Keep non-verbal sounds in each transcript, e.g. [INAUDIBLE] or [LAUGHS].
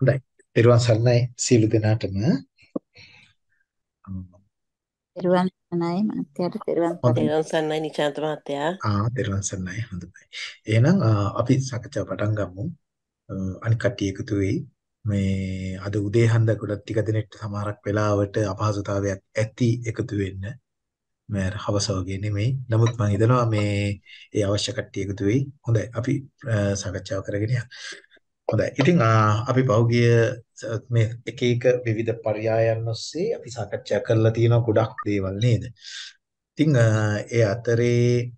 හොඳයි. ඊළඟ සරණයි සීල දෙනාටම. තෙරුවන් සරණයි මහත්තයාට තෙරුවන් තෙරුවන් සරණයි නිශාන්ත මහත්තයා. ආ තෙරුවන් සරණයි හොඳයි. එහෙනම් අපි සාකච්ඡාව පටන් ගමු. අනික් කට්ටිය එකතු වෙයි. මේ අද උදේ හන්ද ගොඩක් ටික දිනෙට සමහරක් වෙලාවට අපහසුතාවයක් ඇති එකතු වෙන්න. මම හවස වගේ නෙමෙයි. නමුත් මම හිතනවා මේ ඒ අවශ්‍ය කට්ටිය එකතු වෙයි. හොඳයි. අපි සාකච්ඡාව කරගෙන යමු. හොඳයි. ඉතින් අපි පහුගිය මේ එක එක විවිධ පරයයන් ඔස්සේ අපි සාකච්ඡා කරලා තියෙන ගොඩක් දේවල් නේද? ඉතින් ඒ අතරේ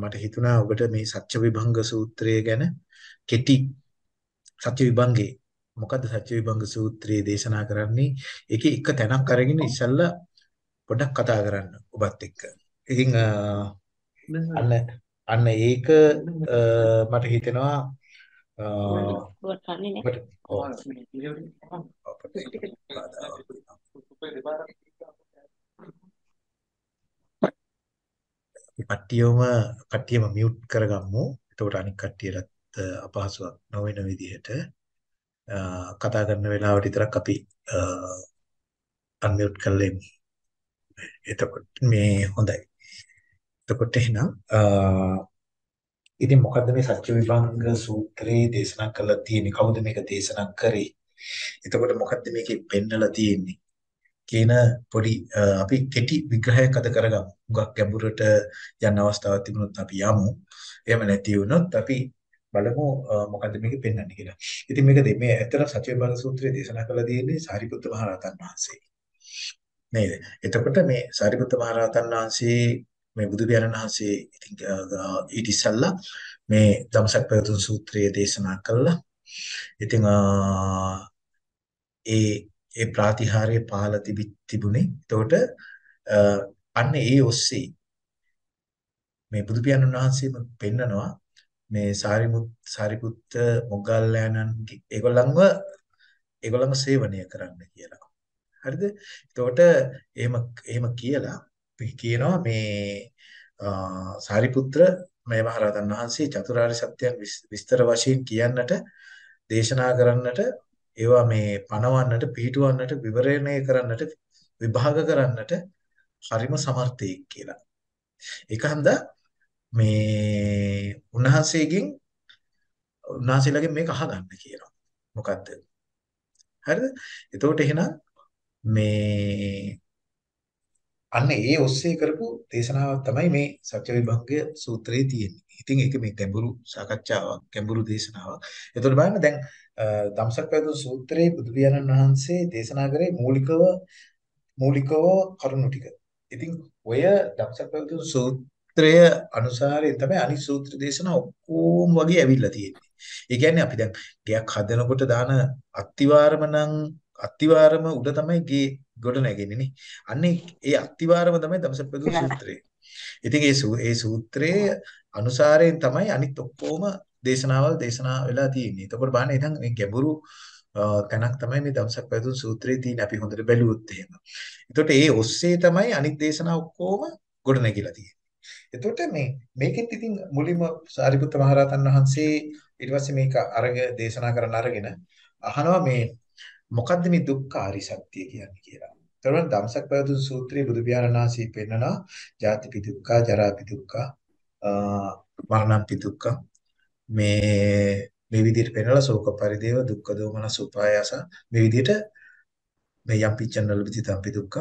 මට හිතුණා ඔබට මේ සත්‍ය විභංග සූත්‍රය ගැන කෙටි සත්‍ය විභංගේ මොකද්ද සත්‍ය විභංග සූත්‍රයේ දේශනා කරන්නේ? ඒකේ එක තැනක් අරගෙන ඉස්සල්ලා පොඩ්ඩක් කතා කරන්න ඔබත් එක්ක. ඉතින් අන්න අන්න ඒක මට හිතෙනවා ඔබට කන්නේ නේ. කට්ටියම කට්ටියම මියුට් කරගමු. එතකොට අනික් කට්ටියටත් අපහසුයක් නොවන විදිහට කතා කරන වෙලාවට විතරක් අපි අන්මියුට් කරලා එමු. එතකොට මේ හොඳයි. එතකොට එහෙනම් ඉතින් මොකද්ද මේ සත්‍ය විභංග සූත්‍රයේ දේශනා කරලා තියෙන්නේ? කවුද මේක දේශනා කරේ? එතකොට මොකද්ද මේකේ පෙන්නලා තියෙන්නේ? කියන පොඩි අපි කෙටි විග්‍රහයක් අද කරගමු. හුඟක් ගැඹුරට යන අවස්ථාවක් තිබුණොත් අපි යමු. එහෙම නැති වුණොත් අපි බලමු මොකද්ද මේකේ පෙන්වන්නේ කියලා. ඉතින් මේක මේ ඇත්තට සත්‍ය විභංග සූත්‍රයේ දේශනා කරලා තියෙන්නේ සාරිපුත්ත මහ රහතන් වහන්සේ. නේද? එතකොට මේ සාරිපුත්ත මහ රහතන් වහන්සේ මේ බුදු පියාණන් වහන්සේ ඉතින් ඊට ඉස්සල්ලා මේ ධම්සක් පැවතුම් සූත්‍රය දේශනා කළා. ඉතින් ඒ ඒ ප්‍රාතිහාර්ය පහළ තිබුණේ. එතකොට අන්න ඒ ඔස්සේ මේ බුදු පියාණන් වහන්සේම පෙන්නනවා මේ සාරිමුත් සාරිපුත්ත මොග්ගල්ලානන්ගේ ඒගොල්ලන්ව ඒගොල්ලන්ව සේවනය කරන්න කියලා. හරිද? එතකොට එහෙම එහෙම කියලා කියනවා මේ සාරිපුත්‍ර මේ මහරහතන් වහන්සේ චතුරාර්ය සත්‍යයන් විස්තර වශයෙන් කියන්නට දේශනා කරන්නට ඒවා මේ පණවන්නට පිළිටවන්නට විවරණය කරන්නට විභාග කරන්නට හරිම සමර්ථයෙක් කියලා. ඒකහන්ද මේ උන්වහන්සේගෙන් උන්වහන්සේලාගෙන් මේක අහගන්න කියනවා. මොකද්ද? හරිද? එතකොට එහෙනම් මේ අන්න ඒ ඔස්සේ කරපු දේශනාවක් තමයි මේ සත්‍ය විභංගය සූත්‍රයේ තියෙන්නේ. ඉතින් ඒක මේ ගැඹුරු සාකච්ඡාවක්, ගැඹුරු දේශනාවක්. එතකොට බලන්න දැන් ධම්සක් පැවතුම් සූත්‍රයේ බුදු පියාණන් වහන්සේ දේශනා කරේ මූලිකව මූලිකව කරුණු ටික. ඉතින් ඔය ධම්සක් පැවතුම් සූත්‍රය අනුසාරයෙන් තමයි අනිත් සූත්‍ර දේශනා ඔක්කොම වගේ ඇවිල්ලා තියෙන්නේ. ඒ කියන්නේ අපි දැන් ගයක් හදනකොට දාන අත්තිවාරම නම් අත්තිවාරම උඩ තමයි ගේ ගොඩ නැගෙන්නේ. අන්නේ ඒ අත්තිවාරම තමයි දමසප්පදු සූත්‍රය. ඉතින් ඒ ඒ සූත්‍රයේ අනුසාරයෙන් තමයි අනිත් ඔක්කොම දේශනාවල් දේශනා වෙලා තියෙන්නේ. එතකොට බලන්න ඉතින් මේ ගැඹුරු තැනක් තමයි මේ දවසප්පදු සූත්‍රයේ තියෙන්නේ. අපි හොඳට බැලුවොත් එහෙම. එතකොට ඒ ඔස්සේ තමයි අනිත් දේශනා ඔක්කොම ගොඩ නැගිලා තියෙන්නේ. එතකොට මේ මේකෙත් ඉතින් මුලින්ම සාරිපුත්ත මහරහතන් වහන්සේ ඊට පස්සේ මේක අරගෙන දේශනා කරන්න අරගෙන අහනවා මේ මොකද්ද මේ දුක්ඛාරි සත්‍ය කියන්නේ කියලා. එතකොට ධම්සක් පැවතුම් සූත්‍රයේ බුදු පියාණන් වහන්සේ පෙන්නනවා ජාතිපි දුක්ඛ, ජරාපි දුක්ඛ, මරණපි දුක්ඛ මේ මේ විදිහට පෙන්නලා ශෝක පරිදේව දුක්ඛ දෝමනස උපායාස මේ විදිහට මේ යම් පිච්චනල විදිතම්පි දුක්ඛ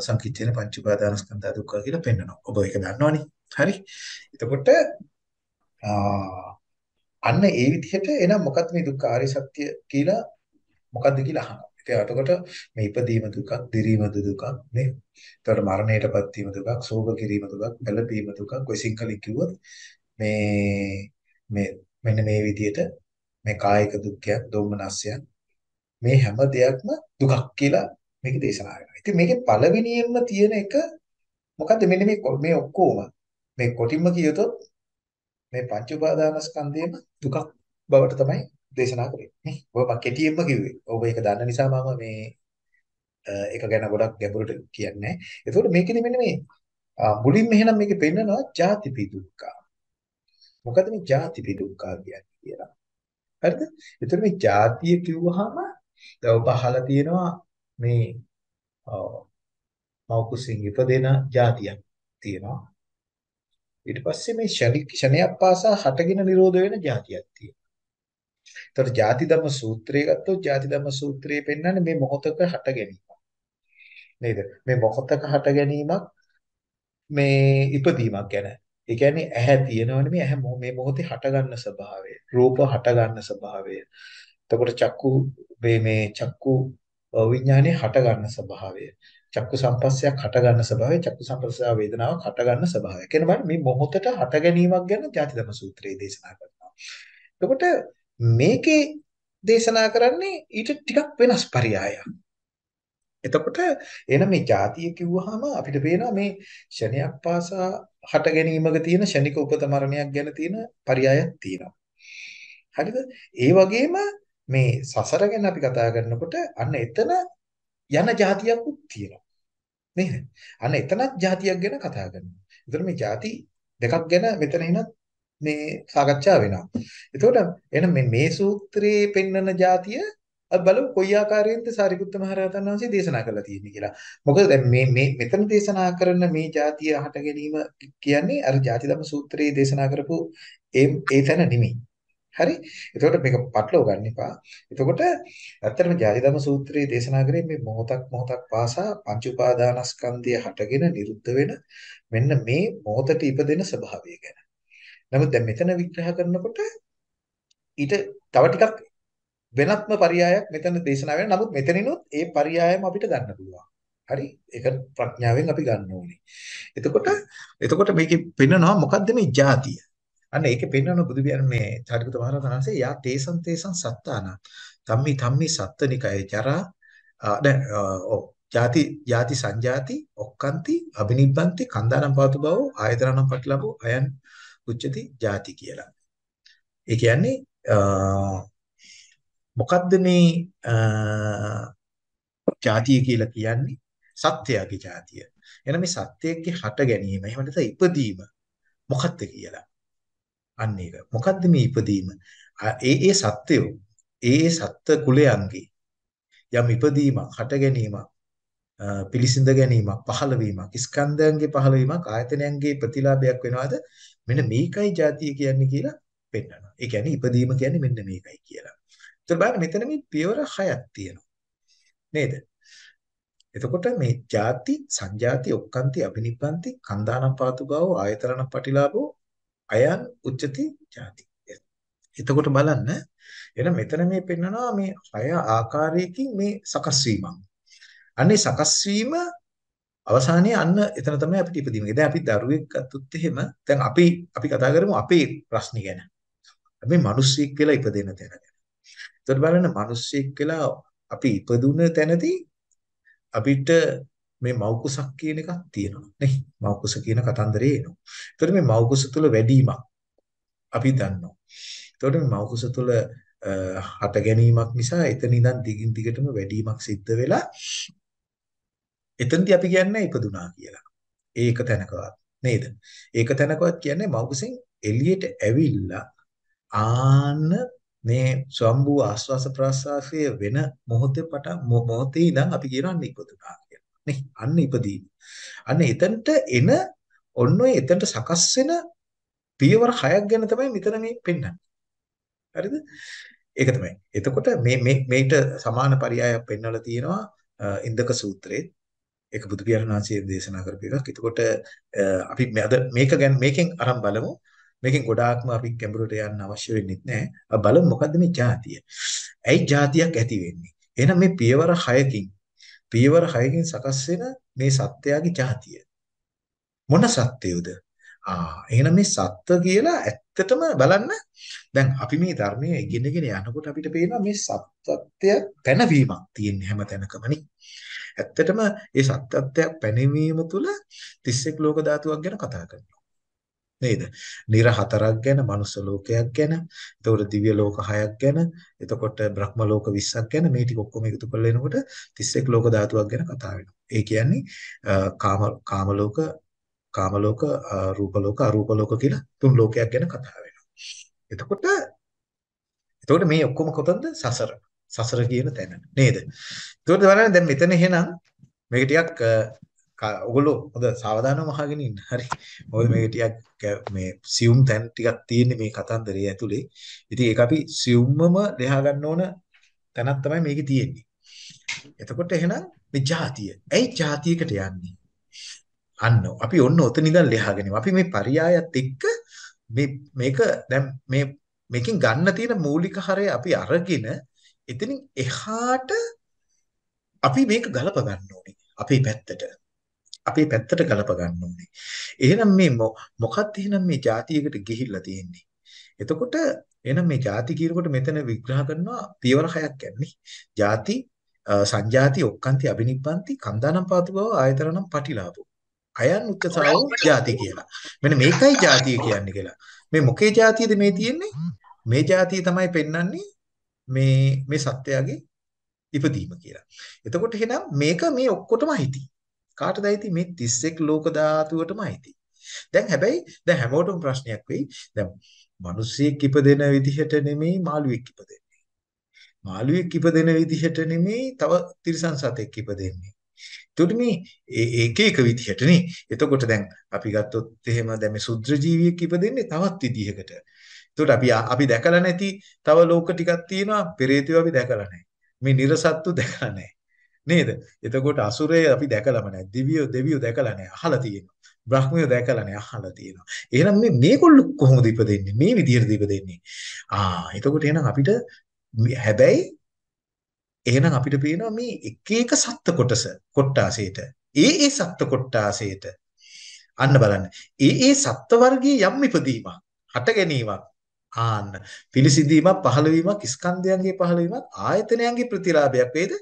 සංකිච්ඡේන පංච උපාදානස්කන්ධ දුක්ඛ කියලා පෙන්නනවා. ඔබ ඒක දන්නවනේ. හරි. එතකොට අන්න ඒ විදිහට එනම් මොකක්ද මේ දුක්ඛ ආර්ය සත්‍ය කියලා මොකද්ද කියලා අහනවා. ඉතින් එතකොට මේ ඉපදීම දුකක්, දිරීම දුකක් නේ. එතකොට මරණයටපත් වීම දුකක්, ශෝක කිරීම දුකක්, පෙළපීම දුකක්. ඔය සිංහලෙන් කිව්වොත් මේ මේ මෙන්න මේ විදිහට මේ කායික දුක්ඛයක්, දෝමනස්යක් මේ හැම දෙයක්ම දුකක් කියලා මේක දේශනා කරනවා. ඉතින් මේකේ පළවෙනියෙන්ම තියෙන එක මොකද්ද මෙන්න මේ මේ ඔක්කොම මේ කොටින්ම කියතොත් මේ පංච උපාදානස්කන්ධයම දුකක් බවට තමයි දේශනා කරේ. ඔබ මම කෙටියෙන්ම කිව්වේ. ඔබ ඒක දන්න නිසා මම මේ ඒක ගැන ගොඩක් ගැඹුරට කියන්නේ. ඒකෝට මේකෙදි මෙන්න මේ මුලින්ම එහෙනම් මේකෙ පෙන්නනවා ජාතිපි දුක්ඛ. මොකද මේ ජාතිපි දුක්ඛ කියන්නේ කියලා. හරිද? ඒතර මේ ජාතිය කිව්වහම දැන් ඔබ අහලා තියෙනවා මේ මෞකුසින් ඉපදෙන ජාතියක් තියෙනවා. ඊට පස්සේ මේ ශනික් ක්ෂණයක් පාසා හටගෙන නිරෝධ වෙන જાතියක් තියෙනවා. ඒතර ಜಾති ධම්ම සූත්‍රය ගත්තොත් ಜಾති ධම්ම සූත්‍රයේ පෙන්වන්නේ මේ මොහොතක හට ගැනීම. නේද? මේ මොහොතක හට ගැනීමක් මේ ඉපදීමක් ගැන. ඒ කියන්නේ ඇහැ තියෙනවනේ මේ ඇහැ මේ මොහොතේ හට ගන්න ස්වභාවය. රූප හට ගන්න ස්වභාවය. එතකොට චක්කු මේ මේ චක්කු විඥානේ හට ගන්න ස්වභාවය. චක්කු සම්පස්සයක් හට ගන්න ස්වභාවය චක්කු සම්පස්සය වේදනාවක් හට ගන්න ස්වභාවය. කියන බලන්න මේ මොහොතට හට ගැනීමක් ගැන ජාතිධම සූත්‍රයේ දේශනා කරනවා. එතකොට මේකේ දේශනා කරන්නේ ඊට ටිකක් වෙනස් පරයයක්. එතකොට එන මේ જાතිය කිව්වහම අපිට පේනවා මේ ෂණයක් පාසා හට ගැනීමක තියෙන ෂණික උපත මරණයක් ගැන තියෙන පරයයක් තියෙනවා. හරිද? ඒ වගේම මේ සසර ගැන අපි කතා කරනකොට අන්න එතන යන જાතියක්ත් තියෙනවා. නේද? අන්න එතනත් જાතියක් ගැන කතා කරනවා. ඒතර මේ જાති දෙකක් ගැන මෙතන එනත් මේ සාකච්ඡා වෙනවා. එතකොට එහෙනම් මේ මේ සූත්‍රයේ පෙන්වන જાතිය බලමු කොයි ආකාරයෙන්ද සාරිපුත්ත මහරහතන් වහන්සේ දේශනා කරලා තියෙන්නේ කියලා. මොකද දැන් මේ මේ මෙතන දේශනා කරන මේ જાතිය හට ගැනීම කියන්නේ අර ජාතිදම සූත්‍රයේ දේශනා කරපු ඒ ඒ තැන නෙමෙයි. හරි? එතකොට මේක පටලව ගන්න එපා. එතකොට ඇත්තටම ජාතිදම සූත්‍රයේ දේශනා කරේ මේ මොහොතක් මොහොතක් පාසා පංච උපාදානස්කන්ධය හටගෙන නිරුද්ධ වෙන මෙන්න මේ මොහොතට ඉපදෙන ස්වභාවය ගැන. නමුත් දැන් මෙතන විග්‍රහ කරනකොට ඊට තව ටිකක් වෙනත්ම පරයයක් මෙතන දේශනා වෙන. නමුත් මෙතනිනුත් ඒ පරයයම අපිට ගන්න පුළුවන්. හරි? ඒක ප්‍රඥාවෙන් අපි ගන්න ඕනේ. එතකොට එතකොට මේකේ පෙන්නනවා මොකද්ද මේ ಜಾතිය? අන්න ඒකේ පෙන්නන බුදු මේ චාරිපුත මහරහතන් වහන්සේ යා තේසං තේසං සත්තාන. තම්මි තම්මි සත්තනිකය ජරා දැන් ඔව් ಜಾති ಜಾති සංජාති ඔක්කන්ති අබිනිබ්බන්ති කන්දානම් පාතු බව ආයතරණම් පටලබෝ අයන් උච්චති ಜಾති කියලා. ඒ කියන්නේ මොකද්ද මේ ಜಾතිය කියලා කියන්නේ? සත්‍යයගේ ಜಾතිය. එහෙනම් මේ සත්‍යයේ හට ගැනීම එහෙම නැත්නම් ඉපදීම මොකක්ද කියලා. අන්න ඒක. මොකද්ද මේ ඉපදීම? ඒ ඒ සත්‍යය ඒ ඒ සත්ත්ව කුලයන්ගේ යම් ඉපදීමක් හට ගැනීමක් පිළිසිඳ ගැනීමක් පහළවීමක් ස්කන්ධයන්ගේ පහළවීමක් ආයතනයන්ගේ ප්‍රතිලාභයක් වෙනවාද මෙන්න මේකයි ජාතිය කියන්නේ කියලා පෙන්නනවා. ඒ කියන්නේ ඉපදීම කියන්නේ මෙන්න මේකයි කියලා. ඒතර බලන්න මෙතන මේ පියවර හයක් තියෙනවා. නේද? එතකොට මේ ಜಾති සංජාති ඔක්කාන්ති අබිනිබ්බන්ති කන්දානම් පාතුගාව ආයතරණ පටිලාභෝ අයන් උච්චති ಜಾති එතකොට බලන්න එහෙනම් මෙතන මේ පෙන්නනවා මේ හය ආකාරයකින් මේ සකස් වීමක් අන්නේ සකස් වීම අවසානයේ අන්න එතන තමයි අපිට ඉපදීම. දැන් අපි දරුවෙක් ගත්තොත් එහෙම දැන් අපි අපි කතා කරමු අපේ ප්‍රශ්නේ ගැන. අපි මිනිස්සෙක් කියලා ඉපදෙන තැන ගැන. එතකොට බලන්න මිනිස්සෙක් කියලා අපි ඉපදුන තැනදී අපිට මේ මෞකුසක් කියන එකක් තියෙනවා නේ මෞකුස කියන කතන්දරේ එනවා. ඒතකොට මේ මෞකුස තුල වැඩිමක් අපි දන්නවා. ඒතකොට මේ මෞකුස තුල හට ගැනීමක් නිසා එතන ඉඳන් දිගින් දිගටම වැඩිමක් සිද්ධ වෙලා එතනදී අපි කියන්නේ ඉපදුනා කියලා. ඒක තැනකවත් නේද? ඒක තැනකවත් කියන්නේ මෞකුසෙන් එළියට ඇවිල්ලා ආන්න මේ ස්වම්බු ආස්වාස ප්‍රාස්වාසයේ වෙන මොහොතේ පට මොහොතේ ඉඳන් අපි කියනවා ඉපදුනා නේ අන්න ඉපදීම. අන්න එතනට එන ඔන්න ඔය එතනට සකස් වෙන පියවර හයක් ගැන තමයි මෙතන මේ පෙන්වන්නේ. හරිද? ඒක තමයි. එතකොට මේ මේ මේට සමාන පරයයක් පෙන්වලා තියෙනවා ඉන්දක සූත්‍රයේ. ඒක බුදු පියාණන් වහන්සේ දේශනා කරපු එකක්. එතකොට අපි අද මේක ගැන මේකෙන් අරන් බලමු. මේකෙන් ගොඩාක්ම අපි ගැඹුරට යන්න අවශ්‍ය වෙන්නේ නැහැ. අපි බලමු මොකද්ද මේ જાතිය. ඇයි જાතියක් ඇති වෙන්නේ? එහෙනම් මේ පියවර 6කින් පියවර 6කින් සකස් වෙන මේ සත්‍යයගේ જાතිය. මොන සත්‍යයද? ආ එහෙනම් මේ සත්ත්ව කියලා ඇත්තටම බලන්න දැන් අපි මේ ධර්මයේ ඉගෙනගෙන යනකොට අපිට පේනවා මේ සත්‍යත්වය පැනවීමක් තියෙන හැම තැනකම නේ. ඇත්තටම මේ සත්‍යත්වය පැනවීම තුළ 31 ලෝක ධාතුවක් ගැන කතා කරනවා. නේද? නිර හතරක් ගැන, මනුස්ස ලෝකයක් ගැන, එතකොට දිව්‍ය ලෝක හයක් ගැන, එතකොට බ්‍රහ්ම ලෝක 20ක් ගැන මේ ටික ඔක්කොම එකතු කරලා එනකොට 31 ලෝක ධාතුවක් ගැන කතා වෙනවා. ඒ කියන්නේ කාම කාම ලෝක, කාම ලෝක, රූප ලෝක, අරූප ලෝක කියලා තුන් ලෝකයක් ගැන කතා වෙනවා. එතකොට එතකොට මේ ඔක්කොම කොතනද? සසර. සසර කියන තැන නේද? එතකොට බලන්න දැන් මෙතන එහෙනම් මේක ටිකක් ඔගොල්ලෝ හොඳ සාවධානව අහගෙන ඉන්න. හරි. මොකද මේක ටිකක් මේ සියුම් තැන් ටිකක් තියෙන්නේ මේ කතන්දරය ඇතුලේ. ඉතින් ඒක අපි සියුම්මම ලියා ගන්න ඕන තැනක් තමයි මේකේ තියෙන්නේ. එතකොට එහෙනම් මේ ಜಾතිය. ඇයි ಜಾතියකට යන්නේ? අන්න අපි ඔන්න ඔතන ඉඳන් ලියාගෙන අපි මේ පරයයත් එක්ක මේ මේක දැන් මේ මේකෙන් ගන්න තියෙන මූලික හරය අපි අරගෙන එතනින් එහාට අපි මේක ගලප ගන්න ඕනේ අපේ පැත්තට. අපේ පැත්තට ගලප ගන්න ඕනේ. එහෙනම් මේ මොකක්ද එහෙනම් මේ જાතියකට ගිහිල්ලා තියෙන්නේ? එතකොට එහෙනම් මේ ಜಾති කියනකොට මෙතන විග්‍රහ කරනවා පියවර හයක් යන්නේ. ಜಾති සංජාති ඔක්කාන්ති අබිනිබ්බන්ති කන්දානම් පාතු බව ආයතරනම් පටිලාභෝ. කයන් උත්සාහෝ ಜಾති කියලා. මෙන්න මේකයි ಜಾතිය කියන්නේ කියලා. මේ මොකේ ಜಾතියද මේ තියෙන්නේ? මේ ಜಾතිය තමයි පෙන්වන්නේ මේ මේ සත්‍යයගේ ඉපදීම කියලා. එතකොට එහෙනම් මේක මේ ඔක්කොටම අයිති. කාටද අයිති? මේ 31 ලෝක ධාතුවටම අයිති. දැන් හැබැයි දැන් හැමෝටම ප්‍රශ්නයක් වෙයි. දැන් මිනිස්සෙක් ඉපදෙන විදිහට නෙමෙයි මාළුවෙක් ඉපදෙන්නේ. මාළුවෙක් ඉපදෙන විදිහට නෙමෙයි තව තිරිසන් සතෙක් ඉපදෙන්නේ. එතකොට මේ ඒක එක විදිහට නේ. එතකොට දැන් අපි ගත්තොත් එහෙම දැන් මේ සුද්ධ ජීවියෙක් ඉපදෙන්නේ තවත් විදිහකට. එතකොට අපි අපි දැකලා නැති තව ලෝක ටිකක් තියෙනවා පෙරේතයෝ අපි දැකලා නැහැ. මේ නිර්සත්තු දැකලා නැහැ. නේද? එතකොට අසුරය අපි දැකලාම නැහැ. දිව්‍යෝ දෙවියෝ දැකලා නැහැ. අහලා තියෙනවා. බ්‍රහ්මයෝ දැකලා නැහැ. අහලා තියෙනවා. එහෙනම් මේ මේගොල්ලෝ කොහොමද ඉපදෙන්නේ? මේ විදිහට ඉපදෙන්නේ. ආ එතකොට එහෙනම් අපිට හැබැයි එහෙනම් අපිට පේනවා මේ එක එක සත්ත්ව කොටස කොට්ටාසයට ඒ ඒ සත්ත්ව කොට්ටාසයට අන්න බලන්න. ඒ ඒ සත්ත්ව වර්ගයේ යම් ඉපදීමක් හට ගැනීමක් ආන්න පිළිසිඳීමක් පහළවීමක් ස්කන්ධයන්ගේ පහළවීමක් ආයතනයන්ගේ ප්‍රතිලාභයක් වේද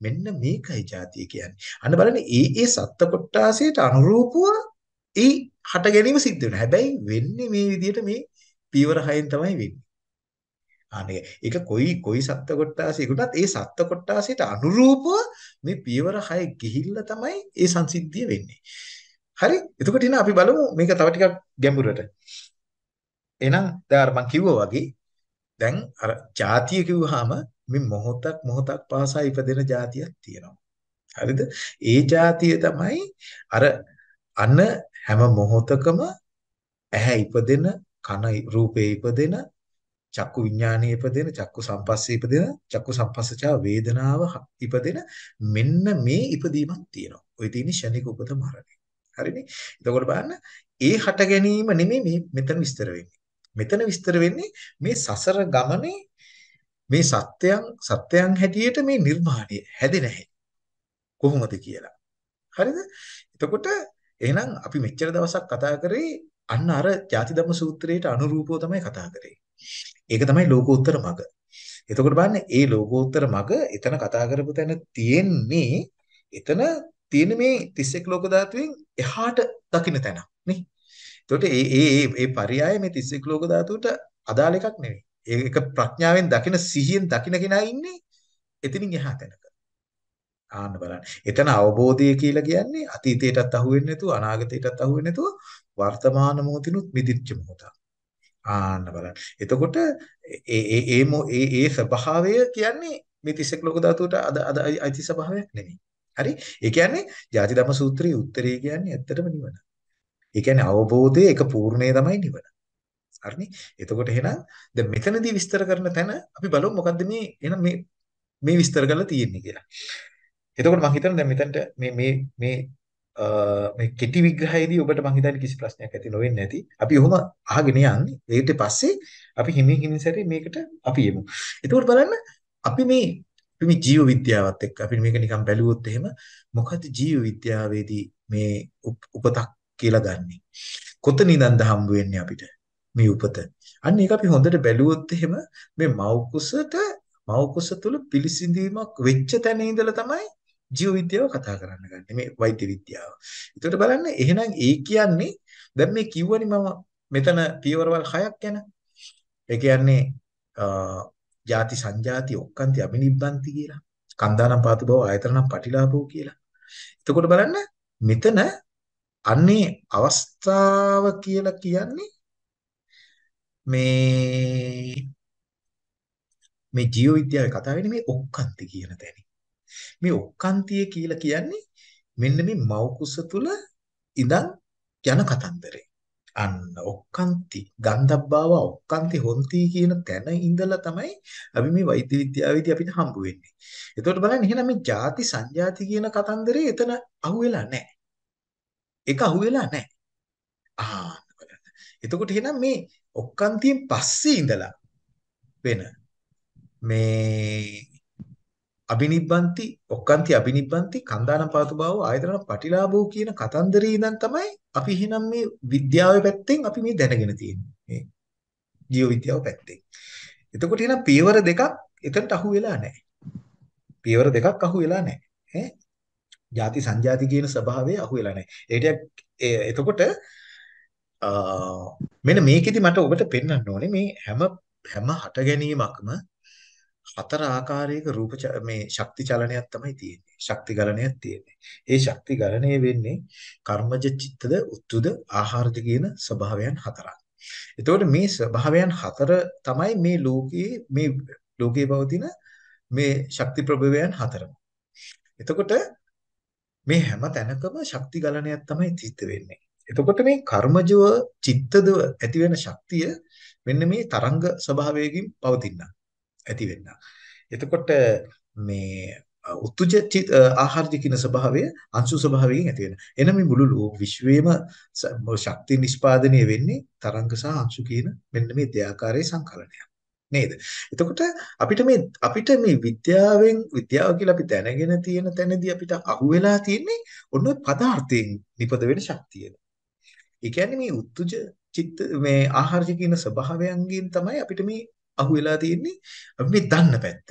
මෙන්න මේකයි ಜಾතිය කියන්නේ. අන්න බලන්න ඒ ඒ සත්ත්ව කොටාසයට අනුරූපව ඒ හට ගැනීම සිද්ධ වෙනවා. හැබැයි වෙන්නේ මේ විදිහට මේ පීවර හයෙන් තමයි වෙන්නේ. අනේ ඒක කොයි කොයි සත්ත්ව කොටාසයකටත් ඒ සත්ත්ව කොටාසයට අනුරූපව මේ පීවර හය ගිහිල්ලා තමයි ඒ සංසිද්ධිය වෙන්නේ. හරි? එතකොට ඉතින් අපි බලමු මේක තව ටිකක් ගැඹුරට. එහෙනම් දැන් අර මං කිව්වා වගේ දැන් අර ಜಾතිය කිව්වහම මේ මොහොතක් මොහොතක් පාසා ඉපදෙන જાතියක් තියෙනවා. හරිද? ඒ જાතිය තමයි අර අන හැම මොහොතකම ඇහැ ඉපදෙන, කන රූපේ ඉපදෙන, චක්කු විඥානයේ ඉපදෙන, චක්කු සංපස්සේ ඉපදෙන, චක්කු සංපස්සචා වේදනාව ඉපදෙන මෙන්න මේ ඉපදීමක් තියෙනවා. ওই තියෙන ෂණික උපත මරණය. හරිනේ? එතකොට බලන්න ඒ හට ගැනීම නෙමෙයි මෙතන විස්තර වෙන්නේ. මෙතන විස්තර වෙන්නේ මේ සසර ගමනේ මේ සත්‍යයන් සත්‍යයන් හැටියට මේ නිර්මාණය හැදෙන්නේ නැහැ. කොහොමද කියලා. හරිද? එතකොට එහෙනම් අපි මෙච්චර දවසක් කතා කරේ අන්න අර ಜಾති ධම්ම සූත්‍රයට අනුරූපව තමයි කතා කරේ. ඒක තමයි ලෝකෝත්තර මග. එතකොට බලන්න ඒ ලෝකෝත්තර මග එතන කතා කරපු තැන තියෙන්නේ එතන තියෙන මේ 31 ලෝක ධාතුවෙන් එහාට දකින්න තැන නේ. එතකොට ඒ ඒ ඒ පරයය මේ 31 ලෝක ධාතුවට අදාළ එකක් නෙවෙයි. ඒක ප්‍රඥාවෙන් දකින සිහියෙන් දකින කෙනා ඉන්නේ එතනින් එහා තැනක. ආන්න බලන්න. එතන අවබෝධය කියලා කියන්නේ අතීතයටත් අහු වෙන්නේ නැතුව අනාගතයටත් අහු වෙන්නේ නැතුව වර්තමාන මොහොතිනුත් මිදිච්ච මොහොත. ආන්න බලන්න. එතකොට ඒ ඒ ඒ ඒ ඒ ස්වභාවය කියන්නේ මේ 31 ලෝක ධාතුවට අද අද අයිති ස්වභාවයක් නෙමෙයි. හරි? ඒ කියන්නේ ජාති ධම්ම සූත්‍රයේ උත්තරේ කියන්නේ ඇත්තටම නිවන. ඒ කියන්නේ අවබෝධයේ එක පූර්ණේ තමයි නිවන. හරිනේ එතකොට එහෙනම් දැන් මෙතනදී විස්තර කරන තැන අපි බලමු මොකද්ද මේ එහෙනම් මේ මේ විස්තර කරලා තියෙන්නේ කියලා. එතකොට මම හිතන්නේ දැන් මෙතනට මේ මේ මේ මේ කෙටි විග්‍රහයේදී ඔබට මම හිතන්නේ කිසි ප්‍රශ්නයක් ඇති නොවෙන්නේ නැති. අපි ඔහොම අහගෙන යන්නේ. ඊට පස්සේ අපි හිමින් හිමින් සැරේ මේකට අපි යමු. එතකොට බලන්න අපි මේ අපි මේ ජීව විද්‍යාවත් එක්ක අපි මේක නිකන් බැලුවොත් එහෙම මොකද්ද ජීව විද්‍යාවේදී මේ උපතක් කියලා ගන්නෙ? කොතනින්ද හම්බ වෙන්නේ අපිට? මේ උපත. අන්න ඒක අපි හොඳට බැලුවොත් එහෙම මේ මෞකුසට මෞකුස තුල පිළිසිඳීමක් වෙච්ච තැන ඉඳලා තමයි ජීව විද්‍යාව කතා කරන්න ගන්නේ මේ වෛද්‍ය විද්‍යාව. ඒකට බලන්න එහෙනම් ඒ කියන්නේ දැන් මේ කිව්වනේ මම මෙතන පියවරවල් 6ක් ගැන. ඒ කියන්නේ ಜಾති සංජාති ඔක්කාන්ති අබිනිබ්බන්ති කියලා. කන්දානම් පාතු බව ආයතනම් පටිලාභෝ කියලා. එතකොට බලන්න මෙතන අන්නේ අවස්ථාව කියලා කියන්නේ මේ මේ ජීව විද්‍යාවේ කතා වෙන්නේ මේ ඔක්කාන්ති කියන තැන. මේ ඔක්කාන්තිය කියලා කියන්නේ මෙන්න මේ මෞකුස තුල ඉඳන් යන කතන්දරේ. අන්න ඔක්කාන්ති ගන්ධබ්බාව ඔක්කාන්ති හොන්ති කියන තැන ඉඳලා තමයි අපි මේ වෛද්‍ය විද්‍යාවේදී අපිට හම්බ වෙන්නේ. එතකොට බලන්න එහෙනම් මේ ಜಾති සංජාති කියන කතන්දරේ එතන අහුවෙලා නැහැ. ඒක අහුවෙලා නැහැ. ආ එතකොට එහෙනම් මේ ඔක්කාන්තියෙන් පස්සේ ඉඳලා වෙන මේ අබිනිබ්බන්ති ඔක්කාන්ති අබිනිබ්බන්ති කන්දානම් පාතු බව ආයතන පටිලාභෝ කියන කතන්දරේ ඉඳන් තමයි අපි එහෙනම් මේ විද්‍යාවේ පැත්තෙන් අපි මේ දැනගෙන තියෙන්නේ මේ ජීව විද්‍යාව පැත්තෙන්. එතකොට එහෙනම් පියවර දෙකක් එතනට අහු වෙලා නැහැ. පියවර දෙකක් අහු වෙලා නැහැ. ඈ ಜಾති සංජාති කියන ස්වභාවය අහු වෙලා නැහැ. ඒ එතකොට මෙන්න මේකෙදි මට ඔබට පෙන්වන්න ඕනේ මේ හැම හැම හට ගැනීමක්ම හතර ආකාරයක රූප මේ ශක්ති චලනයක් තමයි තියෙන්නේ. ශක්ති ගලණයක් තියෙන්නේ. ඒ ශක්ති ගලණය වෙන්නේ කර්මජ චිත්තද උත්තුද ආහාරද කියන ස්වභාවයන් හතරක්. එතකොට මේ ස්වභාවයන් හතර තමයි මේ ලෝකයේ මේ ලෝකයේ පවතින මේ ශක්ති ප්‍රභවයන් හතරම. එතකොට මේ හැම තැනකම ශක්ති ගලණයක් තමයි සිද්ධ වෙන්නේ. එතකොට මේ කර්මජව චිත්තදව ඇති වෙන ශක්තිය මෙන්න මේ තරංග ස්වභාවයකින් පවතින ඇති වෙන්න. එතකොට මේ උත්තුජ ආහාරජ කියන ස්වභාවය අංශු ස්වභාවයෙන් ඇති වෙනවා. එනම් මේ මුළු විශ්වයේම ශක්ති නිෂ්පාදනය වෙන්නේ තරංග සහ අංශු කියන මෙන්න මේ දෙආකාරයේ සංකලනයක්. නේද? එතකොට අපිට මේ අපිට මේ විද්‍යාවෙන් විද්‍යාව කියලා අපි දැනගෙන තියෙන තැනදී අපිට අහුවෙලා තියෙන්නේ ඔන්න පදාර්ථයෙන් නිපද වෙන ශක්තිය. ඒ කියන්නේ මේ උත්තුජ චිත්ත මේ ආහාරජ කියන ස්වභාවයන්ගෙන් තමයි අපිට මේ අහුවෙලා තියෙන්නේ අපි මේ දන්න පැත්ත.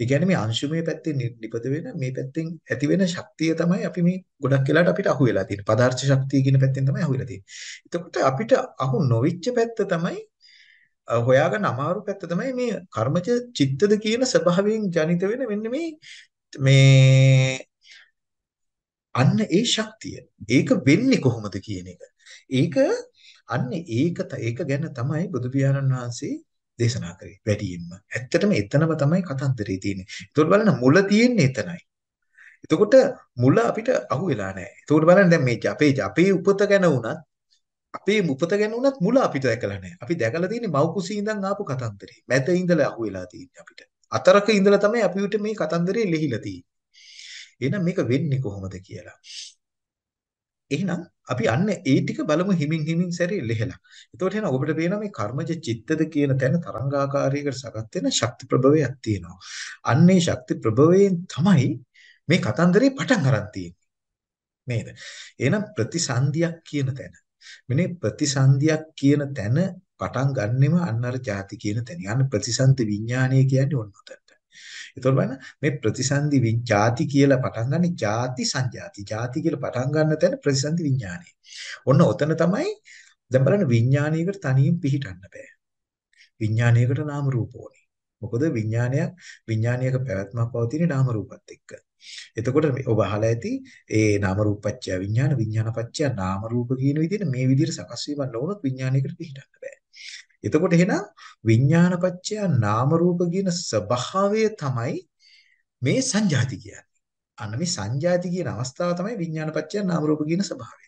ඒ කියන්නේ මේ අංශුමය පැත්තෙන් නිපද වෙන මේ පැත්තෙන් ඇති වෙන ශක්තිය තමයි අපි මේ ගොඩක් වෙලාට අපිට අහුවෙලා තියෙන්නේ. පදාර්ථ ශක්තිය කියන පැත්තෙන් තමයි අහුවෙලා තියෙන්නේ. එතකොට අපිට අහු නොවිච්ච පැත්ත තමයි හොයාගන්න අමාරු පැත්ත තමයි මේ කර්මජ චිත්තද කියන ස්වභාවයෙන් ජනිත වෙන මෙන්න මේ මේ අන්න ඒ ශක්තිය. ඒක වෙන්නේ කොහොමද කියන එක. ඒක අන්න ඒක ඒක ගැන තමයි බුදු පියාණන් වහන්සේ දේශනා කරේ වැඩියෙන්ම. ඇත්තටම එතනම තමයි කතන්දරේ තියෙන්නේ. ඒතකොට බලන්න මුල තියෙන්නේ එතනයි. එතකොට මුල අපිට අහු වෙලා නැහැ. එතකොට බලන්න දැන් මේ අපේ අපේ උපත ගැන වුණත් අපේ උපත ගැන වුණත් මුල අපිට දැකලා නැහැ. අපි දැකලා තියෙන්නේ මව් කුසී ඉඳන් ආපු කතන්දරේ. මැද ඉඳලා අහු වෙලා තියෙන්නේ අපිට. අතරක ඉඳලා තමයි අපිට මේ කතන්දරේ ලිහිලා තියෙන්නේ. එහෙනම් මේක වෙන්නේ කොහොමද කියලා. එහෙනම් අපි අන්න ඒ ටික බලමු හිමින් හිමින් සැරේ ලෙහලා. එතකොට එන ඔබට පේනවා මේ කර්මජ චිත්තද කියන තැන තරංගාකාරයකට සකස් වෙන ශක්ති ප්‍රභවයක් තියෙනවා. අන්නේ ශක්ති ප්‍රභවයෙන් තමයි මේ කතන්දරේ පටන් ගන්න තියෙන්නේ. නේද? එහෙනම් ප්‍රතිසන්දියක් කියන තැන. මෙනේ ප්‍රතිසන්දියක් කියන තැන පටන් ගන්නෙම අන්න අර ಜಾති කියන තැන. අන්න ප්‍රතිසන්දි විඥානය කියන්නේ ඔන්න උතට. ඒතකොට බලන්න මේ ප්‍රතිසන්දි විඥාති කියලා පටන් ගන්න ಜಾති සංජාති. ಜಾති කියලා පටන් ගන්න තැන ප්‍රතිසන්දි විඥානය. ඔන්න ඔතන තමයි දැන් බලන්න විඥානයකට තනියෙන් පිහිටන්න බෑ. විඥානයකට නාම රූප මොකද විඥානයක් විඥානයක පැවැත්මක් පවතින නාම රූපත් එක්ක. එතකොට ඔබ අහලා ඇති ඒ නාම රූපච්ඡය විඥාන විඥානපච්ඡය නාම රූප කියන විදිහට මේ විදිහට සකස් වීමක් නොවුනොත් විඥානයකට පිහිටන්න බෑ. එතකොට එහෙනම් විඥානපච්චය නාම රූප කියන ස්වභාවය තමයි මේ සංජාති කියන්නේ. අන්න මේ සංජාති කියන අවස්ථාව තමයි විඥානපච්චය නාම රූප කියන ස්වභාවය.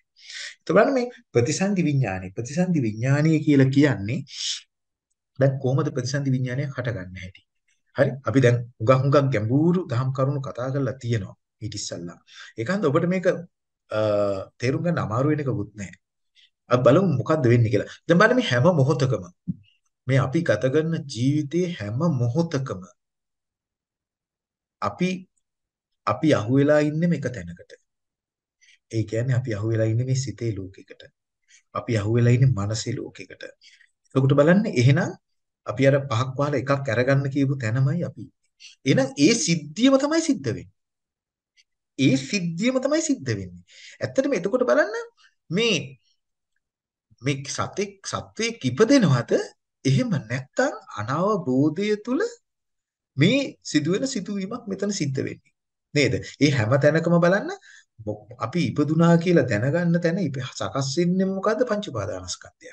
එතකොට මේ ප්‍රතිසන්දි විඥානෙ ප්‍රතිසන්දි විඥානය කියලා කියන්නේ දැන් කොහොමද ප්‍රතිසන්දි විඥානය හටගන්නේ හැටි. හරි අපි දැන් උගක් උගක් ගැඹුරු දහම් කරුණු කතා කරලා තියෙනවා ඊට ඉස්සල්ලා. ඒකන්ද ඔබට මේක තේරුම් ගන්න අමාරු වෙන එකකුත් නැහැ. අපි බලමු මොකද්ද වෙන්නේ කියලා. දැන් බලන්න මේ හැම මොහොතකම මේ අපි ගත කරන ජීවිතයේ හැම මොහොතකම අපි අපි අහුවෙලා ඉන්නේ මේක තැනකට. ඒ කියන්නේ අපි අහුවෙලා ඉන්නේ මේ සිතේ ලෝකයකට. අපි අහුවෙලා ඉන්නේ මනසේ ලෝකයකට. එතකොට බලන්න එහෙනම් අපි අර පහක් වහලා එකක් අරගන්න කියපු තැනමයි අපි. එහෙනම් ඒ සිද්ධියම තමයි සිද්ධ වෙන්නේ. ඒ සිද්ධියම තමයි සිද්ධ වෙන්නේ. ඇත්තටම එතකොට බලන්න මේ මේ සතෙක් සත්වයේ ඉපදෙනවද එහෙම නැත්නම් අනවබෝධය තුල මේ සිදුවෙන සිදුවීමක් මෙතන සිද්ධ වෙන්නේ නේද? ඒ හැම තැනකම බලන්න අපි ඉපදුනා කියලා දැනගන්න තැන සකස් වෙන්නේ මොකද්ද පංච උපාදානස්කන්ධය.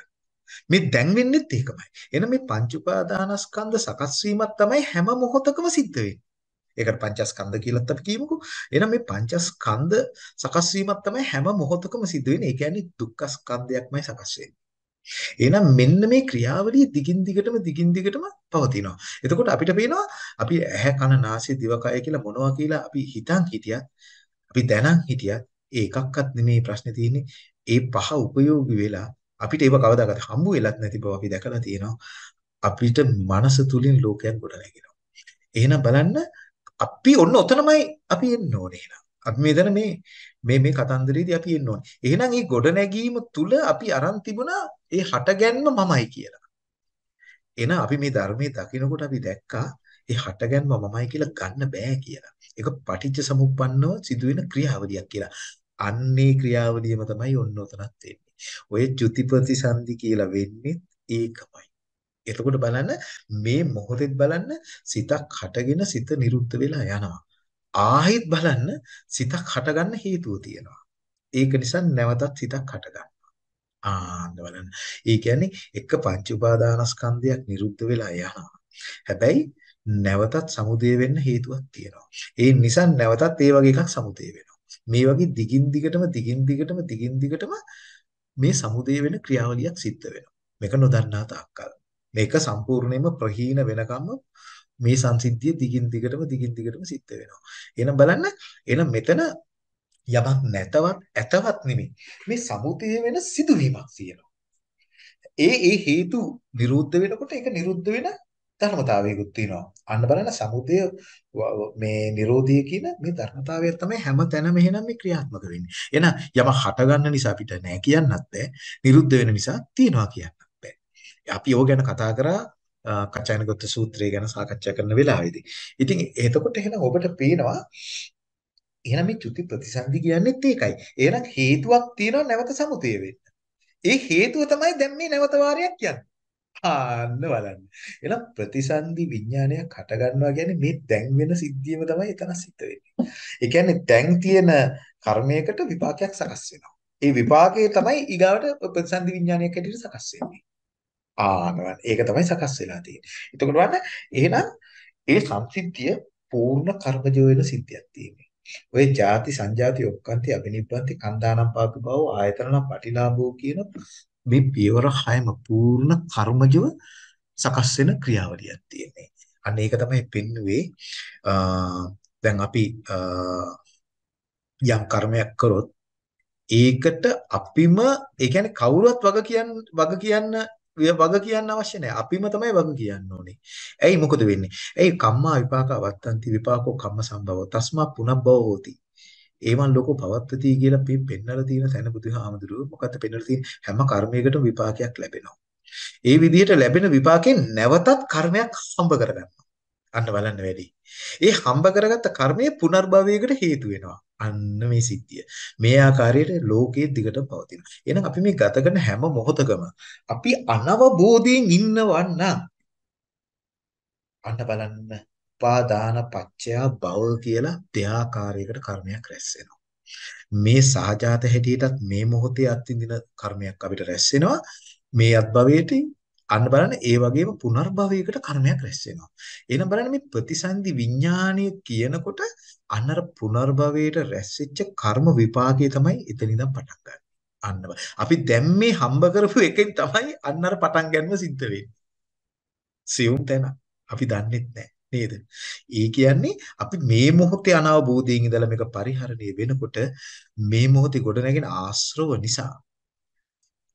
මේ දැන් වෙන්නෙත් ඒකමයි. එහෙනම් මේ පංච උපාදානස්කන්ධ සකස් වීමක් තමයි හැම මොහොතකම සිද්ධ වෙන්නේ. ඒකට පංචස්කන්ධ කියලාත් අපි කියමුකෝ. එහෙනම් මේ පංචස්කන්ධ සකස් වීමක් තමයි හැම මොහොතකම සිද්ධ වෙන්නේ. ඒ කියන්නේ දුක්ඛ ස්කන්ධයක්මයි සකස් වෙන්නේ. එහෙනම් මෙන්න මේ ක්‍රියාවලිය දිගින් දිගටම දිගින් දිගටම පවතිනවා. එතකොට අපිට පේනවා අපි ඇහැ කන නාසය දිවකය කියලා මොනවා කියලා අපි හිතන් හිටියත් අපි දැනන් හිටියත් ඒකක්වත් නෙමේ ප්‍රශ්නේ තියෙන්නේ. ඒ පහ උපයෝගී වෙලා අපිට ඒව කවදාකවත් හම්බ වෙලත් නැති බව අපි දැකලා තියෙනවා. අපිට මනස තුලින් ලෝකයක් ගොඩනැගෙනවා. එහෙනම් බලන්න අපි ඔන්න ඔතනමයි අපි එන්න ඕනේ එහෙනම්. අපි මෙතන මේ මේ මේ කතන්දරේදී අපි එන්න ඕනේ. එහෙනම් මේ ගොඩනැගීම තුල අපි අරන් තිබුණා ඒ හටගැන්ම මමයි කියලා. එහෙනම් අපි මේ ධර්මයේ දකිනකොට අපි දැක්කා ඒ හටගැන්ම මමයි කියලා ගන්න බෑ කියලා. ඒක පටිච්ච සමුප්පන්නව සිදුවෙන ක්‍රියාවලියක් කියලා. අන්නේ ක්‍රියාවලියම තමයි ඔන්න ඔතනත් වෙන්නේ. ඔය චුතිපති සංදි කියලා වෙන්නේ ඒකමයි. එතකොට බලන්න මේ මොහොතෙත් බලන්න සිතක් හටගෙන සිත නිරුද්ධ වෙලා යනවා. ආයෙත් බලන්න සිතක් හටගන්න හේතුව තියෙනවා. ඒක නිසා නැවතත් සිතක් හටගන්නවා. ආන්න බලන්න. ඒ කියන්නේ එක පංච උපාදානස්කන්ධයක් නිරුද්ධ වෙලා යනවා. හැබැයි නැවතත් සමුදේ වෙන්න හේතුවක් තියෙනවා. ඒ නිසා නැවතත් ඒ වගේ එකක් සමුදේ වෙනවා. මේ වගේ දිගින් දිගටම දිගින් දිගටම දිගින් දිගටම මේ සමුදේ වෙන ක්‍රියාවලියක් සිද්ධ වෙනවා. මේක නොදන්නා තාක්කල්. මේක සම්පූර්ණයෙන්ම ප්‍රහීන වෙනකම්ම මේ සංසිද්ධිය දිගින් දිගටම දිගින් දිගටම සිද්ධ වෙනවා. එහෙනම් බලන්න එහෙනම් මෙතන යමක් නැතවත් ඇතවත් නෙමෙයි. මේ සමුදේ වෙන සිදුවීමක් තියෙනවා. ඒ ඒ හේතු නිරුද්ධ වෙනකොට ඒක නිරුද්ධ වෙන ධර්මතාවයකුත් තියෙනවා. අන්න බලන්න සමුදය මේ Nirodhi කියන මේ ධර්මතාවය තමයි හැම තැනම එහෙනම් මේ ක්‍රියාත්මක වෙන්නේ. එහෙනම් යම හට ගන්න නිසා අපිට නෑ කියන්නත් බෑ. නිරුද්ධ වෙන නිසා තියනවා කියන්නත් බෑ. අපි ඕක ගැන කතා කරා කචයනගත සූත්‍රය ගැන සාකච්ඡා කරන වෙලාවේදී. ඉතින් එතකොට එහෙනම් ඔබට පේනවා එහෙනම් මේ චුති ප්‍රතිසන්දි කියන්නේත් ඒකයි. එහෙනම් හේතුවක් තියෙනවා නැවත සමුදය වෙන්න. ඒ හේතුව තමයි දැන් මේ නැවත වාරයක් කියන්නේ. ආන්න බලන්න. එහෙනම් ප්‍රතිසන්දි විඥානයක් හට ගන්නවා කියන්නේ මේ දැන් වෙන සිද්ධියම තමයි එතන සිද්ධ වෙන්නේ. ඒ කියන්නේ දැන් තියෙන කර්මයකට විපාකයක් සකස් වෙනවා. ඒ විපාකයේ තමයි ඊගාවට ප්‍රතිසන්දි විඥානයක් හැටියට සකස් වෙන්නේ. ආන්න ඒක තමයි සකස් වෙලා තියෙන්නේ. එතකොට බලන්න එහෙනම් ඒ සංසිද්ධිය පූර්ණ කර්මජ වෙන සිද්ධියක් තියෙන්නේ. ඔය ಜಾති සංජාති ඔක්කාන්ති අබිනිබ්බන්ති කන්දානම් පාපි බව ආයතනනම් පටිලාභෝ කියන මේ පියවර හයම පූර්ණ කර්මජව සකස් වෙන ක්‍රියාවලියක් තියෙන්නේ. අන්න ඒක තමයි පෙන්වුවේ දැන් අපි යම් කර්මයක් කරොත් ඒකට අපිම ඒ කියන්නේ කවුරුවත් වග කියන්න වග කියන්න වග කියන්න අවශ්‍ය නැහැ. අපිම තමයි වග කියන්න ඕනේ. ඇයි මොකද වෙන්නේ? ඇයි කම්මා විපාක වත්තන්ති විපාකෝ කම්ම සම්භව. තස්මා පුනබ්බව හෝති. ඒවන් ලෝකෝ පවත්තති කියලා අපි පෙන්නලා තියෙන තැන බුදුහාමුදුරුවෝ මොකද්ද පෙන්නලා තියෙන්නේ හැම කර්මයකටම විපාකයක් ලැබෙනවා. ඒ විදිහට ලැබෙන විපාකෙන් නැවතත් කර්මයක් හම්බ කරගන්නවා. අන්න බලන්න වැඩි. ඒ හම්බ කරගත්ත කර්මය පුනර්භවයකට හේතු වෙනවා. අන්න මේ සිද්ධිය. මේ ආකාරයට ලෝකයේ දිගට පවතිනවා. එහෙනම් අපි මේ ගත කරන හැම මොහොතකම අපි අනවබෝධයෙන් ඉන්නවන්න අන්න බලන්න උපාදාන පච්චයා භව කියලා දෙආකාරයකට කර්මයක් රැස් වෙනවා. මේ සහජාත හැටියටත් මේ මොහොතේ අත්විඳින කර්මයක් අපිට රැස් වෙනවා. මේ අත්භවයේට අන්න බලන්න ඒ වගේම පුනර්භවයකට කර්මයක් රැස් වෙනවා. එහෙනම් බලන්න මේ ප්‍රතිසන්දි විඥානය කියනකොට අන්නර පුනර්භවයට රැස් වෙච්ච කර්ම විපාකයේ තමයි එතන ඉඳන් පටන් ගන්න. අන්න අපි දැන් මේ හම්බ කරපු එකෙන් තමයි අන්නර පටන් ගන්නව සිද්ධ වෙන්නේ. සියුම් තැන අපි දන්නෙත් නැහැ. නේද? ඒ කියන්නේ අපි මේ මොහොතේ අනවබෝධයෙන් ඉඳලා මේක පරිහරණය වෙනකොට මේ මොහොතේ ගොඩනැගෙන ආශ්‍රව නිසා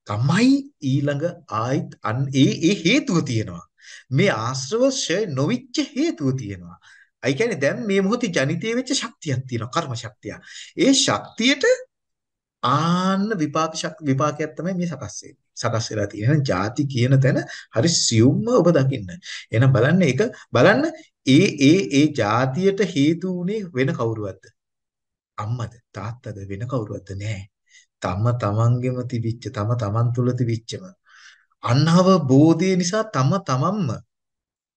තමයි ඊළඟ ආයිත් අන් ඒ ඒ හේතුව තියෙනවා. මේ ආශ්‍රව ෂය නොවිච්ච හේතුව තියෙනවා. ඒ කියන්නේ දැන් මේ මොහොතේ ජනිතය වෙච්ච ශක්තියක් තියෙනවා කර්ම ශක්තිය. ඒ ශක්තියට ආන්න විපාක විපාකයක් තමයි මේ සකස් වෙන්නේ. සකස් වෙලා තියෙන. එහෙනම් ಜಾති කියන තැන හරි සියුම්ම ඔබ දකින්න. එහෙනම් බලන්න ඒක බලන්න ඒ ඒ ඒ ಜಾතියට හේතු උනේ වෙන කවුරුවක්ද? අම්මද තාත්තද වෙන කවුරුවක්ද නෑ. තම තමන්ගෙම තිබිච්ච තම තමන් තුල තිබිච්චම අන්නව බෝධිය නිසා තම තමන්ම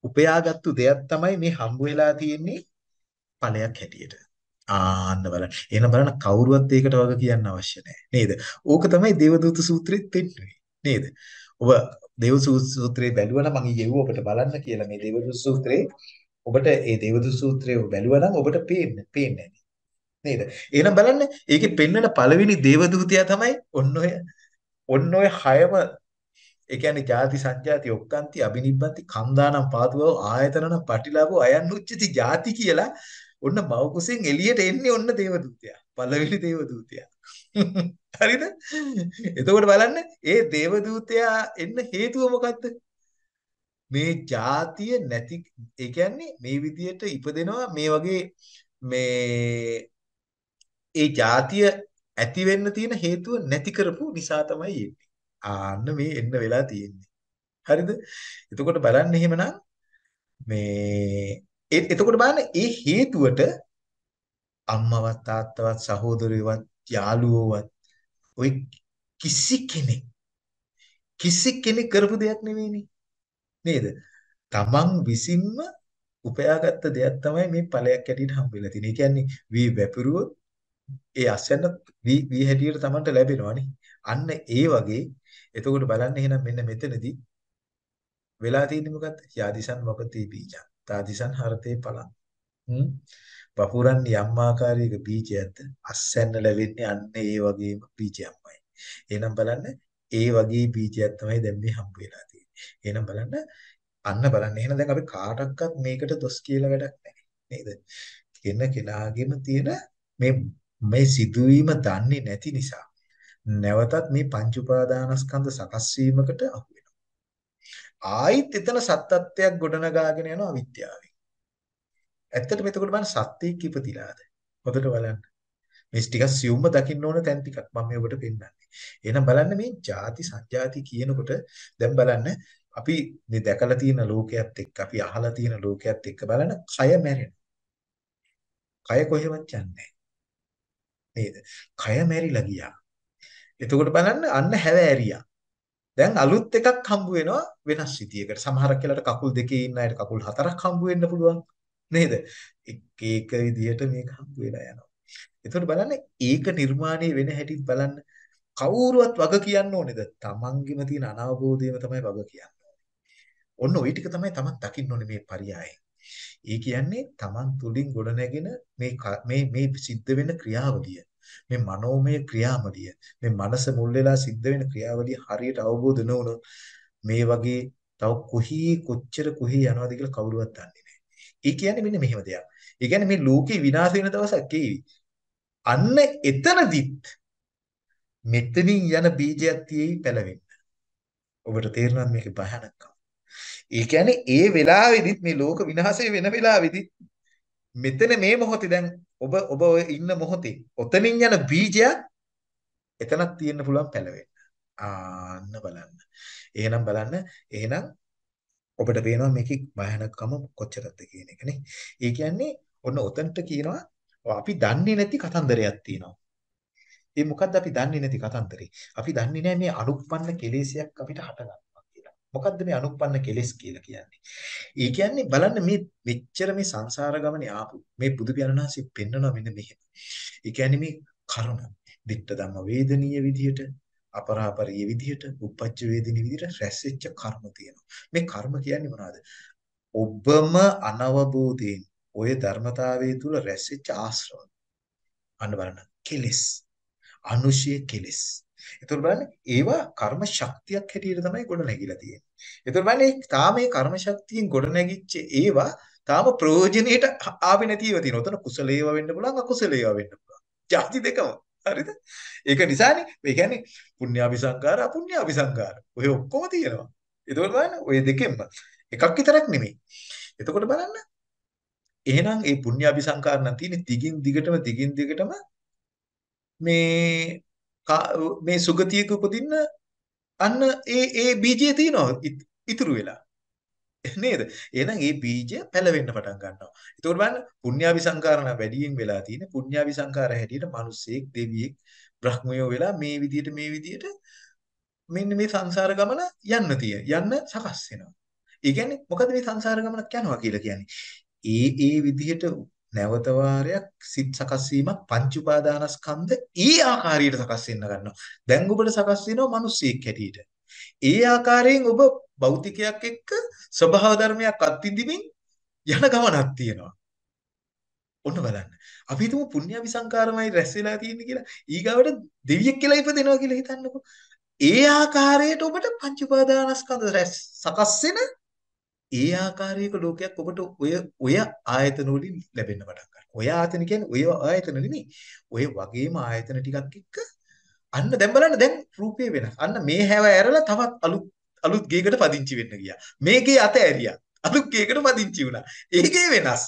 උපයාගත්තු දෙයක් තමයි මේ හම්බ වෙලා තියෙන්නේ ඵලයක් හැටියට. ආන්න බලන්න. එහෙනම් බලන්න කවුරුවත් ඒකට වග කියන්න අවශ්‍ය නැහැ. නේද? ඕක තමයි දේවදූත සූත්‍රෙත් පෙන්වන්නේ. නේද? ඔබ දේවදූත සූත්‍රයේ බැලුවා නම් මම ඊයේ ඔබට බලන්න කියලා මේ දේවදූත සූත්‍රයේ ඔබට ඒ දේවදූත සූත්‍රය බැලුවා නම් ඔබට පේන්නේ පේන්නේ නේද? එහෙනම් බලන්න ඒකේ පෙන්වන පළවෙනි දේවදූතයා තමයි ඔන්න ඔය ඔන්න ඔය හයම ඒ කියන්නේ ಜಾති සංජාති ඔක්කාන්ති අබිනිබ්බන්ති කන්දානම් පාතුව ආයතනනම් පටිලාභෝ අයන් උච්චති ಜಾති කියලා ඔන්න මව කුසෙන් එළියට එන්නේ ඔන්න දේවදූතයා. පළවෙනි දේවදූතයා. හරිද? එතකොට බලන්න ඒ දේවදූතයා එන්න හේතුව මොකද්ද? මේ ಜಾතිය නැති ඒ කියන්නේ මේ විදියට ඉපදෙනවා මේ වගේ මේ ඒ ಜಾතිය ඇති වෙන්න තියෙන හේතුව නැති කරපු නිසා තමයි එන්නේ. ආන්න මේ එන්න වෙලා තියෙන්නේ. හරිද? එතකොට බලන්න එහෙමනම් මේ එතකොට බලන්න ඒ හේතුවට අම්මවත් තාත්තවත් සහෝදරයවත් යාළුවෝවත් ওই කිසි කෙනෙක් කිසි කෙනෙක් කරපු දෙයක් නෙවෙයිනේ නේද? තමන් විසින්ම උපයාගත්ත දෙයක් තමයි මේ ඵලයක් ඇටියට හම්බෙලා තියෙන්නේ. ඒ කියන්නේ වී වැපිරුවොත් ඒ අස්යන්න වී වී හැටියට තමන්ට ලැබෙනවානේ. අන්න ඒ වගේ එතකොට බලන්න එහෙනම් මෙන්න මෙතනදී වෙලා තියෙන්නේ මොකද්ද? යාදිසන් වපති බීජං. තාදිසන් හරතේ පලං. හ්ම්. වපුරන් යම් ආකාරයක බීජයක්ද අස්සන්න ලැබෙන්නේ අන්න ඒ වගේම බීජයක්මයි. එහෙනම් බලන්න ඒ වගේ බීජයක් තමයි දැන් මේ හම්බ වෙලා තියෙන්නේ. එහෙනම් බලන්න අන්න බලන්න. එහෙනම් දැන් අපි කාටවත් මේකට දොස් කියලා වැඩක් නැහැ. නේද? කෙන කෙනාගේම තියෙන මේ මේ සිදුවීම දන්නේ නැති නිසා නැවතත් මේ පංච උපාදානස්කන්ධ සකස් වීමකට අහු වෙනවා. ආයිත් එතන සත්‍යත්වයක් ගොඩනගාගෙන යනවා අවිද්‍යාවෙන්. ඇත්තටම එතකොට බලන්න සත්‍යයක් ඉපදිලාද? හොඳට බලන්න. මේ ටිකක් සියුම්ම දකින්න ඕන තැන් ටිකක් මම මේ ඔබට පෙන්නන්නේ. එහෙනම් බලන්න මේ ಜಾති සංජාති කියනකොට දැන් බලන්න අපි මේ දැකලා තියෙන ලෝකයක් එක්ක අපි අහලා තියෙන ලෝකයක් එක්ක බලන්න කය මැරෙනවා. කය කොහෙවත් යන්නේ නේද? කය මැරිලා ගියා. එතකොට බලන්න අන්න හැවෑරියා. දැන් අලුත් එකක් හම්බ වෙනවා වෙනස් විදියකට. සමහරක් වෙලාවට කකුල් දෙකේ ඉන්න අයට කකුල් හතරක් හම්බ වෙන්න පුළුවන්. නේද? එක එක විදියට මේක හම්බ වෙලා යනවා. එතකොට බලන්න ඒක නිර්මාණය වෙන හැටිත් බලන්න කවුරුවත් වග කියන්න ඕනේද? තමන්ගෙම තියෙන අනවබෝධයම තමයි වග කියන්නේ. ඔන්න ওই ටික තමයි තමන් දකින්න ඕනේ මේ පරියායෙන්. ඒ කියන්නේ තමන් තුලින් ගොඩනැගෙන මේ මේ මේ සිද්ධ වෙන ක්‍රියාවලිය. මේ මනෝමය ක්‍රියාවලිය. මේ මනස මුල් වෙලා සිද්ධ වෙන ක්‍රියාවලිය හරියට අවබෝධ නොවුනොත් මේ වගේ තව කොහි කොච්චර කොහි යනවද කියලා කවුරුවත් දන්නේ නැහැ. ඒ කියන්නේ මෙන්න මෙහෙම දෙයක්. ඒ කියන්නේ මේ ලෝකේ විනාශ වෙන දවසක් එයි. අන්න එතනදිත් මෙතනින් යන බීජයක් තියෙයි පැලවෙන්න. ඔබට තේරෙනවද මේකේ භයානකම? ඒ කියන්නේ ඒ වෙලාවේදීත් මේ ලෝක විනාශය වෙන වෙලාවේදීත් මෙතන මේ මොහොතේ දැන් ඔබ ඔබ ඉන්න මොහොතේ ඔතනින් යන බීජයක් එතනක් තියෙන්න පුළුවන් පැලවෙන්න. ආන්න බලන්න. එහෙනම් බලන්න එහෙනම් ඔබට පේනවා මේකේ භයානකම කොච්චරද කියන එක නේ. ඒ කියන්නේ ඔන්න ඔතනට කියනවා අපි දන්නේ නැති කතන්දරයක් තියෙනවා. ඒ මොකද්ද අපි දන්නේ නැති කතන්දරේ? අපි දන්නේ නැහැ මේ අනුප්පන්න කෙලෙසයක් අපිට හටගන්නවා කියලා. මොකද්ද මේ අනුප්පන්න කෙලෙස් කියලා කියන්නේ? ඒ කියන්නේ බලන්න මේ මෙච්චර මේ සංසාර ගමනේ ආපු මේ බුදු පියාණන්සේ පෙන්වනවා මෙන්න මෙහෙම. ඒ කියන්නේ මේ කර්ම, ditta ධම්ම වේදනීය විදිහට, අපරාපරිය විදිහට, උපපච්ච වේදිනී විදිහට රැස් වෙච්ච කර්ම තියෙනවා. මේ කර්ම කියන්නේ මොනවද? ඔබම අනවබෝධයෙන් ওই ධර්මතාවයේ තුල රැස්වෙච්ච ආශ්‍රව. අන්න බලන්න කෙලෙස්. අනුශය කෙලෙස්. ඒතර බලන්න ඒවා කර්ම ශක්තියක් හැටියට තමයි ගොඩ නැගිලා තියෙන්නේ. ඒතර බලන්න තාම මේ කර්ම ශක්තියෙන් ගොඩ නැගිච්ච ඒවා තාම ප්‍රයෝජනෙට ආවේ නැතිව තියෙනවා. උතන කුසලේව වෙන්න පුළුවන් අකුසලේව වෙන්න පුළුවන්. ಜಾති දෙකම. හරිද? ඒක නිසානේ මේ කියන්නේ පුණ්‍යාභිසංකාර අපුණ්‍යාභිසංකාර. ඔය ඔක්කොම තියෙනවා. ඒතකොට බලන්න ඔය දෙකෙන්ම එකක් විතරක් නෙමෙයි. එතකොට බලන්න එහෙනම් ඒ පුණ්‍යාභිසංකාර නම් තියෙන්නේ දිගින් දිගටම දිගින් දිගටම මේ මේ සුගතියක උපදින්න අන්න ඒ ඒ බීජය තියෙනවා ඉතුරු වෙලා. නේද? එහෙනම් ඒ බීජය පැලවෙන්න පටන් ගන්නවා. ඒතකොට බලන්න පුණ්‍යාභිසංකාර නම් වැඩියෙන් වෙලා තියෙන පුණ්‍යාභිසංකාර හැටියට මිනිස්සෙක් දෙවියෙක් බ්‍රහ්මයෝ වෙලා මේ විදියට මේ විදියට මෙන්න මේ සංසාර ගමන යන්න තිය යන්න සකස් වෙනවා. ඒ කියන්නේ මොකද මේ සංසාර ගමනක් යනවා කියලා කියන්නේ? ඒ ඒ විදිහට නැවත වාරයක් සිත් සකස් වීමක් පංච උපාදානස්කන්ධ ඊ ආකාරයට සකස් වෙන්න ගන්නවා. දැන් ඔබට සකස් වෙනවා මිනිස්සෙක් හැටියට. ඒ ආකාරයෙන් ඔබ භෞතිකයක් එක්ක ස්වභාව ධර්මයක් අත්විඳිමින් යන ගමනක් තියෙනවා. ඔන්න බලන්න. අපි හිතමු පුණ්‍යාවි සංකාරමයි රැස් වෙලා තියෙන්නේ කියලා. ඊගාවට දෙවියෙක් කියලා ඉපදෙනවා කියලා හිතන්නකෝ. ඒ ආකාරයට ඔබට පංච උපාදානස්කන්ධ රැස් සකස් වෙන ඒ ආකාරයක ලෝකයක් ඔබට ඔය ඔය ආයතන වලින් ලැබෙන්න පටන් ගන්නවා. ඔය ආයතන කියන්නේ ඔය ආයතන නෙමෙයි. ඔය වගේම ආයතන ටිකක් එක්ක අන්න දැන් බලන්න දැන් රූපේ වෙනස්. අන්න මේ හැව ඇරලා තවත් අලුත් අලුත් ගේකට පදිංචි වෙන්න ගියා. මේකේ අත ඇරියා. අලුත් ගේකට පදිංචි වුණා. ඒකේ වෙනස්.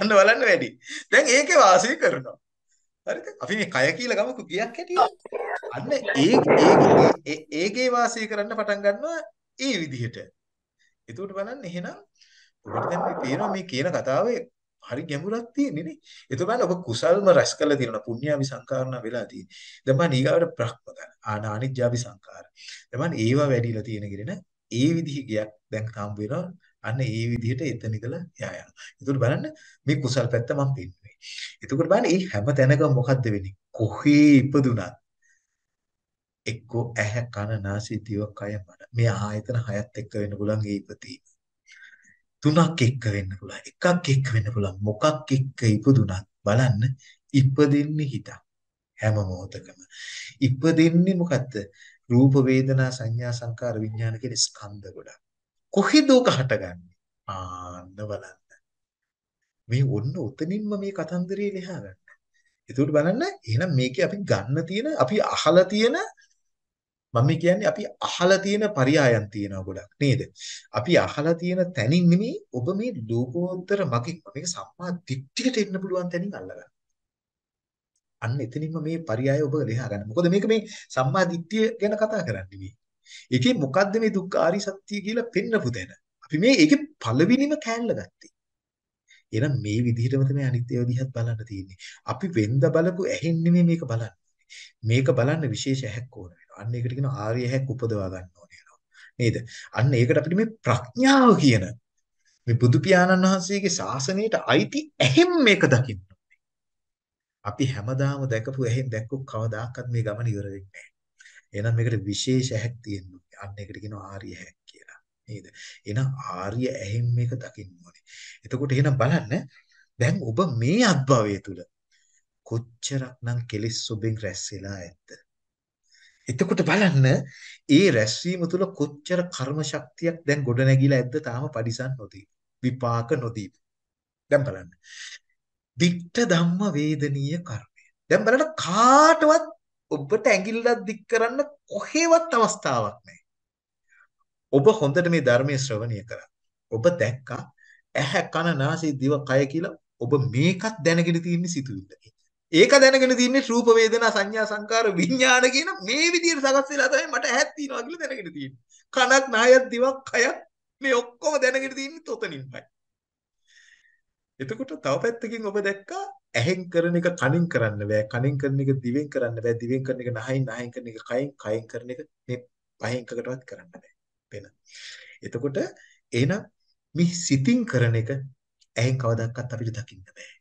අන්න බලන්න වැඩි. දැන් ඒකේ වාසය කරනවා. හරිද? අපි මේ කය කියලා ගමුකෝ ගියක් හැටියට. අන්න ඒ ඒ ඒකේ වාසය කරන්න පටන් ගන්නවා ඒ විදිහට. එතකොට බලන්න එහෙනම් ඔබට දැන් මේ පේනවා මේ කියන කතාවේ හරි ගැඹුරක් තියෙන්නේ නේ. එතකොට බලන්න ඔබ කුසල්ම රැස් කරලා තියෙනවා පුණ්‍යාවි සංකාරණ වෙලා තියෙන්නේ. දැන් මම ඊගාවට බ්‍රහ්ම ගන්න. ආනානිජ්ජාවි සංකාර. දැන් මම ඒවා වැඩිලා තියෙන කිරෙන ඒ විදිහ ගියක් දැන් හම්බ වෙනවා. අන්න ඒ විදිහට එතන ඉඳලා යා යනවා. එතකොට බලන්න මේ කුසල් පැත්ත මම පෙන්නුවේ. එතකොට බලන්න මේ හැම තැනකම මොකද්ද වෙන්නේ? කොහේ ඉපදුනත් එක්කෝ ඇහැ කන නාසය දිව කය මන මේ ආයතන හයත් එක්ක වෙන්න පුළුවන් ඒ ඉපදීම. තුනක් එක්ක වෙන්න පුළුවන්. එකක් එක්ක වෙන්න පුළුවන්. මොකක් එක්ක ඉපදුනත් බලන්න ඉපදෙන්නේ හිත. හැම මොහොතකම. ඉපදෙන්නේ මොකද්ද? රූප වේදනා සංඥා සංකාර විඥාන කියන ස්කන්ධ ගොඩක්. කොහෙද උක හටගන්නේ? ආන්න බලන්න. මේ ඔන්න උතනින්ම මේ කතන්දරේ ලියා ගන්න. එතකොට බලන්න එහෙනම් මේකේ අපි ගන්න තියෙන අපි අහලා තියෙන මම කියන්නේ අපි අහලා තියෙන පරයයන් තියෙනවා ගොඩක් නේද? අපි අහලා තියෙන තැනින් නෙමෙයි ඔබ මේ ලෝකෝත්තර මගින් මේක සම්මා දිට්ඨියට එන්න පුළුවන් තැනින් අල්ලගන්න. අන්න එතනින්ම මේ පරයය ඔබ ලියා ගන්න. මොකද මේක මේ සම්මා දිට්ඨිය ගැන කතා කරන්නේ මේ. ඒකේ මොකද්ද මේ දුක්ඛ ආරි සත්‍ය කියලා පෙන්නපු තැන. අපි මේ ඒකේ පළවෙනිම කෑල්ල ගත්තේ. එහෙනම් මේ විදිහටම තමයි අනිත්‍යව දිහත් බලන්න තියෙන්නේ. අපි වෙන්ද බලපු ඇහෙන් නෙමෙයි මේක බලන්නේ. මේක බලන්න විශේෂ ඇහැක් ඕන වෙනවා. අන්න ඒකට කියනවා ආර්ය ඇහැක් උපදවා ගන්න ඕනේ වෙනවා. නේද? අන්න ඒකට අපිට මේ ප්‍රඥාව කියන මේ බුදු පියාණන් වහන්සේගේ ශාසනයට අයිති ඇහෙන් මේක දකින්න අපි හැමදාම දැකපු ඇහෙන් දැක්කොත් කවදාකවත් මේ ගමන ඉවර වෙන්නේ නැහැ. එහෙනම් මේකට විශේෂ ඇහැක් තියෙන්න ඕනේ. අන්න ඒකට කියනවා ආර්ය ඇහැක් කියලා. නේද? එහෙනම් ආර්ය ඇහෙන් මේක දකින්න ඕනේ. එතකොට එහෙනම් බලන්න දැන් ඔබ මේ අත්භවය තුල කොච්චරක්නම් කෙලිස් ඔබෙන් රැස් වෙලා ඇද්ද? එතකොට බලන්න ඒ රැස්වීම තුල කොච්චර කර්ම ශක්තියක් දැන් ගොඩ නැගිලා ඇද්ද තාම පරිසම් නොදී. විපාක නොදී. දැන් බලන්න. ditta ධම්ම වේදනීය කර්මය. දැන් බලන්න කාටවත් ඔබට ඇඟිල්ලක් දික් කරන්න කොහෙවත් අවස්ථාවක් නැහැ. ඔබ හොඳට මේ ධර්මයේ ශ්‍රවණය කරා. ඔබ දැක්කා ඇහැ කන නාසය දිව කය කියලා ඔබ මේකත් දැනගෙන තියෙන සිතුවිල්ලකින්. ඒක දැනගෙන තින්නේ රූප වේදනා සංඥා සංකාර විඥාන කියන මේ විදිහට සකස් වෙලා තමයි මට ඇහක් තියෙනවා කියලා දැනගෙන තියෙන්නේ. කනක් නායක් දිවක් කයක් මේ ඔක්කොම දැනගෙන තින්නේ තොතනින්මයි. එතකොට තව පැත්තකින් ඔබ දැක්කා ඇහෙන් කරන එක කනින් කරන්න බෑ. කනින් කරන එක දිවෙන් කරන්න බෑ. දිවෙන් කරන එක නහයින් නහයින් කරන එක කයින් කයින් කරන එක මේ පහෙන් එකකටවත් කරන්න බෑ. වෙන. එතකොට එහෙනම් මේ සිතින් කරන එක ඇහෙන් කවදාවත් අපිට දකින්න බෑ.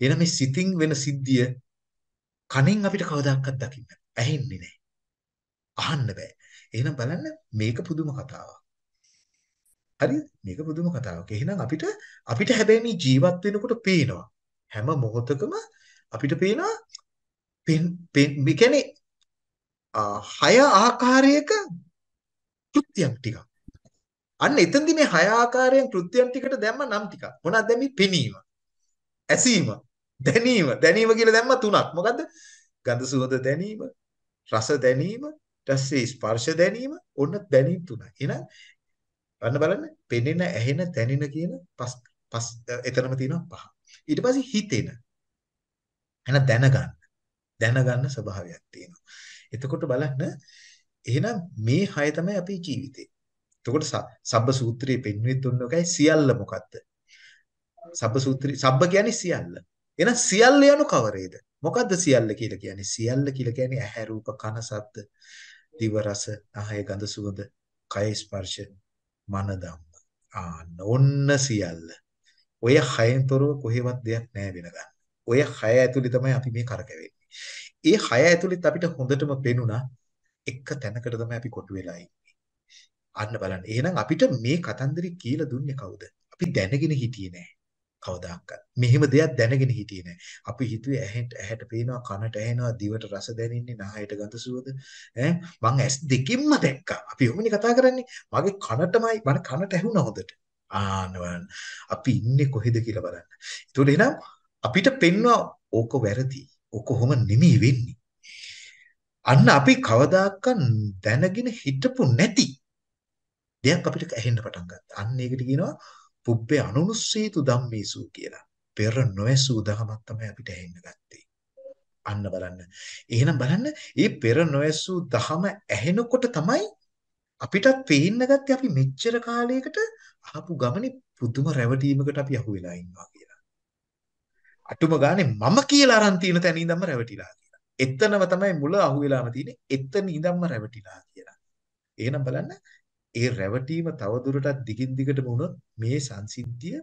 එහෙනම් මේ සිතින් වෙන සිද්ධිය කනෙන් අපිට කවදාවත් දකින්න ඇහෙන්නේ නැහැ. අහන්න බෑ. එහෙනම් බලන්න මේක පුදුම කතාවක්. හරිද? මේක පුදුම කතාවක්. එහෙනම් අපිට අපිට හැබැයි මේ ජීවත් වෙනකොට පේනවා. හැම මොහොතකම අපිට පේනවා පෙන් මේ කියන්නේ හය ආකාරයක කෘත්‍යම් ටිකක්. අන්න එතෙන්දි මේ හය ආකාරයෙන් කෘත්‍යම් ටිකට දැම්ම නම් ටිකක්. මොනවද මේ පෙනීම? ඇසීම, දැනීම. දැනීම කියලා දැම්ම තුනක්. මොකද්ද? ගඳ සුවඳ දැනීම, රස දැනීම, ඊටසේ ස්පර්ශ දැනීම, ඔන්න දැනීම් තුනයි. එහෙනම් අන්න බලන්න, පෙනෙන, ඇහෙන, දැනෙන කියන පස් පස් එතරම් තියෙනවා පහ. ඊට පස්සේ හිතෙන. එහෙනම් දැනගන්න. දැනගන්න ස්වභාවයක් තියෙනවා. එතකොට බලන්න එහෙනම් මේ හය තමයි අපේ ජීවිතේ. එතකොට සබ්බ සූත්‍රයේ පෙන්වෙත් උන්නෝකයි සියල්ල මොකද්ද? සබ්බ සූත්‍රي සබ්බ කියන්නේ සියල්ල. එහෙනම් සියල්ල යනු කවරේද? මොකද්ද සියල්ල කියලා කියන්නේ? සියල්ල කියලා කියන්නේ ඇහැ රූප කන ශබ්ද දිව රස ආහය ගඳ සුවඳ කය ස්පර්ශ මන ධම්ම. ආන්න ඔන්න සියල්ල. ඔය හයෙන් තොරව කොහෙවත් දෙයක් නැහැ වෙන ගන්න. ඔය හය ඇතුලේ තමයි අපි මේ කරකැවෙන්නේ. ඒ හය ඇතුලෙත් අපිට හොඳටම පෙනුණා එක තැනකට තමයි අපි කොටු වෙලා ඉන්නේ. අන්න බලන්න. එහෙනම් අපිට මේ කතන්දරේ කියලා දුන්නේ කවුද? අපි දැනගෙන හිටියේ නෑ. කවදාකවත්. මෙහෙම දෙයක් දැනගෙන හිටියේ නෑ. අපි හිතුවේ ඇහෙට ඇහැට පේනවා, කනට ඇහෙනවා, දිවට රස දැනෙන්නේ, නහයට ගඳ සුවඳ. ඈ මං ඇස් දෙකින්ම දැක්කා. අපි ඔහොමනේ කතා කරන්නේ. මගේ කනටමයි මම කනට ඇහුණා හොඳට. ආන්න බලන්න. අපි ඉන්නේ කොහෙද කියලා බලන්න. ඒතකොට එහෙනම් අපිට පෙන්වා ඕක වැරදි. ඕක කොහොම නෙමෙයි වෙන්නේ. අන්න අපි කවදාකවත් දැනගෙන හිටපු නැති දෙයක් අපිට ඇහෙන්න පටන් ගත්තා. අන්න ඒකට කියනවා පුබ්බේ අනුනුස්සීතු ධම්මේසු කියලා. පෙර නොඇසූ දහමක් තමයි අපිට ඇහෙන්න ගත්තේ. අන්න බලන්න. එහෙනම් බලන්න මේ පෙර නොඇසූ දහම ඇහෙනකොට තමයි අපිටත් පේන්න ගත්තේ අපි මෙච්චර කාලයකට ආපු ගමනේ පුදුම රැවටීමකට අපි අහු වෙලා ඉන්නවා කියලා. අටුම ගානේ මම කියලා අරන් තියෙන තැන ඉඳන්ම රැවටිලා කියලා. එතනම තමයි මුල අහු වෙලාම තියෙන්නේ. එතන ඉඳන්ම රැවටිලා කියලා. එහෙනම් බලන්න ඒ රැවටීම තවදුරටත් දිගින් දිගටම වුණොත් මේ සංසිද්ධිය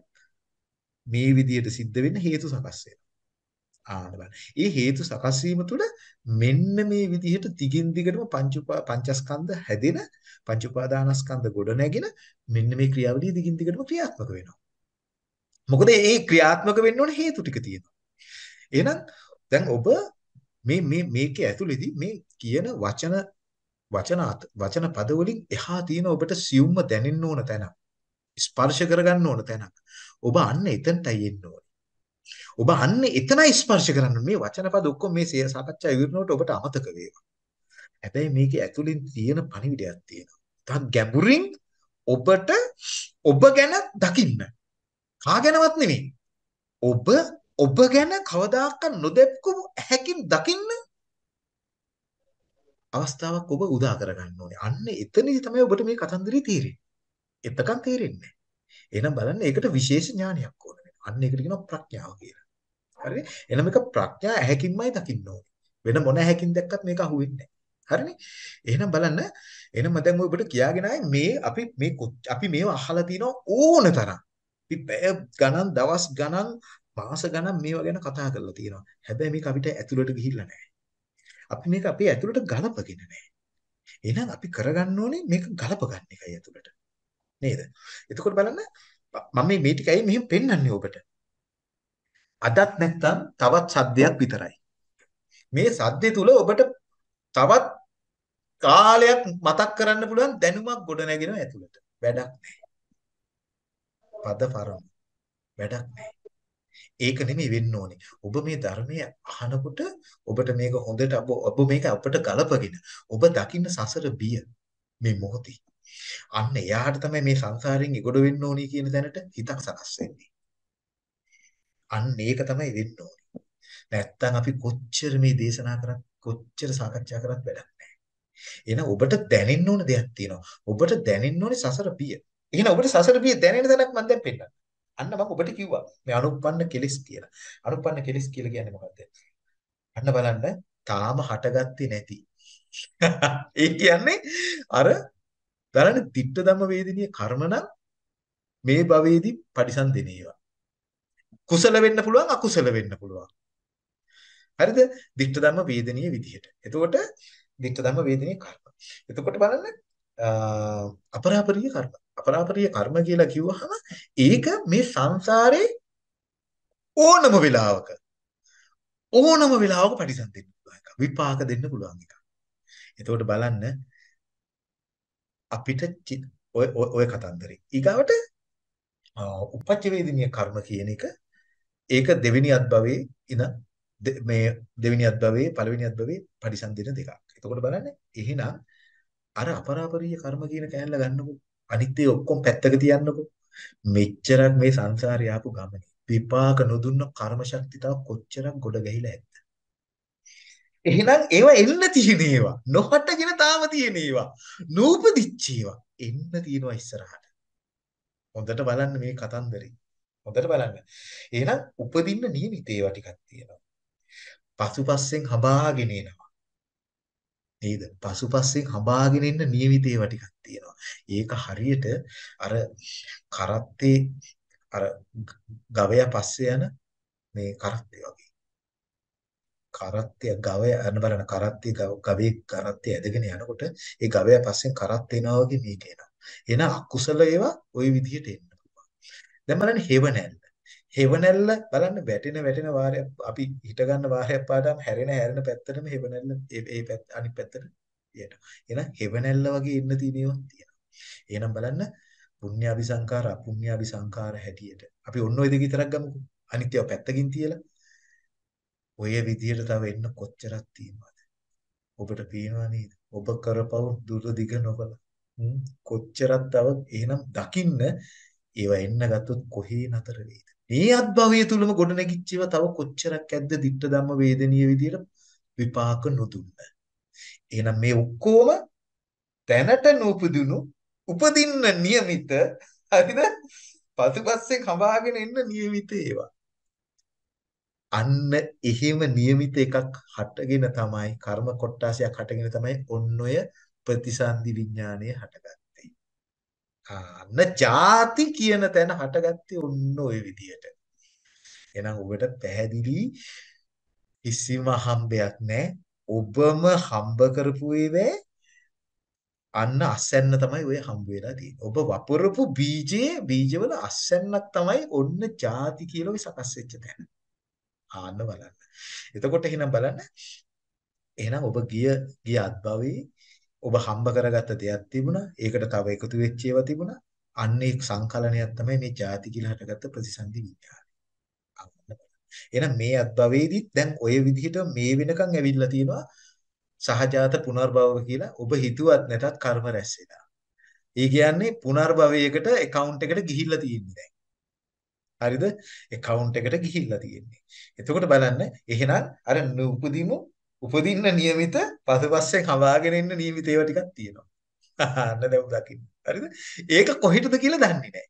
මේ විදියට සිද්ධ වෙන්න හේතු සකස් වෙනවා. ආන බලන්න. ඒ හේතු සකස් වීම තුළ මෙන්න මේ විදිහට දිගින් දිගටම පංච පංචස්කන්ධ හැදෙන පංච උපාදානස්කන්ධ ගොඩ නැගෙන මෙන්න මේ ක්‍රියාවලිය දිගින් දිගටම ක්‍රියාත්මක වෙනවා. මොකද මේ ක්‍රියාත්මක වෙන්න ඕන හේතු ටික තියෙනවා. එහෙනම් දැන් ඔබ මේ මේ මේකේ ඇතුළේදී මේ කියන වචන වචන වචන පද වලින් එහා තියෙන ඔබට සියුම්ම දැනෙන්න ඕන තැන ස්පර්ශ කරගන්න ඕන තැන ඔබ අන්න එතනටයි එන්න ඕනේ. ඔබ අන්න එතනයි ස්පර්ශ කරන්න මේ වචන පද ඔක්කොම මේ සාකච්ඡා ඉවරනකොට ඔබට අමතක වේවා. හැබැයි මේකේ ඇතුලින් තියෙන පණිවිඩයක් තියෙනවා. තා ගැඹුරින් ඔබට ඔබ ගැන දකින්න. කා ගැනවත් නෙමෙයි. ඔබ ඔබ ගැන කවදාකවත් නොදැක්කු හැකින් දකින්න අවස්ථාවක් ඔබ උදා කරගන්න ඕනේ. අන්න එතනදි තමයි ඔබට මේ කතන්දරේ තේරෙන්නේ. එතකන් තේරෙන්නේ නැහැ. එහෙනම් බලන්න ඒකට විශේෂ ඥානයක් ඕන වෙනවා. අන්න ඒකට කියනවා ප්‍රඥාව කියලා. හරිනේ? එහෙනම් මේක ප්‍රඥා ඇහැකින්මයි දකින්න ඕනේ. වෙන මොන ඇහැකින් දැක්කත් මේක අහුවෙන්නේ නැහැ. හරිනේ? එහෙනම් බලන්න එහෙනම් දැන් ඔබට කියාගෙන මේ අපි මේ අපි මේව අහලා තිනවා ඕන තරම්. අපි පැය ගණන් දවස් ගණන් මාස ගණන් මේවා ගැන කතා කරලා තියෙනවා. හැබැයි මේක අපිට ඇතුළට ගිහිල්ලා නැහැ. අපි මේක අපේ ඇතුළට ගලපගෙන නැහැ. එහෙනම් අපි කරගන්න ඕනේ මේක ගලප ගන්න එකයි ඇතුළට. නේද? එතකොට බලන්න මම මේ ටිකයි මෙහෙම පෙන්වන්නේ ඔබට. අදත් නැත්තම් තවත් සද්දයක් විතරයි. මේ සද්දේ තුල ඔබට තවත් කාලයක් මතක් කරන්න පුළුවන් දැනුමක් ගොඩ නැගෙනවා ඇතුළට. වැඩක් නැහැ. පද පරම. වැඩක් නැහැ. ඒක නෙමෙයි වෙන්න ඕනේ. ඔබ මේ ධර්මයේ අහනකොට ඔබට මේක හොඳට ඔබ මේක අපට ගලපගෙන ඔබ දකින්න සසර බිය මේ මොහොතේ. අන්න එයාට තමයි මේ සංසාරයෙන් ඉගොඩ වෙන්න ඕනේ කියන තැනට හිතක් සකස් වෙන්නේ. අන්න ඒක තමයි වෙන්න ඕනේ. නැත්තම් අපි කොච්චර මේ දේශනා කරත් කොච්චර සාකච්ඡා කරත් වැඩක් නැහැ. එහෙනම් ඔබට දැනෙන්න ඕන දෙයක් තියෙනවා. ඔබට දැනෙන්න ඕනේ සසර බිය. එහෙනම් ඔබට සසර බිය දැනෙන තැනක් මම දැන් පෙන්නනවා. අන්න මම ඔබට කිව්වා මේ අනුප්පන්න කෙලිස් කියලා. අනුප්පන්න කෙලිස් කියලා කියන්නේ මොකද්ද? අන්න බලන්න තාම හටගත්තේ නැති. [LAUGHS] ඒ කියන්නේ අර බලන්න ditta ධම්ම වේදිනිය කර්ම නම් මේ භවයේදී පරිසම් දෙනේවා. කුසල වෙන්න පුළුවන් අකුසල වෙන්න පුළුවන්. හරිද? ditta ධම්ම වේදිනිය විදිහට. එතකොට ditta ධම්ම වේදිනිය කර්ම. එතකොට බලන්න අපරාපරිය කර්ම. අපරාපරිය කර්ම කියලා කිව්වහම ඒක මේ සංසාරේ ඕනම වෙලාවක ඕනම වෙලාවක පරිසම් දෙන්න පුළුවන් එක. විපාක දෙන්න පුළුවන් එක. එතකොට බලන්න අපිට ඔය ඔය කතන්දරේ. ඊගාවට උපච්ච වේදිනිය කර්ම කියන එක ඒක දෙවෙනි අත්භවයේ ඉන මේ දෙවෙනි අත්භවයේ පළවෙනි අත්භවයේ පරිසම් දෙන දෙකක්. එතකොට බලන්න එහෙනම් අර අපරාපරිය කර්ම කියන කෑල්ල ගන්නකො අනිත් ඒ ඔක්කොම පැත්තක තියන්නකො. මෙච්චරක් මේ සංසාරේ ආපු ගමනේ විපාක නොදුන්න කර්ම ශක්තිය තව කොච්චරක් ගොඩ ගැහිලා ඇද්ද? එහෙනම් ඒවා එන්න තියෙන ඒවා. නොහටගෙන තාම තියෙන ඒවා. නූපදිච්ච ඒවා. එන්න තියෙනවා ඉස්සරහට. හොඳට බලන්න මේ කතන්දරේ. හොඳට බලන්න. එහෙනම් උපදින්න නියමිත ඒවා ටිකක් තියෙනවා. පසුපස්සෙන් හබාගෙන එනවා. නේද? පසුපස්සෙන් හඹාගෙන ඉන්න නියමිත ඒවා ටිකක් තියෙනවා. ඒක හරියට අර කරත්තේ අර ගවයා පස්සේ යන මේ කරත්තේ වගේ. කරත්තේ ගවය අන්න බලන්න කරත්තේ ගවේ කරත්තේ ඇදගෙන යනකොට ඒ ගවයා පස්සෙන් කරත් එනවා වගේ මේක එනවා. එහෙනම් අකුසල ඒවා ওই විදිහට එන්න පුළුවන්. දැන් බලන්න හෙවණැල්ල. හෙවණැල්ල බලන්න වැටෙන වැටෙන වාරයක් අපි හිට ගන්න වාරයක් පාඩම් හැරෙන හැරෙන පැත්තටම හෙවණැල්ල ඒ ඒ පැත්ත අනිත් පැත්තට යනවා. එහෙනම් හෙවණැල්ල වගේ එන්න තියෙන ඒවා තියෙනවා. එහෙනම් බලන්න පුණ්‍ය අபிසංකාර අපුණ්‍ය අபிසංකාර හැටියට. අපි ඔන්න ඔය දෙක විතරක් ගමුකෝ. අනිත් ඒවා පැත්තකින් තියලා. ඔය විදිහට තව එන්න කොච්චරක් තියෙනවද? ඔබට පේනවා නේද? ඔබ කරපව දුර දිග නොබල. කොච්චරක් තව එහෙනම් දකින්න ඒවා එන්න ගත්තොත් කොහේ නතර වෙයිද? මේ අත්භවය තුලම ගොඩනැගිච්ච ඒවා තව කොච්චරක් ඇද්ද ditta ධම්ම වේදනීය විදියට විපාක නොදුන්න. එහෙනම් මේ ඔක්කොම දැනට නූපදුණු උපදින්න નિયમિત හරිද? පසුපස්සේ කඹාගෙන එන්න નિયમિત ඒවා. අන්න එහෙම નિયમિત එකක් හටගෙන තමයි කර්ම කොටාසයක් හටගෙන තමයි ඔන්න ඔය ප්‍රතිසන්දි විඥානය හටගත්තේ. අන්න ಜಾති කියන තැන හටගත්තේ ඔන්න ඔය විදියට. එහෙනම් ඔබට පැහැදිලි කිසිම හම්බයක් නැහැ. ඔබම හම්බ කරපු ඒවා අන්න අස්සන්න තමයි ඔය හම්බ වෙලා තියෙන්නේ. ඔබ වපුරපු බීජයේ බීජවල අස්සන්නක් තමයි ඔන්න ಜಾති කියලා ඔය සකස් වෙච්ච තැන. ආන්න බලන්න. එතකොට එහෙනම් බලන්න. එහෙනම් ඔබ ගිය ගිය අත්භවයේ ඔබ හම්බ කරගත්ත දෙයක් තිබුණා. ඒකට තව එකතු වෙච්ච ඒවා තිබුණා. අන්න ඒ සංකලනයක් තමයි මේ ಜಾති කියලා හටගත්ත ප්‍රතිසන්දි විඥානය. එහෙනම් මේ අත්භවයේදීත් දැන් ඔය විදිහට මේ වෙනකන් ඇවිල්ලා තියෙනවා සහජාත පුනර්භව කියලා ඔබ හිතුවත් නැතත් කර්ම රැස් වෙනවා. ඒ කියන්නේ පුනර්භවයකට account එකට ගිහිල්ලා තියෙන්නේ දැන්. හරිද? account එකට ගිහිල්ලා තියෙන්නේ. එතකොට බලන්න එහෙනම් අර උපදීමු උපදින්න નિયમિત පසුපස්සේ හවාගෙන ඉන්න નિયમિત ඒවා ටිකක් තියෙනවා. අන්න දැන් දකින්න. හරිද? ඒක කොහෙටද කියලා දන්නේ නැහැ.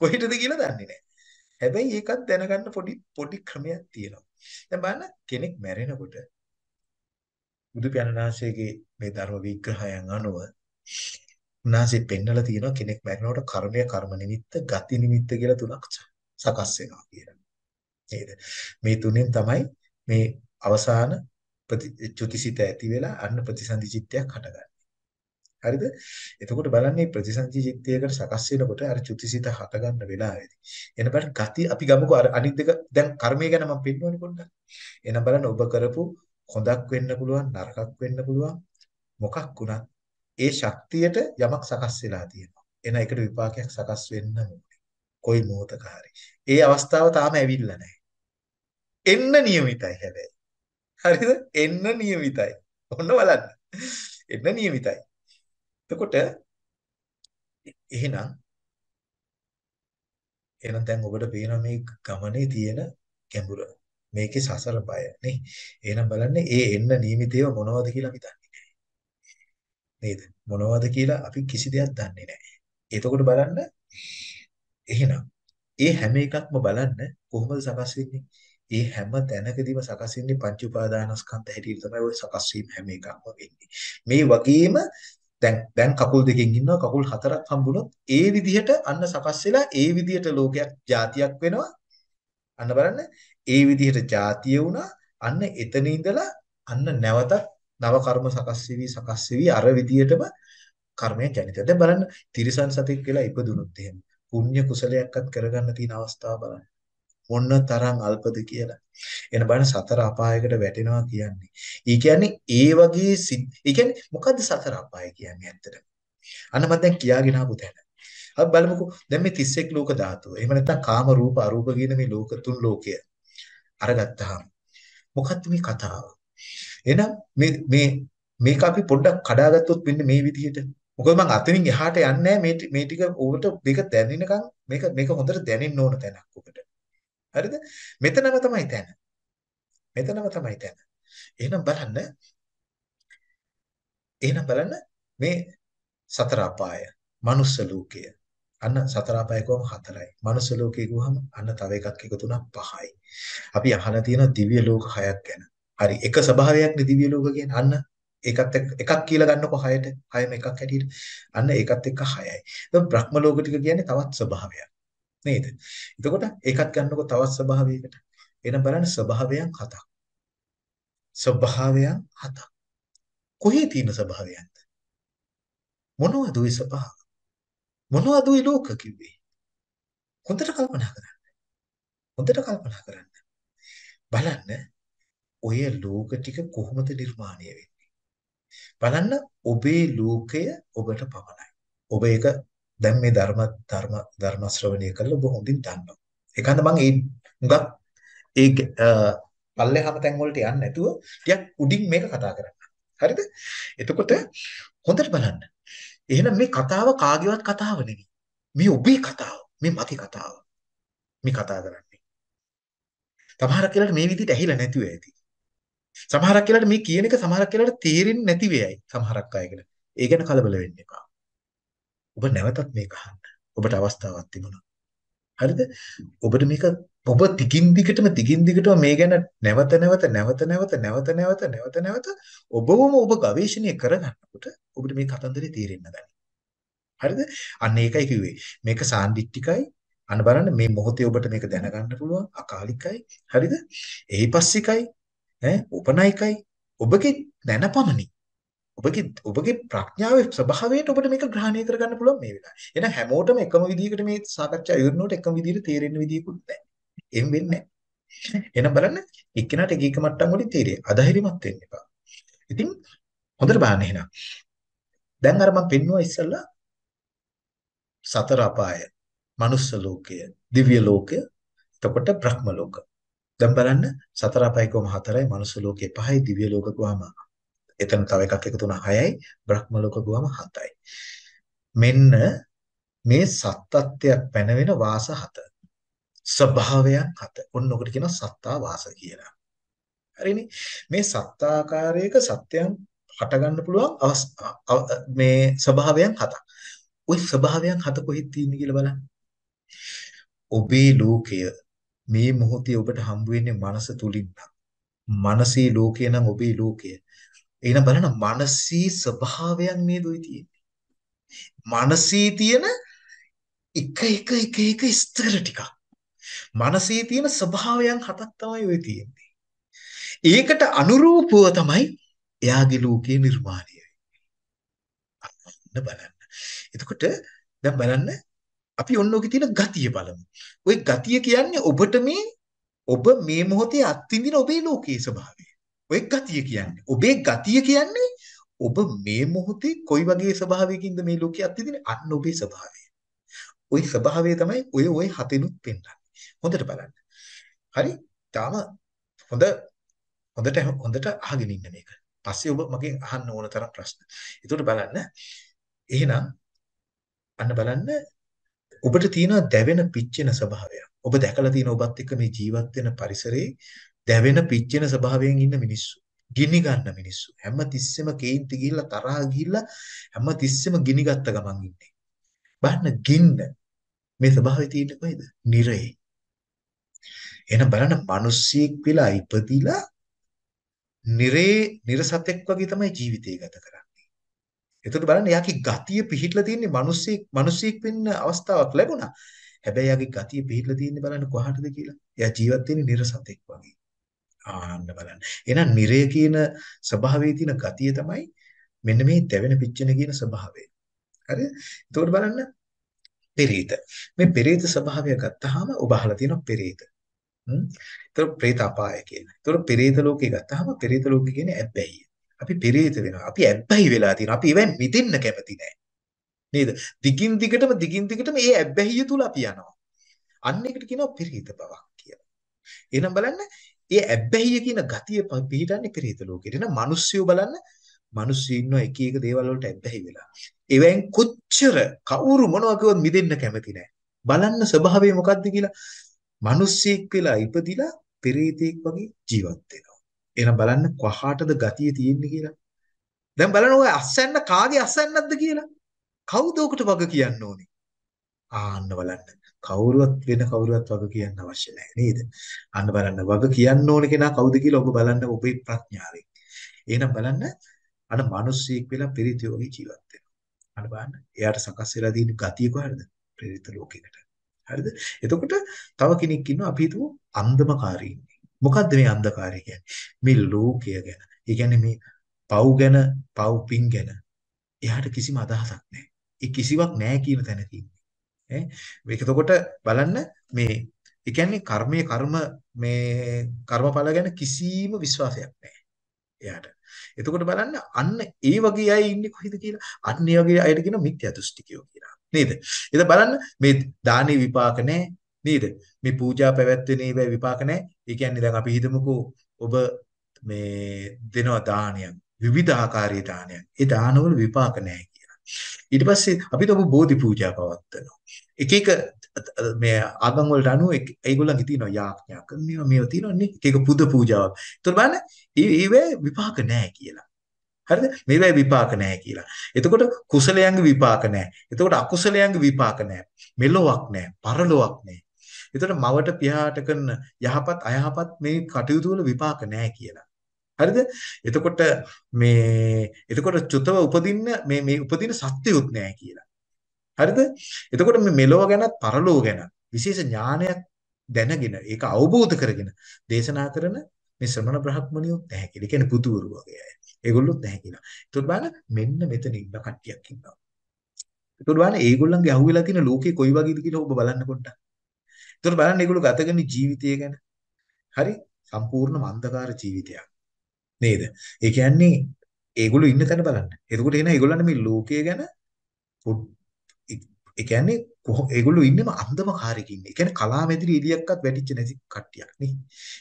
කොහෙටද කියලා දන්නේ නැහැ. හැබැයි ඒකත් දැනගන්න පොඩි පොඩි ක්‍රමයක් තියෙනවා. දැන් බලන්න කෙනෙක් මැරෙනකොට බුදු පියාණන් වහන්සේගේ මේ ධර්ම විග්‍රහයන් අනුව උන්වහන්සේ පෙන්නලා තියෙනවා කෙනෙක් මැරෙනකොට කර්මය කර්ම නිමිත්ත ගති නිමිත්ත කියලා තුනක් සකස් වෙනවා කියලා. නේද? මේ තුනෙන් තමයි මේ අවසාන චුතිසිත ඇති වෙලා අන්න ප්‍රතිසන්දි චිත්තයක් හටගන්නවා. හරිද? එතකොට බලන්නේ ප්‍රතිසන්දි චිත්තයකට සකස් වෙනකොට අර චුතිසිත හටගන්න වෙලාවේදී එන බලන්න ගති අපි ගමුකෝ අර අනිත් දෙක දැන් කර්මය ගැන මම පෙන්නවනේ පොඩ්ඩක්. එහෙනම් බලන්න ඔබ කරපු හොඳක් වෙන්න පුළුවන් නරකක් වෙන්න පුළුවන් මොකක් වුණත් ඒ ශක්තියට යමක් සකස් වෙලා තියෙනවා. එන එකට විපාකයක් සකස් වෙන්න ඕනේ. කොයි මොහොතක හරි. ඒ අවස්ථාව තාම ඇවිල්ලා නැහැ. එන්න නියමිතයි හැබැයි. හරිද? එන්න નિયમિતයි. ඔන්න බලන්න. එන්න નિયમિતයි. එතකොට එහෙනම් එහෙනම් දැන් ඔබට පේනවා මේ ගමනේ තියෙන ගැඹුර. මේකේ සසර බය නේ. එහෙනම් බලන්න ඒ එන්න નિયમિતේව මොනවද කියලා අපි දන්නේ නැහැ. නේද? මොනවද කියලා අපි කිසි දෙයක් දන්නේ නැහැ. එතකොට බලන්න එහෙනම් ඒ හැම එකක්ම බලන්න කොහොමද සකස් වෙන්නේ? ඒ හැම තැනකදීම සකස් වෙන්නේ පංච උපාදානස්කන්ධ හැටියට තමයි ওই සකස් වීම හැම එකක්ම වෙන්නේ. මේ වගේම දැන් දැන් කකුල් දෙකකින් ඉන්නවා කකුල් හතරක් හම්බුනොත් ඒ විදිහට අන්න සකස් වෙලා ඒ විදිහට ලෝකයක් જાතියක් වෙනවා. අන්න බලන්න ඒ විදිහට જાතිය වුණා. අන්න එතන ඉඳලා අන්න නැවතත් නව කර්ම සකස් වෙවි සකස් වෙවි අර විදිහටම කර්මය ජනිත. දැන් බලන්න තිරිසන් සතෙක් කියලා ඉපදුනොත් එහෙම පුණ්‍ය කුසලයක්වත් කරගන්න තියෙන අවස්ථාව බලන්න. මොන්න තරම් අල්පද කියලා. එන බලන්න සතර අපායකට වැටෙනවා කියන්නේ. ඒ කියන්නේ ඒ වගේ ඒ කියන්නේ මොකද්ද සතර අපාය කියන්නේ ඇත්තටම? අන්න මම දැන් කියාගෙන ආපු තැන. අපි බලමුකෝ දැන් මේ 31 ලෝක ධාතුව. එහෙම නැත්නම් කාම රූප අරූප කියන මේ ලෝක තුන් ලෝකය. අරගත්තාම මොකක්ද මේ කතාව? එහෙනම් මේ මේ මේක අපි පොඩ්ඩක් කඩාගත්තොත් මෙන්න මේ විදිහට. මොකද මම අතනින් එහාට යන්නේ මේ මේ ටික ඔබට මේක දැනෙනකන් මේක මේක හොඳට දැනෙන්න ඕන තැනක් ඔබට. හරිද? මෙතනම තමයි තැන. මෙතනම තමයි තැන. එහෙනම් බලන්න එහෙනම් බලන්න මේ සතර අපාය, මනුස්ස ලෝකය. අන්න සතර අපාය කොහොම හතරයි. මනුස්ස ලෝකේ ගුවහම අන්න තව එකක් එකතු වුණා පහයි. අපි අහලා තියෙන දිව්‍ය ලෝක හයක් ගැන. හරි එක ස්වභාවයක්නේ දිව්‍ය ලෝක කියන්නේ. අන්න ඒකත් එකක් කියලා ගන්නකො හයට. හයම එකක් හැටියට. අන්න ඒකත් එක්ක හයයි. දැන් බ්‍රහ්ම ලෝක ටික කියන්නේ තවත් ස්වභාවයක්. නේද? එතකොට ඒකත් ගන්නකො තවත් ස්වභාවයකට. එන බලන්න ස්වභාවයන් හතක්. ස්වභාවයන් හතක්. කොහේ තියෙන ස්වභාවයන්ද? මොනවද ওই ස්වභාව? මොනවද ওই ලෝක කිව්වේ? හොඳට කල්පනා කරන්න. හොඳට කල්පනා කරන්න. බලන්න ඔය ලෝක ටික කොහොමද නිර්මාණය වෙන්නේ? බලන්න ඔබේ ලෝකය ඔබට පමණයි. ඔබ ඒක දැන් මේ ධර්ම ධර්ම ධර්ම ශ්‍රවණය කරලා ඔබ හොඳින් දන්නවා. ඒකන්ද මම ඒ හුඟක් ඒ පල්ලෙහාම තැන් වලට යන්නේ නැතුව ටිකක් උඩින් මේක කතා කරන්න. හරිද? එතකොට හොඳට බලන්න. එහෙනම් මේ කතාව කාගේවත් කතාව නෙවෙයි. මේ ඔබේ කතාව. මේ මගේ කතාව. මේ කතා කරන්නේ. සමහරක් වෙලාවට මේ විදිහට ඇහිලා නැතුව ඇති. සමහරක් වෙලාවට මේ කියන එක සමහරක් වෙලාවට තේරෙන්නේ නැති වෙයි. සමහරක් අයකට. ඒ ගැන කලබල වෙන්න එපා. ඔබ නැවතත් මේක අහන්න. ඔබට අවස්ථාවක් තිබුණා. හරිද? ඔබට මේක ඔබ දිගින් දිගටම දිගින් දිගටම මේ ගැන නැවත නැවත නැවත නැවත නැවත නැවත නැවත නැවත ඔබවම ඔබ ගවේෂණය කරගන්නකොට ඔබට මේ කතන්දරේ තේරෙන්න ගනී. හරිද? අන්න ඒකයි කිව්වේ. මේක සාන්දිටිකයි. අන්න බලන්න මේ මොහොතේ ඔබට මේක දැනගන්න පුළුවන් අකාලිකයි. හරිද? එහිපස්සිකයි. ඈ උපනයිකයි. ඔබගේ දැනපමණි. ඔබගේ ඔබගේ ප්‍රඥාවේ ස්වභාවයට ඔබට මේක ග්‍රහණය කරගන්න පුළුවන් මේ වෙලාවේ. එහෙනම් හැමෝටම එකම විදිහකට මේ සාකච්ඡා ඉවරනකොට එකම විදිහට තේරෙන්න විදියකුත් නැහැ. එහෙම වෙන්නේ නැහැ. එහෙනම් බලන්න එක්කෙනාට එක එක මට්ටම් වලින් තේරෙයි. අධෛර්යමත් වෙන්න එපා. ඉතින් හොඳට බලන්න එහෙනම්. දැන් අර මම පෙන්නුවා ඉස්සල්ලා සතර අපාය, මනුස්ස ලෝකය, දිව්‍ය ලෝකය, එතකොට බ්‍රහ්ම ලෝක. දැන් බලන්න සතර අපාය කොහොම හතරයි, මනුස්ස ලෝකේ පහයි, දිව්‍ය ලෝක කොහොම එතන තව එකක් එකතු වුණා 6යි බ්‍රහ්ම ලෝක ගුවම 7යි. මෙන්න මේ සත්ත්වයක් පැනවෙන වාස 7. ස්වභාවයන් 7. ඔන්න ඔකට කියනවා සත්තා වාස කියලා. හරිනේ? මේ සත්තාකාරයක සත්‍යයන් හට ගන්න පුළුවන් මේ ස්වභාවයන් 7ක්. ওই ස්වභාවයන් 7 කොහෙද තියෙන්නේ කියලා බලන්න. ඔබේ ලෝකය මේ මොහොතේ ඔබට හම්බ වෙන්නේ මනස තුලින් නම්. මනසේ ලෝකය නම් ඔබේ ලෝකය. එහෙනම් බලන්න මානසී ස්වභාවයන් නේද ඔය තියෙන්නේ. මානසී තියෙන එක එක එක එක ස්තර ටිකක්. මානසී තියෙන ස්වභාවයන් හතක් තමයි ඔය තියෙන්නේ. ඒකට අනුරූපව තමයි එයාගේ ලෝකේ නිර්මාණය වෙන්නේ. බලන්න. එතකොට දැන් බලන්න අපි ඔන්න ඔකේ තියෙන ගතිය බලමු. ওই ගතිය කියන්නේ ඔබට මේ ඔබ මේ මොහොතේ අත්විඳින ඔබේ ලෝකයේ ස්වභාවය. ඔය ගතිය කියන්නේ. ඔබේ ගතිය කියන්නේ ඔබ මේ මොහොතේ කොයි වගේ ස්වභාවයකින්ද මේ ලෝකයේ අත්විඳින්නේ? අන්න ඔබේ ස්වභාවය. ওই ස්වභාවය තමයි ඔය ඔය හතෙනුත් පෙන්වන්නේ. හොඳට බලන්න. හරි? තාම හොඳ හොඳට හොඳට අහගෙන ඉන්න මේක. පස්සේ ඔබ මගෙන් අහන්න ඕන තරම් ප්‍රශ්න. ඒකට බලන්න. එහෙනම් අන්න බලන්න ඔබට තියෙන දැවෙන පිච්චෙන ස්වභාවය. ඔබ දැකලා තියෙන ඔබත් එක්ක මේ ජීවත් වෙන පරිසරයේ දැවෙන පිච්චෙන ස්වභාවයෙන් ඉන්න මිනිස්සු. ගිනි ගන්න මිනිස්සු. හැම තිස්සෙම කේන්ති ගිහිල්ලා තරහා ගිහිල්ලා හැම තිස්සෙම ගිනි ගත්ත ගමන් ඉන්නේ. බලන්න ගින්න මේ ස්වභාවය තියෙන්නේ කොහෙද? නිරේ. එහෙනම් බලන්න මිනිස්සෙක් වෙලා ඉපදිලා නිරේ නිර්සතෙක් වගේ තමයි ජීවිතය ගත කරන්නේ. එතකොට බලන්න යාගේ ගතිය පිහිටලා තියෙන්නේ මිනිස්සෙක් මිනිස්සෙක් වෙන්න අවස්ථාවක් ලැබුණා. හැබැයි යාගේ ගතිය පිහිටලා තියෙන්නේ බලන්න කොහටද කියලා. එයා ජීවත් වෙන්නේ නිර්සතෙක් වගේ. ආන්න බලන්න. එහෙනම් නිරය කියන ස්වභාවයේ තියෙන ගතිය තමයි මෙන්න මේ දැවෙන පිච්චෙන කියන ස්වභාවය. හරිද? එතකොට බලන්න පෙරේත. මේ පෙරේත ස්වභාවය ගත්තාම ඔබ අහලා තියෙනවා පෙරේත. හ්ම්. එතකොට പ്രേත අපාය කියන. එතකොට පෙරේත ලෝකේ ගත්තාම පෙරේත ලෝකේ කියන්නේ ඇබ්බැහිය. අපි පෙරේත වෙනවා. අපි ඇබ්බැහි වෙලා තියෙනවා. අපි ඉවෙන් මිදෙන්න කැමති නැහැ. නේද? දිගින් දිගටම දිගින් දිගටම මේ ඇබ්බැහිය තුල අපි යනවා. අන්න එකට කියනවා පෙරේත බවක් කියලා. එහෙනම් බලන්න ඒ ඇබ්බැහිය කියන ගතිය පිළිටන්නේ පෙරේත ලෝකෙට. එහෙනම් මිනිස්සුયો බලන්න මිනිස්සු ඉන්නවා එක එක දේවල් වලට ඇබ්බැහි වෙලා. ඒවෙන් කොච්චර කවුරු මොනවා කිව්වත් මිදෙන්න කැමති නැහැ. බලන්න ස්වභාවය මොකද්ද කියලා. මිනිස්සෙක් වෙලා ඉපදිලා පෙරේතෙක් වගේ ජීවත් වෙනවා. එහෙනම් බලන්න කොහාටද ගතිය තියෙන්නේ කියලා. දැන් බලන්න ඔය අස්සන්න කාගේ අස්සන්නක්ද කියලා. කවුද උකට වග කියන්න ඕනේ? ආන්න බලන්න. කවුරුවත් වෙන කවුරුවත් වග කියන්න අවශ්‍ය නැහැ නේද? අන්න බලන්න වග කියන්න ඕන කෙනා කවුද කියලා ඔබ බලන්න ඔබේ ප්‍රඥාවෙන්. එහෙනම් බලන්න අර මිනිස්සෙක් වෙලා පිරිත යෝගී ජීවත් වෙනවා. අන්න බලන්න. එයාට සකස් වෙලා තියෙන ගතිය කොහරද? ප්‍රේරිත ලෝකයකට. හරිද? එතකොට තව කෙනෙක් ඉන්නවා අපි හිතුව අන්ධමකාරී ඉන්නේ. මොකද්ද මේ අන්ධකාරය කියන්නේ? මේ ලෝකය ගැන. ඒ කියන්නේ මේ පව් ගැන, පව් පින් ගැන එයාට කිසිම අදහසක් නැහැ. ඒ කිසිවක් නැහැ කියන තැනක ඉන්නේ. ඈ මේක එතකොට බලන්න මේ ඒ කියන්නේ කර්මයේ කර්ම මේ කර්මඵල ගැන කිසිම විශ්වාසයක් නැහැ එයාට. එතකොට බලන්න අන්න ඒ වගේ අය ඉන්නේ කොහෙද කියලා. අන්න ඒ වගේ අයට කියන මිත්‍යා දෘෂ්ටිකයෝ කියලා. නේද? එතන බලන්න මේ දානේ විපාක නැහැ නේද? මේ පූජා පැවැත්වෙන ඒවා විපාක නැහැ. ඒ කියන්නේ දැන් අපි හිතමුකෝ ඔබ මේ දෙනවා දානයක් විවිධ ආකාරයේ දානයක්. ඒ දානවල විපාක නැහැ කියලා. ඊට පස්සේ අපි තව බෝධි පූජා පවත්වනවා. එක එක මේ ආගම් වලට අනුව ඒගොල්ලන්ගේ තියෙනවා යාඥා කරනවා මේවා තියෙනවානේ එක එක පුද පූජාවක්. ඒතකොට බලන්න ඒ විපාක නැහැ කියලා. හරිද? මේවැ විපාක නැහැ කියලා. එතකොට කුසලයන්ගේ විපාක නැහැ. එතකොට අකුසලයන්ගේ විපාක නැහැ. මෙලොවක් නැහැ. පරලොවක් නැහැ. එතකොට මවට පියාට කරන යහපත් අයහපත් මේ කටයුතු වල විපාක නැහැ කියලා. හරිද? එතකොට මේ එතකොට චුතව උපදින්න මේ මේ උපදින සත්‍යයක් නැහැ කියලා. හරිද? එතකොට මේ මෙලොව ගැනත් පරලොව ගැන විශේෂ ඥානයක් දැනගෙන ඒක අවබෝධ කරගෙන දේශනා කරන මේ ශ්‍රමණ බ්‍රහ්මණියොත් නැහැ කියලා. ඒ කියන්නේ පුදුවරු වගේ අය. ඒගොල්ලොත් නැහැ කියලා. ඒතකොට බලන්න මෙන්න මෙතන ඉන්න කට්ටියක් ඉන්නවා. ඒතකොට බලන්න ඒගොල්ලන්ගේ අහුවෙලා තියෙන ලෝකේ කොයි වගේද කියලා ඔබ බලන්න පොඩ්ඩක්. ඒතකොට බලන්න ඒගොල්ලෝ ගත කරන ජීවිතය ගැන. හරි? සම්පූර්ණ අන්ධකාර ජීවිතයක්. නේද? ඒ කියන්නේ ඒගොල්ලෝ ඉන්න තැන බලන්න. එතකොට එන ඒගොල්ලන් මේ ලෝකය ගැන ඒ කියන්නේ ඒගොල්ලෝ ඉන්නේම අන්ධමකාරයක ඉන්නේ. ඒ කියන්නේ කලාමැදිරි එළියක්වත් වැටිච්ච නැති කට්ටියක් නේ.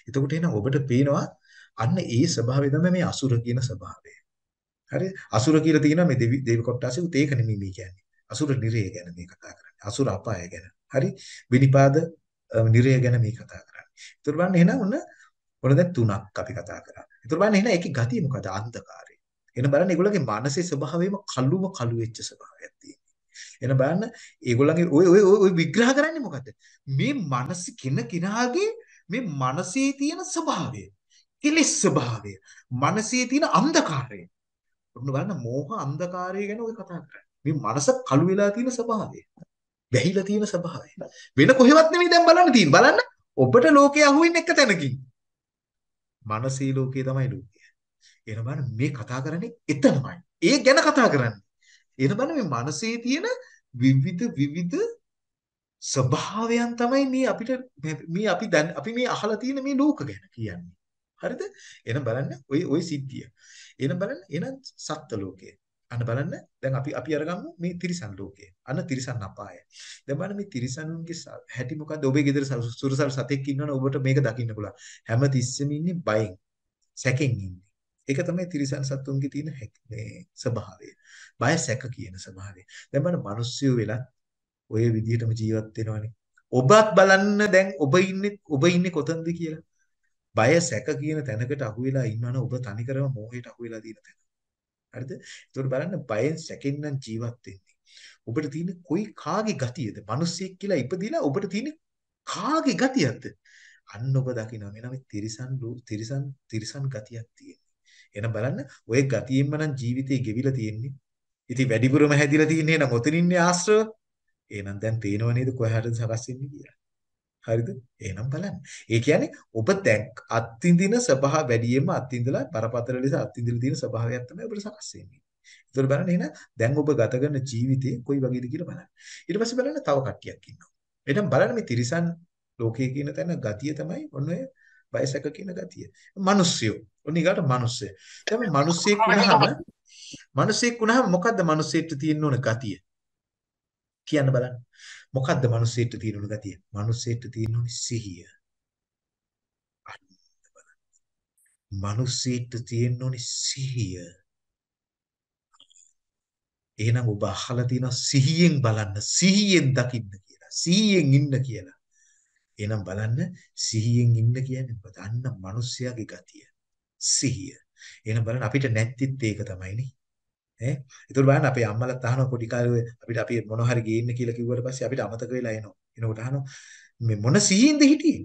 එතකොට එන ඔබට පේනවා අන්න ඒ ස්වභාවය තමයි මේ අසුර කියන ස්වභාවය. හරි? අසුර කියලා තියෙනවා මේ දෙවි දේව කොට්ටාසෙ උත් ඒක නෙමෙයි මේ කියන්නේ. අසුර නිරය ගැන මේ කතා කරන්නේ. අසුර අපාය ගැන. හරි? විනිපාද නිරය ගැන මේ කතා කරන්නේ. ඒතර බලන්න එහෙනම් ඔන්න ඔන්න දැන් තුනක් අපි කතා කරා. ඒතර බලන්න එහෙනම් ඒකේ ගතිය මොකද? අන්ධකාරය. එහෙනම් බලන්න ඒගොල්ලෝගේ මානසික ස්වභාවයම කළුම කළු වෙච්ච ස්වභාවයක් තියෙනවා. එහෙනම් බලන්න ඒගොල්ලන්ගේ ඔය ඔය ඔය විග්‍රහ කරන්නේ මොකද්ද? මේ මනස කින කිනාගේ මේ මනසේ තියෙන ස්වභාවය. කෙලෙස් ස්වභාවය. මනසේ තියෙන අන්ධකාරය. ඔන්න බලන්න මෝහ අන්ධකාරය ගැන ඔය කතා කරන්නේ. මේ මනස කළු වෙලා තියෙන ස්වභාවය. වැහිලා තියෙන ස්වභාවය. වෙන කොහෙවත් නෙමෙයි දැන් බලන්න තියෙන්නේ. බලන්න ඔබට ලෝකේ අහුවෙන්නේ එක තැනකින්. මනසේ ලෝකේ තමයි ලෝකය. එන බලන්න මේ කතා කරන්නේ එතනමයි. ඒ ගැන කතා කරන්නේ. එන බලන්න මේ මනසේ තියෙන විවිධ විවිධ ස්වභාවයන් තමයි මේ අපිට මේ අපි දැන් අපි මේ අහලා තියෙන මේ ලෝක ගැන කියන්නේ. හරිද? එහෙනම් බලන්න ওই ওই සිද්ධිය. එහෙනම් බලන්න එහෙනම් සත්ත්ව ලෝකය. අන්න බලන්න දැන් අපි අපි අරගමු මේ තිරිසන් ලෝකය. අන්න තිරිසන් අපාය. දැන් බලන්න මේ තිරිසන්ගේ හැටි මොකද්ද? ඔබේ ගෙදර සුරසල් සතෙක් ඉන්නවනේ ඔබට මේක දකින්න පුළුවන්. හැම තිස්සෙම ඉන්නේ බයෙන්, සැකෙන් ඉන්නේ. ඒක තමයි තිරිසන් සත්තුන්ගේ තියෙන මේ ස්වභාවය. බය සැක කියන ස්වභාවය. දැන් බලන්න මිනිස්සු වෙලා ඔය විදිහටම ජීවත් වෙනවනේ. ඔබත් බලන්න දැන් ඔබ ඉන්නේ ඔබ ඉන්නේ කොතනද කියලා. බය සැක කියන තැනකට අහු වෙලා ඉන්නවනේ ඔබ තනිකරම මෝහයට අහු වෙලා තියෙන තැන. හරිද? ඒකට බලන්න බයෙන් සැකෙන් නම් ජීවත් වෙන්නේ. ඔබට තියෙන කොයි කාගේ ගතියද? මිනිස්සෙක් කියලා ඉපදිලා ඔබට තියෙන කාගේ ගතියක්ද? අන්න ඔබ දකිනවා මෙන්න මේ තිරිසන් තිරිසන් තිරිසන් ගතියක් තියෙන්නේ. එහෙනම් බලන්න ඔය ගතියෙන්ම නම් ජීවිතේ ගෙවිලා තියෙන්නේ. ඉතින් වැඩිපුරම හැදිලා තියෙන්නේ නම් ඔතනින්නේ ආශ්‍රව. එහෙනම් දැන් පේනව නේද කොහටද සකස් වෙන්නේ කියලා. හරිද? එහෙනම් බලන්න. ඒ කියන්නේ ඔබ දැන් අත්විඳින ස්වභාව වැඩියෙන්ම අත්විඳලා බරපතල ලෙස අත්විඳලා තියෙන ස්වභාවයක් තමයි ඔබට සකස් වෙන්නේ. ඒතර බලන්න එහෙනම් දැන් ඔබ ගත කරන ජීවිතේ කොයි වගේද කියලා බලන්න. ඊට පස්සේ බලන්න තව කට්ටියක් ඉන්නවා. එහෙනම් බලන්න මේ තිරිසන් ලෝකයේ කියන තැන ගතිය තමයි ඔන්න ඔය බයසක කියන ගතිය. මිනිස්සුયો. ඔන්න ඊගාට මිනිස්සය. දැන් මේ මිනිස්සෙක් වුණාම මිනිස්සෙක් වුණාම මොකද්ද මිනිස්සෙට තියෙන්න ඕන ගතිය? කියන්න බලන්න. මොකද්ද මිනිස්සෙට තියෙන ගතිය? මිනිස්සෙට තියෙන සිහිය. මිනිස්සෙට තියෙන සිහිය. එහෙනම් ඔබ අහලා තියෙන සිහියෙන් බලන්න, සිහියෙන් දකින්න කියලා. සිහියෙන් ඉන්න කියලා. එහෙනම් බලන්න සිහියෙන් ඉන්න කියන්නේ මොකද? අන්න මිනිස්යාගේ ගතිය. සිහිය. එහෙනම් බලන්න අපිට නැත්තිත් ඒක තමයිනේ. ඈ ඒතර බලන්න අපේ අම්මලාත් අහනවා පොඩි කාලේ අපිට අපි මොන හරි ගේන්න කියලා කිව්වට පස්සේ අපිට අමතක වෙලා එනවා. එනකොට අහනවා මේ මොන සීයින්ද හිටියේ?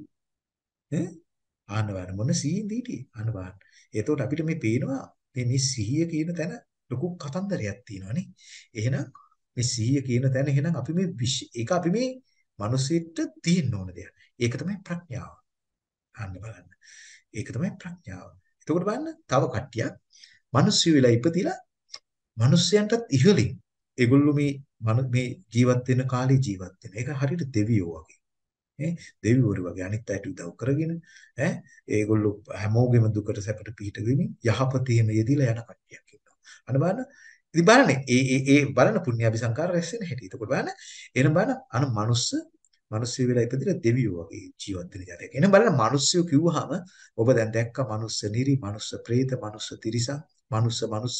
ඈ ආන්න බලන්න මොන සීයින්ද හිටියේ? ආන්න බලන්න. එතකොට අපිට මේ පේනවා මේ මේ සිහිය කියන තැන ලොකු කතන්දරයක් තියෙනවානේ. එහෙනම් මේ සිහිය කියන තැන එහෙනම් අපි මේ ඒක අපි මේ මිනිසෙට තියෙන්න ඕන දෙයක්. ඒක තමයි ප්‍රඥාව. අන්න බලන්න. ඒක තමයි ප්‍රඥාව. එතකොට බලන්න තව කට්ටියක් මිනිස්සු වෙලා ඉපදිලා මිනිස්යන්ටත් ඉහළින් ඒගොල්ලෝ මේ මේ ජීවත් වෙන කාලේ ජීවත් වෙන. ඒක හරියට දෙවියෝ වගේ. ඈ දෙවිවරු වගේ අනිත් අයට උදව් කරගෙන ඈ ඒගොල්ලෝ හැමෝගෙම දුකට සැපට පිහිට වෙමින් යහපතේම යෙදිලා යන කට්ටියක් ඉන්නවා. අන්න බලන්න ඉතින් බලන්න ඒ ඒ ඒ බලන පුණ්‍යාභි සංකාර රැස් වෙන හැටි. එතකොට බලන්න එන බලන්න අන මනුස්ස මිනිස්සු වෙලා ඉපදිලා දෙවියෝ වගේ ජීවත් වෙන ජාතියක්. එන බලන්න මිනිස්සු කිව්වහම ඔබ දැන් දැක්ක මනුස්ස නිරි, මනුස්ස ප්‍රේත, මනුස්ස තිරිසන්, මනුස්ස මනුස්ස,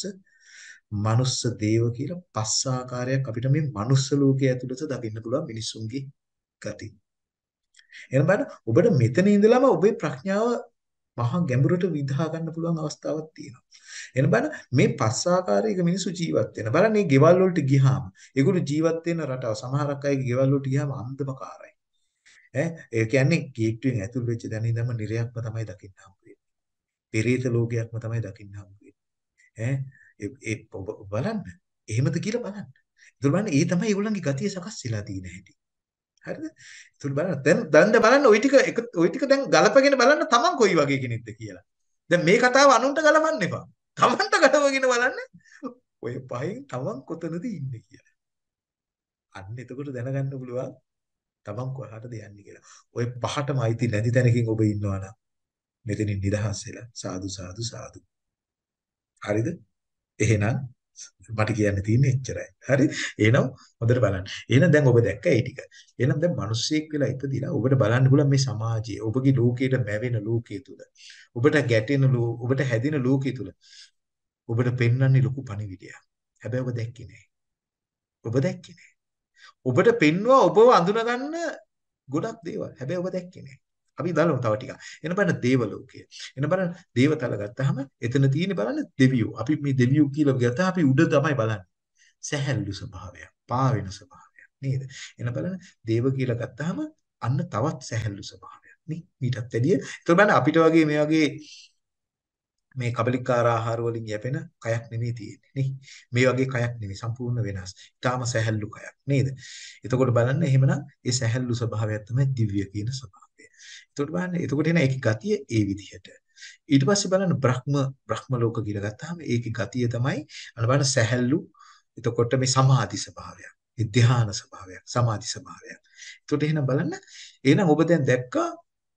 මනුස්ස දේව කියලා පස් ආකාරයක් අපිට මේ මනුස්ස ලෝකයේ ඇතුළත දකින්න පුළුවන් මිනිස්සුන්ගේ ගති. එහෙනම් බලන්න ඔබට මෙතන ඉඳලම ඔබේ ප්‍රඥාව මහා ගැඹුරට විදහා ගන්න පුළුවන් අවස්ථාවක් තියෙනවා. එහෙනම් බලන්න මේ පස් ආකාරයක මිනිස්සු ජීවත් වෙන. බලන්න මේ ගෙවල් වලට ගියාම ඒගොල්ලෝ ජීවත් වෙන රටාව සමහරක් අයගේ ගෙවල් වලට ගියාම අන්ධමකාරයි. ඈ ඒ කියන්නේ ගේට්ටුවෙන් ඇතුල් වෙච්ච දැන ඉඳන්ම නිරයක්ම තමයි දකින්න හම්බ වෙන්නේ. පෙරේත ලෝකයක්ම තමයි දකින්න හම්බ වෙන්නේ. ඈ ඒ බලන්න. එහෙමද කියලා බලන්න. ඒතර බලන්න ඒ තමයි ඒගොල්ලන්ගේ ගතිය සකස් වෙලා තියෙන හැටි. හරිද? ඒතුළු බලන්න. දැන් දැන් බලන්න ওই ටික ওই ටික දැන් ගලපගෙන බලන්න තමන් කොයි වගේ කෙනෙක්ද කියලා. දැන් මේ කතාව අනුන්ට ගලවන්න එපා. තමන්ට ගලවගෙන බලන්න ඔය පහෙන් තමන් කොතනද ඉන්නේ කියලා. අන්න එතකොට දැනගන්න පුළුවන් තමන් කොහාටද යන්නේ කියලා. ඔය පහටම අයිති නැති තැනකින් ඔබ ඉන්නවනම් මෙතනින් නිදහස් වෙලා සාදු සාදු සාදු. හරිද? එහෙනම් මට කියන්න තියෙන්නේ එච්චරයි. හරි? එහෙනම් හොඳට බලන්න. එහෙනම් දැන් ඔබ දැක්ක ඒ ටික. එහෙනම් දැන් මිනිස්සෙක් වෙලා ඉපදිලා ඔබට බලන්න පුළුවන් මේ සමාජයේ ඔබගේ ලෝකයට මැවෙන ලෝකයේ තුල. ඔබට ගැටෙන ඔබට හැදෙන ලෝකයේ තුල. ඔබට පෙන්වන්නේ ලොකු පණිවිඩයක්. හැබැයි ඔබ දැක්කේ නෑ. ඔබ දැක්කේ නෑ. ඔබට පෙන්වුවා ඔබව අඳුනගන්න ගොඩක් දේවල්. හැබැයි ඔබ දැක්කේ නෑ. අපි බලමු තව ටිකක්. එන බලන්න දේව ලෝකය. එන බලන්න දේවතල ගත්තාම එතන තියෙන්නේ බලන්න දෙවියෝ. අපි මේ දෙවියෝ කියලා ගත්තා අපි උඩ තමයි බලන්නේ. සැහැල්ලු ස්වභාවයක්, පාවෙන ස්වභාවයක් නේද? එන බලන්න දේව කියලා ගත්තාම අන්න තවත් සැහැල්ලු ස්වභාවයක් නේ. ඊටත් වැඩිය. ඒතකොට බලන්න අපිට වගේ මේ වගේ මේ කබලිකාර ආහාර වලින් යැපෙන කයක් නෙමෙයි තියෙන්නේ නේ. මේ වගේ කයක් නෙමෙයි සම්පූර්ණ වෙනස්. ඊටාම සැහැල්ලු කයක් නේද? එතකොට බලන්න එහෙමනම් ඒ සැහැල්ලු ස්වභාවයක් තමයි දිව්‍ය කියන ස්වභාවය. එතකොට බලන්න එතකොට එන ඒකේ ගතිය ඒ විදිහට. ඊට පස්සේ බලන්න බ්‍රහ්ම බ්‍රහ්ම ලෝක කියලා ගත්තාම ඒකේ ගතිය තමයි අර බලන්න සැහැල්ලු. එතකොට මේ සමාධි ස්වභාවයක්. ඒ ධ්‍යාන ස්වභාවයක්, සමාධි ස්වභාවයක්. එතකොට එහෙනම් බලන්න එහෙනම් ඔබ දැන් දැක්කා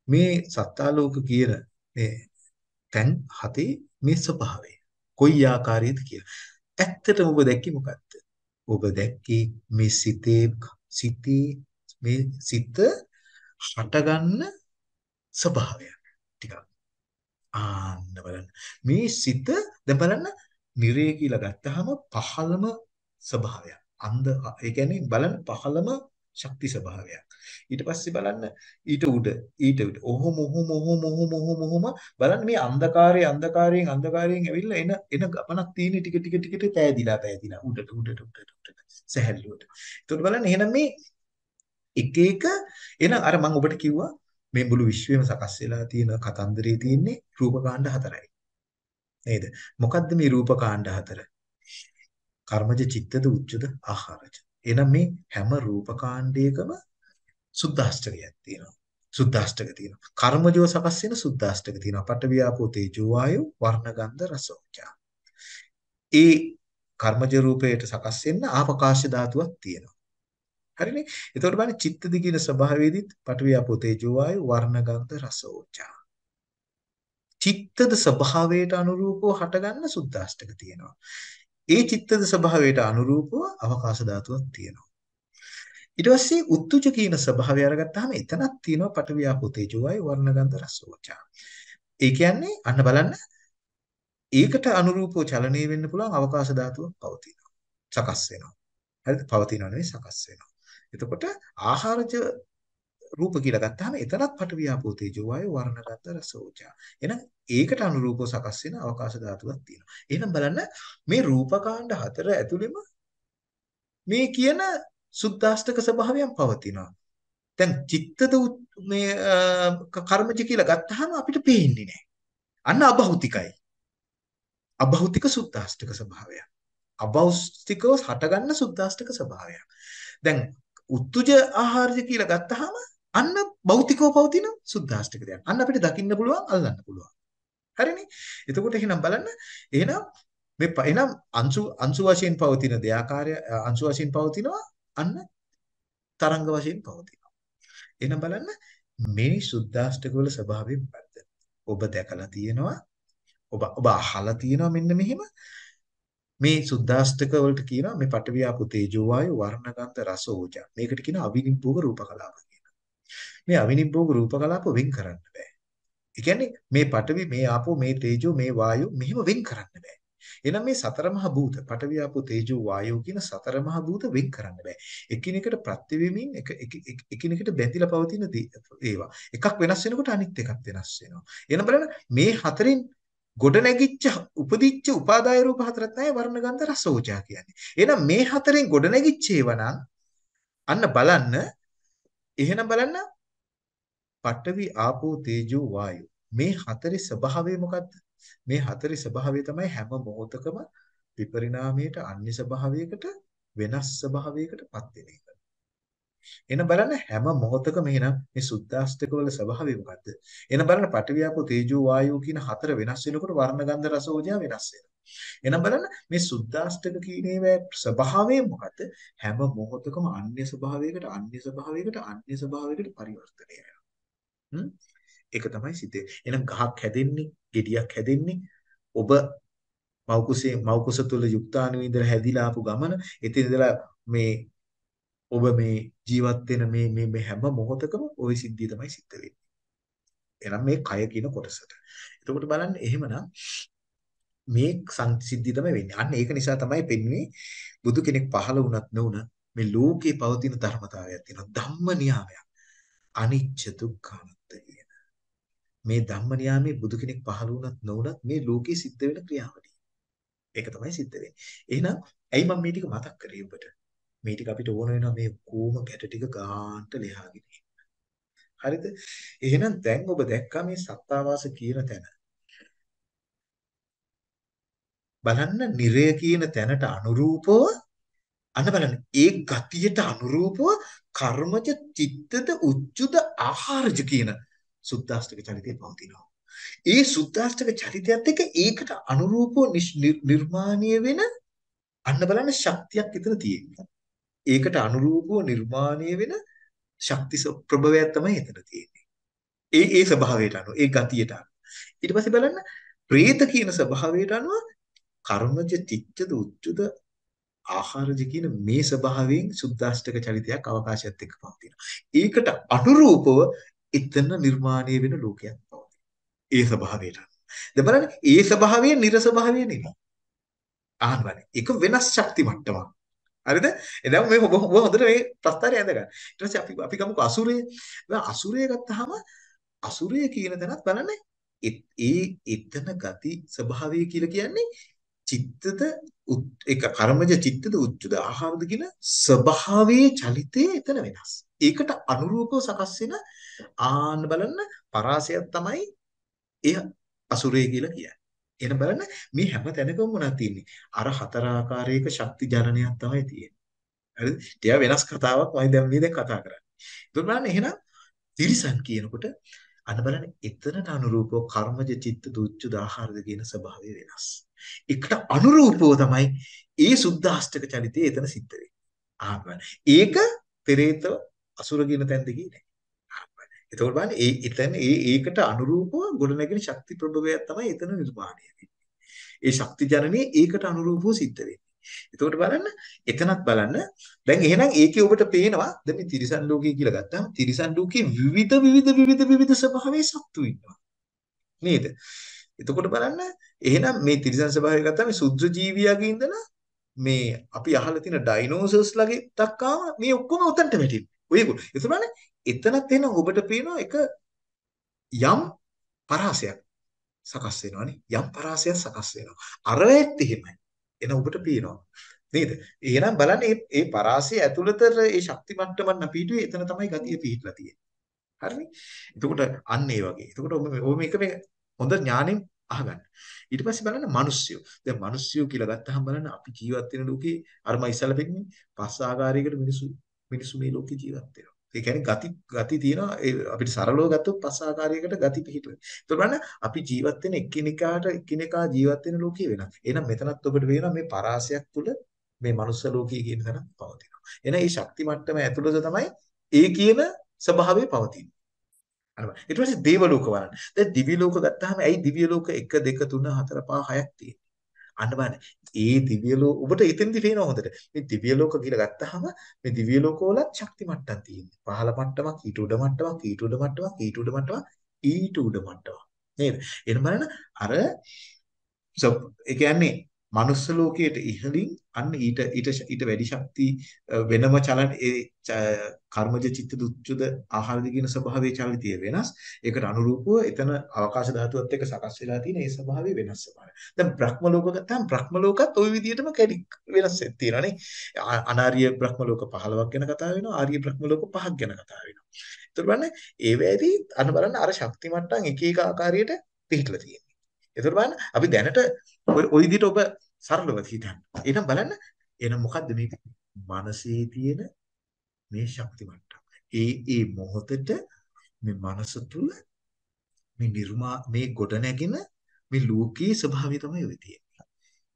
මේ සත්තාලෝක කියන මේ තැන් හතේ මේ ස්වභාවය. කොයි ආකාරයේද කියලා. ඇත්තටම ඔබ දැක්කේ මොකක්ද? ඔබ දැක්කේ මේ සිතේ සිතේ මේ සිත හටගන්න ස්වභාවයක් ටිකක්. ආන්න බලන්න. මේ සිත දැන් බලන්න නිරේ කියලා ගත්තාම පහළම ස්වභාවයක්. අන්ධ ඒ කියන්නේ බලන්න පහළම ශක්ති ස්වභාවයක්. ඊට පස්සේ බලන්න ඊට උඩ ඊට උඩ. ඔහොම ඔහොම ඔහොම ඔහොම ඔහොම ඔහොම බලන්න මේ අන්ධකාරයේ අන්ධකාරයෙන් අන්ධකාරයෙන් ඇවිල්ලා එන එන ගමනක් තියෙන ටික ටික ටික ටික පෑදිලා පෑදිලා. උඩට උඩට උඩට උඩට. සැහැල්ලුවට. ඒකට බලන්න එහෙනම් මේ එක එක එන අර මම ඔබට කිව්වා මේ මුළු විශ්වයම සකස් වෙලා තියෙන කතන්දරේ තියෙන්නේ රූපකාණ්ඩ හතරයි. නේද? මොකද්ද මේ රූපකාණ්ඩ හතර? කර්මජ චිත්තද උච්චද ආහාරජ. එහෙනම් මේ හැම රූපකාණ්ඩයකම සුද්ධාෂ්ටකයක් තියෙනවා. සුද්ධාෂ්ටක තියෙනවා. කර්මජව සකස් වෙන සුද්ධාෂ්ටක තියෙනවා. පඨවි ආපෝ තේජෝ වායු වර්ණ ගන්ධ රස ඒ කර්මජ රූපයට සකස් වෙන්න ආපකාශ ධාතුවක් තියෙනවා. හරිනේ. එතකොට බලන්න චිත්තද කියන ස්වභාවයේදීත් පඨවි ආපෝ තේජෝ වායු වර්ණ ගන්ධ රස ඕජා. චිත්තද ස්වභාවයට අනුරූපව හටගන්න සුද්දාෂ්ටක තියෙනවා. ඒ චිත්තද ස්වභාවයට අනුරූපව අවකාශ ධාතුවක් තියෙනවා. ඊට පස්සේ උත්තුජ කියන ස්වභාවය අරගත්තාම එතනක් තියෙනවා පඨවි ආපෝ තේජෝ වායු වර්ණ ගන්ධ රස ඕජා. ඒ කියන්නේ අන්න බලන්න ඒකට අනුරූපව චලනය වෙන්න පුළුවන් අවකාශ ධාතුවක් පවතිනවා. සකස් වෙනවා. හරිද? පවතිනව නෙවෙයි සකස් වෙනවා. එතකොට ආහාරජ රූප කියලා ගත්තාම එතනත් පඨවි ආපෝ තේජෝ වායු වර්ණ ගන්ධ රස ඕජා. එහෙනම් ඒකට අනුරූපව සකස් වෙන අවකාශ ධාතුවක් තියෙනවා. එහෙනම් බලන්න මේ රූපකාණ්ඩ හතර ඇතුළෙම මේ කියන සුද්දාෂ්ටක ස්වභාවයන් පවතිනවා. දැන් චිත්තද මේ කර්මජ කියලා ගත්තාම අපිට පේන්නේ නැහැ. අන්න අභෞතිකයි. අභෞතික සුද්දාෂ්ටක ස්වභාවයක්. අභෞතිකව හටගන්න සුද්දාෂ්ටක ස්වභාවයක්. දැන් උත්තුජ ආහාරය කියලා ගත්තාම අන්න භෞතිකව පවතින සුද්ධාෂ්ටක දෙයක්. අන්න අපිට දකින්න පුළුවන් අල්ලන්න පුළුවන්. හරිනේ? එතකොට එහෙනම් බලන්න එහෙනම් මේ එනම් අංශු අංශු වශයෙන් පවතින දෙයාකාරය අංශු වශයෙන් පවතිනවා අන්න තරංග වශයෙන් පවතිනවා. එහෙනම් බලන්න මේ සුද්දාෂ්ටක වල ස්වභාවය මොකද්ද? ඔබ දැකලා තියෙනවා ඔබ ඔබ අහලා තියෙනවා මෙන්න මෙහෙම මේ සුද්දාෂ්ටක වලට කියනවා මේ පඨවි ආපෝ තේජෝ වායු වර්ණ ගන්ධ රස ඕජා. මේකට කියනවා අවිනිබ්බෝග රූප කලාප කියලා. මේ අවිනිබ්බෝග රූප කලාප වෙන් කරන්න බෑ. ඒ කියන්නේ මේ පඨවි මේ ආපෝ මේ තේජෝ මේ වායු මෙහෙම වෙන් කරන්න බෑ. එහෙනම් මේ සතර මහා භූත පඨවි ආපෝ තේජෝ වායෝ කියන සතර මහා භූත වෙන් කරන්න බෑ. එකිනෙකට ප්‍රත්‍ය වෙමින් එක එකිනෙකට බැඳිලා පවතින ඒවා. එකක් වෙනස් වෙනකොට අනිත් එකක් වෙනස් වෙනවා. එහෙනම් බලන්න මේ හතරෙන් ගොඩ නැගිච්ච උපදිච්ච උපාදාය රූප හතරක් තමයි වර්ණ ගන්ධ රස ඕජා කියන්නේ. එහෙනම් මේ හතරෙන් ගොඩ නැගිච්ච ඒවා නම් අන්න බලන්න එහෙනම් බලන්න පඨවි ආපෝ තේජෝ වායු මේ හතරේ ස්වභාවය මොකද්ද? මේ හතරේ ස්වභාවය තමයි හැම මොහොතකම විපරිණාමයට අන්‍ය ස්වභාවයකට වෙනස් ස්වභාවයකට පත් වෙන එක. එන බලන්න හැම මොහොතකම එහෙනම් මේ සුද්දාස්තක වල ස්වභාවය මොකද්ද? එන බලන්න පඨවියාපෝ තේජෝ වායෝ කියන හතර වෙනස් වෙනකොට වර්ණ ගන්ධ රස ඕජා වෙනස් වෙනවා. එනම් බලන්න මේ සුද්දාස්තක කියනේවේ ස්වභාවය මොකද්ද? හැම මොහොතකම අන්‍ය ස්වභාවයකට අන්‍ය ස්වභාවයකට අන්‍ය ස්වභාවයකට පරිවර්තනය වෙනවා. ඒක තමයි සිතේ. එහෙනම් ගහක් හැදෙන්නේ, ගෙඩියක් හැදෙන්නේ ඔබ මෞකුසේ මෞකුස තුල යුක්තාණු ඉඳලා හැදිලා ආපු ගමන එතන ඉඳලා මේ ඔබ මේ ජීවත් වෙන මේ මේ මේ හැම මොහොතකම ওই සිද්ධිය තමයි සිද්ධ වෙන්නේ. එහෙනම් මේ කය කියන කොටසට. එතකොට බලන්න එහෙමනම් මේ සංසිද්ධිය තමයි වෙන්නේ. අන්න ඒක නිසා තමයි පෙන්වන්නේ බුදු කෙනෙක් පහළ වුණත් නොවුන මේ ලෝකේ පවතින ධර්මතාවයක් තියෙනවා. ධම්ම නියාමයක්. අනිච්ච දුක්ඛානත්ත කියන. මේ ධම්ම නියාමයේ බුදු කෙනෙක් පහළ වුණත් නොවුනත් මේ ලෝකේ සිද්ධ වෙන ක්‍රියාවලිය. ඒක තමයි සිද්ධ වෙන්නේ. එහෙනම් ඇයි මම මේ ටික මතක් කරේ ඔබට? මේ ටික අපිට ඕන වෙනවා මේ කොම ගැට ටික ගාන්ට ලියාගෙන හරිද? එහෙනම් දැන් ඔබ දැක්කා මේ සත්තාවාස කියන තැන. බලන්න නිරය කියන තැනට අනුරූපව අන්න බලන්න ඒ ගතියට අනුරූපව කර්මජ චිත්තද උච්චුද ආහාරජ කියන සුද්දාස්තක චරිතය පවතිනවා. ඒ සුද්දාස්තක චරිතයත් එක්ක ඒකට අනුරූපව නිර්මාණය වෙන අන්න බලන්න ශක්තියක් එතන තියෙනවා. ඒකට අනුරූපව නිර්මාණය වෙන ශක්ති ප්‍රභවයක් තමයි එතන තියෙන්නේ. ඒ ඒ ස්වභාවයට අනුව, ඒ ගතියට අනුව. ඊට පස්සේ බලන්න പ്രേත කියන ස්වභාවයට අනුව කර්මජ චිත්තද උච්චුද ආහාරජ කියන මේ ස්වභාවයෙන් සුද්දාෂ්ටක චරිතයක් අවකාශයත් එක්ක පවතිනවා. ඒකට අනුරූපව එතන නිර්මාණය වෙන ලෝකයක් පවතිනවා. ඒ ස්වභාවයට. දැන් බලන්න ඒ ස්වභාවය නිර ස්වභාවය නෙමෙයි. අහන්න බලන්න. ඒක වෙනස් ශක්ති මට්ටමක්. හරිද? එදා මේ ඔබ හොඳට මේ ප්‍රස්තාරය ඇඳගන්න. ඊට පස්සේ අපි අපි ගමුකෝ අසුරය. දැන් අසුරය ගත්තාම අසුරය කියන තැනත් බලන්න ඒ එතන ගති ස්වභාවය කියලා කියන්නේ චිත්තද ඒක කර්මජ චිත්තද උච්චද ආහාරද කියන ස්වභාවයේ චලිතේ එතන වෙනස්. ඒකට අනුරූපව සකස් වෙන ආන්න බලන්න පරාසයක් තමයි එය අසුරය කියලා කියන්නේ. එහෙනම් බලන්න මේ හැම තැනකම මොනවද තියෙන්නේ? අර හතර ආකාරයක ශක්ති ජනනයක් තමයි තියෙන්නේ. හරිද? ටික වෙනස් කතාවක් මම දැන් මේ දැන් කතා කරන්නේ. ඒක බලන්න එහෙනම් තිරිසන් කියනකොට අන්න බලන්න එතනට අනුරූපව කර්මජ චිත්ත දුච්ච දාහාරද කියන ස්වභාවය වෙනස්. එකට අනුරූපව තමයි ඒ සුද්ධාෂ්ටක චරිතය එතන සිද්ධ වෙන්නේ. ආපන. ඒක පෙරේත අසුර කියන තැනද කියන්නේ. එතකොට බලන්න ඒ එතන ඒ ඒකට අනුරූපව ගොඩනැගෙන ශක්ති ප්‍රභවයක් තමයි එතන නිර්මාණය වෙන්නේ. ඒ ශක්ති ජනනයේ ඒකට අනුරූපව සිද්ධ වෙන්නේ. එතකොට බලන්න එතනත් බලන්න දැන් එහෙනම් ඒකේ ඔබට පේනවා දැන් මේ තිරිසන් ලෝකය කියලා ගත්තාම තිරිසන් ලෝකයේ විවිධ විවිධ විවිධ විවිධ ස්වභාවයේ සත්තු ඉන්නවා. නේද? එතකොට බලන්න එහෙනම් මේ තිරිසන් ස්වභාවය ගත්තාම මේ සුද්ධ ජීවියාගේ ඉඳලා මේ අපි අහලා තියෙන ඩයිනෝසර්ස් ලගේ දක්වාම මේ ඔක්කොම උතන්ට වැටෙන්නේ. ඔයගොල්ලෝ. ඒක බලන්න එතනත් එන ඔබට පේනවා එක යම් පරාසයක් සකස් වෙනවානේ. යම් පරාසයක් සකස් වෙනවා. අරවෙත් එහෙමයි. එන ඔබට පේනවා. නේද? එහෙනම් බලන්න මේ මේ පරාසය ඇතුළත ඒ ශක්ති මට්ටමන් අපිටුවේ එතන තමයි ගතිය පිහිටලා තියෙන්නේ. හරිනේ? එතකොට අන්න ඒ වගේ. එතකොට ඔබ මේක මේ හොඳ ඥාණයෙන් අහගන්න. ඊට පස්සේ බලන්න මිනිස්සු. දැන් මිනිස්සු කියලා ගත්තාම බලන්න අපි ජීවත් වෙන ලෝකේ අර මම ඉස්සලා පෙන්නේ පස් ආකාරයකට මිනිස්සු මිනිස්සු මේ ලෝකේ ජීවත් වෙනවා. ඒ කියන්නේ ගති ගති තියෙනවා ඒ අපිට සරලව ගත්තොත් පස් ආකාරයකට ගති පිහිටුවේ. ඒතකොට බලන්න අපි ජීවත් වෙන එකිනෙකාට එකිනෙකා ජීවත් වෙන ලෝකයේ වෙනස්. එහෙනම් මෙතනත් ඔබට වෙනවා මේ පරාසයක් තුල මේ මනුස්ස ලෝකයේ කියන තැන පවතිනවා. එහෙනම් මේ ශක්ති මට්ටම ඇතුළත තමයි ඒ කියන ස්වභාවය පවතින්නේ. අර ඊට පස්සේ දේව ලෝක බලන්න. දැන් දිව්‍ය ලෝක ගත්තාම ඇයි දිව්‍ය ලෝක 1 2 3 4 5 6ක් තියෙන්නේ? අන්න බලන්න. ඒ දිව්‍ය ලෝක ඔබට එතෙන්දි පේනවා හොඳට. මේ දිව්‍ය ලෝක කියලා ගත්තාම මේ දිව්‍ය ලෝකවල ශක්ති මට්ටම් තියෙනවා. පහළ මට්ටමක්, ඊට උඩ මට්ටමක්, ඊට උඩ මට්ටමක්, ඊට උඩ මට්ටමක්, ඊට උඩ මට්ටමක්. නේද? එහෙනම් බලන්න අර ඒ කියන්නේ මනුස්ස ලෝකයට ඉහළින් අන්න ඊට ඊට ඊට වැඩි ශක්ති වෙනම චලන ඒ කර්මජ චිත්ත දුච්චුද ආහාර දිගින ස්වභාවයේ චලිතය වෙනස්. ඒකට අනුරූපව එතන අවකාශ ධාතුවත් එක්ක සකස් වෙලා තියෙන ඒ ස්වභාවය වෙනස් ස්වභාවය දැන් බ්‍රහ්ම ලෝක ගත්තාම බ්‍රහ්ම ලෝකත් ওই විදිහටම කැඩි වෙනස් තියෙනවානේ අනාර්ය බ්‍රහ්ම ලෝක 15ක් ගැන කතා වෙනවා ආර්ය බ්‍රහ්ම ලෝක 5ක් ගැන කතා වෙනවා. ඒතර බලන්න ඒ වෙලාවේදී අන්න බලන්න අර ශක්ති මට්ටම් එක එක ආකාරයට පිහිටලා තියෙනවා. ඒතර බලන්න අපි දැනට ওই විදිහට ඔබ සරලව හිතන්න. එහෙනම් බලන්න එහෙනම් මොකද්ද මේ මනසේ තියෙන මේ ශක්ති මට්ටම. ඒ ඒ මොහොතට මේ මනස තුල මේ නිර්මා මේ ගොඩ නැගෙන මේ ලෝකයේ ස්වභාවය තමයි ඔය තියෙන්නේ.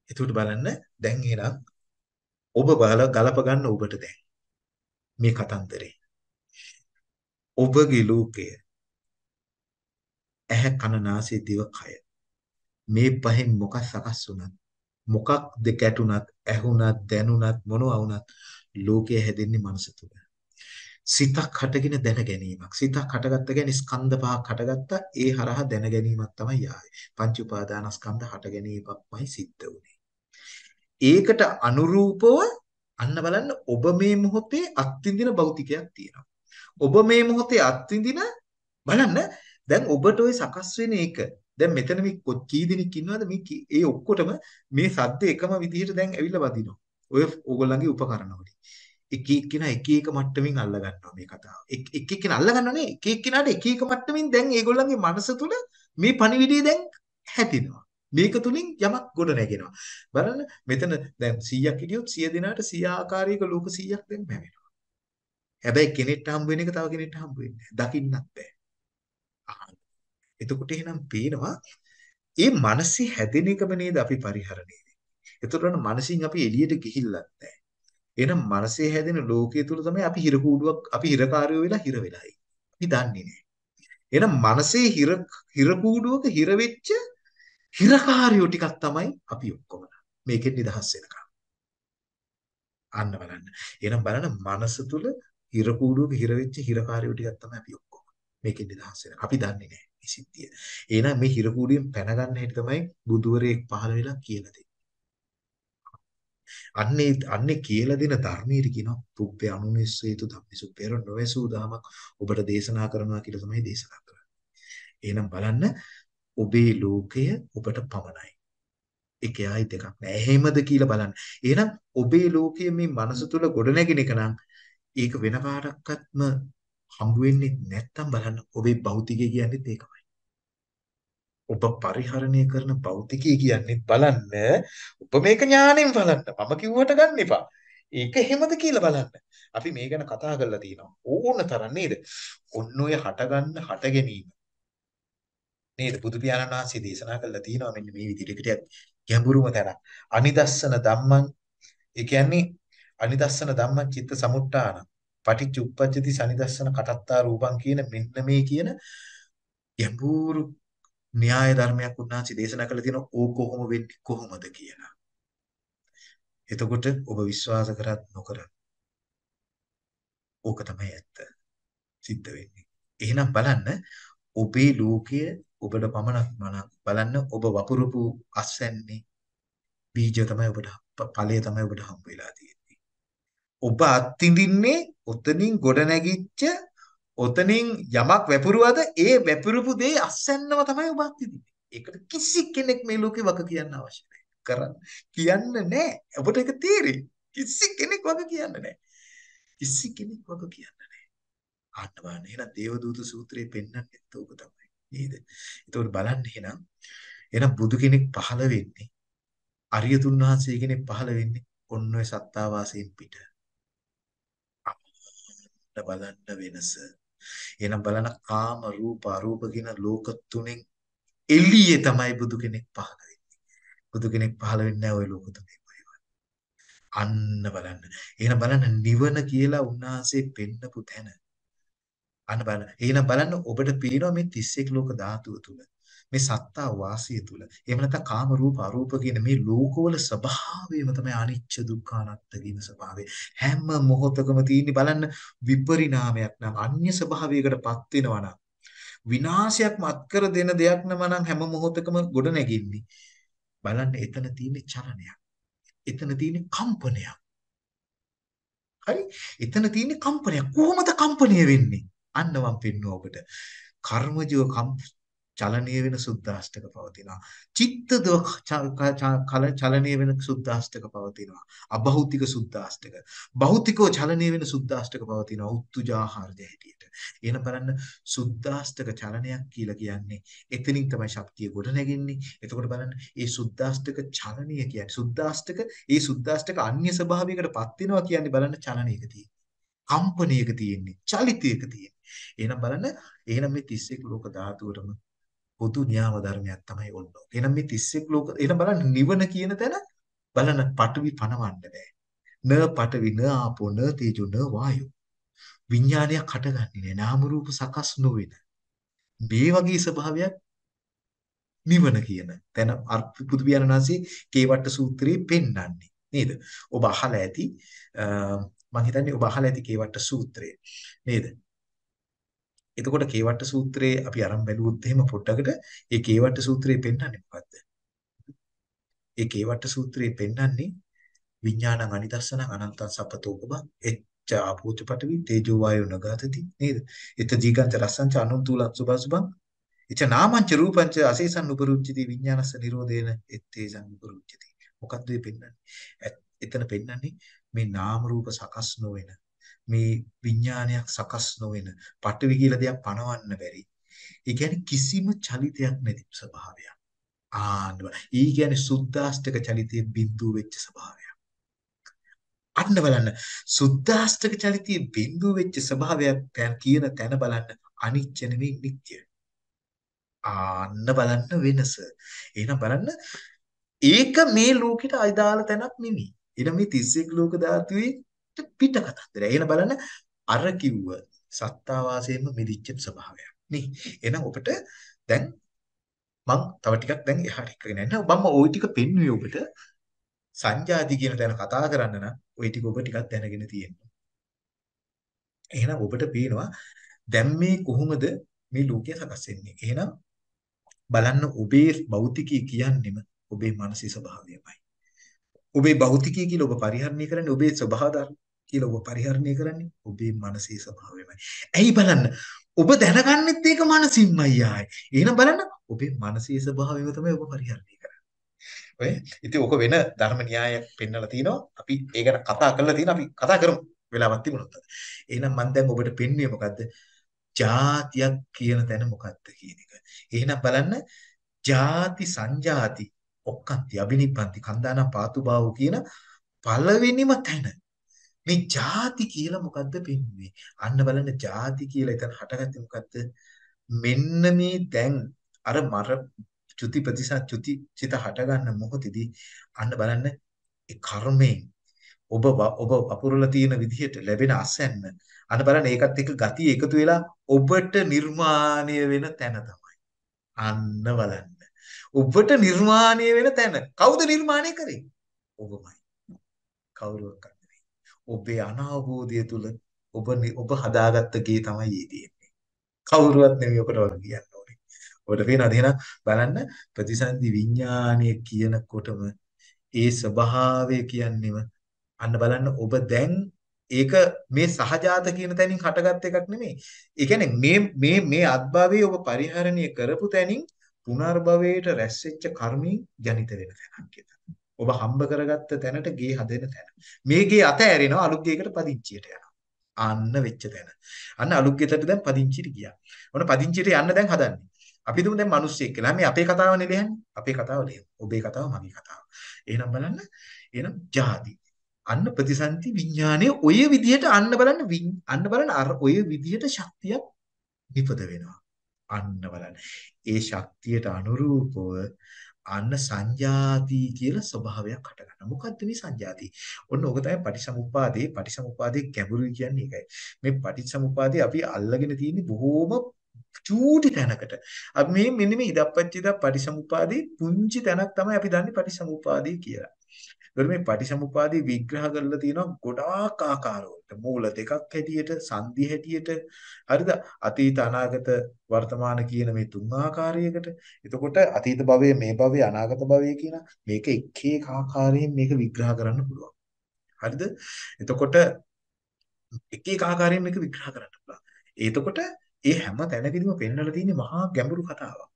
එතකොට බලන්න දැන් එහෙනම් ඔබ බල ගලප ගන්න ඔබට දැන් මේ කතන්දරේ. ඔබගේ ලෝකය ඇහැ කන නාසය දිව කය මේ පහෙන් මොකක් සකස් වුණත් මොකක්ද ගැටුණත් ඇහුණත් දැනුණත් මොනවා වුණත් ලෝකය හැදෙන්නේ මනස තුල. සිතක් හටගෙන දැන ගැනීමක්. සිතක් හටගත්ත කියන්නේ ස්කන්ධ පහක් හටගත්තා ඒ හරහා දැන ගැනීමක් තමයි ආවේ. පංච උපාදානස්කන්ධ හට ගැනීමක්මයි සිද්ධ වුනේ. ඒකට අනුරූපව අන්න බලන්න ඔබ මේ මොහොතේ අත්විඳින භෞතිකයක් තියෙනවා. ඔබ මේ මොහොතේ අත්විඳින බලන්න දැන් ඔබට ওই සකස් වෙන එක දැන් මෙතන මේ කී දෙනෙක් ඉන්නවද මේ ඒ ඔක්කොටම මේ සද්ද එකම විදිහට දැන් ඇවිල්ලා වදිනවා. ඔය ඕගොල්ලන්ගේ උපකරණ වලින්. එක එක්කිනා එක එක මට්ටමින් අල්ල ගන්නවා මේ කතාව. එක එක එක්කිනා අල්ල ගන්නව නේ. එක එක්කිනාට එක එක මට්ටමින් දැන් ඒගොල්ලන්ගේ මනස තුල මේ පණිවිඩය දැන් හැදෙනවා. මේක තුලින් යමක් ගොඩ නැගෙනවා. බලන්න මෙතන දැන් 100ක් හිටියොත් 100 දෙනාට 100 ආකාරයක ලෝක 100ක් දැන් ලැබෙනවා. හැබැයි කෙනෙක්ට හම්බ වෙන එක තව කෙනෙක්ට හම්බ වෙන්නේ නැහැ. දකින්නත් බෑ. එතකොට එහෙනම් පේනවා ඒ මනසේ හැදෙන එකම නේද අපි පරිහරණය වෙන්නේ. එතකොට මනසින් අපි එළියට ගිහිල්ලත් නැහැ. එහෙනම් මනසේ හැදෙන ලෝකයේ තුල තමයි අපි හිර කූඩුවක් අපි හිරකාරයෝ වෙලා හිර වෙලා අපි දන්නේ නැහැ. එහෙනම් මනසේ හිර හිර කූඩුවක හිර වෙච්ච හිරකාරයෝ ටිකක් තමයි අපි ඔක්කොම. මේකෙන් නිදහස් වෙනකම්. අන්න බලන්න. එහෙනම් බලන්න මනස තුල හිර කූඩුවක හිර වෙච්ච හිරකාරයෝ ටිකක් තමයි අපි ඔක්කොම. මේකෙන් නිදහස් වෙන. අපි දන්නේ නැහැ. මේ සිද්ධිය. එහෙනම් මේ හිරකූඩියෙන් පැන ගන්න හැටි තමයි බුදුවරයෙක් පහළ වෙලා කියලා දෙන්නේ. අන්නේ අන්නේ කියලා දෙන ධර්මයේ කියනවා පුබ්බේ අනුනිස්සේතු ධම්මිසු පෙර නොවසූ දහමක් ඔබට දේශනා කරනවා කියලා තමයි දේශනා කරන්නේ. එහෙනම් බලන්න ඔබේ ලෝකය ඔබට පමණයි. එකයි දෙකක් නෑ. එහෙමද කියලා බලන්න. එහෙනම් ඔබේ ලෝකයේ මේ මනස තුල ගොඩනැගෙන එක නම් ඒක වෙන කාටක්වත්ම හම්බ වෙන්නේ නැත්තම් බලන්න ඔබේ භෞතිකය කියන්නේ ඒකමයි. ඔබ පරිහරණය කරන භෞතිකය කියන්නේ බලන්න ඔබ මේක ඥාණයෙන් බලන්න. මම කිව්වට ගන්න එපා. ඒක එහෙමද කියලා බලන්න. අපි මේ ගැන කතා කරලා තියෙනවා. ඕන තරම් නේද? ඔන්න ඔය හටගන්න හට ගැනීම. නේද? බුදු පියාණන් වහන්සේ දේශනා කළා තියෙනවා මෙන්න මේ විදිහට ගැඹුරුම තැන. අනිදස්සන ධම්මං ඒ කියන්නේ අනිදස්සන ධම්මං චිත්ත සමුට්ඨාන පටිච්ච උප්පජ්ජති සනිදස්සන කටත්තා රූපං කියන මෙන්න මේ කියන ගැඹුරු න්‍යාය ධර්මයක් උන්වහන්සේ දේශනා කළ තියෙනවා ඕ කොහොම වෙන්නේ කොහොමද කියලා. එතකොට ඔබ විශ්වාස කරත් නොකරත් ඕක තමයි ඇත්ත. සිද්ධ වෙන්නේ. එහෙනම් බලන්න ඔබේ ලෝකය ඔබට පමණක් මනක් බලන්න ඔබ වපුරපු අස්වැන්නේ බීජ තමයි ඔබට ඵලය තමයි ඔබට හම්බ වෙලා තියෙන්නේ. ඔබ අත්විඳින්නේ ඔතනින් ගොඩ නැගිච්ච ඔතනින් යමක් වැපරුවද ඒ වැපරුපු දේ අස්සන්නම තමයි ඔබ අත්විඳින්නේ. ඒකට කිසි කෙනෙක් මේ ලෝකේ වග කියන්න අවශ්‍ය නැහැ. කරන්න කියන්න නැහැ. ඔබට ඒක තේරෙයි. කිසි කෙනෙක් වග කියන්න නැහැ. කිසි කෙනෙක් වග කියන්න නැහැ. අන්න බලන්න එහෙනම් දේවදූත සූත්‍රයේ පෙන්වන්නේ ඕක තමයි. නේද? ඒතකොට බලන්න එහෙනම් එහෙනම් බුදු කෙනෙක් පහළ වෙන්නේ අරියතුන් වහන්සේ කෙනෙක් පහළ වෙන්නේ ඔන්න ඔය සත්තාවාසයෙන් පිට. බලන්න වෙනස. එහෙනම් බලන්න කාම රූප අරූප කියන ලෝක තුනෙන් එළියේ තමයි බුදු කෙනෙක් පහළ වෙන්නේ. බුදු කෙනෙක් පහළ වෙන්නේ නැහැ ওই ලෝක තුනේ. අන්න බලන්න. එහෙනම් බලන්න නිවන කියලා උන්වහන්සේ පෙන්නපු තැන. අන්න බලන්න. එහෙනම් බලන්න ඔබට පේනවා මේ 31 ලෝක ධාතුව තුල. මේ සත්තා වාසිය තුල. එහෙම නැත්නම් කාම රූප අරූප කියන මේ ලෝකවල ස්වභාවයම තමයි අනිච්ච දුක්ඛ අනාත්ත කියන ස්වභාවය. හැම මොහොතකම තියෙන්නේ බලන්න විපරිණාමයක් නම් අන්‍ය ස්වභාවයකටපත් වෙනවා නම් විනාශයක්ම අත්කර දෙන දෙයක් නම නම් හැම මොහොතකම ගොඩ නැගින්නේ. බලන්න එතන තියෙන්නේ චලනයක්. එතන තියෙන්නේ කම්පනයක්. හරි? එතන තියෙන්නේ කම්පනයක්. කොහොමද කම්පණය වෙන්නේ? අන්න මම පෙන්නුවා ඔබට. කර්මජීව චලනීය වෙන සුද්දාෂ්ටක පවතිනවා. චිත්තද චලනීය වෙන සුද්දාෂ්ටක පවතිනවා. අභෞතික සුද්දාෂ්ටක. භෞතිකව චලනීය වෙන සුද්දාෂ්ටක පවතිනවා. උත්තුජාහාරය හැටියට. එහෙනම් බලන්න සුද්දාෂ්ටක චලනයක් කියලා කියන්නේ එතනින් තමයි ශක්තිය ගොඩ නැගෙන්නේ. එතකොට බලන්න මේ සුද්දාෂ්ටක චලනීය කියන්නේ සුද්දාෂ්ටක ඒ සුද්දාෂ්ටක අන්‍ය ස්වභාවයකටපත් වෙනවා කියන්නේ බලන්න චලනයක තියෙන්නේ. කම්පනයක තියෙන්නේ. චලිතයක තියෙන්නේ. එහෙනම් බලන්න එහෙනම් මේ 31 ලෝක ධාතුවටම පොදු න්‍යාම ධර්මයක් තමයි ඔන්න. එහෙනම් මේ 31 ලෝක එහෙනම් බලන්න නිවන කියන තැන බලන්න පටවි පනවන්න බෑ. න පටවි න ආපෝ න තේජෝ න වායෝ. විඥානයක් හටගන්නේ නෑ. නාම රූප සකස් නොවෙන. මේ වගේ ස්වභාවයක් නිවන කියන තැන පුදු පියාණන්සේ කේවට්ට සූත්‍රයේ පෙන්වන්නේ නේද? ඔබ අහලා ඇති මම හිතන්නේ ඔබ අහලා ඇති කේවට්ට සූත්‍රය නේද? එතකොට කේවට්ට සූත්‍රයේ අපි අරන් බැලුවොත් එහෙම පොඩ්ඩකට ඒ කේවට්ට සූත්‍රයේ පෙන්වන්නේ මොකද්ද? ඒ කේවට්ට සූත්‍රයේ පෙන්වන්නේ විඥානං අනිදස්සනං අනන්තං සපතෝපබ එච්ච ආපෝච පටවි තේජෝ වායෝ නගතති නේද? එත දීගන්ත රසංච අනුන්තුල සුභසුභං එච නාමංච රූපංච අසේසං උපරුච්චති විඥානස්ස නිරෝධේන එත්තේසං උපරුච්චති. මොකද්ද මේ පෙන්වන්නේ? එතන පෙන්වන්නේ මේ නාම රූප සකස් නොවන මේ විඥානයක් සකස් නොවන පටවි කියලා දෙයක් පනවන්න බැරි. ඒ කියන්නේ කිසිම චලිතයක් නැති ස්වභාවයක්. ආන්න ඊ කියන්නේ සුද්දාස්තක චලිතයේ බිඳුව වෙච්ච ස්වභාවයක්. අන්න බලන්න සුද්දාස්තක චලිතයේ බිඳුව වෙච්ච ස්වභාවයක් දැන් කියන තැන බලන්න අනිච්ච නෙමෙයි නිට්ටය. ආන්න බලන්න වෙනස. එහෙනම් බලන්න ඒක මේ ලෝකෙට අයිදාල තැනක් නෙමෙයි. එහෙනම් මේ 31 ලෝක ධාතුවේ පිට කතන්දරය. එහෙනම් බලන්න අර කිව්ව සත්තාවාසයෙන්ම මිදිච්ච ස්වභාවයක්. නේ. එහෙනම් ඔබට දැන් මම තව ටිකක් දැන් එහාට එක්කගෙන යන්න. මම ওই ටික පෙන්වුවේ ඔබට සංජාති කියන තැන කතා කරන්න නම් ওই ටික ඔබ ටිකක් දැනගෙන තියෙන්න. එහෙනම් ඔබට පේනවා දැන් මේ කොහොමද මේ ලෝකය සකස් වෙන්නේ. එහෙනම් බලන්න ඔබේ භෞතිකී කියන්නෙම ඔබේ මානසික ස්වභාවයමයි. ඔබේ භෞතිකී කියලා ඔබ පරිහරණය කරන්නේ ඔබේ ස්වභාව ධර්ම කියලා ඔබ පරිහරණය කරන්නේ ඔබේ මානසික ස්වභාවයමයි. ඇයි බලන්න ඔබ දැනගන්නෙත් ඒක මානසින්මයි ආයි. එහෙනම් බලන්න ඔබේ මානසික ස්වභාවයම තමයි ඔබ පරිහරණය කරන්නේ. ඔය ඉතින් ඔක වෙන ධර්ම න්‍යායක් පෙන්වලා තිනවා. අපි ඒ ගැන කතා කරලා තියෙනවා. අපි කතා කරමු. වෙලාවක් තිබුණොත්. එහෙනම් මම දැන් ඔබට පෙන්වුවේ මොකද්ද? ಜಾතියක් කියන තැන මොකක්ද කියන එක. එහෙනම් බලන්න ಜಾති සංජාති ඔක්කන්ති අබිනිප්පන්ති කන්දානම් පාතුබාවු කියන පළවෙනිම තැන මේ ಜಾති කියලා මොකද්ද පෙන්වන්නේ අන්න බලන්න ಜಾති කියලා එතන හටගත්තේ මොකද්ද මෙන්න මේ දැන් අර මර චුති ප්‍රතිසත් චුති සිත හටගන්න මොහොතේදී අන්න බලන්න ඒ කර්මයෙන් ඔබ ඔබ වපුරලා තියෙන විදිහට ලැබෙන අසැන්න අන්න බලන්න ඒකත් එක්ක ගතිය එකතු වෙලා ඔබට නිර්මාණය වෙන තැන තමයි අන්න බලන්න ඔබට නිර්මාණය වෙන තැන. කවුද නිර්මාණය කරේ? ඔබමයි. කවුරුවක්වත් නෙවෙයි. ඔබේ අනාවබෝධය තුල ඔබ ඔබ හදාගත්ත ගේ තමයි ඊ තියෙන්නේ. කවුරුවත් නෙවෙයි ඔකට වගේ කියන්න ඕනේ. ඔබට පේනවද එහෙනම් බලන්න ප්‍රතිසන්දි විඥානය කියනකොටම ඒ ස්වභාවය කියන්නේම අන්න බලන්න ඔබ දැන් ඒක මේ සහජාත කියන තැනින් හටගත් එකක් නෙමෙයි. ඒ කියන්නේ මේ මේ මේ අත්භවයේ ඔබ පරිහරණය කරපු තැනින් පුනර්භවයට රැස්වෙච්ච කර්මයෙන් ජනිත වෙන තැනක් එතන. ඔබ හම්බ කරගත්ත තැනට ගේ හදෙන තැන. මේ ගේ අත ඇරෙනවා අලුත් ගේකට පදිංචියට යනවා. අන්න වෙච්ච තැන. අන්න අලුත් ගෙදරට දැන් පදිංචියට ගියා. ඔන්න පදිංචියට යන්න දැන් හදන්නේ. අපි දුමු දැන් මිනිස්සෙක් කියලා. මේ අපේ කතාවනේ ලියන්නේ. අපේ කතාව ලියමු. ඔබේ කතාව මගේ කතාව. එහෙනම් බලන්න. එහෙනම් ජාති. අන්න ප්‍රතිසන්දි විඥානයේ ඔය විදිහට අන්න බලන්න අන්න බලන්න අර ඔය විදිහට ශක්තියක් නිපද වෙනවා. අන්න බලන්න. ඒ ශක්තියට අනුරූපව අන්න සංජාති කියලා ස්වභාවයක් හටගන්නවා. මොකද්ද මේ සංජාති? ඔන්න ඕක තමයි පටිසමුප්පාදේ පටිසමුප්පාදේ ගැඹුරුයි කියන්නේ ඒකයි. මේ පටිසමුප්පාදේ අපි අල්ලගෙන තියෙන්නේ බොහෝම චූටි තැනකට. අපි මේ මෙන්න මේ ඉදප්පච්චිද පටිසමුපාදී පුංචි තැනක් තමයි අපි දන්නේ පටිසමුපාදී කියලා. ඒතර මේ පටිසමුපාදී විග්‍රහ කරලා තියෙනවා ගොඩාක් ආකාරවලට. මූල දෙකක් හැටියට, සංදි හැටියට, හරිද? අතීත අනාගත වර්තමාන කියන මේ තුන් ආකාරයකට. එතකොට අතීත භවයේ මේ භවයේ අනාගත භවයේ කියන මේක එක එක ආකාරයෙන් මේක විග්‍රහ කරන්න පුළුවන්. හරිද? එතකොට එක එක ආකාරයෙන් මේක විග්‍රහ කරන්න පුළුවන්. එතකොට ඒ හැම තැනකදීම පෙන්වලා තියෙන්නේ මහා ගැඹුරු කතාවක්.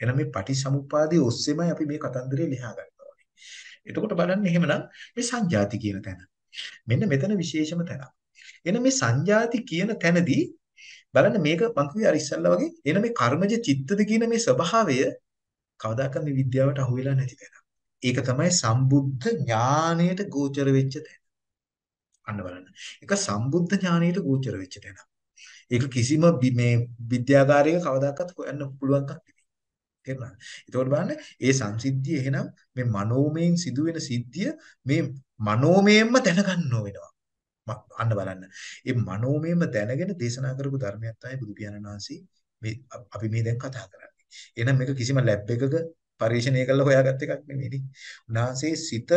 එහෙනම් මේ පටිසමුප්පාදයේ ඔස්සේමයි අපි මේ කතන්දරේ ලියා ගන්න ඕනේ. එතකොට බලන්න එහෙමනම් මේ සංජාති කියන තැන. මෙන්න මෙතන විශේෂම තැනක්. එහෙනම් මේ සංජාති කියන තැනදී බලන්න මේක මං කිව්වේ අර ඉස්සල්ලා වගේ එන මේ කර්මජ චිත්තද කියන මේ ස්වභාවය කවදාකවත් මේ විද්‍යාවට අහු වෙලා නැති තැන. ඒක තමයි සම්බුද්ධ ඥාණයට ගෝචර වෙච්ච තැන. අන්න බලන්න. ඒක සම්බුද්ධ ඥාණයට ගෝචර වෙච්ච තැන. ඒක කිසිම මේ විද්‍යාගාරයක කවදාකවත් හොයන්න පුළුවන් එකක් නෙවෙයි. තේරුණාද? ඒකෝට බලන්න ඒ සංසිද්ධිය එහෙනම් මේ මනෝමයෙන් සිදුවෙන සිද්ධිය මේ මනෝමයෙන්ම දැනගන්න වෙනවා. අන්න බලන්න. ඒ මනෝමයෙන්ම දැනගෙන දේශනා කරපු ධර්මයක් තමයි බුදු පියාණන් වහන්සේ මේ අපි මේ දැන් කතා කරන්නේ. එහෙනම් මේක කිසිම ලැබ් එකක පරීක්ෂණය කරලා හොයාගත්ත එකක් නෙමෙයි. උන්වහන්සේ සිත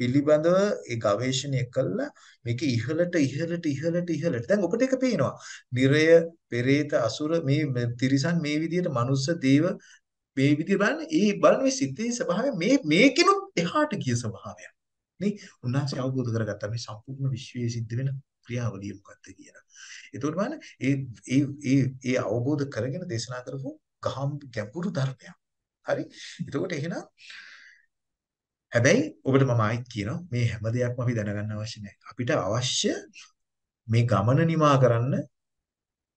පිළිබඳව ඒ ගවේෂණය කළා මේක ඉහළට ඉහළට ඉහළට ඉහළට දැන් ඔබට ඒක පේනවා. නිරය, පෙරේත, අසුර මේ තිරිසන් මේ විදිහට මනුස්ස, දේව මේ විදිහට බලන්න ඒ බලන මේ සිතේ ස්වභාවය මේ මේකිනුත් එහාට ගිය ස්වභාවයක්. නේ උන්වහන්සේ අවබෝධ කරගත්තා මේ සම්පූර්ණ විශ්වයේ සිද්ධ වෙන ක්‍රියාවලිය මොකක්ද කියලා. ඒතකොට බලන්න ඒ ඒ ඒ ඒ අවබෝධ කරගෙන දේශනා කරපු ගහම් ගැඹුරු ධර්මයක්. හරි. එතකොට එහෙනම් හැබැයි ඔබට මම ආයිත් කියනවා මේ හැම දෙයක්ම අපි දැනගන්න අවශ්‍ය නැහැ. අපිට අවශ්‍ය මේ ගමන නිමා කරන්න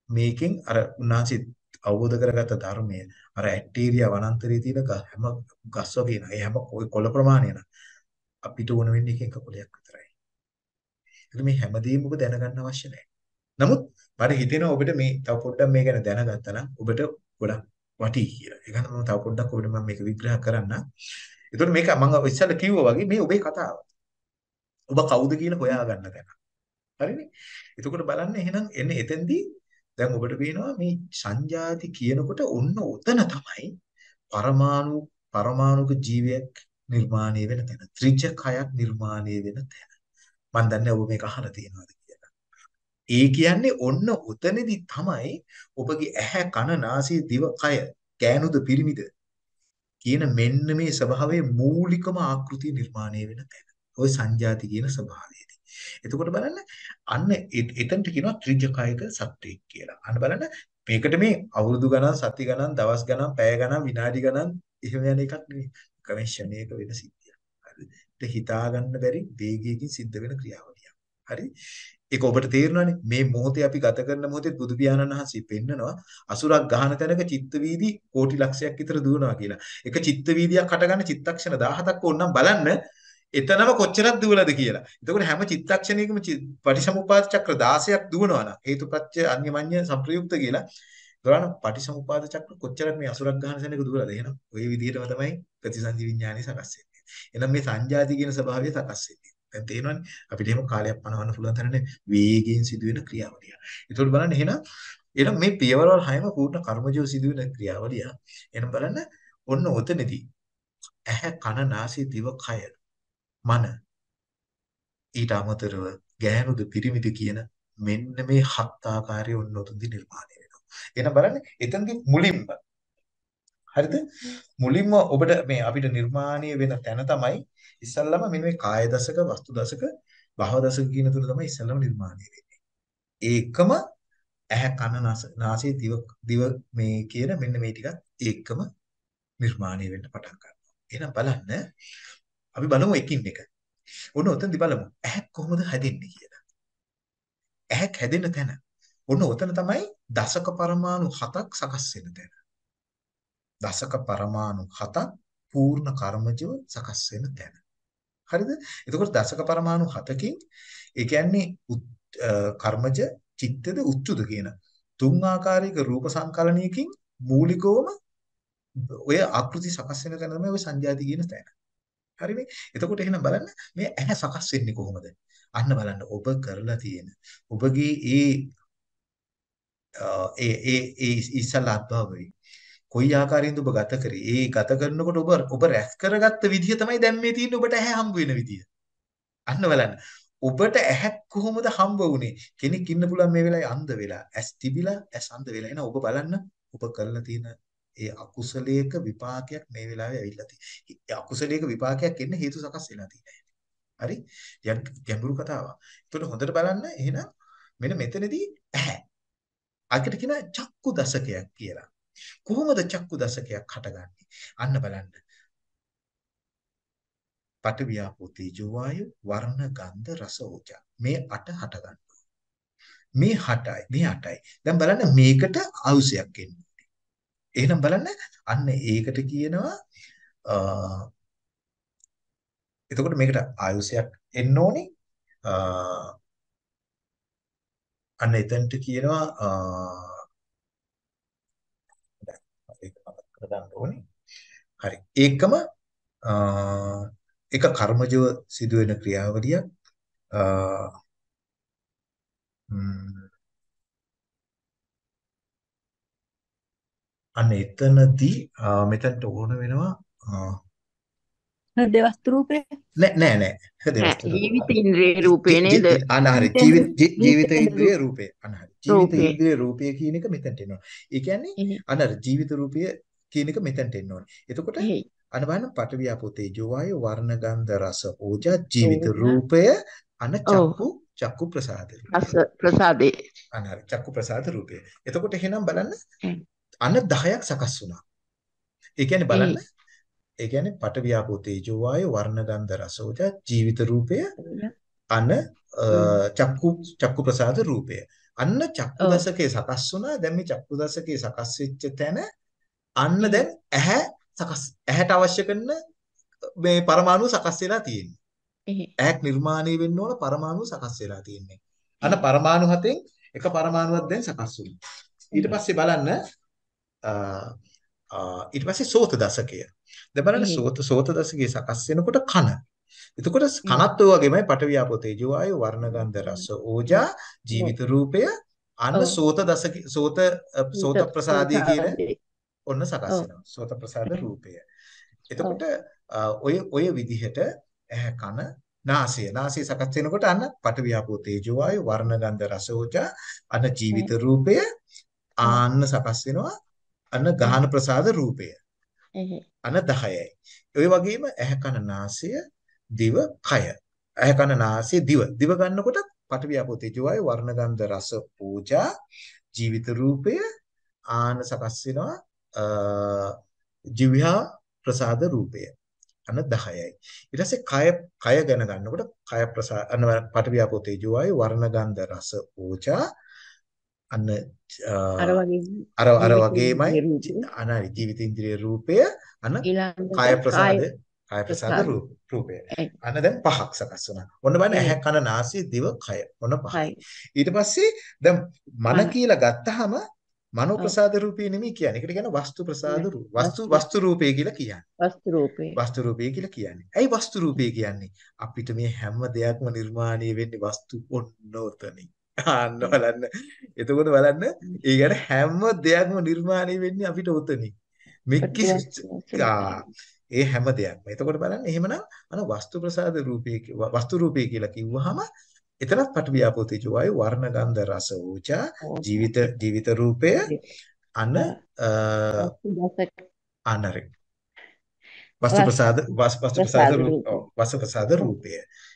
මේකෙන් අර උන්වහන්සේ අවබෝධ කරගත්ත ධර්මය අර ඇක්ටීරියා වනාන්තරයේ තියෙන හැම ගස් වගේ නෑ. හැම කොළ ප්‍රමාණය න ะ. අපිට ඕන වෙන්නේ එකක කොළයක් විතරයි. ඒක මේ හැමදේම ඔබ දැනගන්න අවශ්‍ය නැහැ. නමුත් මට හිතෙනවා ඔබට මේ තව පොඩ්ඩක් මේ ගැන දැනගත්තා නම් ඔබට ගොඩක් වටී කියලා. ඒක නම් මම තව පොඩ්ඩක් ඔබට මම මේක විග්‍රහ කරන්න. එතකොට මේක මම ඉස්සෙල්ලා කිව්වා වගේ මේ ඔබේ කතාව. ඔබ කවුද කියලා හොයාගන්න තැන. හරිනේ? එතකොට බලන්න එහෙනම් එන්නේ එතෙන්දී දැන් ඔබට පේනවා මේ සංජාති කියනකොට ඔන්න උතන තමයි පරමාණු පරමාණුක ජීවයක් නිර්මාණය වෙන තැන. ත්‍රිජ කයක් නිර්මාණය වෙන තැන. මම දන්නේ ඔබ මේක අහලා තියෙනවද ඒ කියන්නේ ඔන්න උතනදී තමයි ඔබගේ ඇහැ කන නාසය දිව කය කෑනුද පිරිමිද කියන මෙන්න මේ ස්වභාවයේ මූලිකම ආකෘතිය නිර්මාණය වෙන තැන. ওই සංජාති කියන ස්වභාවයේදී. එතකොට බලන්න අන්න එතනට කියනවා ත්‍රිජකායක සත්‍යයක් කියලා. අන්න බලන්න මේකට මේ අවුරුදු ගණන්, සති ගණන්, දවස් ගණන්, පැය ගණන්, විනාඩි ගණන් එහෙම යන එකක් නෙවෙයි. කමෙන්ෂණයක වෙන සිද්ධියක්. හරිද? ඒක හිතා ගන්න බැරි වේගයකින් සිද්ධ වෙන ක්‍රියාවලියක්. හරි? ඒක ඔබට තේරෙනවනේ මේ මොහොතේ අපි ගත කරන මොහොතේ බුදු පියාණන් වහන්සේ පෙන්නනවා අසුරක් ගහන තැනක චිත්ත වීදි කෝටි ලක්ෂයක් විතර දුවනවා කියලා. එක චිත්ත වීදියක් හටගන්න චිත්තක්ෂණ 17ක් ඕනනම් බලන්න එතනම කොච්චරක් දුවලද කියලා. එතකොට හැම චිත්තක්ෂණයකම පටිසමුපාද චක්‍ර 16ක් දුවනවා නම් හේතුපත්‍ය අන්‍යමඤ්ඤ සංප්‍රයුක්ත කියලා. දොරන පටිසමුපාද චක්‍ර කොච්චරක් මේ අසුරක් ගහන තැනක දුවලද එහෙනම් ওই විදිහටම තමයි ප්‍රතිසන්දි විඥානය සකස් වෙන්නේ. එහෙනම් මේ සංජාති කියන ස්වභාවය සකස් වෙන්නේ. දැන් තේරෙනවනේ අපිට එහෙම කාලයක් පනවන්න පුළුවන් තරනේ වේගයෙන් සිදුවෙන ක්‍රියාවලිය. ඒතකොට බලන්න එහෙනම් එහෙනම් මේ පියවරවල් හැම පූර්ණ කර්මජීව සිදුවෙන ක්‍රියාවලිය. එහෙනම් බලන්න ඔන්න ඔතනදී ඇහැ කන නාසය දිව කය මන ඊට අමතරව ගෑනුද පිරිමිද කියන මෙන්න මේ හත් ආකාරයේ ඔන්න ඔතනදී නිර්මාණය වෙනවා. එහෙනම් බලන්න එතනදී මුලින්ම හරිද? මුලින්ම ඔබට මේ අපිට නිර්මාණය වෙන තැන තමයි ඉස්සල්ලාම මෙන්න මේ කාය දශක, වස්තු දශක, භව දශක කියන තුන තමයි ඉස්සල්ලාම නිර්මාණය වෙන්නේ. ඒකම ඇහැ කන නාසය දිව දිව මේ කියන මෙන්න මේ ටිකත් ඒකම නිර්මාණය වෙන්න පටන් ගන්නවා. එහෙනම් බලන්න අපි බලමු එකින් එක. ඔන්න ඔතනදි බලමු ඇහැ කොහොමද හැදෙන්නේ කියලා. ඇහැක් හැදෙන තැන. ඔන්න ඔතන තමයි දශක පරමාණු හතක් සකස් වෙන තැන. දශක පරමාණු හතක් පූර්ණ කර්මජව සකස් වෙන තැන. හරිද? එතකොට දශක පරමාණු 7කින් ඒ කියන්නේ කර්මජ චිත්තද උච්චුද කියන තුන් ආකාරයක රූප සංකලනයකින් මූලිකවම ඔය ආකෘති සකස් වෙන තැන තමයි ඔය සංජාති කියන තැන. හරිනේ? එතකොට එහෙනම් බලන්න මේ ඇහැ සකස් වෙන්නේ කොහොමද? අන්න බලන්න ඔබ කරලා තියෙන ඔබගේ ඒ ඒ ඒ ඒ ඉස්සලා අත්භවයේ කොයි ආකාරයෙන්ද ඔබ ගත කරේ? ඒ ගත කරනකොට ඔබ ඔබ රැස් කරගත්ත විදිය තමයි දැන් මේ තියෙන්නේ ඔබට ඇහැ හම්බ වෙන විදිය. අන්න බලන්න. ඔබට ඇහක් කොහොමද හම්බ වුනේ? කෙනෙක් ඉන්න පුළුවන් මේ වෙලාවේ අන්ධ වෙලා, ඇස් තිබිලා, ඇස් අන්ධ වෙලා. එහෙනම් ඔබ බලන්න ඔබ කරලා තියෙන ඒ අකුසලයක විපාකයක් මේ වෙලාවේ ඇවිල්ලා තියෙනවා. අකුසලයක විපාකයක් එන්න හේතු සකස් වෙලා තියෙනවා. හරි? ගැඹුරු කතාවක්. ඒකට හොඳට බලන්න එහෙනම් මෙන්න මෙතනදී ඇහැ. අකට කියන චක්කු දශකයක් කියලා. කොහොමද චක්කු දශකයක් හටගන්නේ? අන්න බලන්න. පඨ වියාපෝ තේජෝ වායු වර්ණ ගන්ධ රස ඕජා මේ අට හට ගන්නවා මේ හටයි මේ අටයි දැන් බලන්න මේකට ආයුෂයක් එන්නේ එහෙනම් බලන්න. අන්න ඒකට කියනවා එතකොට මේකට ආයුෂයක් එන්න ඕනේ. අන්න එතනට කියනවා ඒක කරගන්න ඕනේ. හරි. ඒකම ඒක කර්මජව සිදුවෙන ක්‍රියාවලියක්. අන්න එතනදී මෙතනට ඕන වෙනවා හෘද වස්තු රූපේ නෑ නෑ නෑ. හෘද වස්තු ජීවිත ඉන්ද්‍රිය රූපේ නේද? අනහරි ජීවිත ජීවිත ඉන්ද්‍රිය රූපේ අනහරි ජීවිත ඉන්ද්‍රිය රූපය කියන එක මෙතනට එනවා. ඒ කියන්නේ අනහරි ජීවිත රූපය කියන එක මෙතනට එන්න ඕනේ. එතකොට අන බලන්න පඨවි ආපෝ තේජෝ වායෝ වර්ණ ගන්ධ රස ඕජා ජීවිත රූපය අන චක්කු චක්කු ප්‍රසාද රස ප්‍රසාදේ. අන හරි. චක්කු ප්‍රසාද රූපය. එතකොට එහෙනම් බලන්න අන 10ක් සකස් වුණා. ඒ කියන්නේ බලන්න ඒ කියන්නේ පඨවි ආපෝ තේජෝ වායෝ වර්ණ ගන්ධ රස ඕජා ජීවිත රූපය අන චක්කු චක්කු ප්‍රසාද රූපය. අන්න චක්කු දශකේ සකස් වුණා. දැන් මේ චක්කු දශකේ සකස් වෙච්ච තැන අන්න දැන් ඇහැ සකස් ඇහැට අවශ්‍ය කරන මේ පරමාණු සකස් වෙලා තියෙන්නේ. ඇහැක් නිර්මාණය වෙන්න ඕන පරමාණු සකස් වෙලා තියෙන්නේ. අන්න පරමාණු හතෙන් එක පරමාණුවක් දැන් සකස් වුණා. ඊට පස්සේ බලන්න ඊට පස්සේ සෝත දශකය. දැන් බලන්න සෝත සෝත දශකයේ සකස් වෙනකොට කන. එතකොට කනත් ඔය වගේමයි පඨවි ආපෝ තේජෝ ආයෝ වර්ණ ගන්ධ රස ඕජා ජීවිත රූපය අන්න සෝත දශක සෝත සෝත ප්‍රසාදී කියන ඔන්න සකස් වෙනවා. සෝත ප්‍රසාද රූපය. එතකොට ඔය ඔය විදිහට ඇහැ කන නාසය. නාසය සකස් වෙනකොට අන්න පටවියාපෝ තේජෝ වායු වර්ණ ගන්ධ රස ඕජා අන්න ජීවිත රූපය ආන්න සකස් වෙනවා අන්න ගාහන ප්‍රසාද රූපය. අන්න 10යි. ඔය වගේම ඇහැ කන නාසය දිව කය. ඇහැ කන නාසය දිව. දිව ගන්නකොට පටවියාපෝ තේජෝ වායු වර්ණ ගන්ධ රස ඕජා ජීවිත රූපය ආන්න සකස් වෙනවා ජීවහා ප්‍රසාද රූපය අන්න 10යි ඊට පස්සේ කය කය ගැන ගන්නකොට කය ප්‍රසාද අන්න පටවියාපෝ තේජෝ ආයු වර්ණ ගන්ධ රස ඕචා අන්න අර වගේ අර අර වගේමයි අනාරි ජීවිත ඉන්ද්‍රිය රූපය අන්න කය ප්‍රසාද කය ප්‍රසාද රූපය අන්න දැන් පහක් සකස් වුණා ඔන්න බලන්න ඇහැ කන නාසය දිව කය ඔන්න පහයි ඊට පස්සේ දැන් මන කියලා ගත්තාම මනෝ ප්‍රසාද රූපේ නෙමෙයි කියන්නේ. ඒකට කියන වස්තු ප්‍රසාද රූප. වස්තු වස්තු රූපේ කියලා කියන්නේ. වස්තු රූපේ. වස්තු රූපේ කියලා කියන්නේ. ඇයි වස්තු රූපේ කියන්නේ? අපිට මේ හැම දෙයක්ම නිර්මාණය වෙන්නේ වස්තු ඔන්නෝතනින්. අන්න බලන්න. එතකොට බලන්න කියන්නේ හැම දෙයක්ම නිර්මාණය වෙන්නේ අපිට උතනින්. මෙක්කි ඒ හැම දෙයක්ම. එතකොට බලන්න එහෙමනම් අන වස්තු ප්‍රසාද රූපේ වස්තු රූපේ කියලා කිව්වහම එතනත් පඨවි ආපෝ තේජෝ වායු වර්ණ ගන්ධ රස ඕජා ජීවිත ජීවිත රූපය අන අනරේ වස්තු ප්‍රසාද වස්තු ප්‍රසාද වස්තු ප්‍රසාද රූපය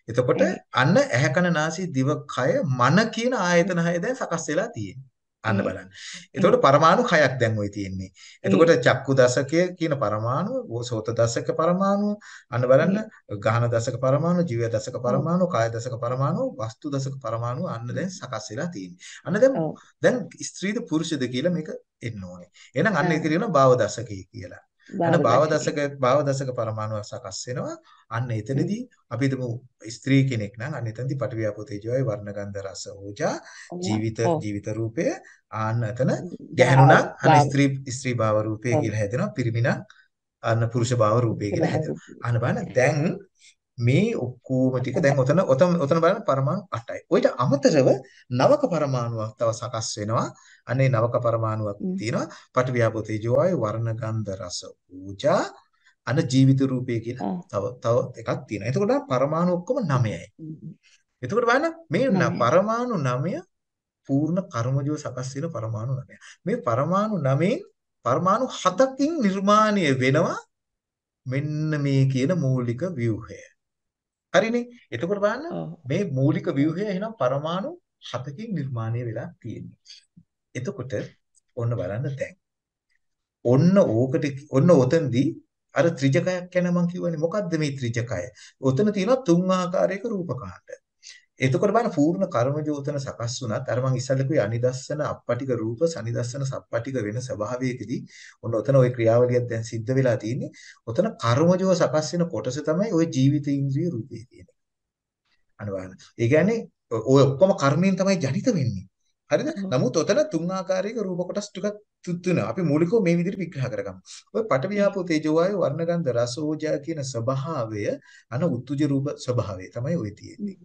එතකොට අන්න ඇහැ කන නාසය දිව කය මන කියන ආයතන හය දැන් සකස් වෙලා තියෙනවා අන්න බලන්න. එතකොට පරමාණු හයක් දැන් ওই තියෙන්නේ. එතකොට චක්කු දශකය කියන පරමාණුව, සෝත දශක පරමාණුව, අන්න බලන්න ගහන දශක පරමාණුව, ජීව දශක පරමාණුව, කාය දශක පරමාණුව, වස්තු දශක පරමාණුව අන්න දැන් සකස් වෙලා තියෙන්නේ. අන්න දැන් දැන් ස්ත්‍රීද පුරුෂද කියලා මේක එන්න ඕනේ. එහෙනම් අන්න ඒක කියනවා භාව දශකය කියලා. එහෙනම් භාව දශකේ. භාව දශක පරමාණු සකස් වෙනවා. අන්න එතනදී අපි හිතමු ස්ත්‍රී කෙනෙක් නම් අන්න එතනදී පටවියාපෝ තේජෝයි වර්ණ ගන්ධ රස ඕජා ජීවිත. ජීවිත රූපය ආන්න එතන ගැහණු නම් අන්න. ස්ත්‍රී ස්ත්‍රී භාව රූපය. කියලා හැදෙනවා. පිරිමි නම් අන්න පුරුෂ භාව රූපය කියලා හැදෙනවා. අන්න බලන්න දැන් මේ ඔක්කොම ටික දැන් ඔතන ඔතන ඔතන බලන්න පරමාණු 8යි. ඔయిత අමතරව නවක පරමාණුවක් තව සකස් වෙනවා. අනේ නවක පරමාණුවක්. තියෙනවා. පටවියාපෝ තේජෝ වායු වර්ණ ගන්ධ රස ඌජා අන ජීවිත රූපය කියලා. තව තව එකක් තියෙනවා. එතකොට පරමාණු ඔක්කොම 9යි. හ්ම්. එතකොට බලන්න මේ. පරමාණු 9 පූර්ණ කර්මජව සකස් වෙන පරමාණු 9. මේ පරමාණු 9න් පරමාණු 7කින් නිර්මාණය වෙනවා මෙන්න මේ කියන මූලික ව්‍යුහය. හරිනේ. එතකොට බලන්න. මේ මූලික ව්‍යුහය එහෙනම් පරමාණු 7කින් නිර්මාණය වෙලා තියෙන්නේ. එතකොට ඔන්න බලන්න දැන්. ඔන්න ඕකට ඔන්න ඔතනදී අර ත්‍රිජකයක් ගැන මම කියවනේ මොකද්ද මේ ත්‍රිජකය? ඔතන තියෙනවා තුන් ආකාරයක රූපකාණ්ඩ. එතකොට බලන්න පූර්ණ කර්මජ උතන සකස් වුණත් අර මං ඉස්සල්ලා කිව්වේ අනිදස්සන අපපටික රූප සනිදස්සන සප්පටික වෙන ස්වභාවයකදී ඔන්න ඔතන ওই ක්‍රියාවලියක් දැන් සිද්ධ වෙලා තියෙන්නේ. ඔතන කර්මජව සකස් වෙන කොටස තමයි ওই ජීවිත ඉන්ද්‍රිය රූපේ තියෙන්නේ. අන්න බලන්න. ඒ කියන්නේ ඔය ඔක්කොම කර්මයෙන් තමයි ජනිත වෙන්නේ. හරිද? නමුත් ඔතන තුන් ආකාරයක රූප කොටස් ටිකක් තුත්තුනවා. අපි මූලිකව මේ විදිහට විග්‍රහ කරගමු. ඔය පටවියාපෝ තේජෝ වායු වර්ණගන්ධ රසෝජා කියන ස්වභාවය අන උත්තුජ රූප ස්වභාවය තමයි ඔය තියෙන්නේ.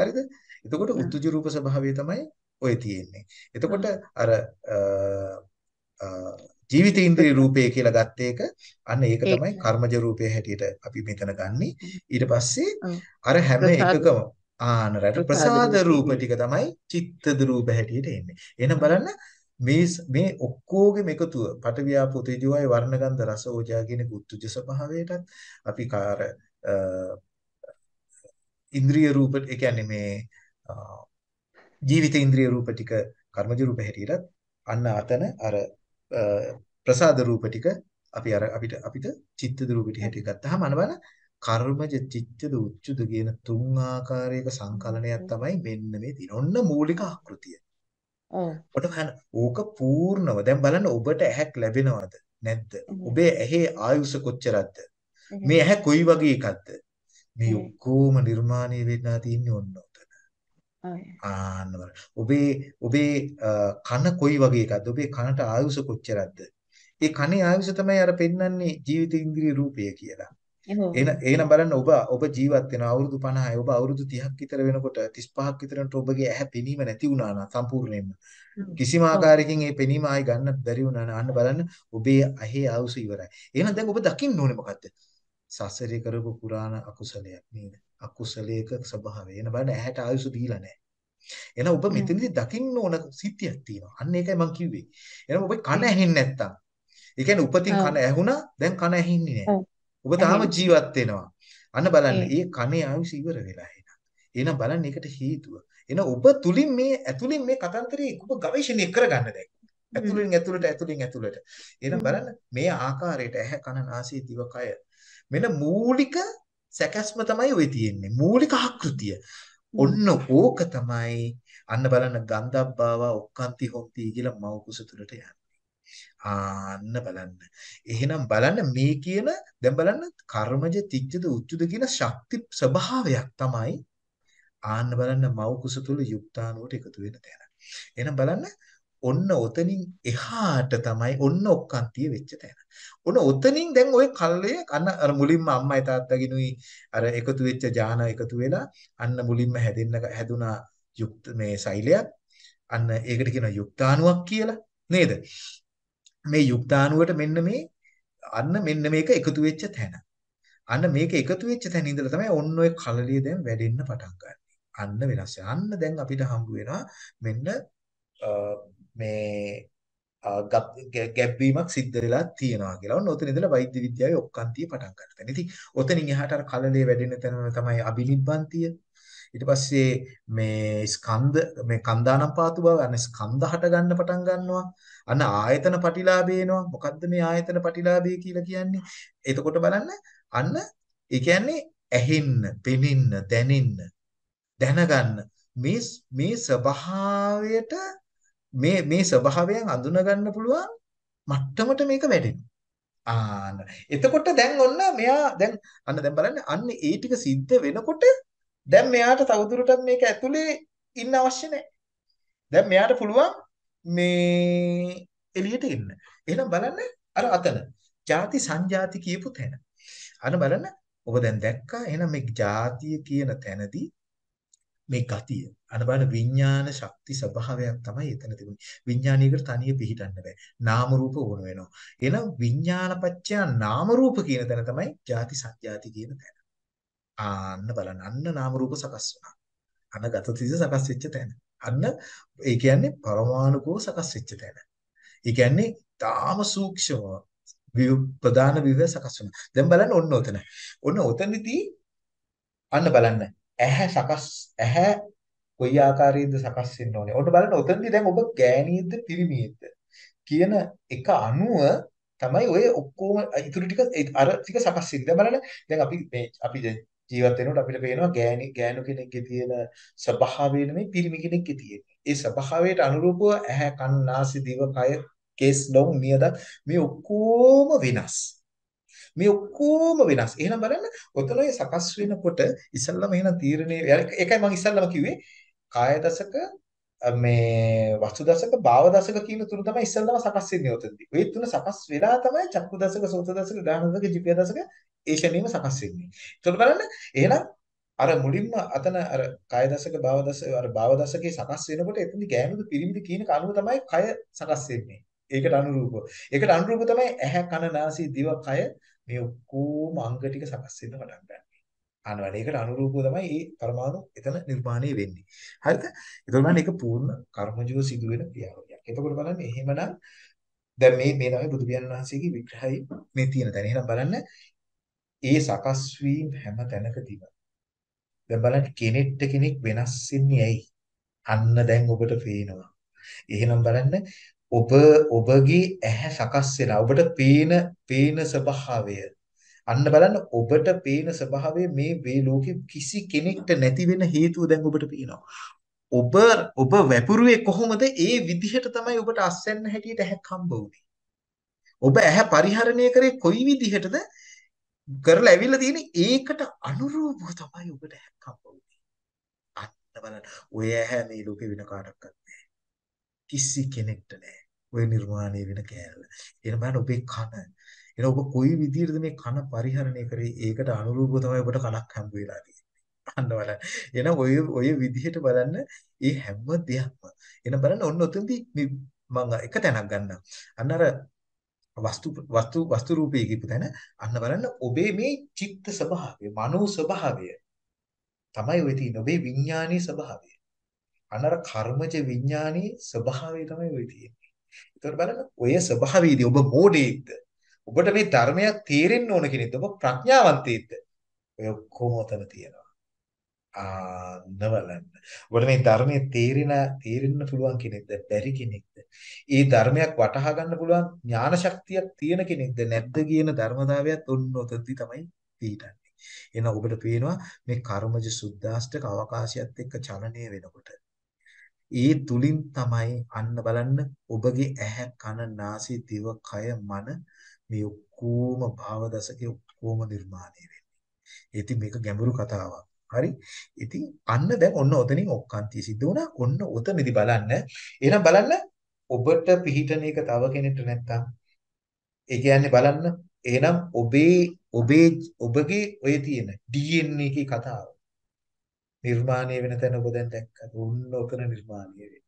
හරිද? එතකොට. උත්තුජ රූප ස්වභාවය තමයි ඔය තියෙන්නේ. එතකොට අර ජීවිත ඉන්ද්‍රිය රූපය කියලා ගත්ත එක අන්න ඒක. තමයි කර්මජ රූපය හැටියට අපි මෙතන ගන්නෙ. ඊට පස්සේ. අර හැම එකකම ආන රට ප්‍රසාද රූප. ටික තමයි චිත්තද රූප හැටියට එන්නේ. එහෙනම් බලන්න මේ මේ ඔක්කොගෙම එකතුව පටවියාපෝ තේජෝයි වර්ණගන්ධ රස ඕජා කියන උත්තුජ ස්වභාවයටත් අපි කාර ඉන්ද්‍රිය රූප ඒ කියන්නේ මේ ජීවිත ඉන්ද්‍රිය රූප ටික කර්මජ රූප හැටියටත් අන්න අතන අර ප්‍රසාද රූප ටික අපි අර අපිට අපිට චිත්තද රූප ටික හැටියට ගත්තාම බලන්න කර්මජ චිත්තද උච්චුද කියන තුන් ආකාරයක සංකලනයක් තමයි මෙන්න මේ තියෙන. ඔන්න මූලික ආකෘතිය. ඔව්. ඕක පූර්ණව දැන් බලන්න ඔබට ඇහැක් ලැබෙනවද නැද්ද? ඔබේ ඇහි ආයුෂ කොච්චරද? මේ ඇහැ කොයි වගේ එකක්ද? මේ. ඔක්කොම නිර්මාණය වෙන්න තියෙන්නේ ඔන්න උතන. ආන්න. ඔබේ ඔබේ කන කොයි වගේ එකක්ද? ඔබේ කනට ආයුෂ කොච්චරද? ඒ කනේ ආයුෂ තමයි අර පෙන්වන්නේ ජීවිත ඉන්ද්‍රිය රූපය කියලා. එහෙනම් එහෙනම් බලන්න ඔබ ඔබ ජීවත් වෙන අවුරුදු 50යි ඔබ අවුරුදු 30ක් විතර වෙනකොට 35ක් විතර වෙනකොට ඔබගේ ඇහැ පෙනීම නැති වුණා නම් සම්පූර්ණයෙන්ම. කිසිම ආකාරයකින් ඒ පෙනීම ආයි ගන්න බැරි වුණා නම් අන්න බලන්න ඔබේ ඇහි ආයුෂ ඉවරයි. එහෙනම් දැන් ඔබ දකින්න ඕනේ මොකද්ද? සසරේ කරපු පුරාණ අකුසලයක් නේද? අකුසලයක ස්වභාවය. එන බලන්න ඇහැට ආයුෂ දීලා නැහැ. එහෙනම් ඔබ. මෙතනදී දකින්න ඕන සිද්ධියක් තියෙනවා. අන්න ඒකයි මම කිව්වේ. එහෙනම් ඔබ කන ඇහෙන්නේ නැත්තම්. ඒ කියන්නේ උපතින්. කන ඇහුණා දැන් කන ඇහෙන්නේ නැහැ. ඔබ තාම. ජීවත් වෙනවා. අන්න බලන්න ඒ. කනේ ආයුෂ ඉවර වෙලා එනවා. එහෙනම් බලන්න ඒකට හේතුව. එහෙනම් ඔබ තුලින් මේ ඇතුලින් මේ කතන්දරේ ඔබ ගවේෂණය කරගන්න දැන්. ඇතුලින් ඇතුලට ඇතුලින් ඇතුලට. එහෙනම්. බලන්න මේ ආකාරයට ඇහැ කන නාසය දිව කය මෙන්න මූලික සැකස්ම තමයි ඔය තියෙන්නේ. මූලික ආකෘතිය. ඔන්න ඕක තමයි අන්න බලන්න ගන්ධබ්බාව ඔක්කාන්ති හොන්ති කියලා මව කුස තුලට යන්නේ. ආන්න බලන්න. එහෙනම් බලන්න මේ කියන දැන් බලන්න කර්මජ තිජ්ජද උච්චුද කියන ශක්ති ස්වභාවයක් තමයි ආන්න බලන්න මව කුස තුල යුක්තාණුවට එකතු වෙන තැන. එහෙනම් බලන්න ඔන්න ඔතනින් එහාට තමයි ඔන්න ඔක්කාන්තිය වෙච්ච තැන. ඔන්න ඔතනින් දැන් ওই කල්ලය අන්න අර මුලින්ම අම්මයි තාත්තගෙනුයි අර එකතු වෙච්ච ඥාන එකතු වෙලා අන්න මුලින්ම හැදෙන්න හැදුනා යුක්ත මේ සෛලයක් අන්න ඒකට කියනවා යුක්තාණුවක් කියලා නේද? මේ යුක්තාණුවට මෙන්න මේ අන්න මෙන්න මේක එකතු වෙච්ච තැන. අන්න මේක එකතු වෙච්ච තැන ඉඳලා තමයි ඔන්න ඔය කලලිය දැන් වැඩෙන්න පටන් ගන්න. අන්න වෙනස්. අන්න දැන් අපිට හම්බ වෙනවා මෙන්න අ, මේ අ, ගත්- ගැ- ගැබ්වීමක් සිද්ධ වෙලා තියෙනවා කියලා. ඔන්න ඔතන ඉඳලා වෛද්‍ය විද්‍යාවේ ඔක්කාන්තිය පටන් ගන්න තැන. ඉතින් ඔතනින් එහාට අර කලලේ වැඩෙන තැන තමයි අබිනිබ්බන්තිය. ඊට පස්සේ මේ ස්කන්ධ මේ කන්දානම් පාතු බව අන්න ස්කන්ධ හට ගන්න පටන් ගන්නවා. අන්න ආයතන පටිලාභය එනවා. මොකද්ද මේ ආයතන පටිලාභය කියලා කියන්නේ? එතකොට බලන්න අන්න ඒ කියන්නේ ඇහෙන්න, පෙනෙන්න, දැනෙන්න, දැනගන්න මේ මේ ස්වභාවයට මේ මේ ස්වභාවයන් අඳුන ගන්න පුළුවන් මට්ටමට මේක වැඩෙනවා. ආන්න. එතකොට දැන් ඔන්න මෙයා දැන් අන්න දැන් බලන්න අන්න ඒ ටික සිද්ධ වෙනකොට දැන් මෙයාට තවදුරටත් මේක ඇතුලේ ඉන්න අවශ්‍ය නැහැ. දැන් මෙයාට පුළුවන් මේ එළියට එන්න. එහෙනම් බලන්න අර අතන. ಜಾති සංජාති කියපු තැන. අන බලන්න ඔබ දැන් දැක්කා එහෙනම් මේ ಜಾතිය කියන තැනදී මේ ගතිය අන බලන්න විඥාන ශක්ති ස්වභාවයක් තමයි එතන තිබුණේ විඥානීයකට තනිය පිහිටන්න බෑ නාම රූප වුණ වෙනවා එහෙනම් විඥානපච්චය නාම රූප කියන තැන තමයි ಜಾති සංජාති කියන තැන ආන්න බලන්න අන්න නාම රූප සකස් වුණා. අන්න ගත තිස සකස් වෙච්ච තැන. අන්න ඒ කියන්නේ පරමාණුකෝ සකස් වෙච්ච තැන. ඒ කියන්නේ තාම සූක්ෂම ප්‍රධාන විවය සකස් වෙනවා. දැන් බලන්න ඔන්න ඔතන. ඔන්න ඔතනදී අන්න බලන්න. ඇහැ සකස් ඇහැ කොයි ආකාරයෙන්ද සකස් වෙන්න ඕනේ. ඔන්න බලන්න ඔතනදී දැන් ඔබ ගෑණියෙක්ද පිරිමියෙක්ද කියන එක අනුව තමයි ඔය ඔක්කොම ඉතුරු ටික අර ටික සකස් වෙන්නේ. දැන් බලන්න දැන් අපි මේ අපි ජීවත් වෙනකොට අපිට පේනවා ගෑණි ගෑනු කෙනෙක්ගේ තියෙන ස්වභාවය නෙමෙයි පිරිමි කෙනෙක්ගේ තියෙන්නේ. ඒ ස්වභාවයට අනුරූපව ඇහැ කන් නාසය දිව කය කේස් ලොම් නියද මේ ඔක්කොම වෙනස්. මේ ඔක්කොම වෙනස්. එහෙනම් බලන්න ඔතන ඔය සකස් වෙනකොට ඉස්සල්ලාම එහෙනම් තීරණේ ඒකයි මම ඉස්සල්ලාම කිව්වේ කාය දසක මේ වස්තු දසක භාව දසක කියන තුන තමයි ඉස්සල්ලාම සකස් වෙන්නේ ඔතනදී. ওই තුන සකස් වෙලා තමයි චක්කු දසක සෝත දසක ගාන දසක ජීපය දසක ඒ ෂණීම සකස් වෙන්නේ. ඒතකොට බලන්න එහෙනම් අර මුලින්ම අතන අර කාය දසක භාව දසක අර භාව දසකේ සකස් වෙනකොට එතනදි ගෑනුද පිරිමිද කියන කනුව තමයි කය සකස් වෙන්නේ. ඒකට අනුරූපව. ඒකට අනුරූපව තමයි ඇහැ කන නාසය දිව කය මේ ඔක්කොම අංග ටික සකස් වෙන්න පටන් ගන්න. අනවල ඒකට අනුරූපව තමයි මේ පරමාණු එතන නිර්මාණය වෙන්නේ. හරිද? ඒතකොට බලන්න ඒක පූර්ණ කර්මජීව සිදුවෙන ක්‍රියාවලියක්. එතකොට බලන්න එහෙමනම් දැන් මේ මේ තමයි බුදු පියාණන් වහන්සේගේ විග්‍රහය මේ තියෙන තැන. එහෙනම් බලන්න ඒ සකස් වීම හැම තැනකදීම දැන් බලන්න කෙනෙක්ට කෙනෙක් වෙනස් වෙන්නේ ඇයි? අන්න දැන් ඔබට පේනවා. එහෙනම් බලන්න ඔබ ඔබගේ ඇහැ සකස් වෙලා ඔබට පේන පේන ස්වභාවය අන්න බලන්න ඔබට පේන ස්වභාවය මේ මේ ලෝකෙ කිසි කෙනෙක්ට නැති වෙන හේතුව දැන් ඔබට පේනවා. ඔබ ඔබ වැපුරුවේ කොහොමද ඒ විදිහට තමයි ඔබට අස්සෙන්න හැටියට ඇහැක් හම්බ වුනේ. ඔබ ඇහැ පරිහරණය කරේ කොයි විදිහටද කරලා ඇවිල්ලා තියෙන්නේ ඒකට අනුරූපව තමයි ඔබට ඇහැක් හම්බ වුනේ. අන්න බලන්න ඔය ඇහැ මේ ලෝකේ වෙන කාටවත් නැහැ. කිසි කෙනෙක්ට නැහැ. ඔය නිර්මාණය වෙන කෑල්ල. එන බලන්න ඔබේ කන. එන ඔබ කොයි විදිහටද මේ කන පරිහරණය කරේ? ඒකට අනුරූපව තමයි ඔබට කනක් හම්බ වෙලා තියෙන්නේ. අන්න බලන්න. එහෙනම් ඔය ඔය විදිහට බලන්න මේ හැම දෙයක්ම. එන බලන්න ඔන්න ඔතනදී මම එක තැනක් ගන්නම්. අන්න අර වස්තු වස්තු වස්තු රූපයේ කියපු තැන අන්න බලන්න ඔබේ මේ චිත්ත ස්වභාවය, මනෝ ස්වභාවය තමයි ඔය තියෙන ඔබේ විඥානීය ස්වභාවය. අන්න අර කර්මජ විඥානීය ස්වභාවය තමයි ඔය තියෙන්නේ. ඒතකොට බලන්න ඔය ස්වභාවයේදී ඔබ මෝඩයෙක්ද? ඔබට මේ ධර්මයක් තේරෙන්න ඕන කෙනෙක්ද? ඔබ ප්‍රඥාවන්තයෙක්ද? ඔය ඔක්කොම උතන තියෙනවා. ආ නවලන්න. ඔබට මේ ධර්මයේ තේරෙන තේරෙන්න පුළුවන් කෙනෙක්ද? බැරි කෙනෙක්ද? ඒ ධර්මයක් වටහා ගන්න පුළුවන් ඥාන ශක්තියක් තියෙන කෙනෙක්ද නැද්ද කියන ධර්මතාවයත් ඔන්න ඔතනදී තමයි පිටන්නේ. එහෙනම් ඔබට පේනවා මේ කර්මජ සුද්ධාෂ්ටක අවකාශයත් එක්ක චලනය වෙනකොට ඒ තුලින් තමයි අන්න බලන්න ඔබගේ ඇහැ කන නාසය දිව කය මන මේ ඔක්කොම භාව දශකේ ඔක්කොම නිර්මාණය වෙන්නේ. ඉතින් මේක ගැඹුරු කතාවක්. හරි. ඉතින් අන්න දැන් ඔන්න ඔතනින් ඔක්කාන්තිය සිද්ධ වුණා. ඔන්න ඔතනදි බලන්න. එහෙනම් බලන්න ඔබට පිහිටන එක තව කෙනෙක්ට නැත්තම් ඒ කියන්නේ බලන්න එහෙනම් ඔබේ ඔබේ ඔබගේ ඔය තියෙන DNA එකේ කතාව නිර්මාණය වෙන තැන ඔබ දැන් දැක්කද? ඔන්න ඔතන නිර්මාණය වෙන්නේ.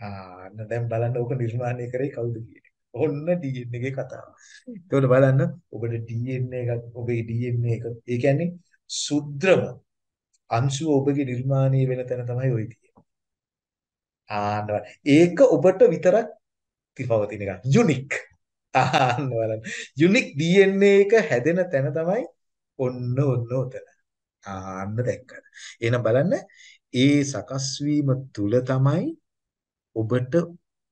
ආන්න දැන් බලන්න ඔක නිර්මාණය කරේ කවුද කියන්නේ. ඔන්න DNA එකේ කතාව. ඒකෝට බලන්න ඔබට DNA එකක් ඔබේ DNA එක ඒ කියන්නේ සුද්‍රම අංශුව ඔබගේ නිර්මාණය වෙන තැන තමයි ওই තියෙන්නේ. ආන්න ඒක ඔබට විතරක් තිපවතින එකක්. යුනික්. ආන්න බලන්න. යුනික් DNA එක හැදෙන තැන තමයි ඔන්න ඔන්න ඔතන. ආන්න දැක්කද. එහෙනම් බලන්න ඒ සකස් වීම තුල තමයි ඔබට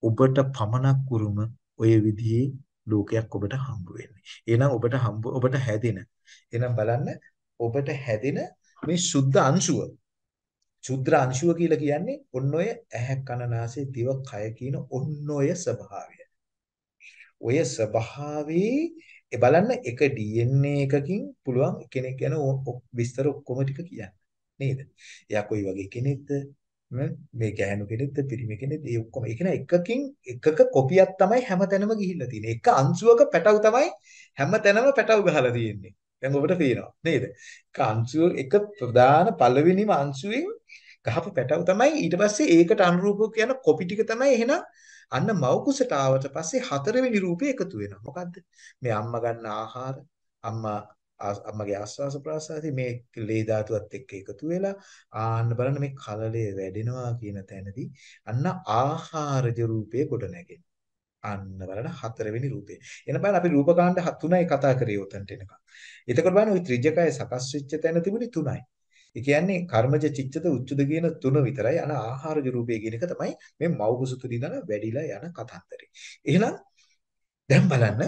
ඔබට පමණක් උරුම ඔය විදිහේ ලෝකයක් ඔබට හම්බ වෙන්නේ. එහෙනම් ඔබට හම්බ ඔබට හැදෙන. එහෙනම් බලන්න ඔබට හැදෙන මේ සුද්ධ අංශුව. ශුද්‍ර අංශුව කියලා කියන්නේ ඔන්න ඔය ඇහැ කන නාසය දිව කය කියන ඔන්න ඔය ස්වභාවය. ඔය ස්වභාවයේ ඒ බලන්න එක DNA එකකින් පුළුවන් කෙනෙක් ගැන විස්තර ඔක්කොම ටික කියන්න. නේද? එයා කොයි වගේ කෙනෙක්ද? මේ ගැහණු කෙනෙක්ද පිරිමි කෙනෙක්ද ඒ ඔක්කොම ඒක නේ එකකින් එකක කොපියක් තමයි හැමතැනම ගිහිල්ලා තියෙන්නේ. එක අංශුවක පැටව තමයි හැමතැනම පැටව ගහලා තියෙන්නේ. දැන් ඔබට පේනවා නේද? එක අංශුව එක ප්‍රධාන පළවෙනිම අංශුවෙන් ගහපු පැටව තමයි ඊට පස්සේ ඒකට අනුරූපව කියන කොපි ටික තමයි එහෙනම් අන්න මව් කුසට ආවට පස්සේ හතරවෙනි රූපේ එකතු වෙනවා. මොකද්ද? මේ අම්මා ගන්න ආහාර, අම්මා අම්මගේ ආස්වාස ප්‍රාසාසී මේ ලේ ධාතුවත් එක්ක එකතු වෙලා ආන්න බලන්න මේ කලලය වැඩෙනවා කියන තැනදී අන්න ආහාරජ රූපේ ගොඩ නැගෙනවා. අන්න බලන්න හතරවෙනි රූපේ. එන බලන්න අපි රූපකාණ්ඩ තුනයි කතා කරේ උතන්ට එනකම්. එතකොට බලන්න ওই ත්‍රිජකය සකස් වෙච්ච තැන තිබුණේ තුනයි. ඒ කියන්නේ කර්මජ චිත්තද උච්චද කියන තුන විතරයි. අන ආහාරජ රූපේ කියන එක තමයි මේ මෞගසු තුලින් දන වැඩිලා යන කතාන්තරේ. එහෙනම් දැන් බලන්න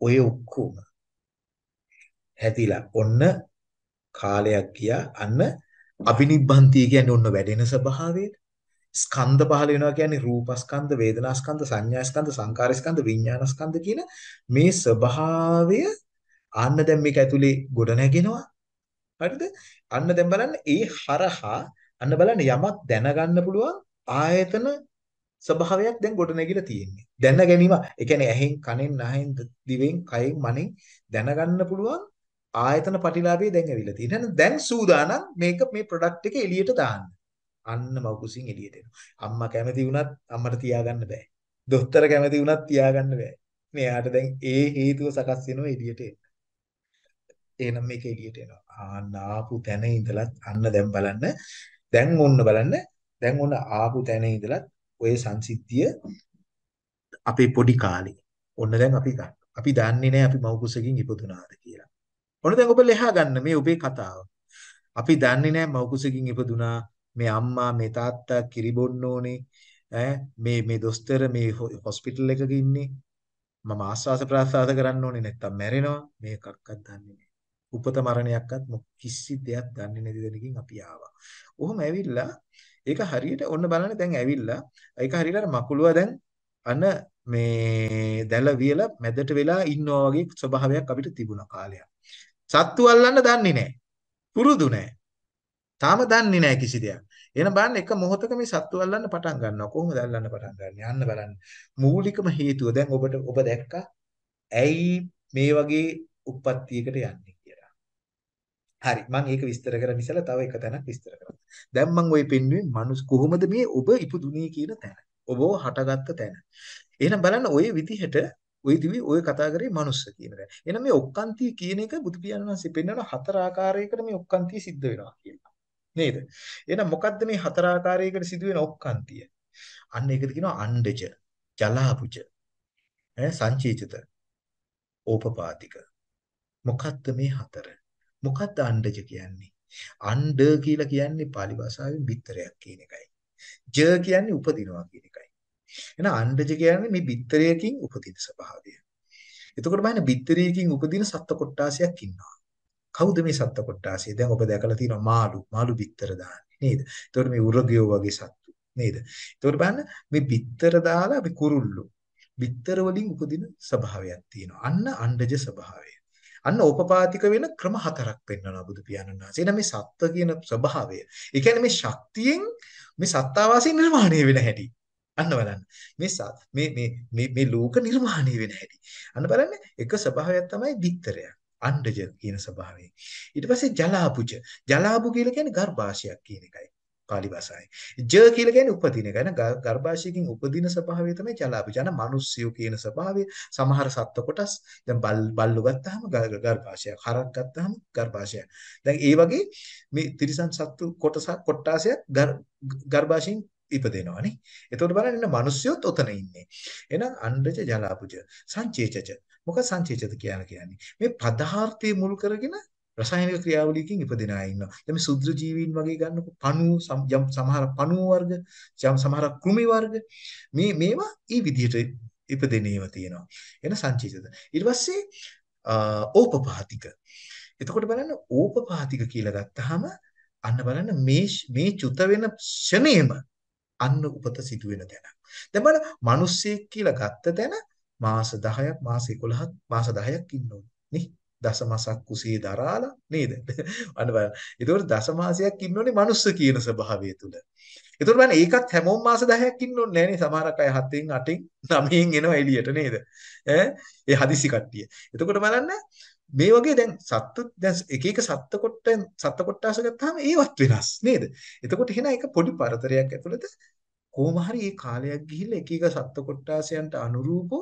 ඔය ඔක්කොම හැදිලා ඔන්න කාලයක් ගියා අන්න අබිනිබ්බන්තිය කියන්නේ ඔන්න වැඩෙන ස්වභාවයට ස්කන්ධ පහල වෙනවා කියන්නේ රූපස්කන්ධ වේදනාස්කන්ධ සංඥාස්කන්ධ සංකාරස්කන්ධ විඥානස්කන්ධ කියන මේ ස්වභාවය අන්න දැන් මේක ඇතුලේ ගොඩ නැගෙනවා හරිද අන්න දැන් බලන්න ඒ හරහා අන්න බලන්න යමක් දැනගන්න පුළුවන් ආයතන ස්වභාවයක් දැන් ගොඩ නැගිලා තියෙන්නේ දැන ගැනීම ඒ කියන්නේ ඇහෙන් කනෙන් නහෙන් දිවෙන් කයෙන් මනෙන් දැනගන්න පුළුවන් ආයතන පටිලාභය දැන් ඇවිල්ලා තියෙනවා. දැන් සූදානම් මේක මේ ප්‍රොඩක්ට් එක එළියට දාන්න. අන්න මව්කුසින් එළියට එනවා. අම්මා කැමති වුණත් අම්මට තියාගන්න බෑ. දොස්තර කැමති වුණත් තියාගන්න බෑ. මෙයාට දැන් ඒ හේතුව සකස් වෙනවා එළියට එන්න. එහෙනම් මේක එළියට එනවා. ආන්න ආපු තැන ඉඳලත් අන්න දැන් බලන්න. දැන් ඔන්න බලන්න. දැන් ඔන්න ආපු තැන ඉඳලත් ඔය සංසිද්ධිය අපේ පොඩි කාලේ. ඔන්න දැන් අපි ගන්න. අපි දන්නේ නැහැ අපි මව්කුසකින් ඉපදුනාද කියලා. ඔන්න දැන් ඔබ ලෙහා ගන්න මේ ඔබේ කතාව. අපි දන්නේ නැහැ මව්කුසකින් ඉපදුනා මේ අම්මා මේ තාත්තා කිරිබොන්න ඕනේ ඈ මේ මේ දොස්තර මේ හොස්පිටල් එකක ඉන්නේ මම ආස්වාස ප්‍රාසාස කරන්න ඕනේ නැත්තම් මැරෙනවා මේකක්වත් දන්නේ නැහැ. උපත මරණයක්වත් කිසි දෙයක් දන්නේ නැති දෙනකින් අපි ආවා. ඔහොම ඇවිල්ලා ඒක හරියට ඔන්න බලන්න දැන් ඇවිල්ලා ඒක හරියට මකුලුව දැන් අන මේ දැල වියලා මැදට වෙලා ඉන්නවා වගේ ස්වභාවයක් අපිට තිබුණා කාලයක්. සත්තු අල්ලන්න දන්නේ නැහැ. පුරුදු නැහැ. තාම දන්නේ නැහැ කිසි දෙයක්. එහෙනම් බලන්න එක මොහොතක මේ සත්තු අල්ලන්න පටන් ගන්නවා. කොහොමද අල්ලන්න පටන් ගන්නෙ? යන්න බලන්න. මූලිකම හේතුව දැන් ඔබට ඔබ දැක්කා. ඇයි මේ වගේ උප්පත්තියකට යන්නේ කියලා. හරි මම ඒක විස්තර කරන්න ඉස්සලා තව එක තැනක් විස්තර කරන්න. දැන් මම ওই පෙන්වුවේ මනුස් කොහොමද මේ ඔබ ඉපදුනේ කියන තැන. ඔබව හටගත්ත තැන. එහෙනම් බලන්න ওই විදිහට ওই දිවි ওই කතා කරේ මනුස්ස කියන දේ. එහෙනම් මේ ඔක්කාන්තිය කියන එක බුදු පියාණන් වහන්සේ පෙන්වන හතර ආකාරයකට මේ ඔක්කාන්තිය සිද්ධ වෙනවා කියලා. නේද? එහෙනම් මොකද්ද මේ හතර ආකාරයකට සිදුවෙන ඔක්කාන්තිය? අන්න ඒකද කියනවා අණ්ඩජ, ජලාභුජ, ඈ සංචේචිත, ඕපපාතික. මොකද්ද මේ හතර? මොකද්ද අණ්ඩජ කියන්නේ? අණ්ඩ කියලා කියන්නේ pāli භාෂාවෙන් බිත්තරයක් කියන එකයි. ජ කියන්නේ උපදිනවා කියන එකයි. එහෙනම් අණ්ඩජ කියන්නේ මේ බිත්තරයකින් උපදින ස්වභාවය. එතකොට බලන්න බිත්තරයකින් උපදින සත්ත්ව කොටාසයක් ඉන්නවා. කවුද මේ සත්ත්ව කොටාසය? දැන් ඔබ දැකලා තියෙනවා මාළු. මාළු බිත්තර දාන්නේ නේද? එතකොට මේ උරගයෝ වගේ සත්තු නේද? එතකොට බලන්න මේ බිත්තර දාලා අපි කුරුල්ලෝ. බිත්තර වලින් උපදින ස්වභාවයක් තියෙනවා. අන්න අණ්ඩජ ස්වභාවය. අන්න ඕපපාතික වෙන ක්‍රම හතරක් පෙන්වනවා බුදු පියාණන් වහන්සේ. එහෙනම් මේ සත්ත්ව කියන ස්වභාවය. ඒ කියන්නේ මේ ශක්තියෙන් මේ සත්තාවාසී නිර්මාණය වෙන හැටි. අන්න බලන්න. මේ මේ මේ මේ මේ ලෝක නිර්මාණය වෙන හැටි. අන්න බලන්න එක ස්වභාවයක් තමයි බිත්තරයක්. අණ්ඩජ කියන ස්වභාවය. ඊට පස්සේ ජලාපුජ. ජලාපු කියලා කියන්නේ ගර්භාෂයක් කියන එකයි. පාලි භාෂාවේ. ජ කියලා කියන්නේ උපදින එක. න ගර්භාෂයකින් උපදින ස්වභාවය තමයි ජලාපුජ. අන මිනිස්සුયો කියන ස්වභාවය. සමහර සත්ත්ව කොටස් දැන් බල් බල්ලු ගත්තාම ගර්භාෂයක්. හරක් ගත්තාම ගර්භාෂයක්. දැන් ඒ වගේ මේ තිරිසන් සත්තු කොටසක් කොටාසයක් ගර්භාෂයෙන් ඉපදෙනවානේ. එතකොට බලන්න ඉන්න මිනිස්සුයොත් ඔතන ඉන්නේ. එහෙනම් අණ්ඩජ ජලාපුජ සංචේචච. මොකද සංචේචත කියන්නේ? මේ පදාර්ථයේ මුල් කරගෙන රසායනික ක්‍රියාවලියකින් ඉපදෙන අය ඉන්නවා. දැන් මේ සුද්ධ ජීවීන් වගේ ගන්නකො පණු සමහර පණු වර්ග, සමහර කෘමි වර්ග මේ මේවා ഈ විදිහට ඉපදෙන ඒවා තියෙනවා. එන සංචේතද. ඊට පස්සේ ඕපපාතික. එතකොට බලන්න ඕපපාතික කියලා ගත්තාම අන්න බලන්න මේ මේ චුත වෙන ෂණේම අන්න උපත සිදු වෙන තැන. දැන් බලන්න මිනිස්සෙක් කියලා ගත්ත තැන මාස 10ක් මාස 11ක් මාස 10ක් ඉන්න ඕනේ. නේ? දසමාසක් කුසේ දරාලා නේද? අන්න බලන්න. ඒතකොට දසමාසයක් ඉන්න ඕනේ මනුස්ස කියන ස්වභාවය තුල. ඒතකොට බලන්න ඒකත් හැමෝම මාස 10ක් ඉන්න ඕනේ නෑනේ. සමහරක් අය 7න් 8න් 9න් එනවා එළියට නේද? ඈ ඒ හදිසි කට්ටිය. එතකොට බලන්න මේ වගේ දැන් සත්තු දැන් එක එක සත්ත්ව කොටෙන් සත්ත්ව කොටාස ගත්තාම ඒවත් වෙනස් නේද? එතකොට එහෙනම් ඒක පොඩි පරතරයක් ඇතුළත කොහොම හරි මේ කාලයක් ගිහිල්ලා එක එක සත්ත්ව කොටාසයන්ට අනුරූපව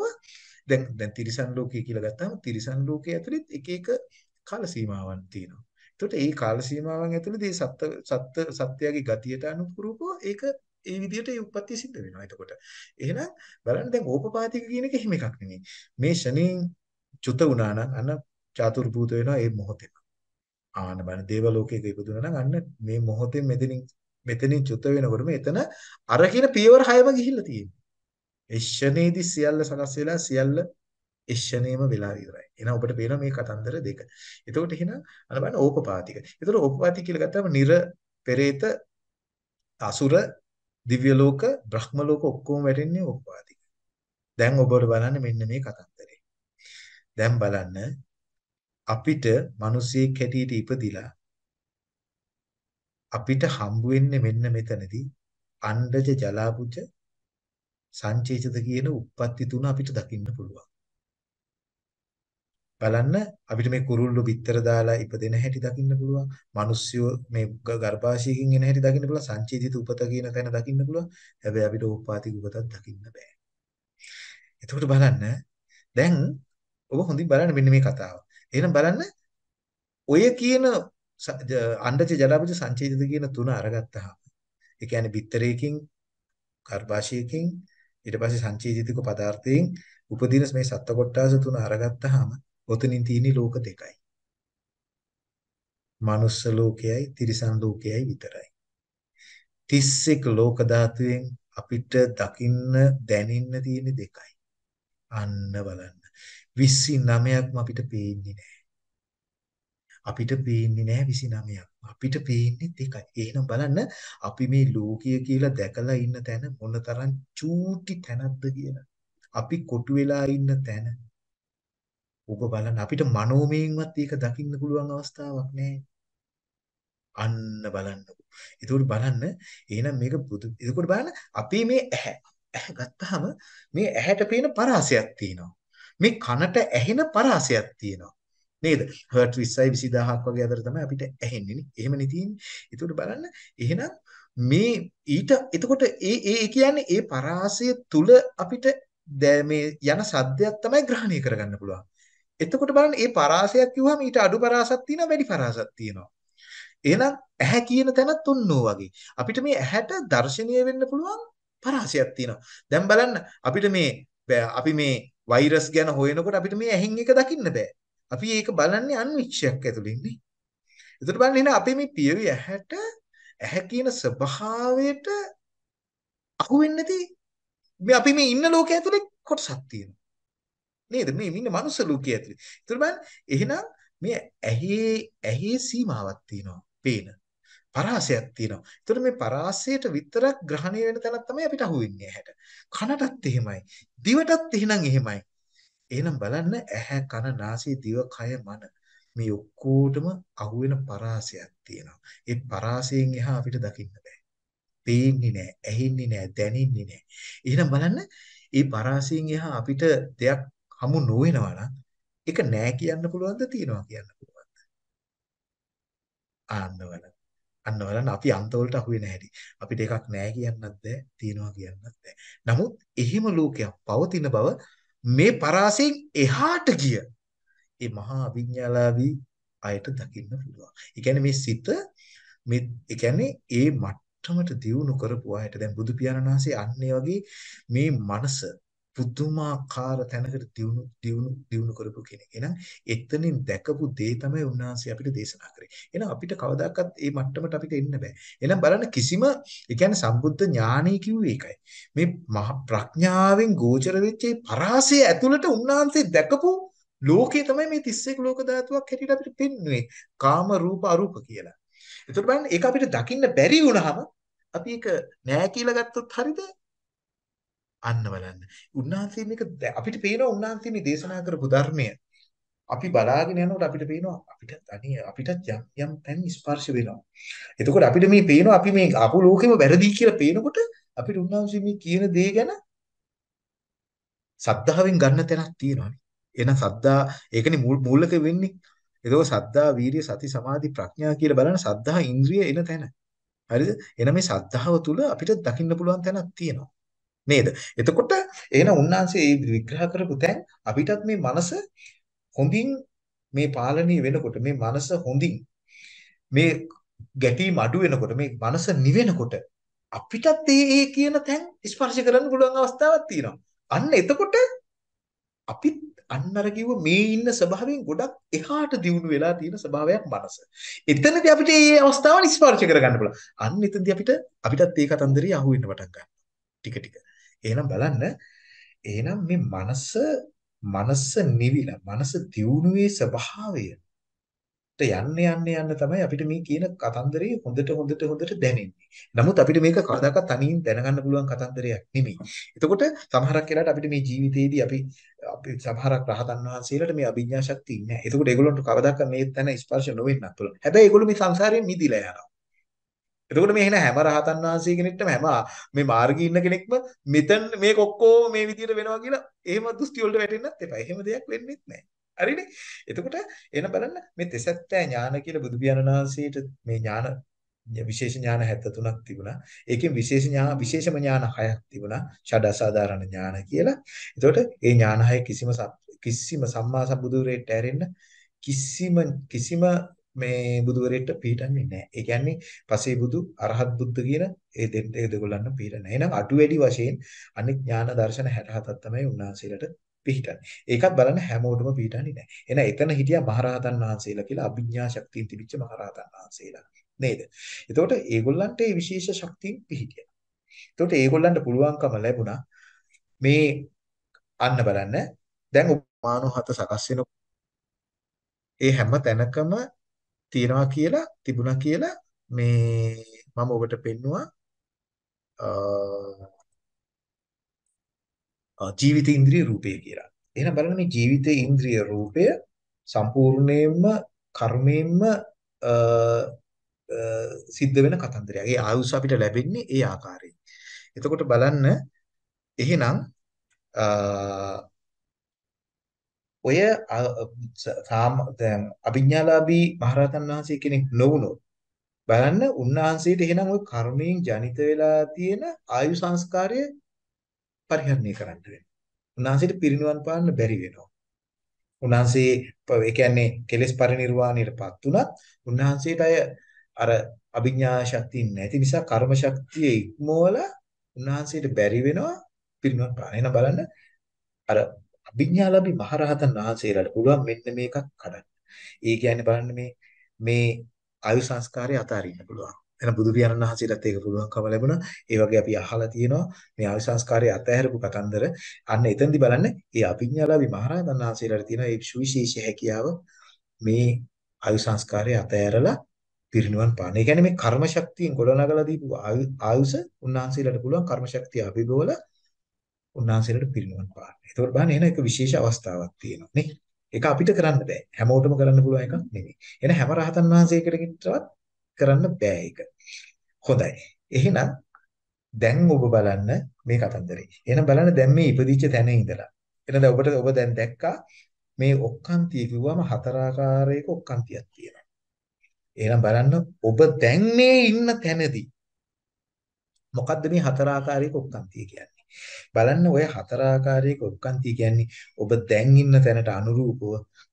දැන් දැන් තිරිසන් ලෝකය කියලා ගත්තාම තිරිසන් ලෝකයේ ඇතුළෙත් එක එක කාල සීමාවන් තියෙනවා. එතකොට ඒ කාල සීමාවන් ඇතුළේ මේ සත්ත්ව සත්ත්ව සත්‍යයේ ගතියට අනුරූපව ඒක ඒ විදිහට ඒ උප්පත්ති සිද්ධ වෙනවා. එතකොට එහෙනම් බලන්න දැන් ඕපපාතික කියන එක හිම එකක් නෙමෙයි. මේ ෂණින් චුත වුණා නම් අන්න චාතුර්භූත වෙනවා ඒ මොහොතේම. ආන බන දේව ලෝකයක ඉපදුනා නම් අන්න මේ මොහොතෙන් මෙතනින් මෙතනින් චුත වෙනකොටම එතන අර කියන පියවර හයම ගිහිල්ලා තියෙනවා. එෂණේදී සියල්ල සකස් වෙලා සියල්ල එෂණේම වෙලා ඉවරයි. එහෙනම් ඔබට පේනවා මේ කතන්දර දෙක. එතකොට එහෙනම් අර බලන්න ඕපපාතික. එතකොට ඕපපාතික කියලා ගත්තාම නිර පෙරේත අසුර දිව්‍ය ලෝක බ්‍රහ්ම ලෝක ඔක්කොම වැටෙන්නේ ඕපපාතික. දැන් ඔබට බලන්න මෙන්න මේ කතන්දරේ. දැන් බලන්න අපිට මිනිසියෙක් හැටියට ඉපදිලා අපිට හම්බ වෙන්නේ මෙන්න මෙතනදී අණ්ඩජ ජලාබුජ සංචේතද කියන උප්පත්ති තුන අපිට දකින්න පුළුවන්. බලන්න අපිට මේ කුරුල්ලෝ පිටර දාලා ඉපදෙන හැටි දකින්න පුළුවන්. මිනිස්සු මේ ගර්භාෂයකින් එන හැටි දකින්න පුළුවන්. සංචේතිත උපත කියන තැන දකින්න පුළුවන්. හැබැයි අපිට ඕපාතික උපතක් දකින්න බෑ. එතකොට බලන්න දැන් ඔබ හොඳින් බලන්න මෙන්න මේ කතාව. එහෙනම් බලන්න ඔය කියන අණ්ඩජ ජලාබුජ සංචේතිත කියන තුන අරගත්තාම ඒ කියන්නේ බිත්තරයකින් ගර්භාෂයකින් ඊට පස්සේ සංචේතිතික පදාර්ථයෙන් උපදින මේ සත්ත්ව කොටාස තුන අරගත්තාම ඔතනින් තියෙන ලෝක දෙකයි. මනුස්ස ලෝකයයි තිරිසන් ලෝකයයි විතරයි. 31 ලෝක ධාතුවෙන් අපිට දකින්න දැනෙන්න තියෙන දෙකයි. අන්න බලන්න. 29ක්ම අපිට පේන්නේ නැහැ. අපිට පේන්නේ නැහැ 29ක්. අපිට පේන්නේ දෙකයි. එහෙනම් බලන්න අපි මේ ලෝකය කියලා දැකලා ඉන්න තැන මොනතරම් චූටි තැනක්ද කියලා. අපි කොටු වෙලා ඉන්න තැන. ඔබ බලන්න අපිට මනෝමයෙන්වත් ඒක දකින්න පුළුවන් අවස්ථාවක් නැහැ. අන්න බලන්නකො. ඒකෝට බලන්න එහෙනම් මේක බුදු ඒකෝට බලන්න අපි මේ ඇහැ ඇහැ ගත්තාම මේ ඇහැට පේන පරාසයක් තියෙනවා. මේ කනට ඇහෙන පරාසයක් තියෙනවා. නේද? හර්ට් 20යි 20000ක් වගේ අතර තමයි අපිට ඇහෙන්නේ නේ. එහෙමනේ තියෙන්නේ. ඒකට බලන්න එහෙනම් මේ ඊට එතකොට ඒ ඒ කියන්නේ ඒ පරාසය තුල අපිට මේ යන සද්දයක් තමයි ග්‍රහණය කරගන්න පුළුවන්. එතකොට බලන්න මේ පරාසයක් කිව්වම ඊට අඩු පරාසක් තියෙනවා වැඩි පරාසක් තියෙනවා. එහෙනම් ඇහැ කියන තැනත් උන්නෝ වගේ. අපිට මේ ඇහැට දර්ශනීය වෙන්න පුළුවන් පරාසයක් තියෙනවා. දැන් බලන්න අපිට මේ අපි මේ වෛරස් ගැන හොයනකොට අපිට මේ ඇහෙන් එක දකින්න බෑ. අපි ඒක බලන්නේ අන්වික්ෂයක් ඇතුළින් නේ. ඒකට බලන්න එහෙනම් අපි මේ පියවි ඇහැට ඇහැ කියන ස්වභාවයට අහු වෙන්නේ නැති මේ අපි මේ ඉන්න ලෝකයේ ඇතුලේ කොටසක් තියෙනවා. නේද? මේ ඉන්න මනුස්ස ලෝකයේ ඇතුලේ. ඒතර බලන්න එහෙනම් මේ ඇහි ඇහි සීමාවක් තියෙනවා. පේන. පරාසයක් තියෙනවා. ඒතර මේ පරාසයට විතරක් ග්‍රහණය වෙන තැනක් තමයි අපිට අහු වෙන්නේ ඇහැට. කනටත් එහෙමයි. දිවටත් එහෙනම් එහෙමයි. එහෙනම් බලන්න ඇහැ කන නාසය දිව කය මන මේ ඔක්කොටම අහුවෙන පරාසයක් තියෙනවා. ඒ පරාසයෙන් එහා අපිට දකින්න බෑ. පේන්නේ නෑ, ඇහෙන්නේ නෑ, දැනෙන්නේ නෑ. එහෙනම් බලන්න මේ පරාසයෙන් එහා අපිට දෙයක් හමු නොවෙනවා නම් ඒක නෑ කියන්න පුළුවන්ද තියනවා කියන්න පුළුවන්ද? ආන්න බලන්න. අන්න බලන්න අපි අන්ත වලට අහු වෙන්නේ නැහැටි. අපිට එකක් නෑ කියන්නත් බෑ, තියනවා කියන්නත් බෑ. නමුත් එහෙම ලෝකයක් පවතින බව මේ පරාසයෙන් එහාට ගිය ඒ මහා අවිඥාලාභී අයට දකින්න පුළුවන්. ඒ කියන්නේ මේ සිත මේ ඒ කියන්නේ ඒ මට්ටමට දියුණු කරපු අයට දැන් බුදු පියාණන් වහන්සේ අන්නේ වගේ මේ මනස පුදුමාකාර තැනකට දියුණු දියුණු දියුණු කරපු කෙනෙක්. එහෙනම් එතනින් දැකපු දේ තමයි උන්වහන්සේ අපිට දේශනා කරේ. එහෙනම් අපිට කවදාකවත් මේ මට්ටමට අපිට එන්න බෑ. එහෙනම් බලන්න කිසිම ඒ කියන්නේ සම්බුද්ධ ඥානයි කිව්වේ ඒකයි. මේ මහ ප්‍රඥාවෙන් ගෝචර වෙච්ච පරාසය ඇතුළට උන්වහන්සේ දැකපු ලෝකේ තමයි මේ 31 ලෝක ධාතුවක් හැටියට අපිට පෙන්වන්නේ. කාම රූප අරූප කියලා. එතකොට බලන්න ඒක අපිට දකින්න බැරි වුණාම අපි ඒක නෑ කියලා ගත්තොත් හරිද? අන්න බලන්න. උන්වහන්සේ මේක අපිට පේනවා උන්වහන්සේ මේ දේශනා කරපු ධර්මය. අපි බලාගෙන යනකොට අපිට පේනවා අපිට අනිය අපිට යම් යම් තැන් ස්පර්ශ වෙනවා. එතකොට අපිට මේ පේනවා අපි මේ ආපු ලෝකෙම වැරදි කියලා පේනකොට අපිට උන්වහන්සේ මේ කියන දේ ගැන සද්ධාවෙන් ගන්න තැනක් තියෙනවානේ. එහෙනම් සද්ධා ඒකනේ මූලික වෙන්නේ. ඒක සද්ධා වීරිය සති සමාධි ප්‍රඥා කියලා බලන සද්ධා ඉන්ද්‍රිය එන තැන. හරිද? එහෙනම් මේ සද්ධාව තුල අපිට දකින්න පුළුවන් තැනක් තියෙනවා. නේද? එතකොට එහෙනම් උන්වහන්සේ මේ විග්‍රහ කරපු තැන් අපිටත් මේ මනස හොඳින් මේ පාලනය වෙනකොට මේ මනස හොඳින් මේ ගැටීම් අඩු වෙනකොට මේ මනස නිවෙනකොට අපිටත් ඒ ඒ කියන තැන් ස්පර්ශ කරන්න පුළුවන් අවස්ථාවක් තියෙනවා. අන්න එතකොට අපිත් අන්න අර කිව්ව මේ ඉන්න ස්වභාවයෙන් ගොඩක් එහාට දියුණු වෙලා තියෙන ස්වභාවයක් මනස. එතනදී අපිට මේ අවස්ථාවන් ස්පර්ශ කරගන්න පුළුවන්. අන්න එතනදී අපිට අපිටත් ඒ කතන්දරේ අහු වෙන්න පටන් ගන්නවා. ටික ටික. එහෙනම් බලන්න එහෙනම් මේ මනස මනස නිවිලා මනස දියුණුවේ ස්වභාවය යන්න යන්න යන්න තමයි අපිට මේ කියන කතන්දරේ හොඳට හොඳට හොඳට දැනෙන්නේ. නමුත් අපිට මේක කවදාකවත් තනියෙන් දැනගන්න පුළුවන් කතන්දරයක් නෙමෙයි. එතකොට සමහරක් වෙලාවට අපිට මේ ජීවිතේදී අපි අපි සමහරක් රහතන් වහන්සේලාට මේ අභිඥා ශක්තිය නැහැ. එතකොට ඒගොල්ලන්ට කවදාකවත් මේ තැන ස්පර්ශ නොවෙන්නත් පුළුවන්. හැබැයි ඒගොල්ලෝ මේ සංසාරයෙන් මිදිලා යනවා. එතකොට මේ එන හැම රහතන් වහන්සේ කෙනෙක්ටම හැම මේ මාර්ගයේ ඉන්න කෙනෙක්ම මෙතන මේක ඔක්කොම මේ විදිහට වෙනවා කියලා එහෙම දෘෂ්ටි වලට වැටෙන්නත් එපා. එහෙම දෙයක් වෙන්නෙත් නැහැ. හරිනේ? එතකොට එන බලන්න මේ තෙසත්ත්‍ය ඥාන කියලා බුදු පියාණන් වහන්සේට මේ ඥාන විශේෂ ඥාන 73ක් තිබුණා. ඒකෙන් විශේෂ ඥාන විශේෂම ඥාන 6ක් තිබුණා. ෂඩ අසාධාරණ ඥාන කියලා. එතකොට ඒ ඥාන 6 කිසිම කිසිම සම්මා සම්බුදුරේට ඇරෙන්න කිසිම කිසිම මේ බුදුවරයෙක්ට පිළිටන්නේ නැහැ. ඒ කියන්නේ පසේ බුදු අරහත් බුද්ධ කියන ඒ දෙන්න ඒ දෙගොල්ලන්ට පිළිටන්නේ. එහෙනම් අඩු වැඩි වශයෙන් අනිත් ඥාන දර්ශන 67ක් තමයි උන්වහන්සේලාට පිළිටන්නේ. ඒකත් බලන්න හැමෝටම පිළිටන්නේ නැහැ. එහෙනම් එතන හිටියා මහරහතන් වහන්සේලා කියලා අභිඥා ශක්තියෙන් තිබිච්ච මහරහතන් වහන්සේලා. නේද? එතකොට ඒගොල්ලන්ට මේ විශේෂ ශක්තිය පිහිටියා. එතකොට ඒගොල්ලන්ට පුළුවන්කම ලැබුණා මේ අන්න බලන්න දැන් උපානෝ හත සකස් වෙන ඒ හැම තැනකම තියනවා කියලා තිබුණා කියලා මේ මම ඔබට පෙන්නවා ජීවිත ඉන්ද්‍රිය රූපය කියලා. එහෙනම් බලන්න මේ ජීවිත ඉන්ද්‍රිය රූපය සම්පූර්ණයෙන්ම කර්මයෙන්ම සිද්ධ වෙන කතන්දරයක්. ඒ ආයුෂ අපිට ලැබෙන්නේ ඒ ආකාරයෙන්. එතකොට බලන්න එහෙනම් ඔය දැන් අභිඥාලාභී මහරහතන් වහන්සේ කෙනෙක් නොවුනොත් බලන්න උන්වහන්සේට එහෙනම් ওই කර්මයෙන් ජනිත වෙලා තියෙන ආයු සංස්කාරය පරිහරණය කරන්න වෙනවා. උන්වහන්සේට පිරිනිවන් පාන්න බැරි වෙනවා. උන්වහන්සේ ඒ කියන්නේ කෙලෙස් පරිනිර්වාණයටපත් උනත් උන්වහන්සේට අය අර අභිඥා ශක්තිය නැති නිසා කර්ම ශක්තිය ඉක්මවල උන්වහන්සේට බැරි වෙනවා පිරිනිවන් පාන්න. එහෙනම් බලන්න අර අභිඥාලබි මහරහතන් වහන්සේලාට පුළුවන් මෙන්න මේකක් කඩන්න. ඒ කියන්නේ බලන්න මේ මේ ආයු සංස්කාරය අතාරින්න පුළුවන්. එහෙනම් බුදු පියාණන් වහන්සේටත් ඒක පුළුවන්කම ලැබුණා. ඒ වගේ අපි අහලා තියෙනවා මේ ආයු සංස්කාරය අතහැරපු කතන්දර. අන්න එතෙන්දි බලන්න ඒ අභිඥාලබි මහරහතන් වහන්සේලාට තියෙන ඒ සුවිශේෂ හැකියාව මේ ආයු සංස්කාරය අතහැරලා පිරිනුවන් පාන. ඒ කියන්නේ මේ කර්ම ශක්තියෙන් ගොඩනගලා දීපු ආයුෂ උන්වහන්සේලාට පුළුවන් කර්ම ශක්තිය අභිභවල උන්වහන්සේලාට පිරිනුවන් පාන්න. ඒකෝට බලන්න එන එක විශේෂ අවස්ථාවක් තියෙනවා නේ. ඒක අපිට කරන්න බෑ. හැමෝටම කරන්න පුළුවන් එකක් නෙමෙයි. එන හැම රහතන් වහන්සේකටවත් කරන්න බෑ ඒක. හොඳයි. එහෙනම් දැන් ඔබ බලන්න මේ කතන්දරේ. එහෙනම් බලන්න දැන් මේ ඉපදිච්ච තැන ඉඳලා. එහෙනම් දැන් ඔබට ඔබ දැන් දැක්කා මේ ඔක්කාන්තිය කිව්වම හතර ආකාරයක ඔක්කාන්තියක් තියෙනවා. එහෙනම් බලන්න ඔබ දැන් මේ ඉන්න තැනදී මොකද්ද මේ හතර ආකාරයක ඔක්කාන්තිය කියන්නේ? බලන්න ඔය හතර ආකාරයක උත්කන්ති කියන්නේ ඔබ දැන් ඉන්න තැනට අනුරූපව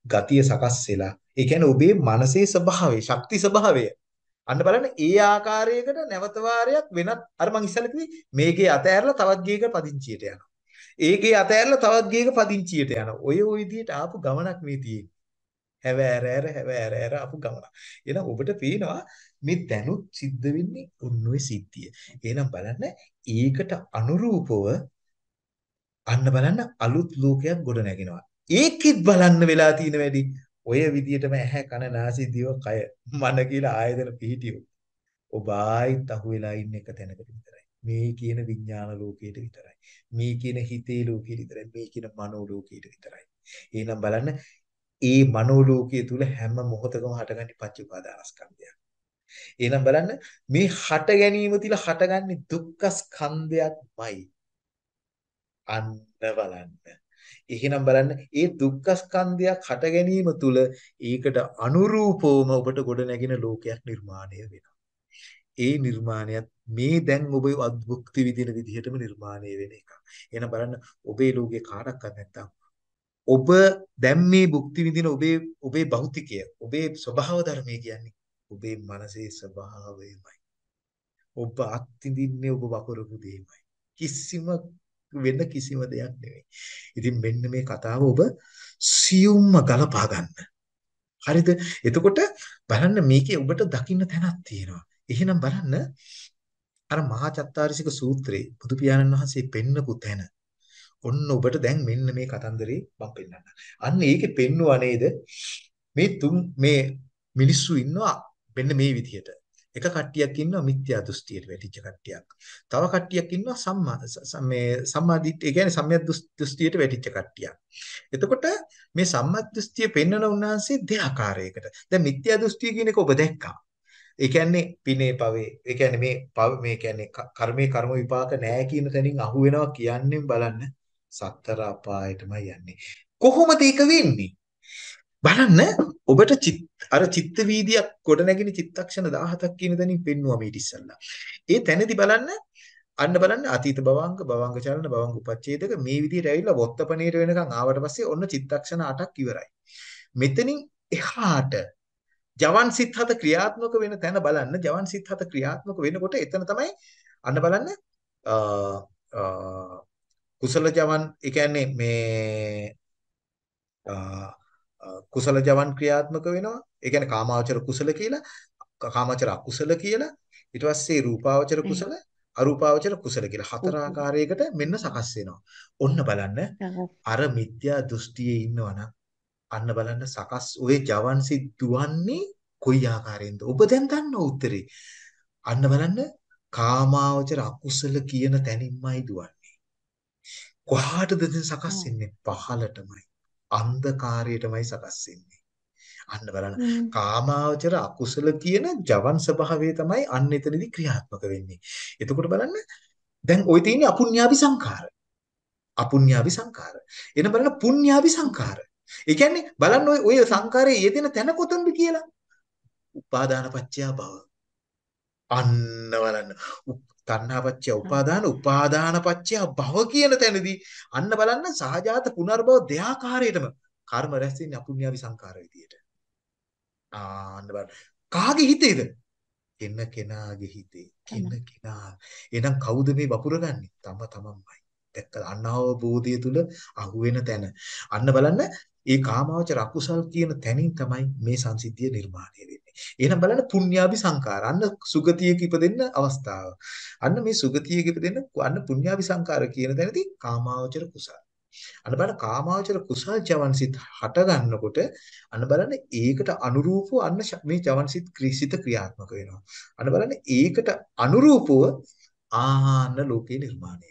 ගතිය සකස් වෙලා ඒ කියන්නේ ඔබේ මනසේ ස්වභාවය ශක්ති ස්වභාවය. අන්න බලන්න ඒ ආකාරයකට නැවත වාරයක් වෙනත් අර මං ඉස්සෙල්ලා කිව්වේ මේකේ අතෑරලා තවත් ගේක පදිංචියට යනවා. ඒකේ අතෑරලා තවත් ගේක පදිංචියට යනවා. ඔය ඔය විදිහට ආපු ගමනක් මේ තියෙන්නේ. හැව ඇර ඇර හැව ඇර ඇර ආපු ගමන එහෙනම් ඔබට පේනවා මේ දැනුත් සිද්ධ වෙන්නේ උන්වයි සිද්ධිය. එහෙනම් බලන්න ඒකට අනුරූපව අන්න බලන්න අලුත් ලෝකයක් ගොඩ නැගෙනවා. ඒකෙත් බලන්න වෙලා තියෙන වැඩි ඔය විදියටම ඇහැ කන නාසය දිව කය මන කියලා ආයතන පිහිටියෝ. ඔබ ආයිත් අහුවෙලා ඉන්න එක තැනකට විතරයි. මේ කියන විඥාන ලෝකයට විතරයි. මේ කියන හිතේ ලෝකෙට විතරයි. මේ කියන මනෝ ලෝකෙට විතරයි. එහෙනම් බලන්න ඒ මනෝ ලෝකයේ තුල හැම මොහොතකම හටගන්නේ පංච උපාදානස්කන්ධයක්. එහෙනම් බලන්න මේ හට ගැනීම තිල හටගන්නේ දුක්ඛ ස්කන්ධයක්මයි. අන්න බලන්න. එහෙනම් බලන්න ඒ දුක්ඛ ස්කන්ධයක් හට ගැනීම තුල ඒකට අනුරූපවම ඔබට ගොඩ නැගෙන ලෝකයක් නිර්මාණය වෙනවා. ඒ නිර්මාණයත් මේ දැන් ඔබ අද්භුක්ති විදින විදිහටම නිර්මාණය වෙන එක. එහෙනම් බලන්න ඔබේ ලෝකේ කාටවත් නැත්තම් ඔබ දැන් මේ භුක්ති විඳින ඔබේ ඔබේ භෞතිකය ඔබේ ස්වභාව ධර්මය කියන්නේ ඔබේ මනසේ ස්වභාවයමයි. ඔබ අත්විඳින්නේ ඔබ වපරපු දෙයමයි. කිසිම වෙන කිසිම දෙයක් නෙවෙයි. ඉතින් මෙන්න මේ කතාව ඔබ සියුම්ම ගලපා ගන්න. හරිද? එතකොට බලන්න මේකේ ඔබට දකින්න තැනක් තියෙනවා. එහෙනම් බලන්න අර මහා චත්තාරිසික සූත්‍රයේ බුදු පියාණන් වහන්සේ පෙන්නපු තැන ඔන්න ඔබට දැන් මෙන්න මේ කතන්දරේ මම පෙන්නන්න. අන්න ඒකේ පෙන්නුවා නේද? මේ තුන් මේ මිනිස්සු ඉන්නවා මෙන්න මේ විදිහට. එක කට්ටියක් ඉන්නවා මිත්‍යා දෘෂ්ටියට වැටිච්ච කට්ටියක්. තව කට්ටියක් ඉන්නවා සම්මා මේ සම්මා දිට්ඨිය කියන්නේ සම්‍යක් දෘෂ්ටියට වැටිච්ච කට්ටියක්. එතකොට මේ සම්මත් දෘෂ්ටිය පෙන්වන උන්වහන්සේ දෙආකාරයකට. දැන් මිත්‍යා දෘෂ්ටිය කියන එක ඔබ දැක්කා. ඒ කියන්නේ පිනේ පවේ ඒ කියන්නේ මේ පව මේ කියන්නේ කර්මයේ කර්ම විපාක නැහැ කියන තැනින් අහු වෙනවා කියන්නේ බලන්න සතර අපායටමයි යන්නේ. කොහොමද ඒක වෙන්නේ? බලන්න ඔබට චිත් අර චිත්ත වීදියක් ගොඩ නැගින චිත්තක්ෂණ 17ක් කියන තැනින් පෙන්වුවා මේ ඉතිස්සල්ලා ඒ තැනදී බලන්න අන්න බලන්න අතීත භවංග භවංග චලන භවංග උපච්ඡේදක මේ විදිහට ඇවිල්ලා වොත්තපණීර වෙනකන් ආවට පස්සේ ඔන්න චිත්තක්ෂණ 8ක් ඉවරයි. මෙතනින් එහාට ජවන් සිත් හත ක්‍රියාත්මක වෙන තැන බලන්න. ජවන් සිත් හත ක්‍රියාත්මක වෙනකොට එතන තමයි අන්න බලන්න කුසල ජවන් ඒ කියන්නේ මේ කුසල ජවන් ක්‍රියාත්මක වෙනවා. ඒ කියන්නේ කාමාවචර කුසල කියලා කාමාවචර අකුසල කියලා. ඊට පස්සේ රූපාවචර කුසල අරූපාවචර කුසල කියලා. හතර ආකාරයකට මෙන්න සකස් වෙනවා. ඔන්න බලන්න අර මිත්‍යා දෘෂ්ටියේ ඉන්නවනම් අන්න බලන්න සකස් ඔය ජවන් සිත් දුවන්නේ කොයි ආකාරයෙන්ද? ඔබ දැන් දන්න උත්තරේ. අන්න බලන්න කාමාවචර අකුසල කියන තැනින්මයි දුවන්නේ. කොහාටද දැන් සකස් වෙන්නේ? පහලටමයි. අන්ධකාරයටමයි සකස් වෙන්නේ. අන්න බලන්න කාමාවචර අකුසල කියන ජවන් ස්වභාවය තමයි අන්න එතනදී ක්‍රියාත්මක වෙන්නේ. එතකොට බලන්න දැන් ওই තියෙන්නේ අපුඤ්ඤාභි සංඛාර. අපුඤ්ඤාභි සංඛාර. එන බලන්න පුඤ්ඤාභි සංඛාර. ඒ කියන්නේ බලන්න ඔය ඔය සංකාරයේ යෙදෙන තැන කොතනද කියලා. උපාදාන පත්‍ය භව. අන්න බලන්න. තණ්හා පත්‍ය උපාදාන උපාදාන පත්‍ය භව කියන තැනදී අන්න බලන්න සහජාත පුනර්භව දෙආකාරයටම කර්ම රැස් වෙන්නේ අපුඤ්ඤාවි සංකාර විදියට. ආන්න බලන්න. කාගේ හිතේද? කෙන කෙනාගේ හිතේ. කෙන කෙනා. එහෙනම් කවුද මේ වපුරගන්නේ? තම තමන්මයි. දැක්කද අනවබෝධය තුල අහුවෙන තැන. අන්න බලන්න ඒ කාමාවචර අකුසල් කියන තැනින් තමයි මේ සංසිද්ධිය නිර්මාණය වෙන්නේ. එහෙනම් බලන්න පුඤ්ඤාභි සංකාර. අන්න සුගතියක ඉපදෙන්න අවස්ථාව. අන්න මේ සුගතියක ඉපදෙන්න අන්න පුඤ්ඤාභි සංකාර කියන තැනදී කාමාවචර කුසල්. අන්න බලන්න කාමාවචර කුසල් ජවන්සිත හට ගන්නකොට අන්න බලන්න ඒකට අනුරූපව අන්න මේ ජවන්සිත ක්‍රීසිත ක්‍රියාත්මක වෙනවා. අන්න බලන්න ඒකට අනුරූපව ආහන ලෝකේ නිර්මාණය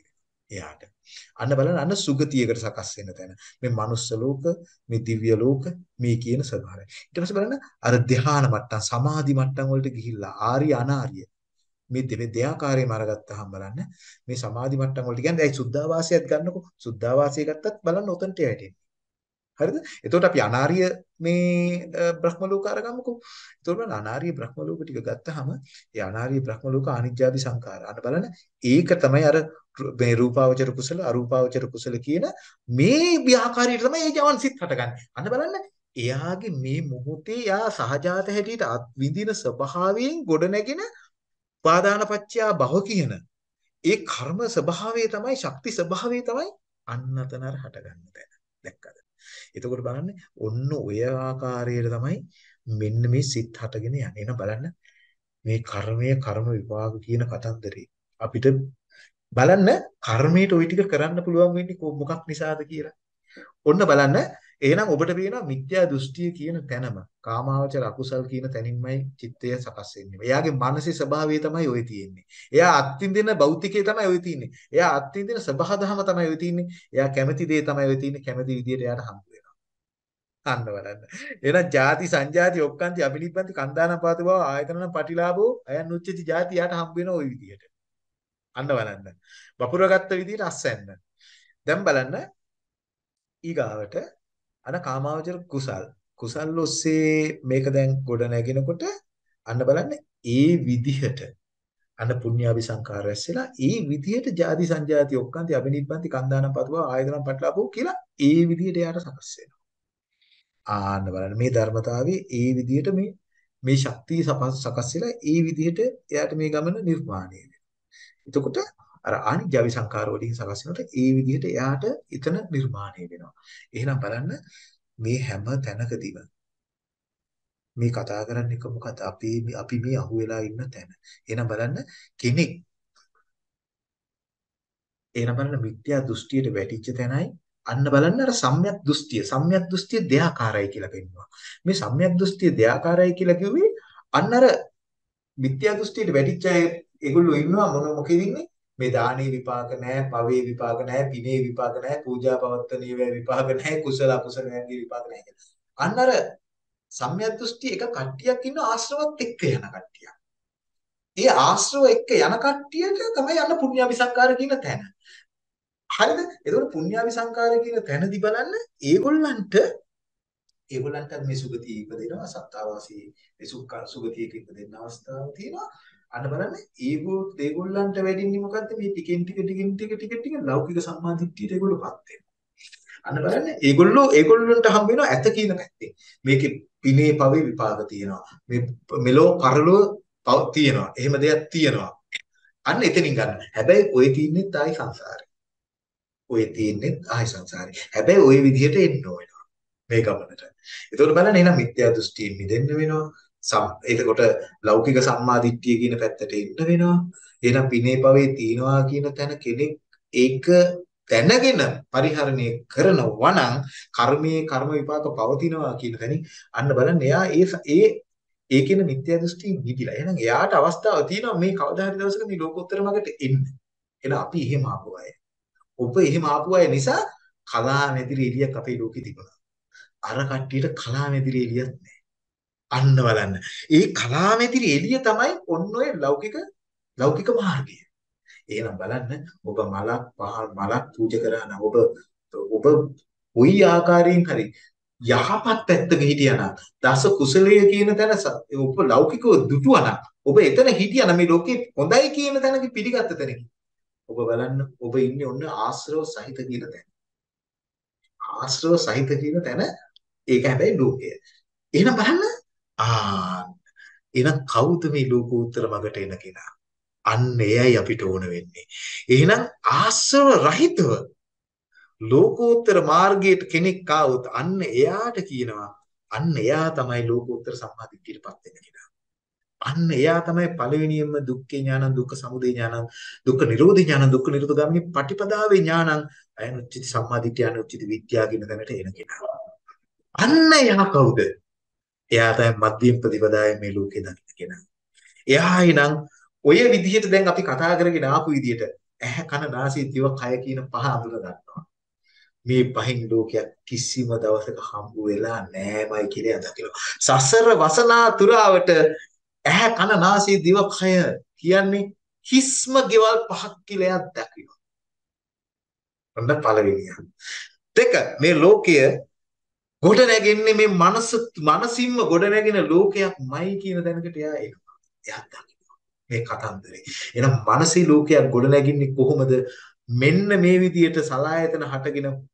එයාට. අන්න බලන්න අන්න සුගතියකට සකස් වෙන තැන. මේ manuss ලෝක, මේ දිව්‍ය ලෝක, මේ කියන ස්වභාවය. ඊට පස්සේ බලන්න අර ධ්‍යාන මට්ටම්, සමාධි මට්ටම් වලට ගිහිල්ලා ආර්ය අනාර්ය. මේ දෙවේ දෙයාකාරයෙන්ම අරගත්තාම බලන්න මේ සමාධි මට්ටම් වලට කියන්නේ ඇයි සුද්ධාවාසයත් ගන්නකො? සුද්ධාවාසය ගත්තත් බලන්න උතන්ට වැටෙන්නේ. හරිද? එතකොට අපි අනාර්ය මේ බ්‍රහ්ම ලෝක අරගමුකෝ. එතකොට බලන්න අනාර්ය බ්‍රහ්ම ලෝක ටික ගත්තාම ඒ අනාර්ය බ්‍රහ්ම ලෝක අනිත්‍යාදි සංඛාර. අන්න බලන්න ඒක තමයි අර මේ රූපාවචර කුසල අරූපාවචර කුසල කියන මේ ව්‍යාකාරයට තමයි ඒ ජවන් සිත් හටගන්නේ. අන්න බලන්න එයාගේ මේ මොහොතේ යා සහජාත හැටියට විඳින ස්වභාවයෙන් ගොඩනැගෙන උපාදානපච්චයා භව කියන ඒ කර්ම ස්වභාවය තමයි ශක්ති ස්වභාවය තමයි අන්නතනර හටගන්න තැන. දැක්කද? එතකොට බලන්න ඔන්න ඔය ආකාරයට තමයි මෙන්න මේ සිත් හටගෙන යන්නේ. එහෙනම් බලන්න මේ කර්මය කර්ම විපාක කියන කතන්දරේ අපිට බලන්න කර්මයට ওই ටික කරන්න පුළුවන් වෙන්නේ මොකක් නිසාද කියලා. ඔන්න බලන්න එහෙනම් ඔබට පේනවා මිත්‍යා දෘෂ්ටිය කියන තැනම කාමාවචර අකුසල් කියන තැනින්මයි චිත්තය සකස් වෙන්නේ. එයාගේ මානසික ස්වභාවය තමයි ওই තියෙන්නේ. එයා අත්විඳින භෞතිකය තමයි ওই තියෙන්නේ. එයා අත්විඳින සබහදහම තමයි ওই තියෙන්නේ. එයා කැමති දේ තමයි ওই තියෙන්නේ. කැමති විදියට එයාට හම්බ වෙනවා. අන්න බලන්න. එහෙනම් ಜಾති සංජාති ඔක්කාන්ති අබිනිබ්බන්ති කන්දාන පාත බව ආයතනන පටිලාභෝ අයන් උච්චති ಜಾති යාට හම්බ වෙන ওই විදියට. අන්න බලන්න. වපුරගත්ත විදියට අස්සෙන්න. දැන් බලන්න ඊගාවට අර කාමාවචර කුසල් කුසල් ඔස්සේ මේක දැන් ගොඩ නැගෙනකොට අන්න බලන්න ඒ විදිහට අන්න පුණ්‍යාවි සංකාර රැස්සලා ඒ විදිහට ජාති සංජාති ඔක්කාන්ති අබිනිබ්බන්ති කන්දානම් පතුවා ආයතනම් පටලපෝ කියලා ඒ විදිහට යාට සකස් වෙනවා ආන්න බලන්න මේ ධර්මතාවයේ ඒ විදිහට මේ මේ ශක්තිය සකස් වෙලා ඒ විදිහට එයාට මේ ගමන නිර්මාණය වෙනවා එතකොට අර ආනිජ්ජාවි සංකාර වලින් සකස් වෙනකොට ඒ විදිහට එයාට එතන නිර්මාණය වෙනවා. එහෙනම් බලන්න මේ හැම තැනකදීම මේ කතා කරන්නේ කොහොමද අපි අපි මේ අහුවෙලා ඉන්න තැන. එහෙනම් බලන්න කෙනෙක් එහෙනම් බලන්න මිත්‍යා දෘෂ්ටියට වැටිච්ච තැනයි අන්න බලන්න අර සම්‍යක් දෘෂ්ටිය සම්‍යක් දෘෂ්ටිය දෙයාකාරයි කියලා පෙන්වනවා. මේ සම්‍යක් දෘෂ්ටිය දෙයාකාරයි කියලා කිව්වේ අන්න අර මිත්‍යා දෘෂ්ටියට වැටිච්ච අය ඒගොල්ලෝ ඉන්නවා මොන මොකෙද ඉන්නේ? මේ දානේ විපාක නැහැ, පවේ විපාක නැහැ, පිනේ විපාක නැහැ, පූජා පවත්තනීය විපාක නැහැ, කුසල අකුසලයන්ගේ විපාක නැහැ කියලා. අන්න අර සම්‍යක් දෘෂ්ටි එක කට්ටියක් ඉන්න ආශ්‍රවත් එක්ක යන කට්ටියක්. ඒ ආශ්‍රව එක්ක යන කට්ටියට තමයි යන්න පුණ්‍යාවිසංකාර කියන තැන. හරිද? එතකොට පුණ්‍යාවිසංකාර කියන තැනදී බලන්න ඒගොල්ලන්ට ඒගොල්ලන්ට මේ සුගතිය ඉපදෙනවා සත්තාවාසී මේ සුගතියක ඉපදෙන්න අවස්ථාවක් තියෙනවා අන්න බලන්න ඒගොල්ලෝ ඒගොල්ලන්ට වැඩින්නේ මොකද්ද? මේ ටිකෙන් ටික ටිකෙන් ටික ටික ටික ලෞකික සම්මාදිට්ඨියට ඒගොල්ලෝපත් වෙනවා. අන්න බලන්න ඒගොල්ලෝ ඒගොල්ලන්ට හම්බ වෙනවා ඇත කියන පැත්තේ මේකේ පිනේ පවේ විපාක තියෙනවා. මේ මෙලෝ පරලෝ තියෙනවා. එහෙම දෙයක් තියෙනවා. අන්න එතනින් ගන්න. හැබැයි ඔය තින්නේ ආයි සංසාරේ. ඔය තින්නේ ආයි සංසාරේ. හැබැයි ওই විදිහට එන්න ඕනවා මේ ගමනට. එතකොට බලන්න එහෙනම් මිත්‍යා දෘෂ්ටියෙන් මිදෙන්න වෙනවා. එතකොට ලෞකික සම්මාදිට්ඨිය කියන පැත්තට එන්න වෙනවා. එහෙනම් පිනේ පවේ තියනවා කියන තැන කෙනෙක් ඒක දැනගෙන පරිහරණය කරනවා නම් කර්මයේ කර්ම විපාක පවතිනවා කියන තැනින් අන්න බලන්න එයා ඒ ඒ ඒ කියන මිත්‍යා දෘෂ්ටි නිදිලා. එහෙනම් එයාට අවස්ථාව තියෙනවා මේ කවදා හරි දවසක මේ ලෝකෝත්තර මාර්ගයට එන්න. එහෙනම් අපි එහෙම ආපු අය. ඔබ එහෙම ආපු අය නිසා කලා නැතිරි එළියක් අපේ ලෝකෙ තිබුණා. අර කට්ටියට කලා නැතිරි එළියක් නැහැ. අන්න බලන්න. ඒ කලාමැතිරි එළිය තමයි ඔන්න ඔය ලෞකික ලෞකික මාර්ගය. එහෙනම් බලන්න ඔබ මලක් පහල් මලක් පූජා කරා නම් ඔබ ඔබ ওই ආකාරයෙන් හරි යහපත් පැත්තක හිටියානම් දස කුසලය කියන තැන ඔබ ලෞකිකව දුටුවානම් ඔබ එතන හිටියානම් මේ ලෝකේ හොඳයි කියන තැනක පිළිගත්ත තැනක ඔබ බලන්න ඔබ ඉන්නේ ඔන්න ආශ්‍රව සහිත කියන තැන ආශ්‍රව සහිත කියන තැන ඒක හැබැයි ලෝකය එහෙනම් බලන්න ආ එහෙනම් කවුද මේ ලෝකෝත්තර මගට එන කෙනා? අන්න එයයි අපිට ඕන වෙන්නේ. එහෙනම් ආශ්‍රව රහිතව ලෝකෝත්තර මාර්ගයට කෙනෙක් ආවොත් අන්න එයාට කියනවා අන්න එයා තමයි ලෝකෝත්තර සම්මාදිට්ඨියටපත් වෙන කෙනා. අන්න එයා තමයි පළවෙනියෙන්ම දුක්ඛේ ඥානං දුක්ඛ සමුදය ඥානං දුක්ඛ නිරෝධ ඥානං දුක්ඛ නිරෝධ ගාමිනී පටිපදාවේ ඥානං අයනුච්චිත සම්මාදිට්ඨිය අනුච්චිත විද්‍යාව කියන තැනට එන කෙනා. අන්න එයා කවුද? එයා තමයි මධ්‍යම ප්‍රතිපදාවේ මේ ලෝකේ දකින්න කෙනා. එයායි නම් ඔය විදිහට දැන් අපි කතා කරගෙන ආපු විදිහට ඇහැ කන නාසය දිව කය කියන පහ අඳුර ගන්නවා. මේ පහින් ලෝකයක් කිසිම දවසක හම්බ වෙලා නෑමයි කියලා දකිනවා. සසර වසනා තුරාවට ඇහැ කන නාසය දිව කය කියන්නේ හිස්ම ගෙවල් පහක් කියලා එයා දකිනවා. ඔන්න පළවෙනිය. දෙක මේ ලෝකය ගොඩ නැගෙන්නේ මේ මනස මනසින්ම ගොඩ නැගෙන ලෝකයක්මයි කියන දැනකට එයා එනවා. එයා දකිනවා මේ කතන්දරේ. එහෙනම් මනසේ ලෝකයක් ගොඩ නැගින්නේ කොහොමද? මෙන්න මේ විදියට සලායතන හටගෙන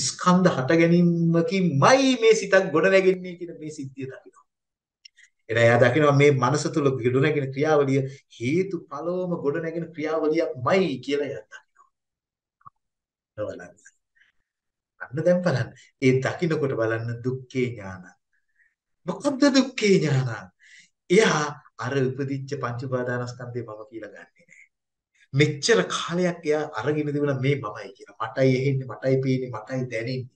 ස්කන්ධ හට ගැනීමකින්මයි මේ සිතක් ගොඩ නැගෙන්නේ කියන මේ සිද්ධිය දකිනවා. එනවා එයා දකිනවා මේ මනස තුල ගොඩ නැගෙන ක්‍රියාවලිය හේතු ඵලවම ගොඩ නැගෙන ක්‍රියාවලියක්මයි කියලා එයා දකිනවා. අන්න දැන් බලන්න. ඒ දකින්නකොට බලන්න දුක්ඛේ ඥාන. මොකද්ද දුක්ඛේ ඥාන? එයා අර උපදිච්ච පංච උපාදානස්කන්ධේ මම කියලා ගන්නෙ නෑ. මෙච්චර කාලයක් එයා අරගෙන තිබුණා මේ මමයි කියලා. මටයි ඇහෙන්නේ, මටයි පේන්නේ, මටයි දැනෙන්නේ.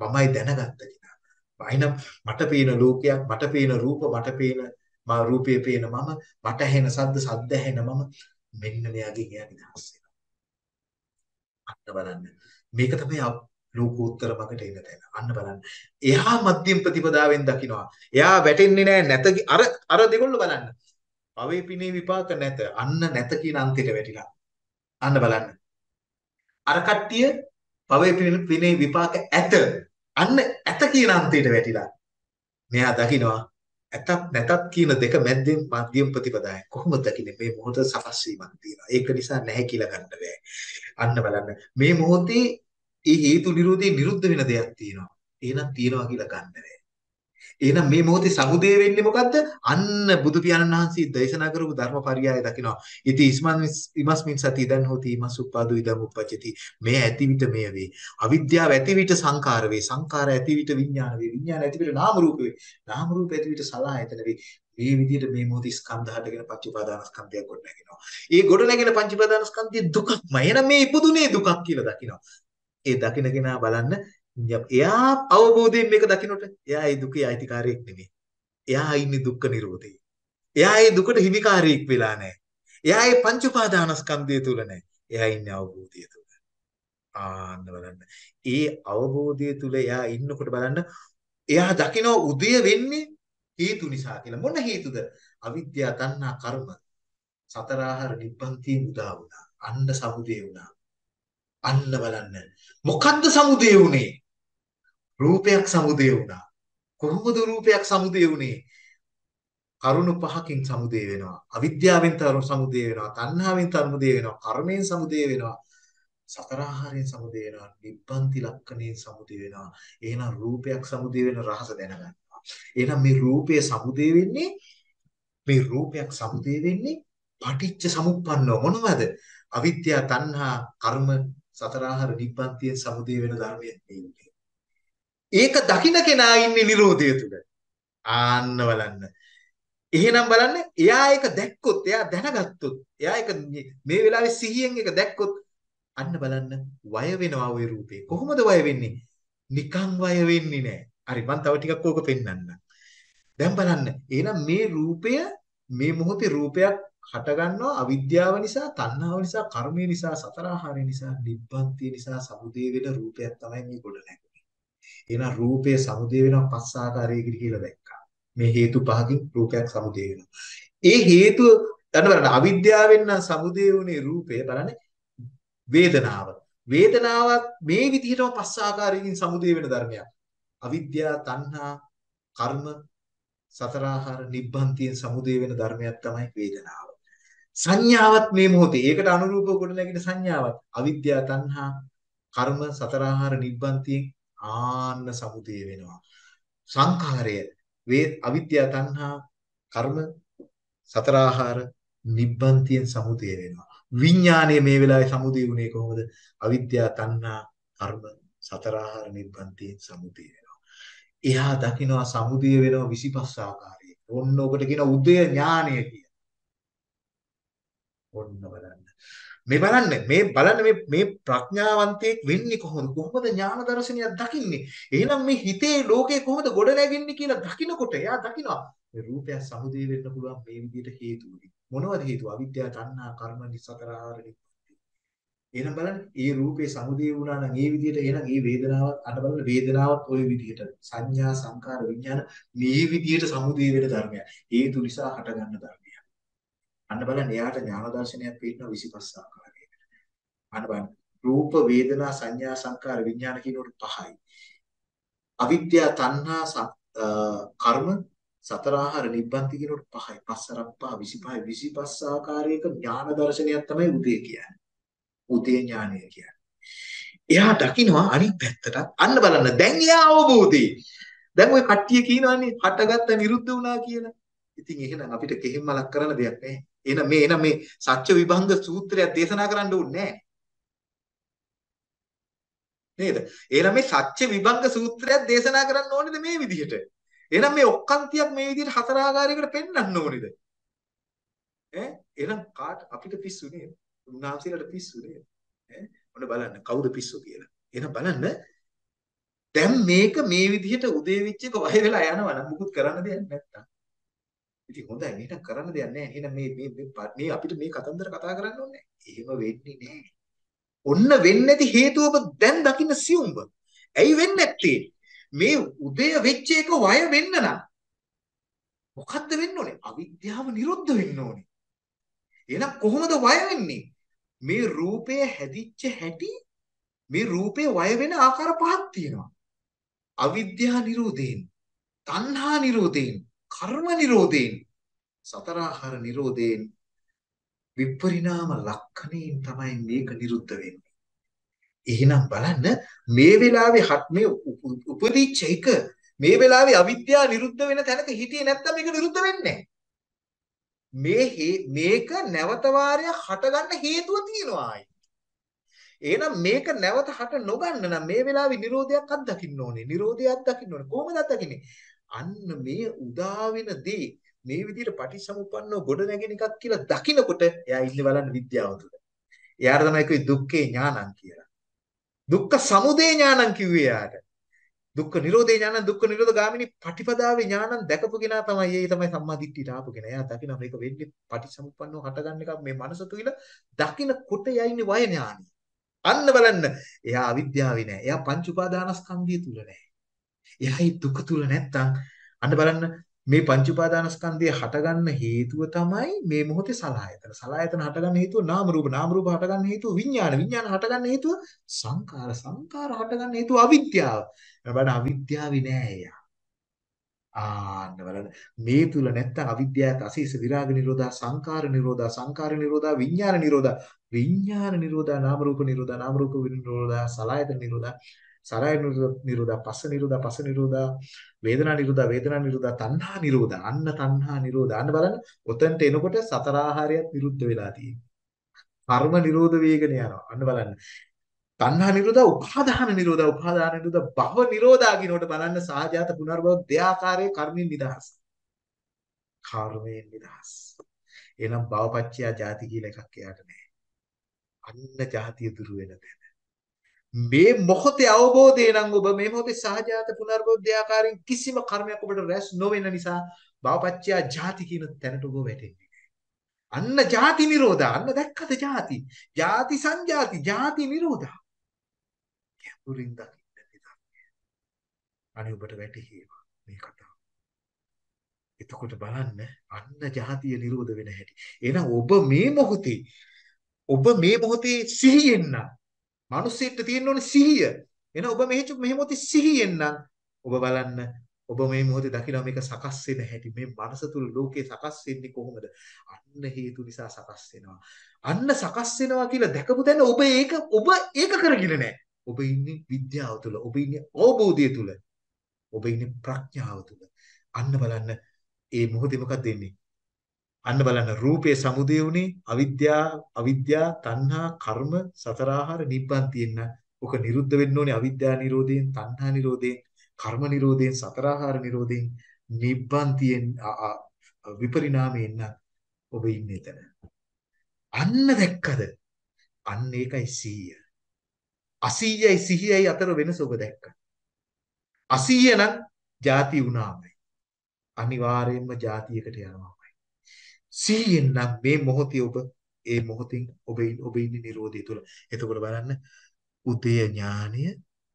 මමයි දැනගත්ත කෙනා. අයින මට පේන ලෝකයක්, මට පේන රූප, මට පේන මා රූපේ පේන මම, මට ඇහෙන ශබ්ද, ශබ්ද ඇහෙන මම මෙන්න මෙයාගෙන් එයා නිදහස් වෙනවා. අන්න බලන්න. මේක තමයි ලෝකෝත්තර මගට එන තැන. අන්න බලන්න. එයා මධ්‍යම ප්‍රතිපදාවෙන් දකිනවා. එයා වැටෙන්නේ නැහැ නැත අර අර දෙගොල්ල බලන්න. පවේ පිනේ විපාක නැත. අන්න නැත කියන අන්තිට වැටිලා. අන්න බලන්න. අර කට්ටිය පවේ පිනේ විපාක ඇත. අන්න ඇත කියන අන්තයට වැටිලා. මෙයා දකිනවා ඇතත් නැතත් කියන දෙක මැද්දෙන් මධ්‍යම ප්‍රතිපදාය. කොහොමද දකින්නේ මේ මොහොත සකස් වීමක් තියෙනවා. ඒක නිසා නැහැ කියලා ගන්න බෑ. අන්න බලන්න. මේ මොහොතේ ඒ හේතු නිරෝධේ නිරුද්ධ වෙන දෙයක් තියෙනවා. එහෙනම් තියනවා කියලා ගන්න බෑ. එහෙනම් මේ මොහොතේ සමුදේ වෙන්නේ මොකද්ද? අන්න බුදු පියාණන් වහන්සේ දේශනා කරපු ධර්මපරියාය දකිනවා. ඉති ඉස්මන් ඉමස්මින් සති ඉදන් හොති ඉමස් උපාදු ඉදම් උපජ්ජති. මේ ඇති විට මෙය වේ. අවිද්‍යාව ඇති විට සංකාර වේ. සංකාර ඇති විට විඥාන වේ. විඥාන ඇති විට නාම රූප වේ. නාම රූප ඇති විට සලආයතන වේ. මේ විදිහට මේ මොහොතේ ස්කන්ධ හටගෙන පංච උපාදානස්කන්ධයක් ගොඩ නැගෙනවා. ඒ ගොඩ නැගෙන පංච උපාදානස්කන්ධයේ දුකක්ම. එහෙනම් මේ ඉපදුනේ දුකක් කියලා දකිනවා. ඒ දකින කෙනා බලන්න එයා අවබෝධයෙන් මේක දකිනකොට එයා ඒ දුකේ අයිතිකාරයෙක් නෙමෙයි. එයා ඉන්නේ දුක්ඛ නිරෝධේ. එයා ඒ දුකට හිමිකාරයෙක් වෙලා නැහැ. එයා ඒ පංච උපාදානස්කන්ධය තුල නැහැ. එයා ඉන්නේ අවබෝධය තුල. ආන්න බලන්න. ඒ අවබෝධය තුල එයා ඉන්නකොට බලන්න එයා දකින උදය වෙන්නේ හේතු නිසා කියලා. මොන හේතුද? අවිද්‍යාව, තණ්හා, කර්ම, සතර ආහාර නිබ්බන්තිය මුදා වුණා. අන්න සමුදේ වුණා. අන්න බලන්න. මොකද්ද සමුදේ වුනේ? රූපයක් සමුදේ වුණා. කොහොමද රූපයක් සමුදේ වුනේ? කරුණු පහකින් සමුදේ වෙනවා. අවිද්‍යාවෙන් තරුණ සමුදේ වෙනවා. තණ්හාවෙන් සමුදේ වෙනවා. කර්මයෙන් සමුදේ වෙනවා. සතරාහාරයෙන් සමුදේ වෙනවා. නිබ්බන්ති ලක්ෂණයෙන් සමුදේ වෙනවා. එහෙනම් රූපයක් සමුදේ වෙන රහස දැනගන්නවා. එහෙනම් මේ රූපය සමුදේ වෙන්නේ මේ රූපයක් සමුදේ වෙන්නේ පටිච්ච සමුප්පන්නව මොනවද? අවිද්‍යාව, තණ්හා, කර්ම, සතරාහාර නිබ්බන්තියෙන් සමුදේ වෙන ධර්මයක් නෙන්නේ. ඒක දකින්න කෙනා ඉන්නේ Nirodha තුල. ආන්න බලන්න. එහෙනම් බලන්න එයා ඒක දැක්කොත් එයා දැනගත්තොත් එයා ඒක මේ වෙලාවේ සිහියෙන් ඒක දැක්කොත් අන්න බලන්න වය වෙනවා ওই රූපේ. කොහොමද වය වෙන්නේ? නිකන් වය වෙන්නේ නැහැ. හරි මම තව ටිකක් ඕක පෙන්වන්නම්. දැන් බලන්න. එහෙනම් මේ රූපය මේ මොහොතේ රූපයක් හට ගන්නවා අවිද්‍යාව නිසා, තණ්හාව නිසා, කර්මය නිසා, සතර ආහාරය නිසා, නිබ්බන්තිය නිසා සමුදේ වෙන රූපයක් තමයි මේ ගොඩ නැගෙන්නේ. එහෙනම් රූපය සමුදේ වෙනවා පස් ආකාරයකට කියලා දැක්කා. මේ හේතු පහකින් රූපයක් සමුදේ වෙනවා. ඒ හේතුව දැන් බලන්න අවිද්‍යාවෙන් නම් සමුදේ වුනේ රූපය බලන්න වේදනාව. වේදනාවත් මේ විදිහටම පස් ආකාරයකින් සමුදේ වෙන ධර්මයක්. අවිද්‍යාව, තණ්හා, කර්ම, සතර ආහාර නිබ්බන්තියෙන් සමුදේ වෙන ධර්මයක් තමයි වේදනාව. සංඥාවත් මේ මොහොතේ. ඒකට අනුරූපව කොට නැගින සංඥාවත්. අවිද්‍යාව තණ්හා කර්ම සතර ආහාර නිබ්බන්තියෙන් ආන්න සමුදේ වෙනවා. සංඛාරය වේ අවිද්‍යාව තණ්හා කර්ම සතර ආහාර නිබ්බන්තියෙන් සමුදේ වෙනවා. විඥානයේ මේ වෙලාවේ සමුදේ වුණේ කොහොමද? අවිද්‍යාව තණ්හා කර්ම සතර ආහාර නිබ්බන්තියෙන් සමුදේ වෙනවා. එහා දකින්නවා සමුදේ වෙනවා 25 ආකාරයේ ඔන්න ඔකට කියන උදය ඥානය කියන ඔන්න බලන්න. මේ බලන්න මේ බලන්න මේ මේ ප්‍රඥාවන්තයෙක් වෙන්නේ කොහොමද? කොහොමද ඥාන දර්ශනයක් දකින්නේ? එහෙනම් මේ හිතේ ලෝකේ කොහොමද ගොඩ නැගෙන්නේ කියලා දකිනකොට එයා දකිනවා මේ රූපය සමුදේ වෙන්න පුළුවන් මේ විදිහට හේතු මොනවද හේතුව? අවිද්‍යාව, තණ්හා, කර්ම, නිසතරාහාර එහෙනම් බලන්න මේ රූපේ සමුදේ වුණා නම් මේ විදිහට එහෙනම් මේ වේදනාවත් අට බලන්න වේදනාවත් ওই විදිහට සංඥා සංකාර විඥාන මේ විදිහට සමුදේ වෙන ධර්මයක්. හේතු නිසා හටගන්න ධර්මයක්. අන්න බලන්න එයාට ඥාන දර්ශනයක් පිළිනවා 25 ආකාරයකට. අන්න බලන්න රූප වේදනා සංඥා සංකාර විඥාන කියනකොට පහයි. අවිද්‍යා තණ්හා කර්ම සතර ආහාර නිබ්බන්ති කියනකොට පහයි. පස්සරක් පහ 25 25 ආකාරයක ඥාන දර්ශනයක් තමයි උදේ කියන්නේ. උදේ ඥානය කියන්නේ. එයා දකින්නවා අනිත් පැත්තට අන්න බලන්න දැන් එයා අවබෝධී. දැන් ওই කට්ටිය කියනවානේ හටගත්ත නිරුද්ධ වුණා කියලා. ඉතින් එහෙනම් අපිට කෙහෙම්මලක් කරන්න දෙයක් නැහැ. එහෙනම් මේ එහෙනම් මේ සත්‍ය විභංග සූත්‍රය දේශනා කරන්න ඕනේ නේද? එහෙනම් මේ සත්‍ය විභංග සූත්‍රයක් දේශනා කරන්න ඕනේද මේ විදිහට? එහෙනම් මේ ඔක්කාන්තියක් මේ විදිහට හතර ආකාරයකට පෙන්වන්න ඕනේද? ඈ එහෙනම් කාට අපිට පිස්සු නේද? උන්වහන්සේලාට පිස්සු නේද? ඈ ඔන්න බලන්න කවුද පිස්සු කියලා. එහෙනම් බලන්න දැන් මේක මේ විදිහට උදේ වෙච්ච එක වය වෙලා යනවා නම් මුකුත් කරන්න දෙයක් නැත්තම්. ඉතින් හොඳයි මේක කරන්න දෙයක් නැහැ. එහෙනම් මේ මේ මේ අපිට මේ කතන්දර කතා කරන්න ඕනේ. එහෙම වෙන්නේ නැහැ. ඔන්න වෙන්නේ නැති හේතුව ඔබ දැන් දකින්න සියුම්බ. ඇයි වෙන්නේ නැත්තේ? මේ උදේ වෙච්ච එක වය වෙන්න නම් මොකද්ද වෙන්න ඕනේ? අවිද්‍යාව නිරුද්ධ වෙන්න ඕනේ. එහෙනම් කොහොමද වය වෙන්නේ? මේ රූපය හැදිච්ච හැටි මේ රූපේ වය වෙන ආකාර පහක් තියෙනවා. අවිද්‍යා නිරෝධයෙන්, තණ්හා නිරෝධයෙන්, කර්ම නිරෝධයෙන්, සතරාහාර නිරෝධයෙන් විපරිණාම ලක්ෂණයෙන් තමයි මේක නිරුද්ධ වෙන්නේ. එහෙනම් බලන්න මේ වෙලාවේ හත් මේ උපදිච්ච එක මේ වෙලාවේ අවිද්‍යාව නිරුද්ධ වෙන තැනක හිටියේ නැත්තම් මේක නිරුද්ධ වෙන්නේ මේ මේක නැවත වාරයක් හටගන්න හේතුව තියෙනවා එහෙනම් මේක නැවත හට නොගන්න නම් මේ වෙලාවේ Nirodhayak අත්දකින්න ඕනේ. Nirodhaය අත්දකින්න ඕනේ. කොහොමද අත්දකින්නේ? අන්න මේ උදා වෙන දේ මේ විදිහට පටිසමුප්පන්නව ගොඩ නැගෙන එකක් කියලා දකිනකොට එයා ඉන්නේ බලන්න විද්‍යාව තුළ. එයාට තමයි කිව්වේ දුක්ඛේ ඥානං කියලා. දුක්ඛ සමුදය ඥානං කිව්වේ එයාට. දුක්ඛ නිරෝධේ ඥානං දුක්ඛ නිරෝධ ගාමිනී පටිපදාවේ ඥානං දැකපු කෙනා තමයි ඒ තමයි සම්මා දිට්ඨියට ආපු කෙනා. එයා දකින මේක වෙන්නේ පටිසමුප්පන්නව හටගන්න එකක් මේ මනස තුල දකින කොට එයා ඉන්නේ වය ඥානි. අන්න බලන්න. එයා අවිද්‍යාවේ නෑ. එයා පංච උපාදානස්කන්ධය තුල නෑ. එයා දුක තුල නැත්තම් අන්න බලන්න මේ පංච උපාදානස්කන්ධය හටගන්න හේතුව තමයි මේ මොහොතේ සලආයතන. සලආයතන හටගන්න හේතුව නාම රූප. නාම රූප හටගන්න හේතුව විඥාන. විඥාන හටගන්න හේතුව සංකාර. සංකාර හටගන්න හේතුව අවිද්‍යාව. බලන්න අවිද්‍යාවේ නෑ එයා. ආන්න බලන්න මේ තුල නැත්තම් අවිද්‍යාවත් අසීස විරාග නිරෝධා සංකාර නිරෝධා සංකාර නිරෝධා විඥාන නිරෝධා විඥාන නිරෝධා නාම රූප නිරෝධා නාම රූප නිරෝධා සලආයතන නිරෝධා සලආය නිරෝධා පස්ස නිරෝධා පස්ස නිරෝධා වේදනා නිරෝධා වේදනා නිරෝධා තණ්හා නිරෝධා අන්න තණ්හා නිරෝධා අන්න බලන්න ඔතනට එනකොට සතර ආහාරයත් විරුද්ධ වෙලා තියෙනවා කර්ම නිරෝධ වේගන යනවා අන්න බලන්න තණ්හා නිරෝධා උපාදාන නිරෝධා උපාදාන නිරෝධා භව නිරෝධා කියනකොට බලන්න සාජාත පුනර්භව දෙආකාරයේ කර්මෙන් නිදහස්. කර්මයෙන් නිදහස්. එහෙනම් භවපච්චය ಜಾති කියලා එකක් එයාට නැහැ. අන්න ಜಾතිය දුරු වෙන තැන. මේ මොහොතේ අවබෝධය නම් ඔබ මේ මොහොතේ සහජාත පුනර්බෝධය ආකාරයෙන් කිසිම කර්මයක් ඔබට රැස් නොවෙන නිසා භවපච්චය ජාති කියන තැනට ඔබ වැටෙන්නේ අන්න ජාති නිරෝධ අන්න දැක්කද ජාති? ජාති සංජාති ජාති නිරෝධ. කැපුරින් දකින්න තිතන්නේ අනේ ඔබට වැටහිවා මේ කතාව. එතකොට බලන්න අන්න ජාතිය නිරෝධ වෙන හැටි. එහෙනම් ඔබ මේ මොහොතේ ඔබ මේ මොහොතේ සිහියෙන්නා මිනිස්සෙට තියෙන්න ඕනේ සිහිය. එහෙනම් ඔබ මෙහෙ මෙහෙ මොහොතේ සිහියෙන් නම් ඔබ බලන්න ඔබ මේ මොහොතේ දකිනවා මේක සකස් වෙන හැටි මේ මනස තුල ලෝකේ සකස් වෙන්නේ කොහොමද අන්න හේතු නිසා සකස් වෙනවා අන්න සකස් වෙනවා කියලා දැකපු තැන ඔබ ඒක ඔබ ඒක කරගෙන නැහැ ඔබ ඉන්නේ විද්‍යාව තුළ. ඔබ ඉන්නේ අවබෝධය තුළ. ඔබ ඉන්නේ ප්‍රඥාව තුළ. අන්න බලන්න ඒ මොහොතේ මොකක්ද වෙන්නේ? අන්න බලන්න රූපේ සමුදය උනේ අවිද්‍යා අවිද්‍යා තණ්හා කර්ම සතරාහාර නිබ්බන් තියෙන. ඔක නිරුද්ධ වෙන්න ඕනේ අවිද්‍යා නිරෝධයෙන් තණ්හා නිරෝධයෙන් කර්ම නිරෝධයෙන් සතරාහාර නිරෝධයෙන් නිබ්බන් තියෙන විපරිණාමයෙන් ඔබ ඉන්නේ එතන. අන්න දැක්කද? අන්න ඒකයි සීය. 80යි සිහියයි අතර වෙනස ඔබ දැක්කා. 80 නම් ಜಾති වුණාමයි. අනිවාර්යයෙන්ම ಜಾතියකට යනවාමයි. සිහියෙන් නම් මේ මොහොතේ ඔබ ඒ මොහොතින් ඔබ ඔබ ඉන්නේ Nirodhe තුල. එතකොට බලන්න උදය ඥානය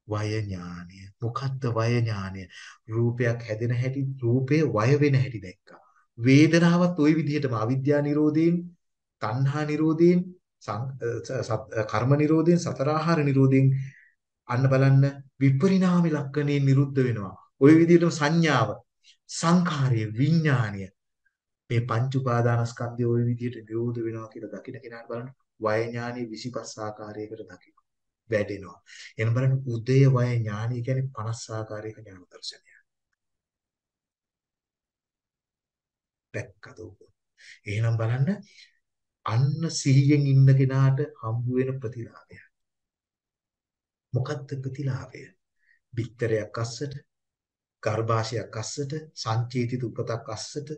වය ඥානය. මොකද්ද වය ඥානය? රූපයක් හැදෙන හැටි රූපය වය වෙන හැටි දැක්කා. වේදනාවත් ওই විදිහටම අවිද්‍යා නිරෝධයෙන්, තණ්හා නිරෝධයෙන්, කර්ම නිරෝධයෙන් සතර ආහාර නිරෝධයෙන් අන්න බලන්න විපරිණාම ලක්ෂණේ නිරුද්ධ වෙනවා. ওই විදිහටම සංඥාව, සංඛාරය, විඥානය මේ පංච උපාදානස්කන්ධය ওই විදිහට නිරෝධ වෙනවා කියලා දකින්න කෙනාට බලන්න වය ඥානෙ 25 ආකාරයකට දකින්න වැඩෙනවා. එන බලන්න උදය වය ඥානය කියන්නේ 50 ආකාරයක ඥාන දර්ශනය. දැක්කද උඹ? එහෙනම් බලන්න අන්න සිහියෙන් ඉන්න කෙනාට හම්බ වෙන ප්‍රතිලාභය. මොකක්ද ප්‍රතිලාභය? බිත්තරයක් අස්සට, ගර්භාෂයක් අස්සට, සංචේතිත උපතක් අස්සට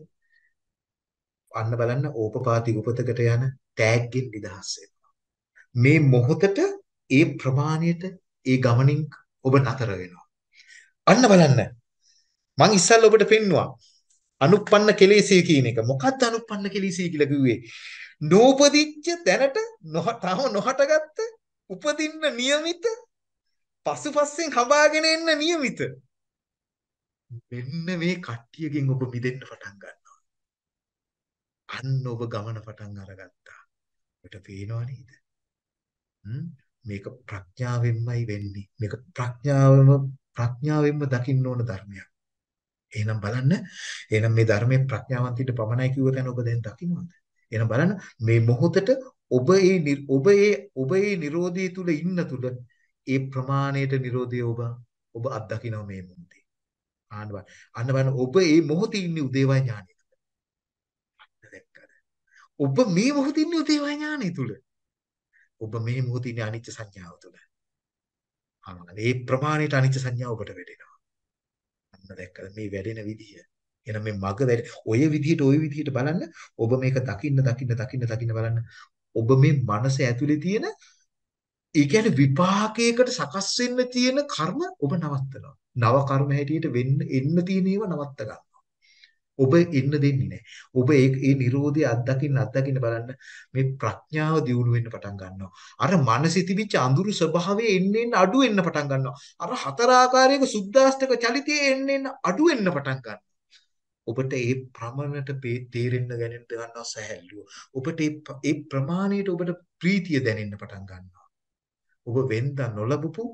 අන්න බලන්න ඕපපාතික උපතකට යන තෑග්ගෙන් නිදහස් මේ මොහොතට ඒ ප්‍රමාණයට ඒ ගමනින් ඔබ නතර වෙනවා. අන්න බලන්න. මං ඉස්සල්ලා ඔබට පෙන්නවා. අනුප්පන්න කෙලෙසී කියන එක. මොකක්ද අනුප්පන්න කෙලෙසී කියලා කිව්වේ? නූපදිච්ච දැනට තාම නොහටගත්ත උපදින්න નિયમિત පසුපස්සෙන් හඹාගෙන එන්න નિયમિત මෙන්න මේ කට්ටියකින් ඔබ මිදෙන්න පටන් ගන්නවා. අන්න ඔබ ගමන පටන් අරගත්තා. ඔබට පේනව නේද? මේක ප්‍රඥාවෙන්මයි වෙන්නේ. මේක ප්‍රඥාවම ප්‍රඥාවෙන්ම දකින්න ඕන ධර්මයක්. එහෙනම් බලන්න එහෙනම් මේ ධර්මයේ ප්‍රඥාවන්තිට පමණයි කිව්ව තැන ඔබ දැන් දකින්නවද? එහෙනම් බලන්න මේ මොහොතට ඔබ ඒ ඔබ ඒ ඔබ ඒ Nirodhe තුල ඉන්න තුල ඒ ප්‍රමාණයට Nirodhe ඔබ ඔබ අත්දකින්න මේ මොහොතේ. ආන්න බලන්න. අන්න බලන්න ඔබ මේ මොහොතේ ඉන්නේ උදේවය ඥානය තුල. දැක්කද? ඔබ මේ මොහොතේ ඉන්නේ උදේවය ඥානය තුල. ඔබ මේ මොහොතේ ඉන්නේ අනිච්ච සංඥාව තුල. ආන්න ඒ ප්‍රමාණයට අනිච්ච සංඥාව ඔබට වැටෙනවා. අන්න දැක්කද මේ වැඩෙන විදිය. එහෙනම් මේ මග වැඩ ඔය විදිහට ඔය විදිහට බලන්න ඔබ මේක දකින්න දකින්න දකින්න දකින්න බලන්න ඔබ මේ මනස ඇතුලේ තියෙන ඒ කියන්නේ විපාකයකට සකස් වෙන්න තියෙන කර්ම ඔබ නවත්තනවා. නව කර්ම හැටියට වෙන්න එන්න තියෙන ඒවා නවත්ත ගන්නවා. ඔබ එන්න දෙන්නේ නැහැ. ඔබ ඒ ඒ Nirodhe අත්දකින්න අත්දකින්න බලන්න මේ ප්‍රඥාව දියුණු වෙන්න පටන් ගන්නවා. අර මනසේ තිබිච්ච අඳුරු ස්වභාවය එන්න එන්න අඩු වෙන්න පටන් ගන්නවා. අර හතර ආකාරයක සුද්දාස්තක චලිතයේ එන්න එන්න අඩු වෙන්න පටන් ගන්නවා. ඔබට ඒ ප්‍රමාණයට තේරෙන්න ගැනෙන්න ගන්නවා සැහැල්ලුව. ඔබට ඒ ප්‍රමාණයට ඔබට ප්‍රීතිය දැනෙන්න පටන් ගන්නවා. ඔබ වෙන්ද නොලබපු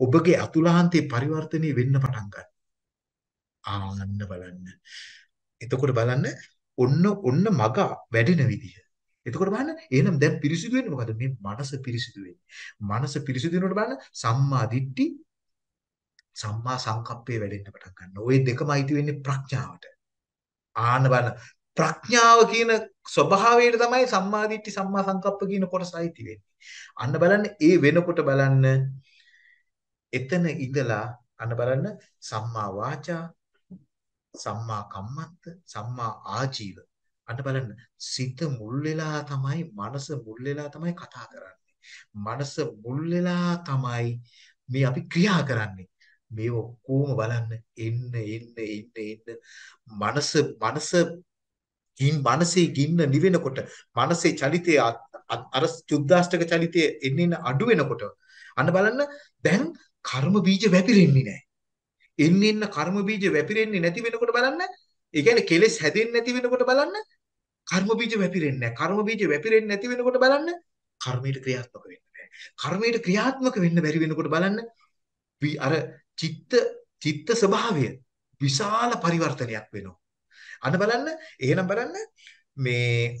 ඔබගේ අතුලාන්තේ පරිවර්තනය වෙන්න පටන් ගන්නවා. ආන්න බලන්න. එතකොට බලන්න ඔන්න ඔන්න මග වැඩෙන විදිහ. එතකොට බලන්න එහෙනම් දැන් පිරිසිදු වෙන්නේ මොකද? මේ මනස පිරිසිදු වෙන්නේ. මනස පිරිසිදු වෙනකොට බලන්න සම්මා දිට්ඨි සම්මා සංකප්පේ වැඩෙන්න පටන් ගන්නවා. ওই දෙකම අයිති වෙන්නේ ප්‍රඥාවට. ආන්න බලන්න ප්‍රඥාව කියන ස්වභාවයට තමයි සම්මා දිට්ඨි සම්මා සංකප්ප කියන කොටස අයිති වෙන්නේ. අන්න බලන්න ඒ වෙනකොට බලන්න එතන ඉඳලා අන්න බලන්න සම්මා වාචා සම්මා කම්මන්ත සම්මා ආජීව. අන්න බලන්න සිත මුල් වෙලා තමයි මනස මුල් වෙලා තමයි කතා කරන්නේ. මනස මුල් වෙලා තමයි මේ අපි ක්‍රියා කරන්නේ. මේ ඔක්කොම බලන්න එන්න එන්න එන්න එන්න. මනස මනස ගින් මනසේ ගින්න නිවෙනකොට මනසේ චලිතය අර චුද්දාෂ්ටක චලිතය එන්න එන්න අඩු වෙනකොට අන්න බලන්න දැන් කර්ම බීජ වැපිරෙන්නේ නැහැ. එන්න එන්න කර්ම බීජ වැපිරෙන්නේ නැති වෙනකොට බලන්න ඒ කියන්නේ කෙලෙස් හැදෙන්නේ නැති වෙනකොට බලන්න කර්ම බීජ වැපිරෙන්නේ නැහැ. කර්ම බීජ වැපිරෙන්නේ නැති වෙනකොට බලන්න කර්මයට ක්‍රියාත්මක වෙන්නේ නැහැ. කර්මයට ක්‍රියාත්මක වෙන්න බැරි වෙනකොට බලන්න අර චිත්ත චිත්ත ස්වභාවය විශාල පරිවර්තනයක් වෙනවා. අන්න බලන්න එහෙනම් බලන්න මේ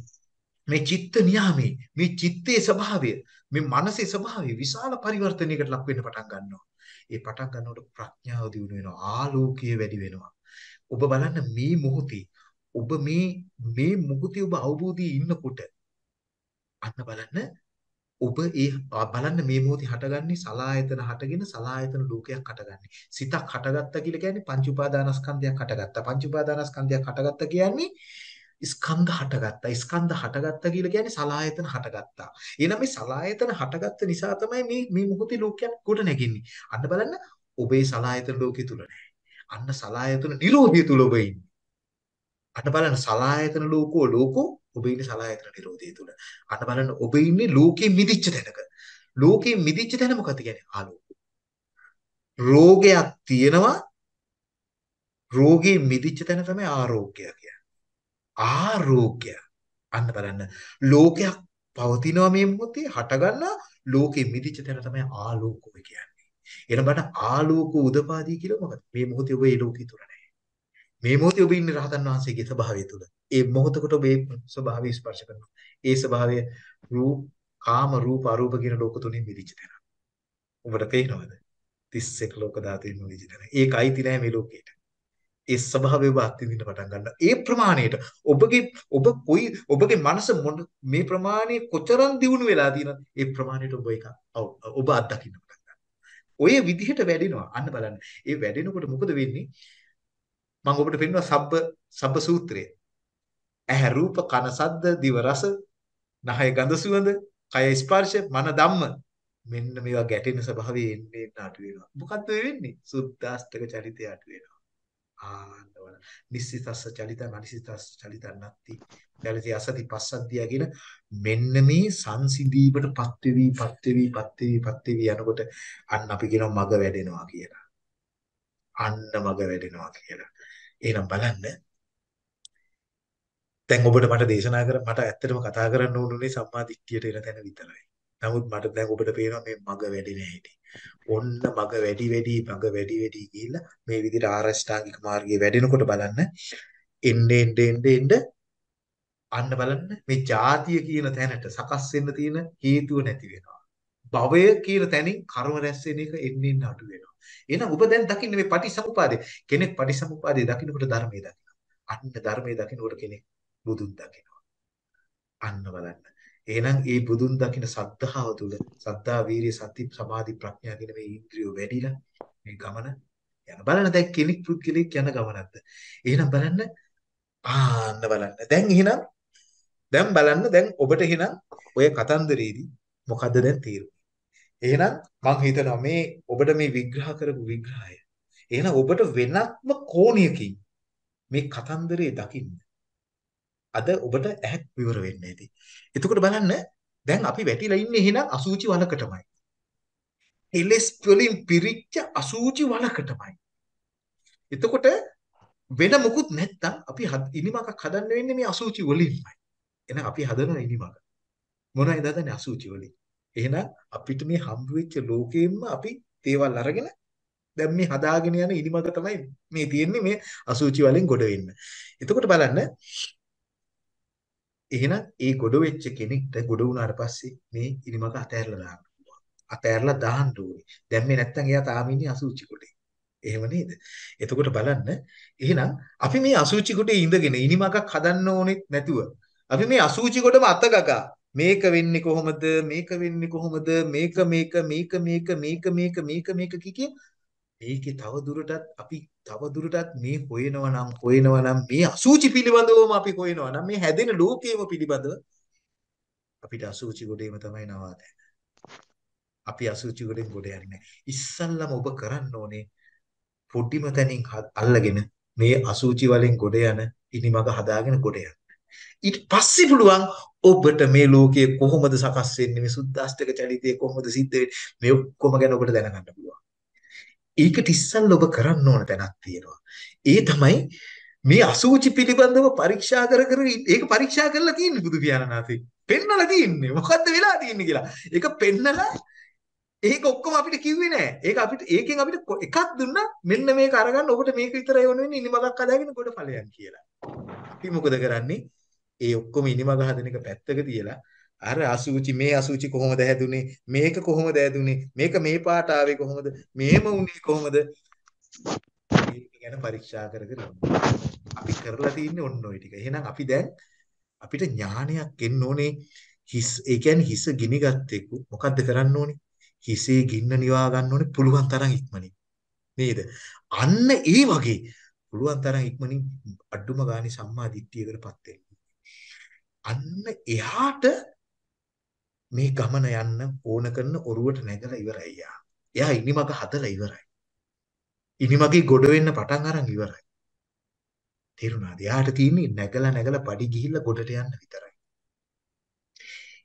මේ චිත්ත නියාමේ මේ චිත්තේ ස්වභාවය මේ මනසේ ස්වභාවය විශාල පරිවර්තනයකට ලක් වෙන්න පටන් ගන්නවා. ඒ පටන් ගන්නකොට ප්‍රඥාව දියුණු වෙනවා ආලෝකය වැඩි වෙනවා. ඔබ බලන්න මේ මොහොතේ ඔබ මේ මේ මොහොතේ ඔබ අවබෝධයේ ඉන්නකොට අන්න බලන්න ඔබ ඒ බලන්න මේ මොහොතේ හටගන්නේ සලායතන හටගෙන සලායතන ලෝකයක් හටගන්නේ. සිතක් හටගත්තා කියලා කියන්නේ පංච උපාදානස්කන්ධයක් හටගත්තා. පංච උපාදානස්කන්ධයක් හටගත්තා කියන්නේ ස්කන්ධ හටගත්තා. ස්කන්ධ හටගත්තා කියලා කියන්නේ සලායතන හටගත්තා. එහෙනම් මේ සලායතන හටගත්ත නිසා තමයි මේ මේ මොහොතේ ලෝකයක් ගොඩ නැගෙන්නේ. අන්න බලන්න ඔබේ සලායතන ලෝකෙ තුල නැහැ. අන්න සලායතන නිරෝධිය තුල ඔබ ඉන්නේ. අන්න බලන්න සලායතන ලෝකෝ ලෝකෝ ඔබ ඉන්නේ සලායතන නිරෝධිය තුල. අන්න බලන්න ඔබ ඉන්නේ ලෝකෙ මිදිච්ච තැනක. ලෝකෙ මිදිච්ච තැන මොකද කියන්නේ? ආලෝක. රෝගයක් තියෙනවා රෝගේ මිදිච්ච තැන තමයි ආරෝග්‍ය කියන්නේ. ආරෝග්‍ය. අන්න බලන්න. ලෝකයක් පවතිනවා මේ මොහොතේ හටගන්නා ලෝකෙ මිදිච්ච තැන තමයි ආලෝකය කියන්නේ. එහෙනම් බලන්න ආලෝක උදපාදී කියලා මොකද? මේ මොහොතේ ඔබ ඒ ලෝකෙ තුර නැහැ. මේ මොහොතේ ඔබ ඉන්නේ රහතන් වහන්සේගේ ස්වභාවය තුල. ඒ මොහොතකට ඔබ ඒ ස්වභාවය ස්පර්ශ කරනවා. ඒ ස්වභාවය රූප කාම රූප අරූප කියන ලෝක තුනෙන් මිදිච්ච තැන. ඔබට පේනවද? 31 ලෝක ධාතුන් මිදිච්ච තැන. ඒකයි තියන මේ ලෝකෙට. ඒ ස්වභාවය ඔබ අත්විඳින්න පටන් ගන්නවා. ඒ ප්‍රමාණයට ඔබගේ ඔබ කොයි ඔබගේ මනස මේ ප්‍රමාණය කොතරම් දියුණු වෙලා තියෙනවද? ඒ ප්‍රමාණයට ඔබ එක ඔබ අත්දකින්න පටන් ගන්නවා. ඔය විදිහට වැඩෙනවා. අන්න බලන්න. ඒ වැඩෙනකොට මොකද වෙන්නේ? මම ඔබට පෙන්වනවා සබ්බ සබ්බ සූත්‍රය. ඇහැ රූප කන සද්ද දිව රස නහය ගඳ සුවඳ කය ස්පර්ශ මන ධම්ම මෙන්න මේවා ගැටෙන ස්වභාවය එන්නේ අඩු වෙනවා. මොකද්ද වෙන්නේ? සුද්දාස්තක චරිතය අඩු වෙනවා. ආන්නවල නිස්සිතස්ස චලිත මනසිතස්ස චලිත නැත්ති චලිතය අසති පස්සද්ධිය කියන මෙන්න මේ සංසිඳීමටපත් වෙවි පත් වෙවි පත් වෙවි පත් වෙවි යනකොට අන්න අපි කියනවා මග වැඩෙනවා කියලා. අන්න මග වැඩෙනවා කියලා. එහෙනම් බලන්න දැන් ඔබට මට දේශනා කර මට ඇත්තටම කතා කරන්න ඕනුනේ සම්මා දිට්ඨියට එන තැන විතරයි. නමුත් මට දැන් ඔබට පේනවා මේ මග වැඩි නැහැ ඔන්න මග වැඩි වැඩි මග වැඩි වැඩි ගිහිල්ලා මේ විදිහට ආරෂ්ඨාංගික මාර්ගයේ වැඩෙනකොට බලන්න එන්නේ එන්නේ එන්නේ අන්න බලන්න මේ ಜಾතිය කියන තැනට සකස් වෙන්න තියෙන හේතුව නැති වෙනවා. භවය කියන තැනින් කර්ම රැස් වෙන එක එන්නේ අඩු වෙනවා. එහෙනම් ඔබ දැන් දකින්නේ මේ පටිසමුපාදේ. කෙනෙක් පටිසමුපාදේ දකින්නකොට ධර්මයේ දකිනවා. අන්න ධර්මයේ දකින්නකොට කෙනෙක් බුදුන් දකිනවා. අන්න බලන්න. එහෙනම් ඒ බුදුන් දකින සද්ධාව තුළ සද්ධා වීරිය සති සමාධි ප්‍රඥා කියන මේ ඉන්ද්‍රියෝ වැඩිලා මේ ගමන යන. බලන්න දැන් කෙනෙක් පුද්ගලෙක් යන ගමනක්ද? එහෙනම් බලන්න. ආන්න බලන්න. දැන් එහෙනම් දැන් බලන්න. දැන් ඔබට එහෙනම් ඔය කතන්දරේදී මොකද්ද දැන් තීරුනේ? එහෙනම් මම හිතනවා මේ ඔබට මේ විග්‍රහ කරපු විග්‍රහය. එහෙනම් ඔබට වෙනත්ම කෝණයකින් මේ කතන්දරේ දකින්න අද ඔබට ඇහක් විවර වෙන්නේ නැති. එතකොට බලන්න දැන් අපි වැටිලා ඉන්නේ එහෙනම් අසූචි වලකටමයි. එලස් වලින් පිරිච්ච අසූචි වලකටමයි. එතකොට වෙන මොකුත් නැත්තම් අපි ඉනිමකක් හදන්න වෙන්නේ මේ අසූචි වලින්මයි. එහෙනම් අපි හදන ඉනිමක. මොනවද හදන්නේ අසූචි වලින්. එහෙනම් අපිට මේ හම්බ වෙච්ච ලෝකෙන්න අපි දේවල් අරගෙන දැන් මේ හදාගෙන යන ඉනිමක තමයි මේ තියෙන්නේ මේ අසූචි වලින් ගොඩ වෙන්න. එතකොට බලන්න එහෙනම් ඒ ගොඩ වෙච්ච කෙනෙක්ට ගොඩ වුණාට පස්සේ මේ ඉනිමක අතහැරලා දාන්න පුළුවන්. අතහැරලා දාන්න ඕනේ. දැන් මේ නැත්තම් එයා තාම ඉන්නේ අසුචි කොටේ. එහෙම නේද? එතකොට බලන්න එහෙනම් අපි මේ අසුචි කොටේ ඉඳගෙන ඉනිමකක් හදන්න ඕනෙත් නැතුව අපි මේ අසුචි කොටම අතගගා මේක වෙන්නේ කොහොමද මේක වෙන්නේ කොහොමද මේක මේක මේක මේක මේක මේක මේක මේක කිය මේකේ තව දුරටත් අපි තව දුරටත් මේ හොයනවා නම් හොයනවා නම් මේ අසූචි පිළිබඳවම අපි හොයනවා නම් මේ හැදෙන ලෝකයේම පිළිබඳව අපිට අසූචි ගොඩේම තමයි නවාතැන. අපි අසූචි ගොඩෙන් ගොඩ යන්නේ. ඉස්සල්ලාම ඔබ කරන්න ඕනේ පොඩිම තැනින් අල්ලගෙන මේ අසූචි වලින් ගොඩ යන ඉනිමග හදාගෙන ගොඩ යන්න. ඊට පස්සේ පුළුවන් ඔබට මේ ලෝකයේ කොහොමද සකස් වෙන්නේ මේ සුද්දාස්තක චලිතය කොහොමද සිද්ධ වෙන්නේ මේ ඔක්කොම ගැන ඔබට දැනගන්න පුළුවන්. ඒකට ඉස්සල්ලා ඔබ කරන්න ඕන තැනක් තියෙනවා. ඒ තමයි මේ අසූචි පිළිබඳව පරීක්ෂා කර කර ඒක පරීක්ෂා කරලා තියෙන්නේ බුදු පියාණන් වහන්සේ. පෙන්නලා තියෙන්නේ. මොකද්ද වෙලා තියෙන්නේ කියලා. ඒක පෙන්නලා ඒක ඔක්කොම අපිට කිව්වේ නෑ. ඒක අපිට ඒකෙන් අපිට එකක් දුන්නා මෙන්න මේක අරගන්න ඔබට මේක විතරයි ඕන වෙන්නේ ඉනිමගක් හදාගෙන කොට ඵලයන් කියලා. අපි මොකද කරන්නේ? ඒ ඔක්කොම ඉනිමග හදන එක පැත්තක තියලා අර අසුචි මේ අසුචි කොහොමද හැදුනේ මේක කොහොමද හැදුනේ මේක මේ පාට ආවේ කොහොමද මෙහෙම වුනේ කොහොමද මේක ගැන පරීක්ෂා කර කර අපි කරලා තින්නේ ඔන්න ඔය ටික. එහෙනම් අපි දැන් අපිට ඥානයක් එන්න ඕනේ හිස් ඒ කියන්නේ හිස ගිනි ගත්තෙකු මොකද්ද කරන්න ඕනේ? හිසේ ගින්න නිවා ගන්න ඕනේ පුළුවන් තරම් ඉක්මනින්. නේද? අන්න ඒ වගේ පුළුවන් තරම් ඉක්මනින් අඩුම ගානේ සම්මා දිට්ඨියකටපත් වෙන්න. අන්න එහාට මේ ගමන යන්න ඕන කරන ඔරුවට නැගලා ඉවරයි යා. එයා ඉනිමග හදලා ඉවරයි. ඉනිමගේ ගොඩ වෙන්න පටන් අරන් ඉවරයි. තේරුණාද? එයාට තියෙන්නේ නැගලා නැගලා පඩි ගිහිල්ලා ගොඩට යන්න විතරයි.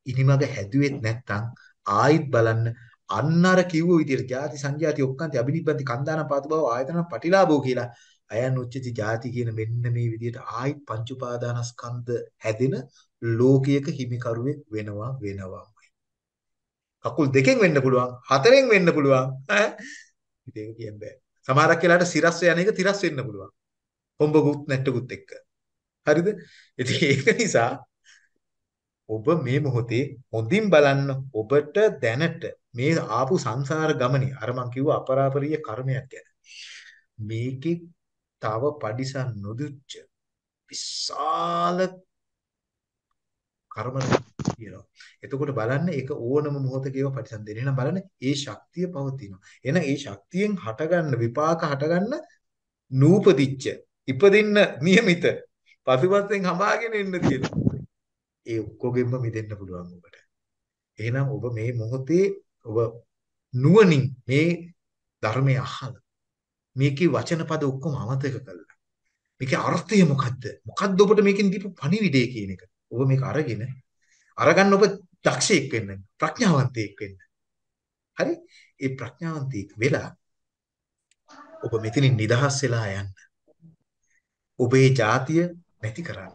ඉනිමග හැදුවෙත් නැත්තම් ආයිත් බලන්න අන්න අර කිව්ව විදිහට ಜಾති සංජාති ඔක්කාන්ති අබිනිබ්බන්ති කන්දාන පාතු බව ආයතන පටිලාභෝ කියලා අයන් උච්චති ಜಾති කියන මෙන්න මේ විදිහට ආයිත් පංච උපාදානස්කන්ධ හැදෙන ලෝකයක හිමිකරුවෙක් වෙනවා වෙනවා කකුල් දෙකෙන් වෙන්න පුළුවන් හතරෙන් වෙන්න පුළුවන් ඈ? ඉතින් ඒක කියන්න බෑ. සමහරක් වෙලාවට සිරස් යන එක තිරස් වෙන්න පුළුවන්. කොම්බකුත් නැට්ටකුත් එක්ක. හරිද? ඉතින් ඒක නිසා ඔබ මේ මොහොතේ හොඳින් බලන්න ඔබට දැනට මේ ආපු සංසාර ගමනේ අර මං කිව්ව අපරාපරිය කර්මයක් ගැන. මේකේ තව පඩිසන් නොදුච්ච විශාල කර්ම කියනවා. එතකොට බලන්න ඒක ඕනම මොහොතක ඒව ප්‍රතිසන්දෙන. එහෙනම් බලන්න ඒ ශක්තිය පවතිනවා. එහෙනම් ඒ ශක්තියෙන් හටගන්න විපාක හටගන්න නූපදිච්ච ඉපදින්න નિયમિત පසුපසෙන් හඹාගෙන ඉන්න තියෙනවා. ඒ ඔක්කොගෙම මිදෙන්න පුළුවන් ඔබට. එහෙනම් ඔබ මේ මොහොතේ ඔබ නුවණින් මේ ධර්මය අහලා මේකේ වචන පද ඔක්කොම අමතක කළා. මේකේ අර්ථය මොකද්ද? මොකද්ද ඔබට මේකෙන් දීපු පණිවිඩය කියන එක. ඔබ මේක අරගෙන අරගන්න ඔබ දක්ෂයෙක් වෙන්න, ප්‍රඥාවන්තයෙක් වෙන්න. හරි? ඒ ප්‍රඥාවන්තයෙක් වෙලා ඔබ මෙතනින් නිදහස් වෙලා යන්න. ඔබේ જાතිය නැති කරන්න.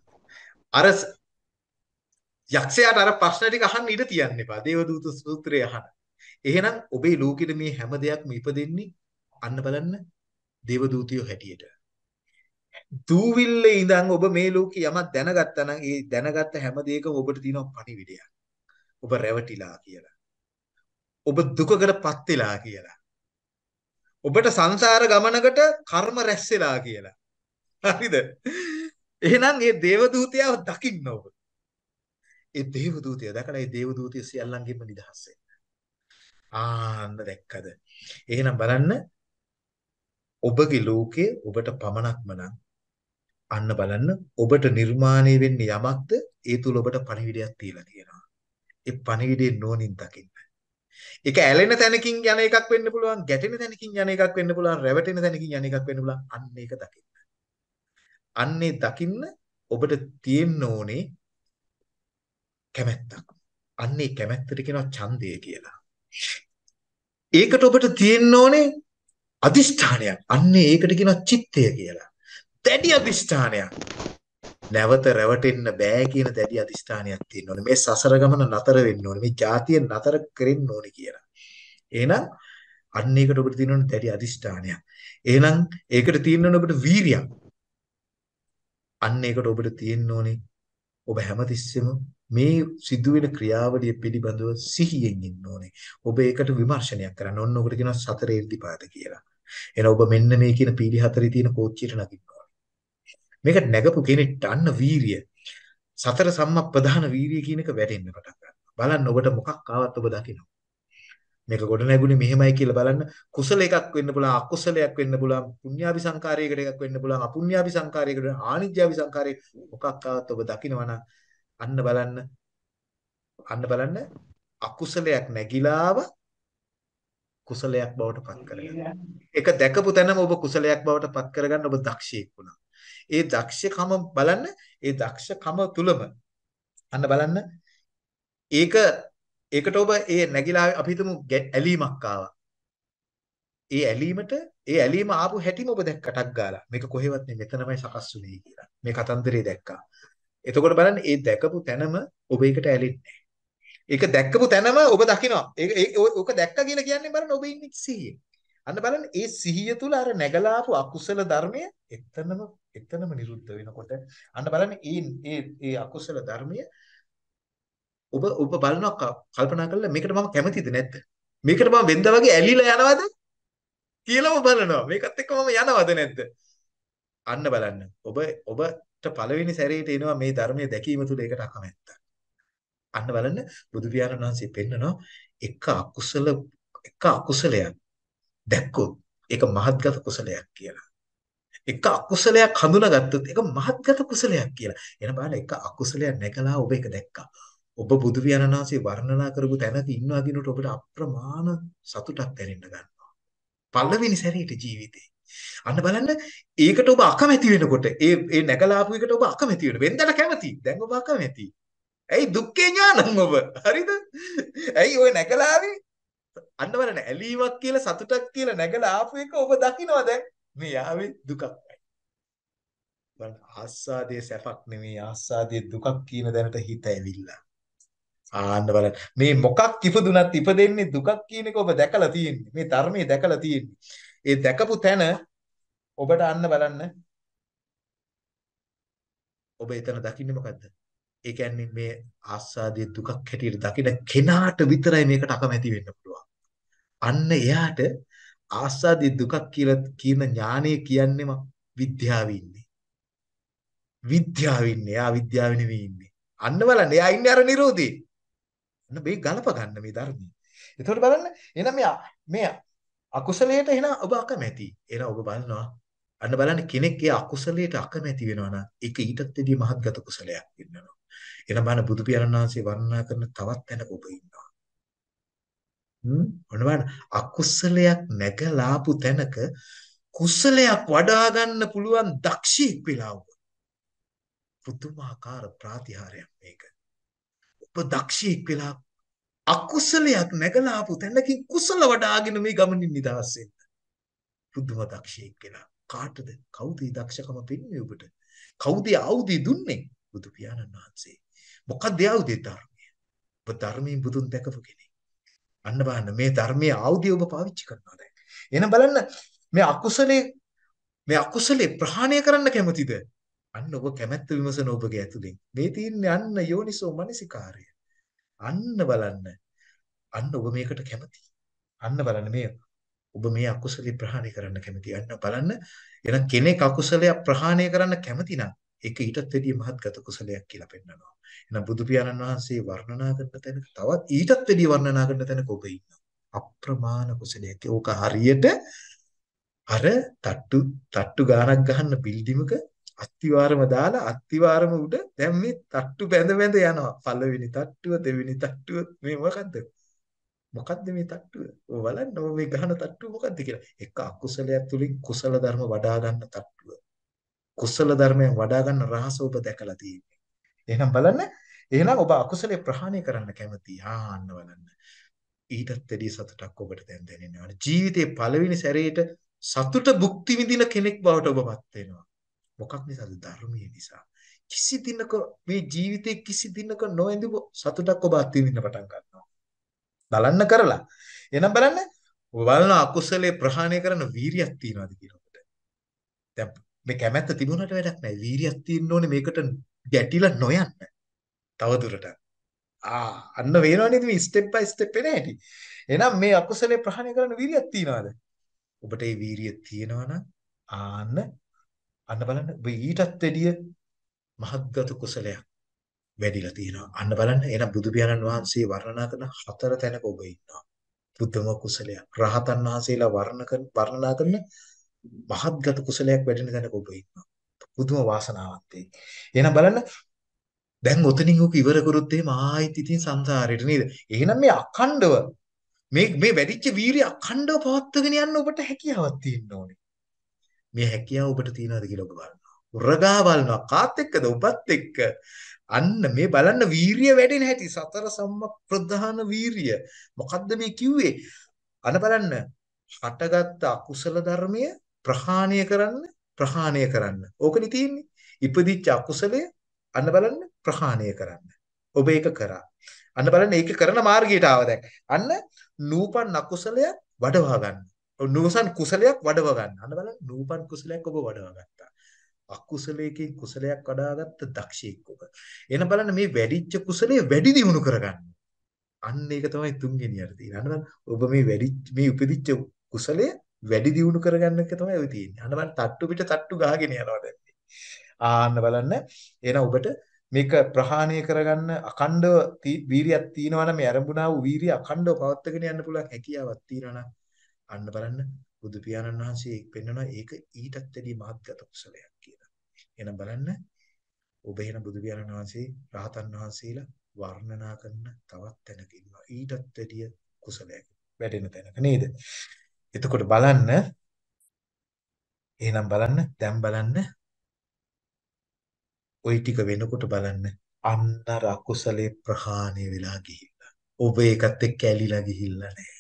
අර යක්ෂයාට අර ප්‍රශ්න ටික අහන්න ඉඩ තියන්න එපා. දේවදූත සූත්‍රය අහන්න. එහෙනම් ඔබේ ලෝකෙට මේ හැම දෙයක්ම ඉපදෙන්නේ අන්න බලන්න දේවදූතියෝ හැටියට. දූවිල්ලේ ඉඳන් ඔබ මේ ලෝකේ යමක් දැනගත්තා නම් ඒ දැනගත්ත හැම දෙයකම ඔබට තියෙනවා පණිවිඩයක්. ඔබ රැවටිලා කියලා. ඔබ දුකකටපත් වෙලා කියලා. ඔබට සංසාර ගමනකට කර්ම රැස් වෙලා කියලා. හරිද? එහෙනම් මේ දේවදූතයව දකින්න ඔබ. ඒ දේවදූතය දැකලා ඒ දේවදූතය සියල්ලංගෙම නිදහස් වෙන්න. ආන්න දැක්කද? එහෙනම් බලන්න ඔබගේ ලෝකය ඔබට පමණක්ම නම් අන්න බලන්න ඔබට නිර්මාණය වෙන්නේ යමක්ද ඒ තුල ඔබට පණිවිඩයක් තියලා තියෙනවා. ඒ පණිවිඩේ නෝනින් දකින්න. ඒක ඇලෙන තැනකින් යන එකක් වෙන්න පුළුවන්, ගැටෙන තැනකින් යන එකක් වෙන්න පුළුවන්, රැවටෙන තැනකින් යන එකක් වෙන්න පුළුවන්. අන්න ඒක දකින්න. අන්නේ දකින්න ඔබට තියෙන්න ඕනේ කැමැත්තක්. අන්නේ කැමැත්තට කියනවා ඡන්දය කියලා. ඒකට ඔබට තියෙන්න ඕනේ අදිෂ්ඨානයක්. අන්නේ ඒකට කියනවා චිත්තය කියලා. දැඩි අදිෂ්ඨානයක්. නැවත රැවටෙන්න බෑ කියන දැඩි අදිෂ්ඨානයක් තියෙන්න ඕනේ. මේ සසර ගමන නතර වෙන්න ඕනේ. මේ જાතිය නතර කරෙන්න ඕනේ කියලා. එහෙනම් අන්න ඒකට ඔබට තියෙන්න ඕනේ දැඩි අදිෂ්ඨානයක්. එහෙනම් ඒකට තියෙන්න ඕනේ ඔබට වීරියක්. අන්න ඒකට ඔබට තියෙන්න ඕනේ ඔබ හැමතිස්සෙම මේ සිදුවෙන ක්‍රියාවලිය පිළිබඳව සිහියෙන් ඉන්න ඕනේ. ඔබ ඒකට විමර්ශනයක් කරන්න. ඔන්න ඔකට කියනවා සතර ඉර්ධිපාත කියලා. එහෙනම් ඔබ මෙන්න මේ කියන පීලි හතරේ තියෙන කෝච්චියට නගින්න ඕනේ. මේක නැගපු කෙනෙක්ට අන්න වීරිය සතර සම්මප්පදාන වීරිය කියන එක වැඩෙන්න පටන් ගන්නවා. බලන්න ඔබට මොකක් ආවත් ඔබ දකිනවා. මේක ගොඩ නැගුණේ මෙහෙමයි කියලා බලන්න කුසල එකක් වෙන්න පුළුවන් අකුසලයක් වෙන්න පුළුවන් පුණ්‍යාභි සංකාරයකට එකක් වෙන්න පුළුවන් අපුණ්‍යාභි සංකාරයකට ආනිජ්ජාභි සංකාරයක මොකක් ආවත් ඔබ දකිනවනම් අන්න බලන්න අන්න බලන්න අකුසලයක් නැగిලාව කුසලයක් බවට පත් කරගන්න. ඒක දැකපු තැනම ඔබ කුසලයක් බවට පත් කරගන්න ඔබ දක්ෂයෙක් වුණා. ඒ දක්ෂකම බලන්න ඒ දක්ෂකම තුලම අන්න බලන්න ඒක ඒකට ඔබ ඒ නැగిලා අපි හිතමු ඇලීමක් ආවා. ඒ ඇලීමට ඒ ඇලීම ආපු හැටිම ඔබ දැක්කටක් ගාලා. මේක කොහෙවත් නෙමෙයි මෙතනමයි සකස් වුනේ කියලා. මේ කතන්දරේ දැක්කා. එතකොට බලන්න ඒ දැකපු තැනම ඔබ ඒකට ඇලෙන්නේ ඒක දැක්කපු තැනම ඔබ දකිනවා. ඒක ඕක දැක්ක කියලා කියන්නේ බලන්න ඔබ ඉන්නේ සිහියේ. අන්න බලන්න ඒ සිහිය තුල අර නැගලාපු අකුසල ධර්මය එතනම එතනම නිරුද්ධ වෙනකොට අන්න බලන්න ඒ ඒ ඒ අකුසල ධර්මය ඔබ ඔබ බලනවා කල්පනා කරලා මේකට මම කැමතිද නැද්ද? මේකට මම වෙන්ද වගේ ඇලිලා යනවද? කියලාම බලනවා. මේකත් එක්ක මම යනවද නැද්ද? අන්න බලන්න. ඔබ ඔබට පළවෙනි සැරේට එනවා මේ ධර්මයේ දැකීම තුළ ඒකට අකමැත්ත. අන්න බලන්න බුදු පියාණන් වහන්සේ පෙන්නනවා එක අකුසල එක අකුසලයක් දැක්කොත් ඒක මහත්ගත කුසලයක් කියලා. එක අකුසලයක් හඳුනාගත්තොත් ඒක මහත්ගත කුසලයක් කියලා. එන බලන්න එක අකුසලයක් නැකලා ඔබ ඒක දැක්කා. ඔබ බුදු පියාණන් වහන්සේ වර්ණනා කරපු තැනක ඉන්නවා කියනකොට ඔබට අප්‍රමාණ සතුටක් දැනෙන්න ගන්නවා. පළවෙනි සැරේට ජීවිතේ. අන්න බලන්න ඒකට ඔබ අකමැති වෙනකොට ඒ ඒ නැගලාපු එකට ඔබ අකමැති වෙන. වෙන්දට කැමති. දැන් ඔබ අකමැති. ඇයි දුක්ඛේ ඥානං ඔබ? හරිද? ඇයි ඔය නැගලාවේ අන්න බලන්න ඇලීමක් කියලා සතුටක් කියලා නැගලා ආපු එක ඔබ දකිනවා දැන් මේ ආවේ දුකක්. බලන්න ආස්වාදයේ සැපක් නෙමෙයි ආස්වාදයේ දුකක් කියන දැනට හිත ඇවිල්ලා. ආන්න බලන්න. මේ මොකක් ඉපදුනත් ඉපදෙන්නේ දුකක් කියන එක ඔබ දැකලා තියෙන්නේ. මේ ධර්මයේ දැකලා තියෙන්නේ. ඒ දැකපු තැන ඔබට අන්න බලන්න. ඔබ එතන දකින්නේ මොකද්ද? ඒ කියන්නේ මේ ආස්වාදයේ දුකක් හැටියට දකින කෙනාට විතරයි මේකට අකමැති වෙන්න පුළුවන්. අන්න එයාට ආස්වාදයේ දුකක් කියලා කියන ඥානය කියන්නේම විද්‍යාවේ ඉන්නේ. විද්‍යාවේ ඉන්නේ. එයා විද්‍යාවේ නෙවෙයි ඉන්නේ. අන්න බලන්න. එයා ඉන්නේ අර නිරෝධේ. අන්න මේ ගලප ගන්න මේ ධර්මයේ. එතකොට බලන්න එහෙනම් මේ මේ අකුසලයට එහෙනම් ඔබ අකමැති. එහෙනම් ඔබ බලනවා අන්න බලන්න කෙනෙක් ඒ අකුසලයට අකමැති වෙනවා නම් ඒක ඊටත් වැඩිය මහත්ගත කුසලයක් වෙනවා. එහෙනම් බලන්න බුදු පියාණන් වහන්සේ වර්ණනා කරන තවත් තැනක ඔබ ඉන්නවා. හ්ම් ඔන්න බලන්න අකුසලයක් නැගලාපු තැනක කුසලයක් වඩා ගන්න පුළුවන් දක්ෂයෙක් වෙලා වුණා. පුදුමාකාර ප්‍රාතිහාරයක් මේක. ඔබ දක්ෂයෙක් වෙලා අකුසලයක් නැගලාපු තැනකින් කුසල වඩාගෙන මේ ගමනින් නිදහස් වෙන්න. පුදුම දක්ෂයෙක් වෙලා කාටද කවුද මේ දක්ෂකම පෙන්වන්නේ ඔබට? කවුද ආයුධය දුන්නේ? බුදු පියාණන් වහන්සේ. මොකක්ද ආයුධය ධර්මය? ඔබ ධර්මයෙන් බුදුන් දැකපු කෙනෙක්. අන්න බලන්න මේ ධර්මයේ ආයුධය ඔබ පාවිච්චි කරනවා දැන්. එහෙනම් බලන්න මේ අකුසලේ මේ අකුසලේ ප්‍රහාණය කරන්න කැමතිද? අන්න ඔබ කැමැත්ත විමසන ඔබගේ ඇතුලෙන්. මේ තියන්නේ අන්න යෝනිසෝ මනසිකාරය. අන්න බලන්න. අන්න ඔබ මේකට කැමති. අන්න බලන්න මේ ඔබ මේ අකුසලේ ප්‍රහාණය කරන්න කැමති. අන්න බලන්න එහෙනම් කෙනෙක් අකුසලයක් ප්‍රහාණය කරන්න කැමති නම් ඒක ඊටත් වැඩිය මහත්ගත කුසලයක් කියලා පෙන්වනවා. එහෙනම් බුදු පියාණන් වහන්සේ වර්ණනා කරන තැනක තවත් ඊටත් වැඩිය වර්ණනා කරන තැනක ඔබ ඉන්නවා. අප්‍රමාණ කුසලයක්. ඕක හරියට අර තට්ටු තට්ටු ගානක් ගහන්න බිල්ඩිමක අත්තිවාරම දාලා අත්තිවාරම උඩ දැන් මේ තට්ටු බැඳ බැඳ යනවා. පළවෙනි තට්ටුව, දෙවෙනි තට්ටුව මේ මොකද්ද? මොකද්ද මේ තට්ටුව? ඔය බලන්න ඔය මේ ගහන තට්ටුව මොකද්ද කියලා. එක අකුසලයක් තුලින් කුසල ධර්ම වඩා ගන්න තට්ටුව. කුසල ධර්මයෙන් වඩා ගන්න රහස ඔබ දැකලා තියෙන්නේ. එහෙනම් බලන්න. එහෙනම් ඔබ අකුසලේ ප්‍රහාණය කරන්න කැමතියි. ආන්න බලන්න. ඊටත් වැඩි සතුටක් ඔබට දැන් දැනෙනවා. ජීවිතේ පළවෙනි සැරේට සතුට භුක්ති විඳින කෙනෙක් බවට ඔබපත් වෙනවා. මොකක් නිසාද? ධර්මයේ නිසා. කිසි දිනක මේ ජීවිතේ කිසි දිනක නොඇඳපු සතුටක් ඔබ අත්විඳින්න පටන් ගන්නවා. බලන්න කරලා. එහෙනම් බලන්න බලන අකුසලේ ප්‍රහාණය කරන වීරියක් තියනවාද කියන ඔබට. දැන් මේ කැමැත්ත තිබුණාට වැඩක් නැහැ. වීරියක් තියෙන්න ඕනේ මේකට ගැටිලා නොයන්න. තව දුරට. ආ අන්න වෙනව නේද මේ ස්ටෙප් බයි ස්ටෙප් එන හැටි. එහෙනම් මේ අකුසලේ ප්‍රහාණය කරන වීරියක් තියනවාද? ඔබට මේ වීරිය තියෙනවා නම් ආන්න අන්න බලන්න ඔබ ඊටත් වැඩිය මහත්ගත කුසලයක් වැඩිලා තියෙනවා. අන්න බලන්න එහෙනම් බුදු පියාණන් වහන්සේ වර්ණනා කරන හතර තැනක ඔබ ඉන්නවා. බුද්ධම කුසලයක්. රහතන් වහන්සේලා වර්ණ කරන වර්ණනා කරන මහත්ගත කුසලයක් වැඩෙන තැනක ඔබ ඉන්නවා. පුදුම වාසනාවන්තයි. එහෙනම් බලන්න දැන් ඔතනින් උක ඉවර කරොත් එහෙම ආයෙත් ඉතින් සංසාරෙට නේද? එහෙනම් මේ අඛණ්ඩව මේ මේ වැඩිච්ච වීරිය අඛණ්ඩව පවත්වාගෙන යන්න ඔබට හැකියාවක් තියෙන්න ඕනේ. මේ හැකියාව ඔබට තියෙනවද කියලා ඔබ බලනවා. උරගා බලනවා කාත් එක්කද ඔබත් එක්ක. අන්න මේ බලන්න වීරිය වැඩෙන හැටි සතර සම්මා ප්‍රධාන වීරිය. මොකද්ද මේ කිව්වේ? අන බලන්න හටගත්ත අකුසල ධර්මය ප්‍රහාණය කරන්න ප්‍රහාණය කරන්න. ඕකනේ තියෙන්නේ. ඉපදිච්ච අකුසලය අන්න බලන්න ප්‍රහාණය කරන්න. ඔබ ඒක කරා. අන්න බලන්න ඒක කරන මාර්ගයට ආව දැන්. අන්න නූපන් අකුසලයක් වඩවා ගන්න. නූසන් කුසලයක් වඩවා ගන්න. අන්න බලන්න නූපන් කුසලයක් ඔබ වඩවා ගත්තා. අකුසලයකින් කුසලයක් වඩාගත්ත දක්ෂයෙක් ඔබ. එන බලන්න මේ වැඩිච්ච කුසලයේ වැඩි දියුණු කරගන්න. අන්න ඒක තමයි තුන්වෙනි අර තියෙන්නේ. අන්න බලන්න ඔබ මේ වැඩි මේ උපදිච්ච කුසලයේ වැඩි දියුණු කරගන්න එක තමයි ඔය තියෙන්නේ. අන්න බලන්න තට්ටු පිට තට්ටු ගහගෙන යනවා දැන්. ආන්න බලන්න එහෙනම් ඔබට මේක ප්‍රහාණය කරගන්න අඛණ්ඩව වීරියක් තියෙනවා නම් මේ ආරම්භුණා වූ වීරිය අඛණ්ඩව පවත්වාගෙන යන්න පුළුවන් හැකියාවක් තියෙනවා නම් අන්න බලන්න බුදු පියාණන් වහන්සේ පෙන්වනවා ඒක ඊටත් වැඩි මහත්ගත කුසලයක් කියලා. එහෙනම් බලන්න ඔබ එහෙනම් බුදු පියාණන් වහන්සේ රහතන් වහන්සේලා වර්ණනා කරන තවත් තැනක ඉන්නවා. ඊටත් වැඩි කුසලයක් වැඩෙන තැනක නේද? එතකොට බලන්න එහෙනම් බලන්න දැන් බලන්න ওই ටික වෙනකොට බලන්න අන්න අර අකුසලේ ප්‍රහාණය වෙලා ගිහිල්ලා. ඔබ ඒකත් එක්ක ඇලිලා ගිහිල්ලා නැහැ.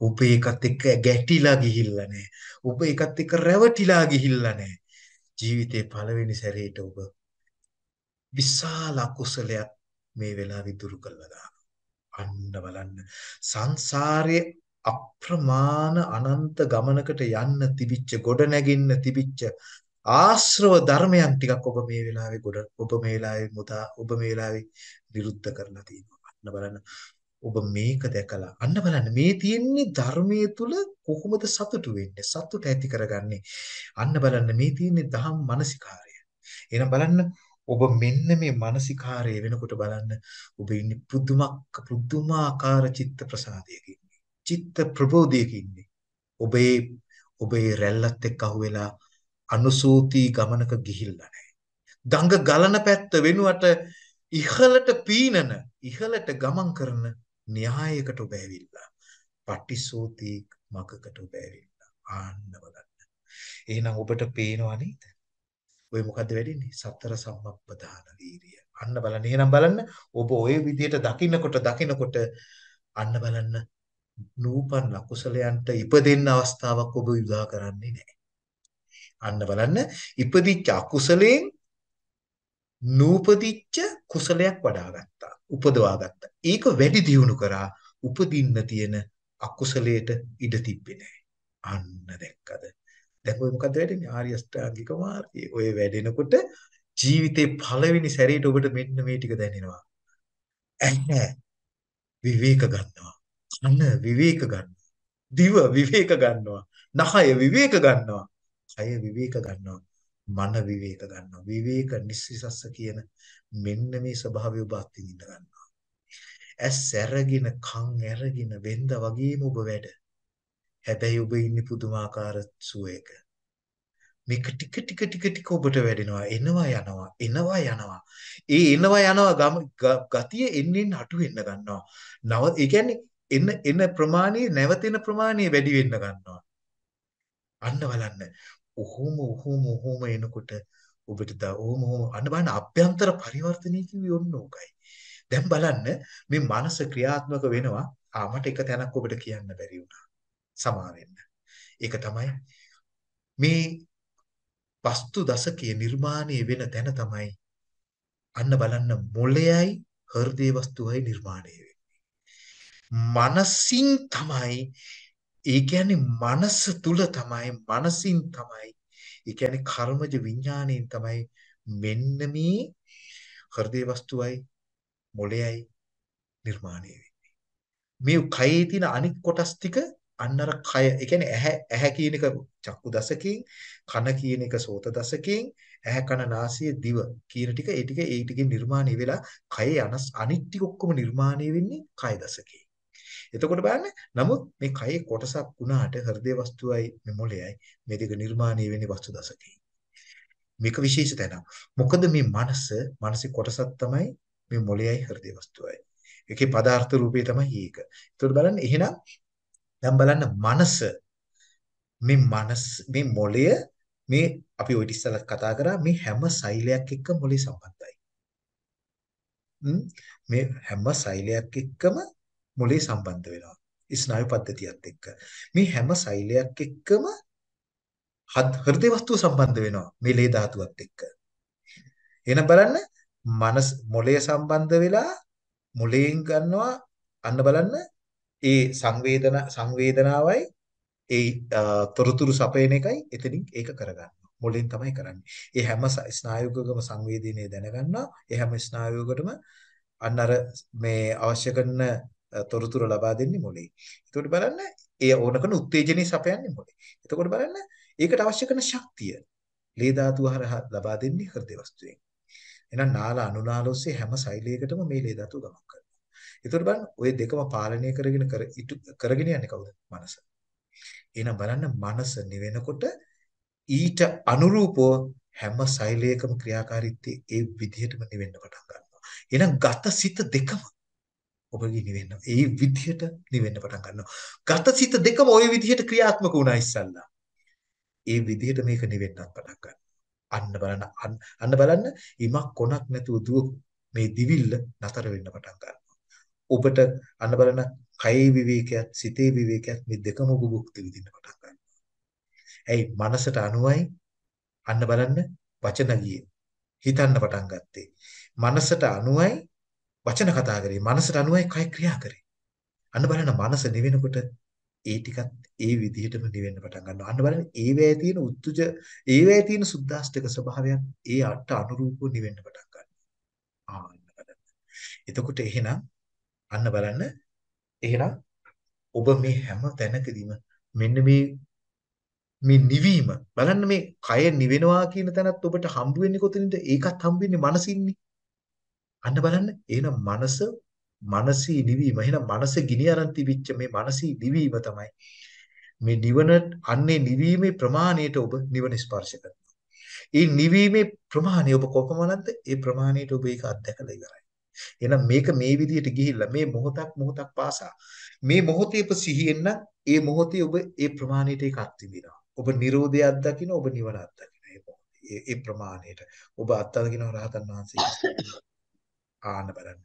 ඔබ ඒකත් එක්ක ගැටිලා ගිහිල්ලා නැහැ. ඔබ ඒකත් එක්ක රැවටිලා ගිහිල්ලා නැහැ. ජීවිතේ පළවෙනි සැරේට ඔබ විශාල අකුසලයක් මේ වෙලාවේ දුරු කළා දානවා. අන්න බලන්න සංසාරයේ අප්‍රමාණ අනන්ත ගමනකට යන්න තිබිච්ච ගොඩ නැගින්න තිබිච්ච ආශ්‍රව ධර්මයන් ටිකක් ඔබ මේ වෙලාවේ ගොඩ ඔබ මේ වෙලාවේ මුදා ඔබ මේ වෙලාවේ විරුද්ධ කරලා තියෙනවා. අන්න බලන්න. ඔබ මේක දැකලා අන්න බලන්න. මේ තියෙන්නේ ධර්මයේ තුල කොහොමද සතුටු වෙන්නේ? සතුට ඇති කරගන්නේ? අන්න බලන්න. මේ තියෙන්නේ දහම් මානසිකාරය. එහෙනම් බලන්න. ඔබ මෙන්න මේ මානසිකාරය වෙනකොට බලන්න. ඔබ ඉන්නේ පුදුමක් පුදුමාකාර චිත්ත ප්‍රසාදයක ඉන්නේ චිත්ත ප්‍රබෝධයක ඉන්නේ ඔබේ ඔබේ රැල්ලත් එක්ක අහුවෙලා අනුසූති ගමනක ගිහිල්ලා නැහැ ගඟ ගලන පැත්ත වෙනුවට ඉහළට පීනන ඉහළට ගමන් කරන න්‍යායයකට ඔබ ඇවිල්ලා. පටිසෝති මගකට ඔබ ඇවිල්ලා. ආන්න බලන්න. එහෙනම් ඔබට පේනවා නේද? ඔය මොකද්ද වෙන්නේ? සතර සම්මප්පදාන වීරිය. අන්න බලන්න. එහෙනම් බලන්න ඔබ ওই විදිහට දකින්නකොට දකින්නකොට අන්න බලන්න නූපන් අකුසලයන්ට ඉපදෙන්න අවස්ථාවක් ඔබ විදා කරන්නේ නැහැ. අන්න බලන්න ඉපදිච්ච අකුසලයෙන් නූපදිච්ච කුසලයක් වඩා ගත්තා. උපදවා ගත්තා. ඒක වැඩි දියුණු කරා උපදින්න තියෙන අකුසලයට ඉඩ තිබ්බේ නැහැ. අන්න දැක්කද? දැන් ඔය මොකද වෙන්නේ? ආර්ය අෂ්ටාංගික මාර්ගයේ ඔය වැඩෙනකොට ජීවිතේ පළවෙනි සැරේට ඔබට මෙන්න මේ ටික දැනෙනවා. ඇහැ විවේක ගන්නවා. කන විවේක ගන්නවා. දිව විවේක ගන්නවා. නහය විවේක ගන්නවා. කය විවේක ගන්නවා. මන විවේක ගන්නවා. විවේක නිස්සසස්ස කියන මෙන්න මේ ස්වභාවය ඔබ අත්විඳින්න ගන්නවා. ඇස් ඇරගෙන කන් ඇරගෙන වෙන්ද වගේම ඔබ වැඩ. හැබැයි ඔබ ඉන්නේ පුදුමාකාර සුවයක. මේක ටික ටික ටික ටික ඔබට වැඩෙනවා එනවා යනවා එනවා යනවා ඒ එනවා යනවා ගතිය එන්නෙන් අඩු වෙන්න ගන්නවා නව ඒ කියන්නේ එන එන ප්‍රමාණය නැවතෙන ප්‍රමාණය වැඩි වෙන්න ගන්නවා. අන්න බලන්න. ඔහොම ඔහොම ඔහොම එනකොට ඔබට ද ඔහොම ඔහොම අන්න බලන්න අභ්‍යන්තර පරිවර්තනය කිව්වේ ඔන්න ඕකයි. දැන් බලන්න මේ මනස ක්‍රියාත්මක වෙනවා. ආ මට එක තැනක් ඔබට කියන්න බැරි වුණා. සමා වෙන්න ඒක තමයි මේ වස්තු දශකයේ නිර්මාණය වෙන තැන තමයි අන්න බලන්න මොළයයි හෘදේ වස්තුවයි නිර්මාණය වෙන්නේ. මනසින් තමයි ඒ කියන්නේ මනස තුල තමයි මනසින් තමයි ඒ කියන්නේ කර්මජ විඥාණයෙන් තමයි මෙන්න මේ හෘදේ වස්තුවයි මොළයයි නිර්මාණය වෙන්නේ. මේ කයේ තියෙන අනිත් කොටස් ටික අන්න අර කය ඒ කියන්නේ ඇහැ ඇහැ කියන එක චක්කු දසකයෙන් කන කියන එක සෝත දසකයෙන් ඇහැ කන නාසය දිව කියන ටික ඒ ටික ඒ ටිකෙන් නිර්මාණය වෙලා කයේ අනස් අනිත් ටික ඔක්කොම නිර්මාණය වෙන්නේ කය දසකයෙන්. එතකොට බලන්න නමුත් මේ කයේ කොටසක් වුණාට හෘදේ වස්තුවයි මේ මොළයයි මේ දෙක නිර්මාණය වෙන්නේ වස්තු දසකයෙන්. මේක විශේෂ තැනක්. මොකද මේ මනස මානසික කොටසක් තමයි මේ මොළයයි හෘදේ වස්තුවයි. ඒකේ පදාර්ථ රූපේ තමයි ඒක. එතකොට බලන්න එහෙනම් දැන් බලන්න මනස මේ මනස මේ මොළය මේ අපි ඔය ඉස්සෙල්ලා කතා කරා මේ හැම සෛලයක් එක්ක මොළේ සම්බන්ධයි. මේ හැම සෛලයක් එක්කම මොළේ සම්බන්ධ වෙනවා. ස්නායු පද්ධතියත් එක්ක. මේ හැම සෛලයක් එක්කම හෘද වස්තුව සම්බන්ධ වෙනවා මේ ලේ ධාතුවත් එක්ක. එහෙනම් බලන්න මනස මොළය සම්බන්ධ වෙලා මොළයෙන් ගන්නවා අන්න බලන්න ඒ සංවේදන සංවේදනාවයි ඒ තොරතුරු සපයන එකයි එතනින් ඒක කරගන්නවා. මුලින් තමයි කරන්නේ. ඒ හැම ස්නායුකකම සංවේදනය දැනගන්නවා. ඒ හැම ස්නායුවකටම අන්න අර මේ අවශ්‍ය කරන තොරතුරු ලබා දෙන්නේ මොලේ. එතකොට බලන්න ඒ ඕන කරන උත්තේජනය සපයන්නේ මොලේ. එතකොට බලන්න ඒකට අවශ්‍ය කරන ශක්තිය ලේ ධාතුව හරහා ලබා දෙන්නේ හෘද වස්තුවෙන්. එහෙනම් නාල අනුනාල ඔස්සේ හැම සෛලයකටම මේ ලේ ධාතුව ගමන් කරනවා. ඒතකොට බලන්න ওই දෙකම පාලනය කරගෙන කරගෙන යන්නේ කවුද? මනස. එහෙනම් බලන්න මනස නිවෙනකොට ඊට අනුරූපව හැම සෛලයකම ක්‍රියාකාරීත්වය ඒ විදිහටම නිවෙන්න පටන් ගන්නවා. එහෙනම් ගත සිත දෙකම ඔබගේ නිවෙන්න. ඒ විදිහට නිවෙන්න පටන් ගන්නවා. ගත සිත දෙකම ওই විදිහට ක්‍රියාත්මක වුණා ඉස්සල්ලා. ඒ විදිහට මේක නිවෙන්නත් පටන් ගන්නවා. අන්න බලන්න අන්න බලන්න ඉමක් කොනක් නැතුව දුව මේ දිවිල්ල නතර වෙන්න පටන් ගන්නවා. ඔබට අන්න බලන කයේ විවේකයක් සිතේ විවේකයක් මේ දෙකම ඔබ භුක්ති විඳින්න පටන් ගන්නවා. ඇයි මනසට අනුවයි අන්න බලන්න වචන ගියේ. හිතන්න පටන් ගත්තේ. මනසට අනුවයි වචන කතා කරේ. මනසට අනුවයි කය ක්‍රියා කරේ. අන්න බලන්න මනස නිවෙනකොට ඒ ටිකත් ඒ විදිහටම නිවෙන්න පටන් ගන්නවා. අන්න බලන්න ඒවැය තියෙන උත්තුජ ඒවැය තියෙන සුද්දාස්තික ස්වභාවයන් ඒ අට අනුරූපව නිවෙන්න පටන් ගන්නවා. ආන්න බලන්න. එතකොට එහෙනම් අන්න බලන්න එහෙනම් ඔබ මේ හැම තැනකදීම මෙන්න මේ මේ නිවීම බලන්න මේ කය නිවෙනවා කියන තැනත් ඔබට හම්බ වෙන්නේ කොතනින්ද ඒකත් හම්බ වෙන්නේ මනසින්නේ අන්න බලන්න එහෙනම් මනස මනසී නිවීම එහෙනම් මනස ගිනි අරන් තිබිච්ච මේ මනසී නිවීම තමයි මේ නිවන අන්නේ නිවීමේ ප්‍රමාණයට ඔබ නිවන ස්පර්ශ කරනවා. ඒ නිවීමේ ප්‍රමාණය ඔබ කොපමණද? ඒ ප්‍රමාණයට ඔබ ඒක අත්දැකලා ඉවරයි. එහෙනම් මේක මේ විදිහට ගිහිල්ලා මේ මොහොතක් මොහොතක් පාසා මේ මොහොතේ ඔබ සිහියෙන් නම් ඒ මොහොතේ ඔබ ඒ ප්‍රමාණයට ඒක අත්විඳිනවා. ඔබ Nirodhe අත්දකින්න ඔබ නිවන අත්දකින්න. ඒ මොහොතේ ඒ ප්‍රමාණයට ඔබ අත්දකින්න රහතන් වහන්සේ ආන්න බලන්න.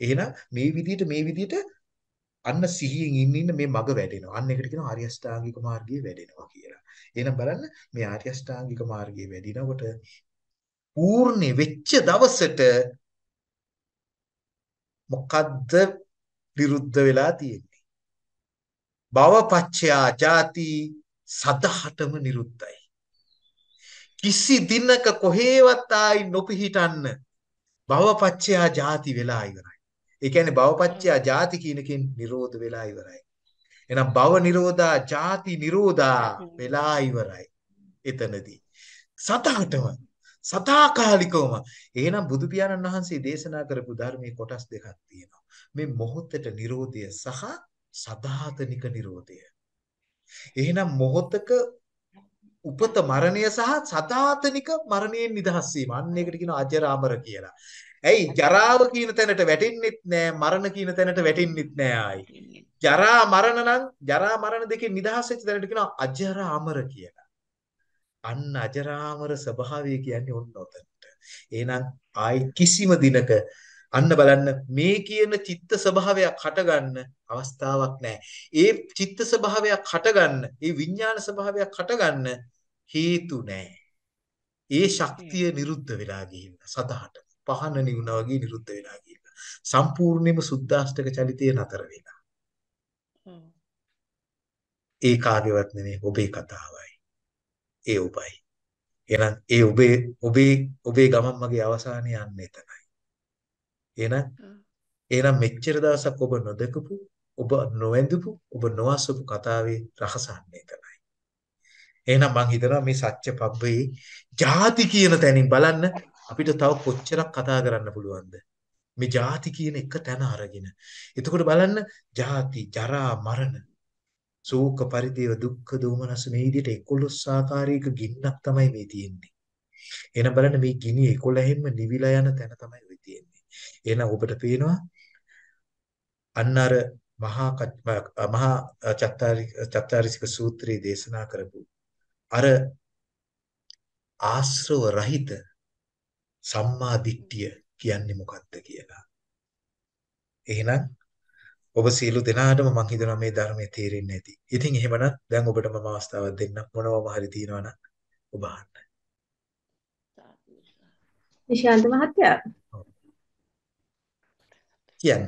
එහෙනම් මේ විදිහට මේ විදිහට අන්න සිහියෙන් ඉන්න ඉන්න මේ මග වැඩෙනවා. අන්න ඒකට කියනවා ආර්ය අෂ්ටාංගික මාර්ගය වැඩෙනවා කියලා. එහෙනම් බලන්න මේ ආර්ය අෂ්ටාංගික මාර්ගය වැඩිනකොට පූර්ණේ වෙච්ච දවසට මොකද්ද විරුද්ධ වෙලා තියෙන්නේ? භවපච්චයා ජාති සදහටම නිරුද්ධයි. කිසි දිනක කොහේවත් ආයි නොපිහිටන්න භවපච්චයා ජාති වෙලා ඉවරයි. ඒ කියන්නේ භවපච්චයා ජාති කියන එකෙන් නිරෝධ වෙලා ඉවරයි. එහෙනම් භව නිරෝධා ජාති නිරෝධා වෙලා ඉවරයි. එතනදී සතහටම සදාකාලිකවම එහෙනම් බුදු පියාණන් වහන්සේ දේශනා කරපු ධර්මයේ කොටස් දෙකක් තියෙනවා. මේ මොහොතට Nirodha සහ සදාතනික Nirodha. එහෙනම් මොහොතක උපත මරණය සහ සදාතනික මරණයෙන් නිදහස් වීම. අන්න ඒකට කියනවා අජරාමර කියලා. ඇයි ජරාව කියන තැනට වැටෙන්නෙත් නෑ මරණ කියන තැනට වැටෙන්නෙත් නෑ ආයි. ජරා මරණ නම් ජරා මරණ දෙකෙන් නිදහස් වෙච්ච තැනට කියනවා අජරාමර කියලා. අන්න අජරාමර ස්වභාවය කියන්නේ ඔන්න ඔතනට. එහෙනම් ආයි කිසිම දිනක අන්න බලන්න මේ කියන චිත්ත ස්වභාවයක් හටගන්න අවස්ථාවක් නැහැ. ඒ චිත්ත ස්වභාවයක් හටගන්න, ඒ විඥාන ස්වභාවයක් හටගන්න හේතු නැහැ. ඒ ශක්තිය නිරුද්ධ වෙලා ගිහිල්ලා සදහට පහන නිවුණා වගේ නිරුද්ධ වෙලා ගිහිල්ලා. සම්පූර්ණයෙන්ම සුද්ධාෂ්ටක චලිතය නතර වෙලා. ඒ කාගේවත් නෙමෙයි ඔබේ කතාවයි. ඒ ඔබයි. එහෙනම් ඒ ඔබේ ඔබේ ඔබේ ගමන් මගේ අවසානය යන්නේ එතනයි. එහෙනම් එහෙනම් මෙච්චර දවසක් ඔබ නොදකපු, ඔබ නොඇඳපු, ඔබ නොඅසපු කතාවේ රහස අන්නේ තමයි. එහෙනම් මං හිතනවා මේ සත්‍ය පබ්බේ ಜಾති කියන තැනින් බලන්න අපිට තව කොච්චරක් කතා කරන්න පුළුවන්ද? මේ ಜಾති කියන එක තැන අරගෙන. එතකොට බලන්න ಜಾති, ජරා, මරණ, ශෝක, පරිදේව, දුක්ඛ, දෝමනස මේ විදිහට 11 ආකාරයක ගින්නක් තමයි මේ තියෙන්නේ. එහෙනම් බලන්න මේ ගිනි 11ෙම නිවිලා යන තැන තමයි එහෙනම් ඔබට පේනවා අන්න අර මහා මහා චත්තාරිසික සූත්‍රයේ දේශනා කරපු අර ආශ්‍රව රහිත සම්මා දිට්ඨිය කියන්නේ මොකක්ද කියලා. එහෙනම් ඔබ සියලු දෙනාටම මම හිතනවා මේ ධර්මයේ තේරෙන්නේ නැති. ඉතින් එහෙමනම් දැන් ඔබට මම අවස්ථාවක් දෙන්නම් මොනවම හරි තියෙනවා නම් ඔබ අහන්න. නිශාන්ත මහත්තයා කියන්න.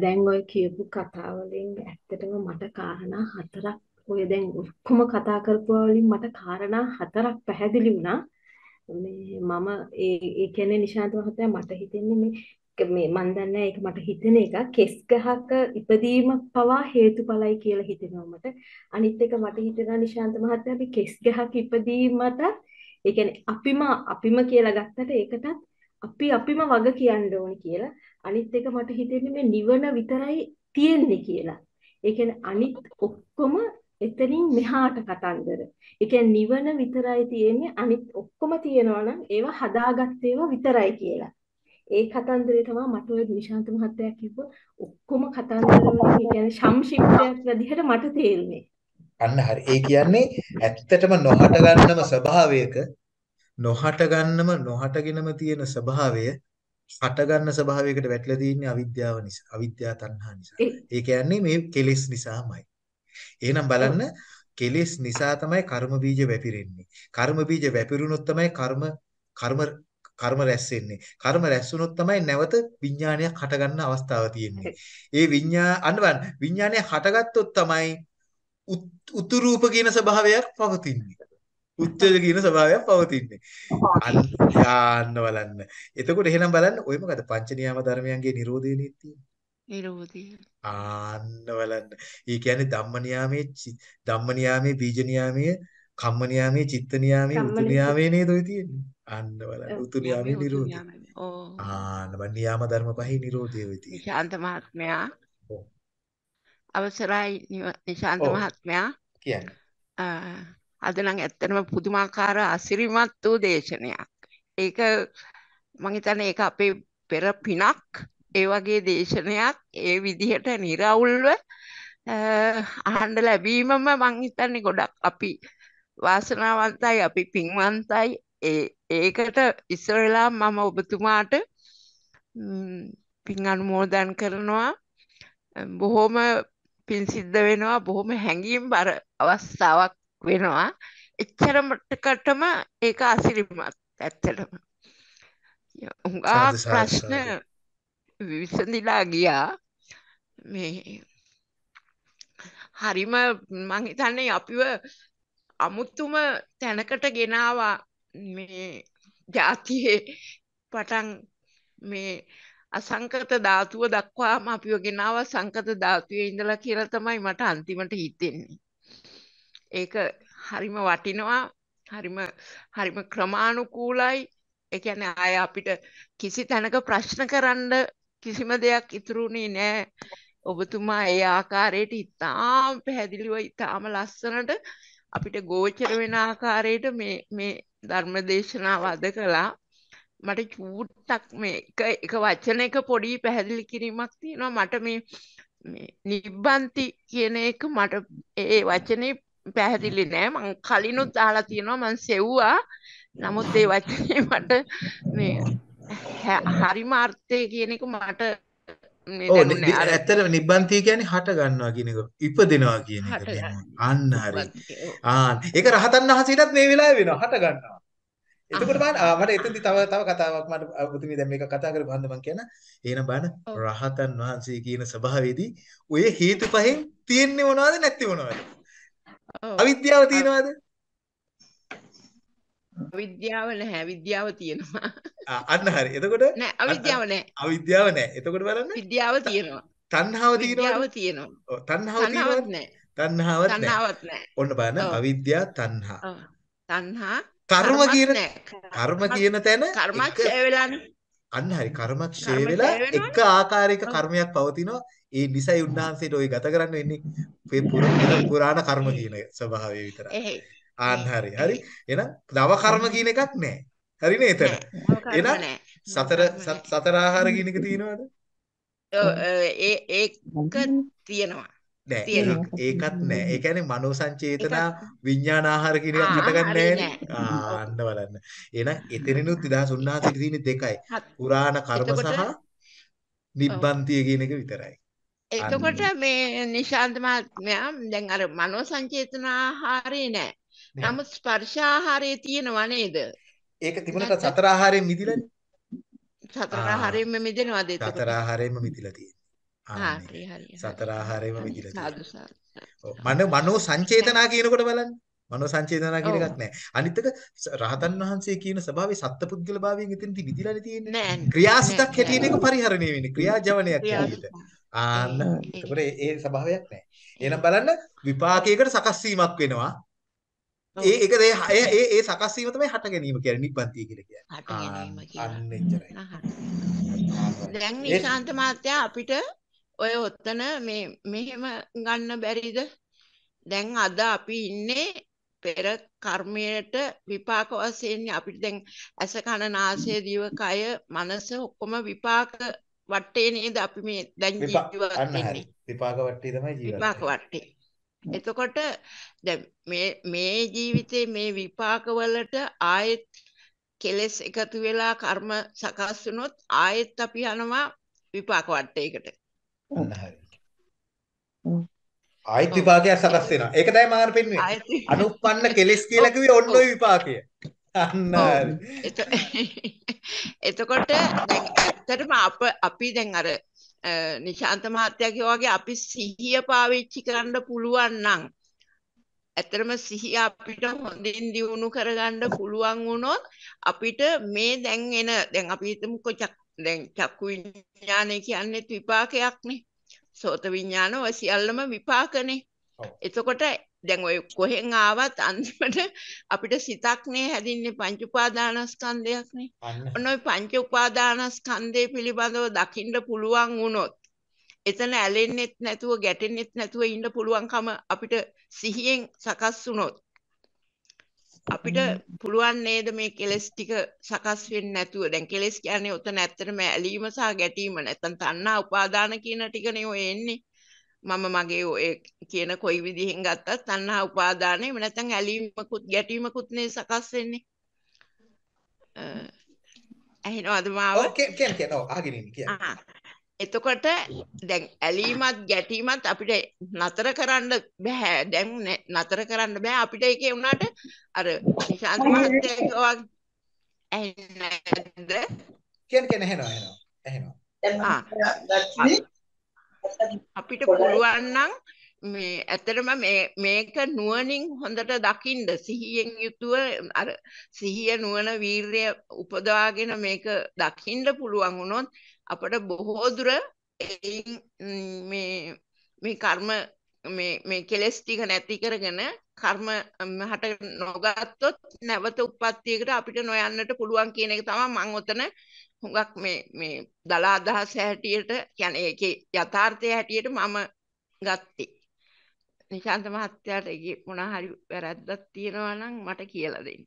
දැන් ඔය කියපු කතා වලින් ඇත්තටම මට කාරණා හතරක් ඔය දැන් ඔක්කොම කතා කරපුවා වලින් මට කාරණා හතරක් පැහැදිලි වුණා. මේ මම ඒ ඒ කියන්නේ නිශාන්ත මහත්තයා මට හිතෙන්නේ මේ මේ මන් දන්නේ ඒක මට හිතෙන එක කෙස් ගහක ඉපදීම පවා හේතුඵලයි කියලා හිතෙනවා මට. අනිත් එක මට හිතෙනවා නිශාන්ත මහත්තයා අපි කෙස් ගහක ඉපදීමට ඒ කියන්නේ අපිම අපිම කියලා ගත්තට ඒකටත් අපි අපිම වග කියන්න ඕනි කියලා. අනිත් එක මට හිතෙන්නේ මේ නිවන විතරයි තියෙන්නේ කියලා. ඒ කියන්නේ අනිත් ඔක්කොම එතනින් මෙහාට කතන්දර. ඒ කියන්නේ නිවන විතරයි තියෙන්නේ අනිත් ඔක්කොම තියෙනවා නම් ඒවා හදාගත්ත ඒවා විතරයි කියලා. ඒ කතන්දරේ තමයි මට ඔය නිශාන්ත මහත්තයා කිව්ව ඔක්කොම කතන්දර වලින් කියන්නේ සංක්ෂිප්තයක් විදිහට මට තේරුනේ. අන්න හරි. ඒ කියන්නේ ඇත්තටම නොහට ගන්නම ස්වභාවයක නොහට ගන්නම නොහටගෙනම තියෙන ස්වභාවය හට ගන්න ස්වභාවයකට වැටලා තියෙන්නේ අවිද්‍යාව නිසා. අවිද්‍යාව තණ්හා නිසා. ඒ කියන්නේ මේ කෙලෙස් නිසාමයි. එහෙනම් බලන්න කෙලෙස් නිසා තමයි කර්ම බීජ වැපිරෙන්නේ. කර්ම බීජ වැපිරුණොත් තමයි කර්ම කර්ම කර්ම රැස් වෙන්නේ. කර්ම රැස් වුණොත් තමයි නැවත විඥානයක් හටගන්න අවස්ථාව තියෙන්නේ. ඒ විඥා අන්න බලන්න විඥානය හටගත්තොත් තමයි උතුරූප කියන ස්වභාවයක් පවතින්නේ. උච්චද කියන ස්වභාවයක් පවතින්නේ. අන්න බලන්න. එතකොට එහෙනම් බලන්න ඔය මොකද පංච නියාම ධර්මයන්ගේ Nirodhe නේ තියෙන්නේ. නිරෝධය. ආන්න බලන්න. ඒ කියන්නේ ධම්ම නියාමයේ ධම්ම නියාමයේ බීජ නියාමයේ කම්ම නියාමයේ චිත්ත නියාමයේ උතු නියාමයේ නේද ඔය තියෙන්නේ. අන්න බලන්න උතු නියාමයේ නිරෝධය. ආන්න බලන්න නියාම ධර්ම පහේ නිරෝධය ඔය තියෙන්නේ. නිශාන්ත මහත්මයා. අවසරයි නිශාන්ත මහත්මයා. කියන්නේ. අද නම් ඇත්තටම පුදුමාකාර අසිරිමත් වූ දේශනයක්. ඒක මම හිතන්නේ ඒක අපේ පෙර පිනක් ඒ වගේ දේශනයක් ඒ විදිහට निराවුල්ව අහන්න ලැබීමම මං හිතන්නේ ගොඩක් අපි වාසනාවන්තයි අපි පින්වන්තයි ඒ ඒකට ඉස්සර වෙලා මම ඔබතුමාට පින් අනුමෝදන් කරනවා බොහොම පින් සිද්ධ වෙනවා බොහොම හැඟීම්බර අවස්ථාවක් වෙනවා. එච්චරමටකටම ඒක අසිරිමත් ඇත්තටම. හුඟා ප්‍රශ්න විසඳිලා ගියා. මේ හරිම මං හිතන්නේ අපිව අමුතුම තැනකට ගෙනාවා මේ ජාතියේ පටන් මේ අසංකත ධාතුව දක්වාම අපිව ගෙනාවා සංකත ධාතුවේ ඉඳලා කියලා තමයි මට අන්තිමට හිතෙන්නේ. ඒක හරිම වටිනවා හරිම හරිම ක්‍රමානුකූලයි. ඒ කියන්නේ ආය අපිට කිසි තැනක ප්‍රශ්න කරන්න කිසිම දෙයක් ඉතුරුනේ නෑ. ඔබතුමා ඒ ආකාරයට ඉතාම පැහැදිලිව ඉතාම ලස්සනට අපිට ගෝචර වෙන ආකාරයට මේ මේ ධර්ම දේශනාව අද කළා. මට චූට්ටක් මේ එක එක වචනයක පොඩි පැහැදිලි කිරීමක් තියෙනවා. මට මේ මේ නිබ්බන්ති කියන එක මට ඒ වචනේ පැහැදිලි නෑ. මං කලිනුත් අහලා තියෙනවා මං සෙව්වා. නමුත් ඒ වචනේ [LAUGHS] මට මේ හරිම අර්ථය කියන එක මට ඇත්තටම නිබ්බන්තිය කියන්නේ හට ගන්නවා කියන එක ඉපදෙනවා කියන එක අන්න හරි. නිබ්බන්ති ආ ඒක රහතන් වහන්සේටත් මේ වෙලාවේ වෙනවා හට ගන්නවා. එතකොට බලන්න මට එතෙන්දි තව තව කතාවක් මට ඔබතුමී දැන් මේක කතා කරපු හන්ද මම කියන එහෙනම් බලන්න රහතන් වහන්සේ කියන ස්වභාවයේදී ඔය හේතු පහෙන් තියෙන්නේ මොනවද නැති මොනවද අවිද්‍යාව අ- තියෙනවද? විද්‍යාව නැහැ. විද්‍යාව තියෙනවා. [LAUGHS] අන්න හරි. එතකොට නෑ අවිද්‍යාව නෑ. අවිද්‍යාව නැහැ එතකොට බලන්න. විද්‍යාව තියෙනවා. තණ්හාව තියෙනවද? විද්‍යාව තියෙනවා. ඔව් තණ්හාව තියෙනවද? නෑ. තණ්හාවක් නැහැ තණ්හාවක් නෑ. ඔන්න බලන්න. ඔව්. අවිද්‍යා තණ්හා. තණ්හා කර්ම කියන නෑ. කර්ම කියන තැන එක කර්මක්ෂය වෙලානේ අන්න හරි කර්මක් ක්ෂය කර්ම වෙලා එක ආකාරයක කර්මයක් පවතිනවා. ඒ නිසයි උන්වහන්සේට ওই ගත කරන්න වෙන්නේ. පුරාණ කර්ම කියන ස්වභාවය විතරයි. ඒ හරි. හරි. එහෙනම් නව කර්ම කියන එකක් නැහැ හරිනේ එතන නෑ. නව කර්ම එහෙනම් සතර කර්ම සතර ආහාර කියන එක තියෙනවද? ඒ ඒක තියෙනවා නෑ. තියෙනවා ඒක ඒකත් නෑ. ඒ කියන්නේ මනෝ සංචේතනා විඥාන ආහාර කියන එකක් ආ හටගන්නේ නෑනේ. නෑ. ඔව් ආන්න බලන්න. එහෙනම් එතනිනුත් නිදහස් උන්වහන්සේට තියෙන්නේ දෙකයි. පුරාණ කර්ම සහ නිබ්බන්තිය කියන එක විතරයි. අන්න එතකොට මේ නිශාන්ත මහත්මයා දැන් අර මනෝ සංචේතන ආහාරේ නෑ. නමුත් ස්පර්ශ ආහාරය තියෙනවා නේද? ඒක තිබුණට සතර ආහාරයෙන් මිදිලානේ සතර ආහාරයෙන්ම මිදෙනවද එතකොට? සතර ආහාරයෙන්ම මිදිලා ආන්න හරි හරි සතර හරි මිදිලා සාදු සාදු මන මනෝ සංචේතනා කියනකොට බලන්න. මනෝ සංචේතනා කියන එකක් නැහැ අනිත් එක රහතන් වහන්සේ කියන ස්වභාවයේ සත්පුද්ගල භාවයෙන් එතනදි මිදිලානේ තියෙන්නේ. ක්‍රියාසිතක් හැටියට ඒක පරිහරණය වෙන්නේ. ක්‍රියාජවනයක් හැටියට. ආන්න ඒ හරි ඒ ස්වභාවයක් නැහැ එහෙනම් බලන්න විපාකයකට සකස් වීමක් වෙනවා. ඒ ඒක ඒ ඒ ඒ සකස් වීම තමයි හට ගැනීම කියන්නේ නිබ්බන්තිය කියලා කියන්නේ. හට ගැනීම කියලා. අන්න එච්චරයි. දැන් නිශාන්ත මහත්තයා අපිට ඔය ඔතන මේ මෙහෙම ගන්න බැරිද? දැන් අද අපි ඉන්නේ පෙර කර්මයට විපාක වශයෙන් අපිට දැන් ඇස කන නාසය දිව කය මනස ඔක්කොම විපාක වටේ නේද අපි මේ දැන් ජීවත් වෙන්නේ? විපාක වට්ටිය තමයි ජීවත් විපාක වටේ එතකොට දැන් මේ මේ ජීවිතේ මේ විපාක වලට ආයෙත් කෙලෙස් එකතු වෙලා කර්ම සකස් වුණොත් ආයෙත් අපි යනවා විපාක වටේකට අන්න හරි. ආයිත් විපාකයක් සකස් වෙනවා. ඒක තමයි මම අර පෙන්වන්නේ අනුප්පන්න කෙලෙස් කියලා කිව්වේ ඔන්න ඔය විපාකය. අන්න [LAUGHS] එතකොට දැන් ඇත්තටම අප අපි දැන් අර නිශාන්ත මහත්තයා කිව්වා වගේ අපි සිහිය පාවිච්චි කරන්න පුළුවන් නම් ඇත්තටම සිහිය අපිට හොඳින් දියුණු කරගන්න පුළුවන් වුණොත් අපිට මේ දැන් එන දැන් අපි හිතමුකෝ දැන් චක්කු විඥානය කියන්නේ විපාකයක්නේ සෝත විඥාන ඔය සියල්ලම විපාකනේ එතකොට දැන් ඔය කොහෙන් ආවත් අන්තිමට අපිට සිතක් නේ හැදින්නේ පංච උපාදානස්කන්ධයක්නේ. ඔන්න ඔය පංච උපාදානස්කන්ධය පිළිබඳව දකින්න පුළුවන් වුණොත් එතන ඇලෙන්නෙත් නැතුව ගැටෙන්නෙත් නැතුව ඉන්න පුළුවන්කම අපිට සිහියෙන් සකස් වුණොත් අපිට පුළුවන් නේද මේ කෙලස් ටික සකස් වෙන්නේ නැතුව? දැන් කෙලස් කියන්නේ උතන ඇත්තටම ඇලීම සහ ගැටීම නැත්තම් තණ්හා උපාදාන කියන ටිකනේ ඔය එන්නේ. මම මගේ ඔය කියන කොයි විදිහෙන් ගත්තත් තණ්හා උපාදානෙ නැත්තම් ඇලීමකුත් ගැටීමකුත් නේ සකස් වෙන්නේ. ඇහෙනවද මාව? ඔව් කියන කියන ඔව් අහගෙන ඉන්නේ එතකොට දැන් ඇලීමත් ගැටීමත් අපිට නතර කරන්න බෑ. දැන් නතර කරන්න බෑ අපිට ඒකේ වුණාට අර නිශාන්ත මහත්තයා වගේ ඇහෙන්නේ නැද්ද කියන කියන ඇහෙනවා ඇහෙනවා ඇහෙනවා. අපිට පුළුවන් නම් මේ ඇත්තටම මේ මේක නුවණින් හොඳට දකින්න සිහියෙන් යුතුව අර සිහිය නුවණ වීරය උපදවාගෙන මේක දකින්න පුළුවන් වුණොත් අපට බොහෝ දුර මේ මේ කර්ම මේ මේ කෙලස් ටික නැති කරගෙන කර්ම හට නොගත්තොත් නැවත උප්පත්තියකට අපිට නොයන්නට පුළුවන් කියන එක තමයි මම ඔතන හුඟක් මේ මේ දලා අදහස හැටියට කියන්නේ ඒකේ යථාර්ථය හැටියට මම ගත්තේ නිශාන්ත මහත්තයාට ඒකේ මොනවා හරි වැරද්දක් තියෙනවා නම් මට කියලා දෙන්න.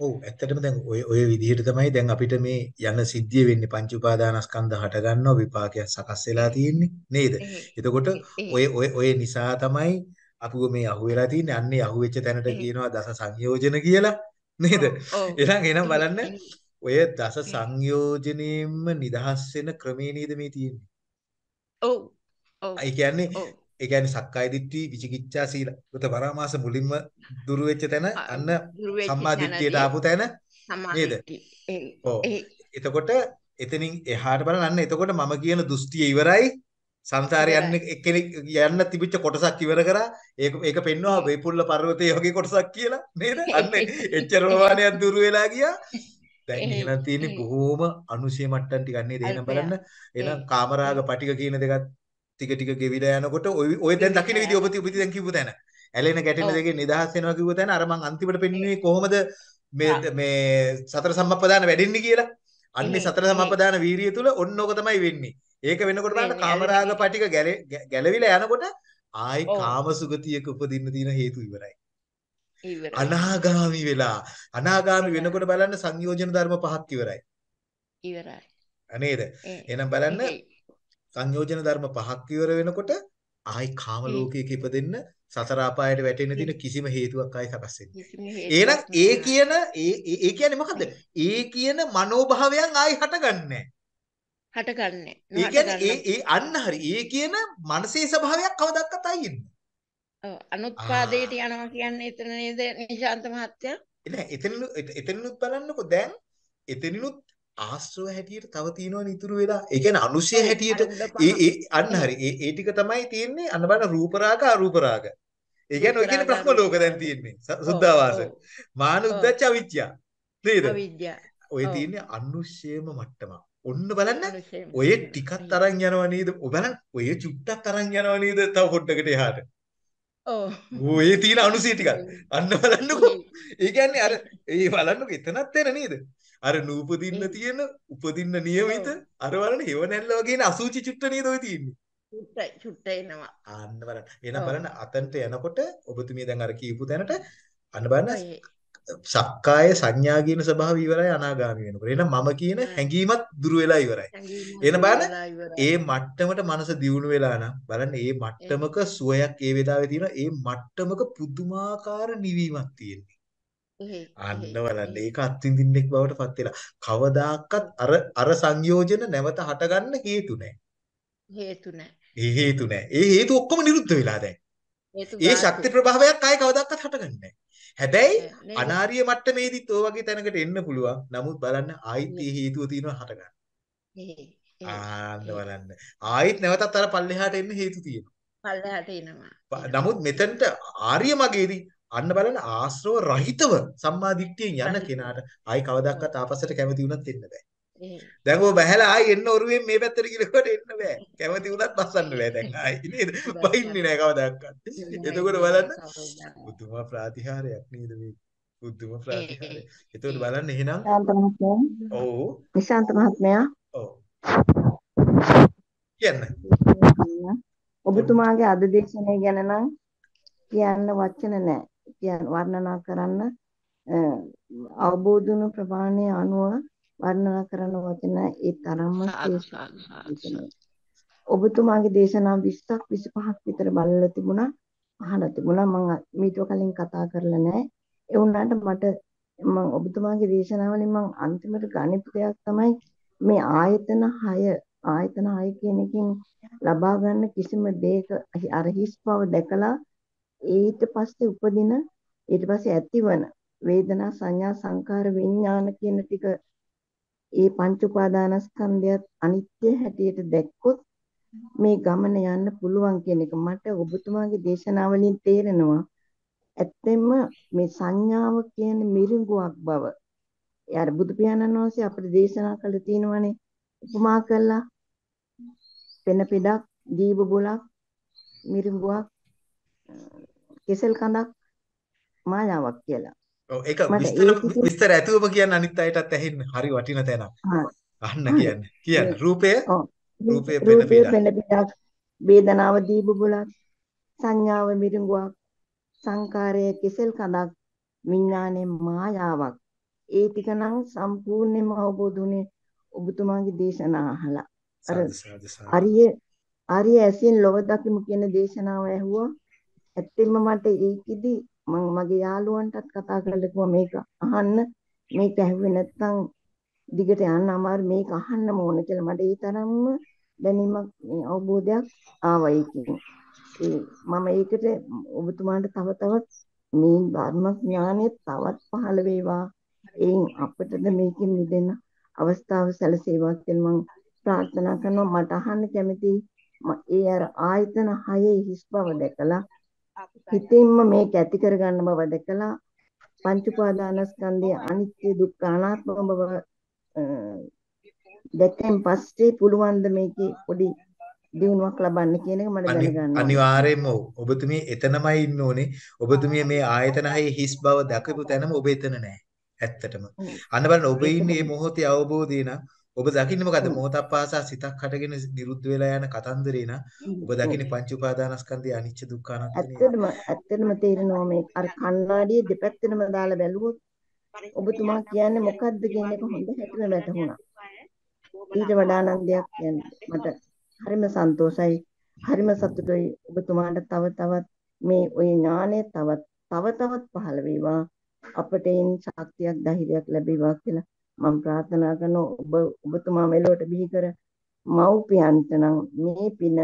ඔව් ඇත්තටම දැන් ඔය ඔය විදිහට තමයි දැන් අපිට මේ යන සිද්ධිය වෙන්නේ පංච උපාදානස්කන්ධ හට ගන්නවා විපාකයක් සකස් වෙලා තියෙන්නේ නේද? එතකොට ඔය ඔය ඔය නිසා තමයි අපිව මේ අහුවෙලා තින්නේ අන්නේ අහුවෙච්ච තැනට කියනවා දස සංයෝජන කියලා නේද? එහෙනම් එහෙනම් බලන්න ඔය දස සංයෝජනෙම්ම නිදහස් වෙන ක්‍රමේ නේද මේ තියෙන්නේ? ඔව්. ඔව්. ඒ කියන්නේ ඒ කියන්නේ සක්කාය දිට්ඨි විචිකිච්ඡා සීල. උත පරාමාස මුලින්ම දුරු වෙච්ච තැන අන්න සම්මා දිට්ඨියට ආපු තැන නේද? එතකොට එතනින් එහාට බලන්න අන්න එතකොට මම කියන දෘෂ්ටිය ඉවරයි. සංසාරේ යන්නේ එක්කෙනෙක් යන්න තිබිච්ච කොටසක් ඉවර කරා. ඒක ඒක පෙන්වනවා වේපුල්ල පර්වතයේ වගේ කොටසක් කියලා නේද? [LAUGHS] අන්න එච්චර ප්‍රමාණයක් දුර වෙලා ගියා. දැන් එහෙනම් තියෙන්නේ බොහෝම අනුශය මට්ටම් ටිකක් නේද? එහෙනම් බලන්න. එහෙනම් කාමරාග පටික කියන දෙකත් ටික ටික ගෙවිලා යනකොට ඔය ඔය දැන් දකින්න විදිහ ඔබ ඔබ දැන් කිව්ව තැන. ඇලෙන ගැටෙන දෙකේ නිදහස් වෙනවා කිව්ව තැන. අර මං අන්තිමට පෙන්නුවේ කොහොමද මේ මේ සතර සම්මප්පදාන වැඩෙන්නේ කියලා. අන්නේ සතර සම්මප්පදාන වීරිය තුල ඔන්න ඕක තමයි වෙන්නේ. ඒක වෙනකොට බලන්න කාමරාග පටික ගැලවිලා යනකොට ආයි කාම සුගතියක උපදින්න තියෙන හේතු ඉවරයි. අනාගාමි වෙලා. අනාගාමි වෙනකොට බලන්න සංයෝජන ධර්ම පහක් ඉවරයි. ඉවරයි. නේද? එහෙනම් බලන්න සංයෝජන ධර්ම පහක් ඉවර වෙනකොට ආයි කාම ලෝකයක ඉපදෙන්න සතර අපායට වැටෙන්න තියෙන කිසිම හේතුවක් ආයි සකස් වෙන්නේ. එහෙනම් ඒ කියන ඒ ඒ කියන්නේ මොකද්ද? ඒ කියන මනෝභාවයන් ආයි හටගන්නේ හටගන්නේ. ඒ කියන්නේ ඒ ඒ අන්න හරි. ඒ කියන මානසික ස්වභාවයක් කවදාවත් ආයි ඉන්නේ. ඔව් අනුත්පාදයට යනවා කියන්නේ එතන නේද නිශාන්ත මහත්තයා? නෑ එතනලු එතනලුත් බලන්නකෝ දැන් එතනලුත් ආශ්‍රව හැටියට තව තියෙනවනේ ඉතුරු වෙලා. ඒ කියන්නේ අනුශය හැටියට ඒ ඒ අන්න හරි. ඒ ඒ ටික තමයි තියෙන්නේ අන්න බලන්න රූප රාග අරූප රාග. ඒ කියන්නේ ඔය කියන්නේ බ්‍රහ්ම ලෝක දැන් තියෙන්නේ. සුද්ධාවාස. මාන උද්දච්ච අවිජ්ජා. නේද? අවිජ්ජා. ඔය තියෙන්නේ අනුශයම මට්ටම. ඔන්න බලන්න ඔය ටිකක් තරන් යනවා නේද? ඔය බලන්න ඔය චුට්ටක් තරන් යනවා නේද? තව පොඩ්ඩකට එහාට. ඔව්. ඔය තියෙන අනුශය ටිකක්. අන්න බලන්නකෝ. ඒ කියන්නේ අර ඒ බලන්නකෝ එතනත් එන නේද? අර නූපදින්න තියෙන උපදින්න નિયમિત අර බලන්න හේව නැල්ල වගේ නේ අසුචි චුට්ට නේද ඔය තියෙන්නේ චුට්ට චුට්ට එනවා අන්න බලන්න එහෙනම් බලන්න අතන්ට යනකොට ඔබතුමිය දැන් අර කියපු තැනට අන්න බලන්න සක්කාය සංඥා කියන ස්වභාවය ඉවරයි අනාගාමී වෙනකොට එහෙනම් මම කියන හැඟීමත් දුර වෙලා ඉවරයි එහෙනම් බලන්න ඒ මට්ටමට මනස දියුණු වෙලා නම් බලන්න ඒ මට්ටමක සුවයක් ඒ වෙලාවේ තියෙනවා ඒ මට්ටමක පුදුමාකාර නිවීමක් තියෙනවා අන්න බලන්න ඒක අත්විඳින්නෙක් බවට පත් වෙලා කවදාකවත් අර අර සංයෝජන නැවත හටගන්න හේතු නැහැ හේතු නැහැ ඒ හේතු නැහැ ඒ හේතු ඔක්කොම නිරුද්ධ වෙලා දැන්. ඒ ශක්ති ප්‍රභාවයක් ආයේ කවදාකවත් හටගන්නේ හැබැයි අනාර්ය මට්ටමේදීත් ඔය වගේ තැනකට එන්න පුළුවන්. නමුත් බලන්න ආයිත් ඒ හේතුව තියෙනවා හටගන්න. ආන්න බලන්න ආයිත් නැවතත් අර පල්ලෙහාට එන්න හේතු තියෙනවා. පල්ලෙහාට එනවා. නමුත් මෙතනට ආර්ය මගේදී අන්න බලන්න ආශ්‍රව රහිතව සම්මා දිට්ඨියෙන් යන කෙනාට ආයි කවදාවත් ආපස්සට කැමති වුණත් එන්න බෑ. දැන් ඔය බහැලා ආයි එන්න ඔරුවෙන් මේ පැත්තට ගිලකොට එන්න බෑ. කැමති වුණත් බස්සන්න බෑ දැන් ආයි නේද? බහින්නේ නෑ කවදාවත්. එතකොට බලන්න බුදුම ප්‍රාතිහාරයක් නේද මේ? බුදුම ප්‍රාතිහාරය. එතකොට බලන්න එහෙනම් ශාන්ත මහත්මයා. ඔව්. නිශාන්ත මහත්මයා. ඔව්. කියන්න. ඔබතුමාගේ අද දේශනාව ගැන නම් කියන්න වචන නැහැ. වර්ණනා කරන්න අවබෝධ වුණු ප්‍රමාණය අනුව වර්ණනා කරන වචන ඒ තරම්ම. ඔබතුමාගේ දේශනා 20ක් 25ක් විතර බලලා තිබුණා අහලා තිබුණා. මම මීට කලින් කතා කරලා නැහැ. ඒ වුණාට මට මම ඔබතුමාගේ දේශනාවලින් මම අන්තිමට ගණිත දෙයක් තමයි මේ ආයතන 6 ආයතන 6 කියන එකෙන් ලබා ගන්න කිසිම දෙයක අර හිස් බව දැකලා ඊට පස්සේ උපදින ඊට පස්සේ ඇතිවන වේදනා සංඥා සංකාර විඥාන කියන ටික ඒ පංච උපාදානස්කන්ධයත් අනිත්‍ය හැටියට දැක්කොත් මේ ගමන යන්න පුළුවන් කියන එක මට ඔබතුමාගේ දේශනාවලින් තේරෙනවා ඇත්තෙන්ම මේ සංඥාව කියන්නේ මිරිඟුවක් බව. ඒ අර බුදු පියාණන් වහන්සේ අපිට දේශනා කළ තියෙනවනේ උපමා කළා. පෙන පිටක්, දීප බොලක්, මිරිඟුවක්, කෙසෙල් කඳක් මායාවක් කියලා. ඔව් ඒක විස්තර විස්තර ඇතුවම කියන්න අනිත් අයටත් ඇහෙන්න හරි වටින තැනක්. අහන්න කියන්න. කියන්න. රූපය. රූපය පෙන පිටක්, වේදනාව දීප බොලක්, සංඥාව මිරිඟුවක්, සංකාරය කෙසෙල් කඳක්, විඥානයේ මායාවක්. ඒ ටික නම් සම්පූර්ණයෙන්ම අවබෝධ වුණේ ඔබතුමාගේ දේශනා අහලා. අර. අරිය අරිය ඇසින් ලොව දකිමු කියන දේශනාව ඇහුවා. ඇත්තෙන්ම මට ඒකෙදි මම මගේ යාළුවන්ටත් කතා කරලා කිව්වා මේක අහන්න. මේක ඇහුවේ නැත්නම් දිගට යන්න අමාරු මේක අහන්න ඕන කියලා මට ඒ තරම්ම දැනීමක් මේ අවබෝධයක් ආවා ඒකෙන්. ඒ මම ඒකට ඔබතුමාට තව තවත් මේ ධර්ම ඥානය තවත් පහළ වේවා. එයින් අපිටද මේකෙන් මිදෙන්න අවස්ථාව සැලසේවා කියලා මම ප්‍රාර්ථනා කරනවා මට අහන්න කැමති ඒ අර ආයතන හයේ හිස් බව දැකලා හිතින්ම මේක ඇති කරගන්න බව දැකලා පංච උපාදානස්කන්ධයේ අනිත්‍ය දුක්ඛ අනාත්ම බව දැක්කෙන් පස්සේ පුළුවන් ද මේකේ පොඩි දියුණුවක් ලබන්න කියන එක මට දැනගන්න අනිවාර්යයෙන්ම ඔබතුමිය එතනමයි ඉන්න ඕනේ. ඔබතුමිය මේ ආයතන හයේ හිස් බව දැකපු තැනම ඔබ එතන නැහැ. ඇත්තටම. අන්න බලන්න ඔබ ඉන්නේ මේ මොහොතේ අවබෝධය නම් ඔබ දකින්නේ මොකද්ද? මොහොතක් පාසා සිතක් හටගෙන නිරුද්ධ වෙලා යන කතන්දරේ නා ඔබ දකින්නේ පංච උපාදානස්කන්ධයේ අනිච්ච දුක්ඛ අනාත්ම ඇත්තටම ඇත්තටම තේරෙනවා මේ අර කණ්ණාඩියේ දෙපැත්තටම දාලා බැලුවොත් ඔබතුමා කියන්නේ මොකද්ද කියන එක හොඳ හැටිම වැටහුණා. ඊට වඩා නම් දෙයක් කියන්නේ මට හරිම සන්තෝෂයි. හරිම සතුටුයි ඔබතුමාට තව තවත් මේ ওই ඥානය තවත් තව තවත් පහළ වේවා. අපට එයින් ශක්තියක් ධෛර්යයක් ලැබේවා කියලා මම ප්‍රාර්ථනා කරනවා ඔබ ඔබතුමා මෙලොවට බිහි කර මව්පියන්ට නම් මේ පින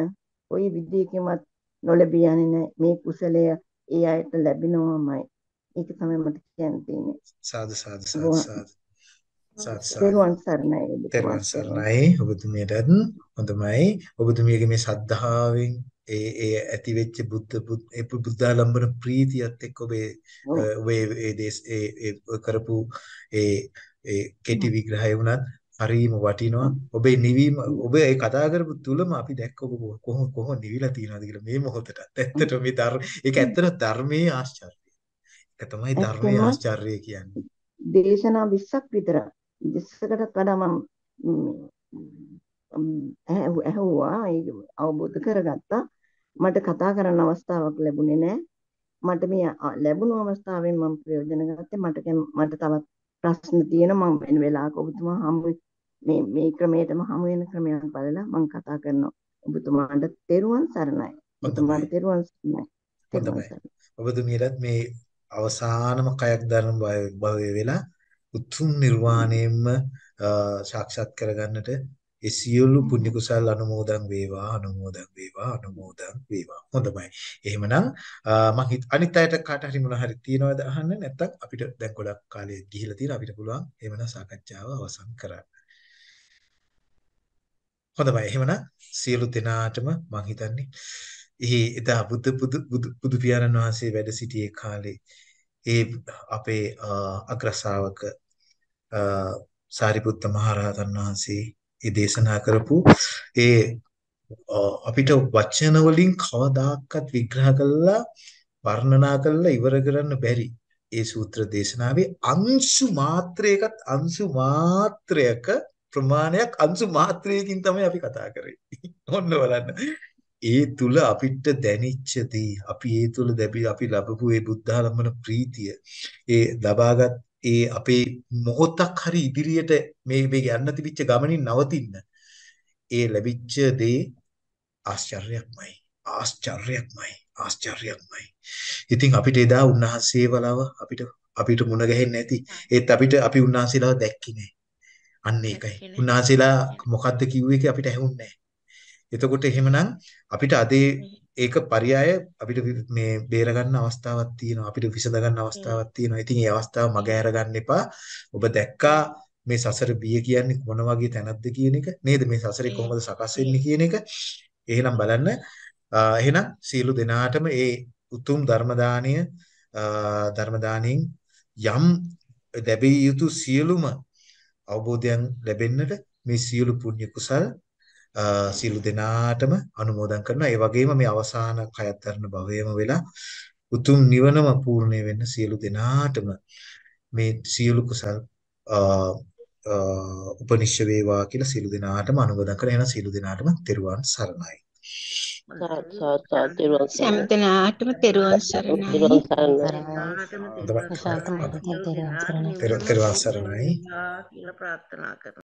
කොයි විදියකින්වත් නොලැබී යන්නේ නැහැ. මේ කුසලය ඒ අයට ලැබෙනවමයි. ඒක තමයි මට කියන්න තියෙන්නේ. සාදු සාදු සාදු සාදු. තෙරුවන් සරණයි. තෙරුවන් සරණයි ඔබතුමියටත් හොඳමයි ඔබතුමියගේ මේ සද්ධාවෙන් ඒ ඒ ඇති වෙච්ච බුද්ධ ඒ බුද්ධාලම්බන ප්‍රීතියත් එක්ක ඔබේ ඔබේ ඒ ඒ කරපු ඒ ඒ කෙටි විග්‍රහය වුණත් හරිම වටිනවා. ඔබේ නිවීම ඔබ ඒ කතා කරපු තුලම අපි දැක්ක ඔබ කොහොම කොහොම නිවිලා තියෙනවද කියලා මේ මොහොතට. ඇත්තට මේ ධර්ම ඒක ඇත්තට ධර්මයේ ආශ්චර්යය. ඒක තමයි ධර්මයේ ආශ්චර්යය කියන්නේ. දේශනා 20ක් විතර 20කටත් වඩා මම ඇහුවා ඒක අවබෝධ කරගත්තා. මට කතා කරන්න අවස්ථාවක් ලැබුණේ නැහැ. මට මේ ලැබුණු අවස්ථාවෙන් මම ප්‍රයෝජන ගත්තේ මට මට තවත් ප්‍රශ්න තියෙන මම වෙන වෙලාවක ඔබතුමා හමු මේ මේ ක්‍රමයටම හමු වෙන ක්‍රමයක් බලලා මම කතා කරනවා. ඔබතුමාට තෙරුවන් සරණයි. ඔබතුමාට තෙරුවන් සරණයි. හොඳයි ඔබතුමියටත් මේ අවසානම කයක් ධර්ම භවය වෙලා උතුම් නිර්වාණයෙන්ම සාක්ෂාත් කරගන්නට ඒ සියලු පුණ්‍ය කුසල් අනුමෝදන් වේවා අනුමෝදන් වේවා අනුමෝදන් වේවා. හොඳයි එහෙමනම් මම අනිත් අයට කාට හරි මොන හරි තියනවද අහන්න? නැත්නම් අපිට දැන් ගොඩක් කාලය ගිහිලා තියෙන අපිට පුළුවන් එහෙමනම් සාකච්ඡාව අවසන් කරන්න. හොඳයි එහෙමනම් සියලු දෙනාටම මම හිතන්නේ එහි එදා බුදු බුදු බුදු පියාණන් වහන්සේ වැඩ සිටියේ කාලේ ඒ අපේ අග්‍රශාවක සාරිපුත්ත මහරහතන් වහන්සේ ඒ දේශනා කරපු ඒ අපිට වචන වලින් කවදාකවත් විග්‍රහ කළා වර්ණනා කළා ඉවර කරන්න බැරි ඒ සූත්‍ර දේශනාවේ අංශු මාත්‍රයකත් අංශු මාත්‍රයක ප්‍රමාණයක් අංශු මාත්‍රයකින් තමයි අපි කතා කරේ. ඔන්න බලන්න. ඒ තුල අපිට දැනිච්ච දේ අපි ඒ තුල දැපි අපි ලැබපු ඒ බුද්ධාලම්බන ප්‍රීතිය ඒ ලබාගත් ඒ අපේ මොහොතක් හරි ඉදිරියට මේ මේ යන්න තිබිච්ච ගමනින් නවතින්න. ඒ ලැබිච්ච දේ ආශ්චර්යයක්මයි. ආශ්චර්යයක්මයි. ආශ්චර්යයක්මයි. ඉතින් අපිට එදා උන්වහන්සේ වලව අපිට අපිට මුණ ගැහෙන්නේ නැති. ඒත් අපිට අපි උන්වහන්සේලාව දැක්කේ නැහැ අන්න ඒකයි. උන්වහන්සේලා මොකද්ද කිව්වේ කියලා අපිට ඇහුන්නේ නැහැ එතකොට එහෙමනම් අපිට අදේ ඒක පරයය අපිට මේ බේර ගන්න අවස්ථාවක් තියෙනවා. අපිට විසඳ ගන්න අවස්ථාවක් තියෙනවා. ඉතින් ඒ අවස්ථාව මග ඇර ගන්න එපා. ඔබ දැක්කා මේ සසර බිය කියන්නේ මොන වගේ තැනක්ද කියන එක. නේද? මේ සසරේ කොහොමද සකස් වෙන්නේ කියන එක. එහෙනම් බලන්න. එහෙනම් සියලු දෙනාටම ඒ උතුම් ධර්ම දාණය ධර්ම දාණයෙන් යම් ලැබිය යුතු සියලුම අවබෝධයන් ලැබෙන්නට මේ සියලු පුණ්‍ය කුසල් සියලු දෙනාටම අනුමෝදන් කරනවා. ඒ වගේම මේ අවසාන කයත් ධර්ම භවයේම වෙලා උතුම් නිවනම පූර්ණේ වෙන්න සියලු දෙනාටම මේ සියලු කුසල් උපනිශ්‍ය වේවා කියලා සියලු දෙනාටම අනුමෝදන් කරන එහෙනම් සියලු දෙනාටම තෙරුවන් සරණයි. සරණයි. දෙනාටම තෙරුවන් සරණයි. තිරුවන් සරණයි. තෙරුවන් සරණයි. කියලා ප්‍රාර්ථනා කරනවා.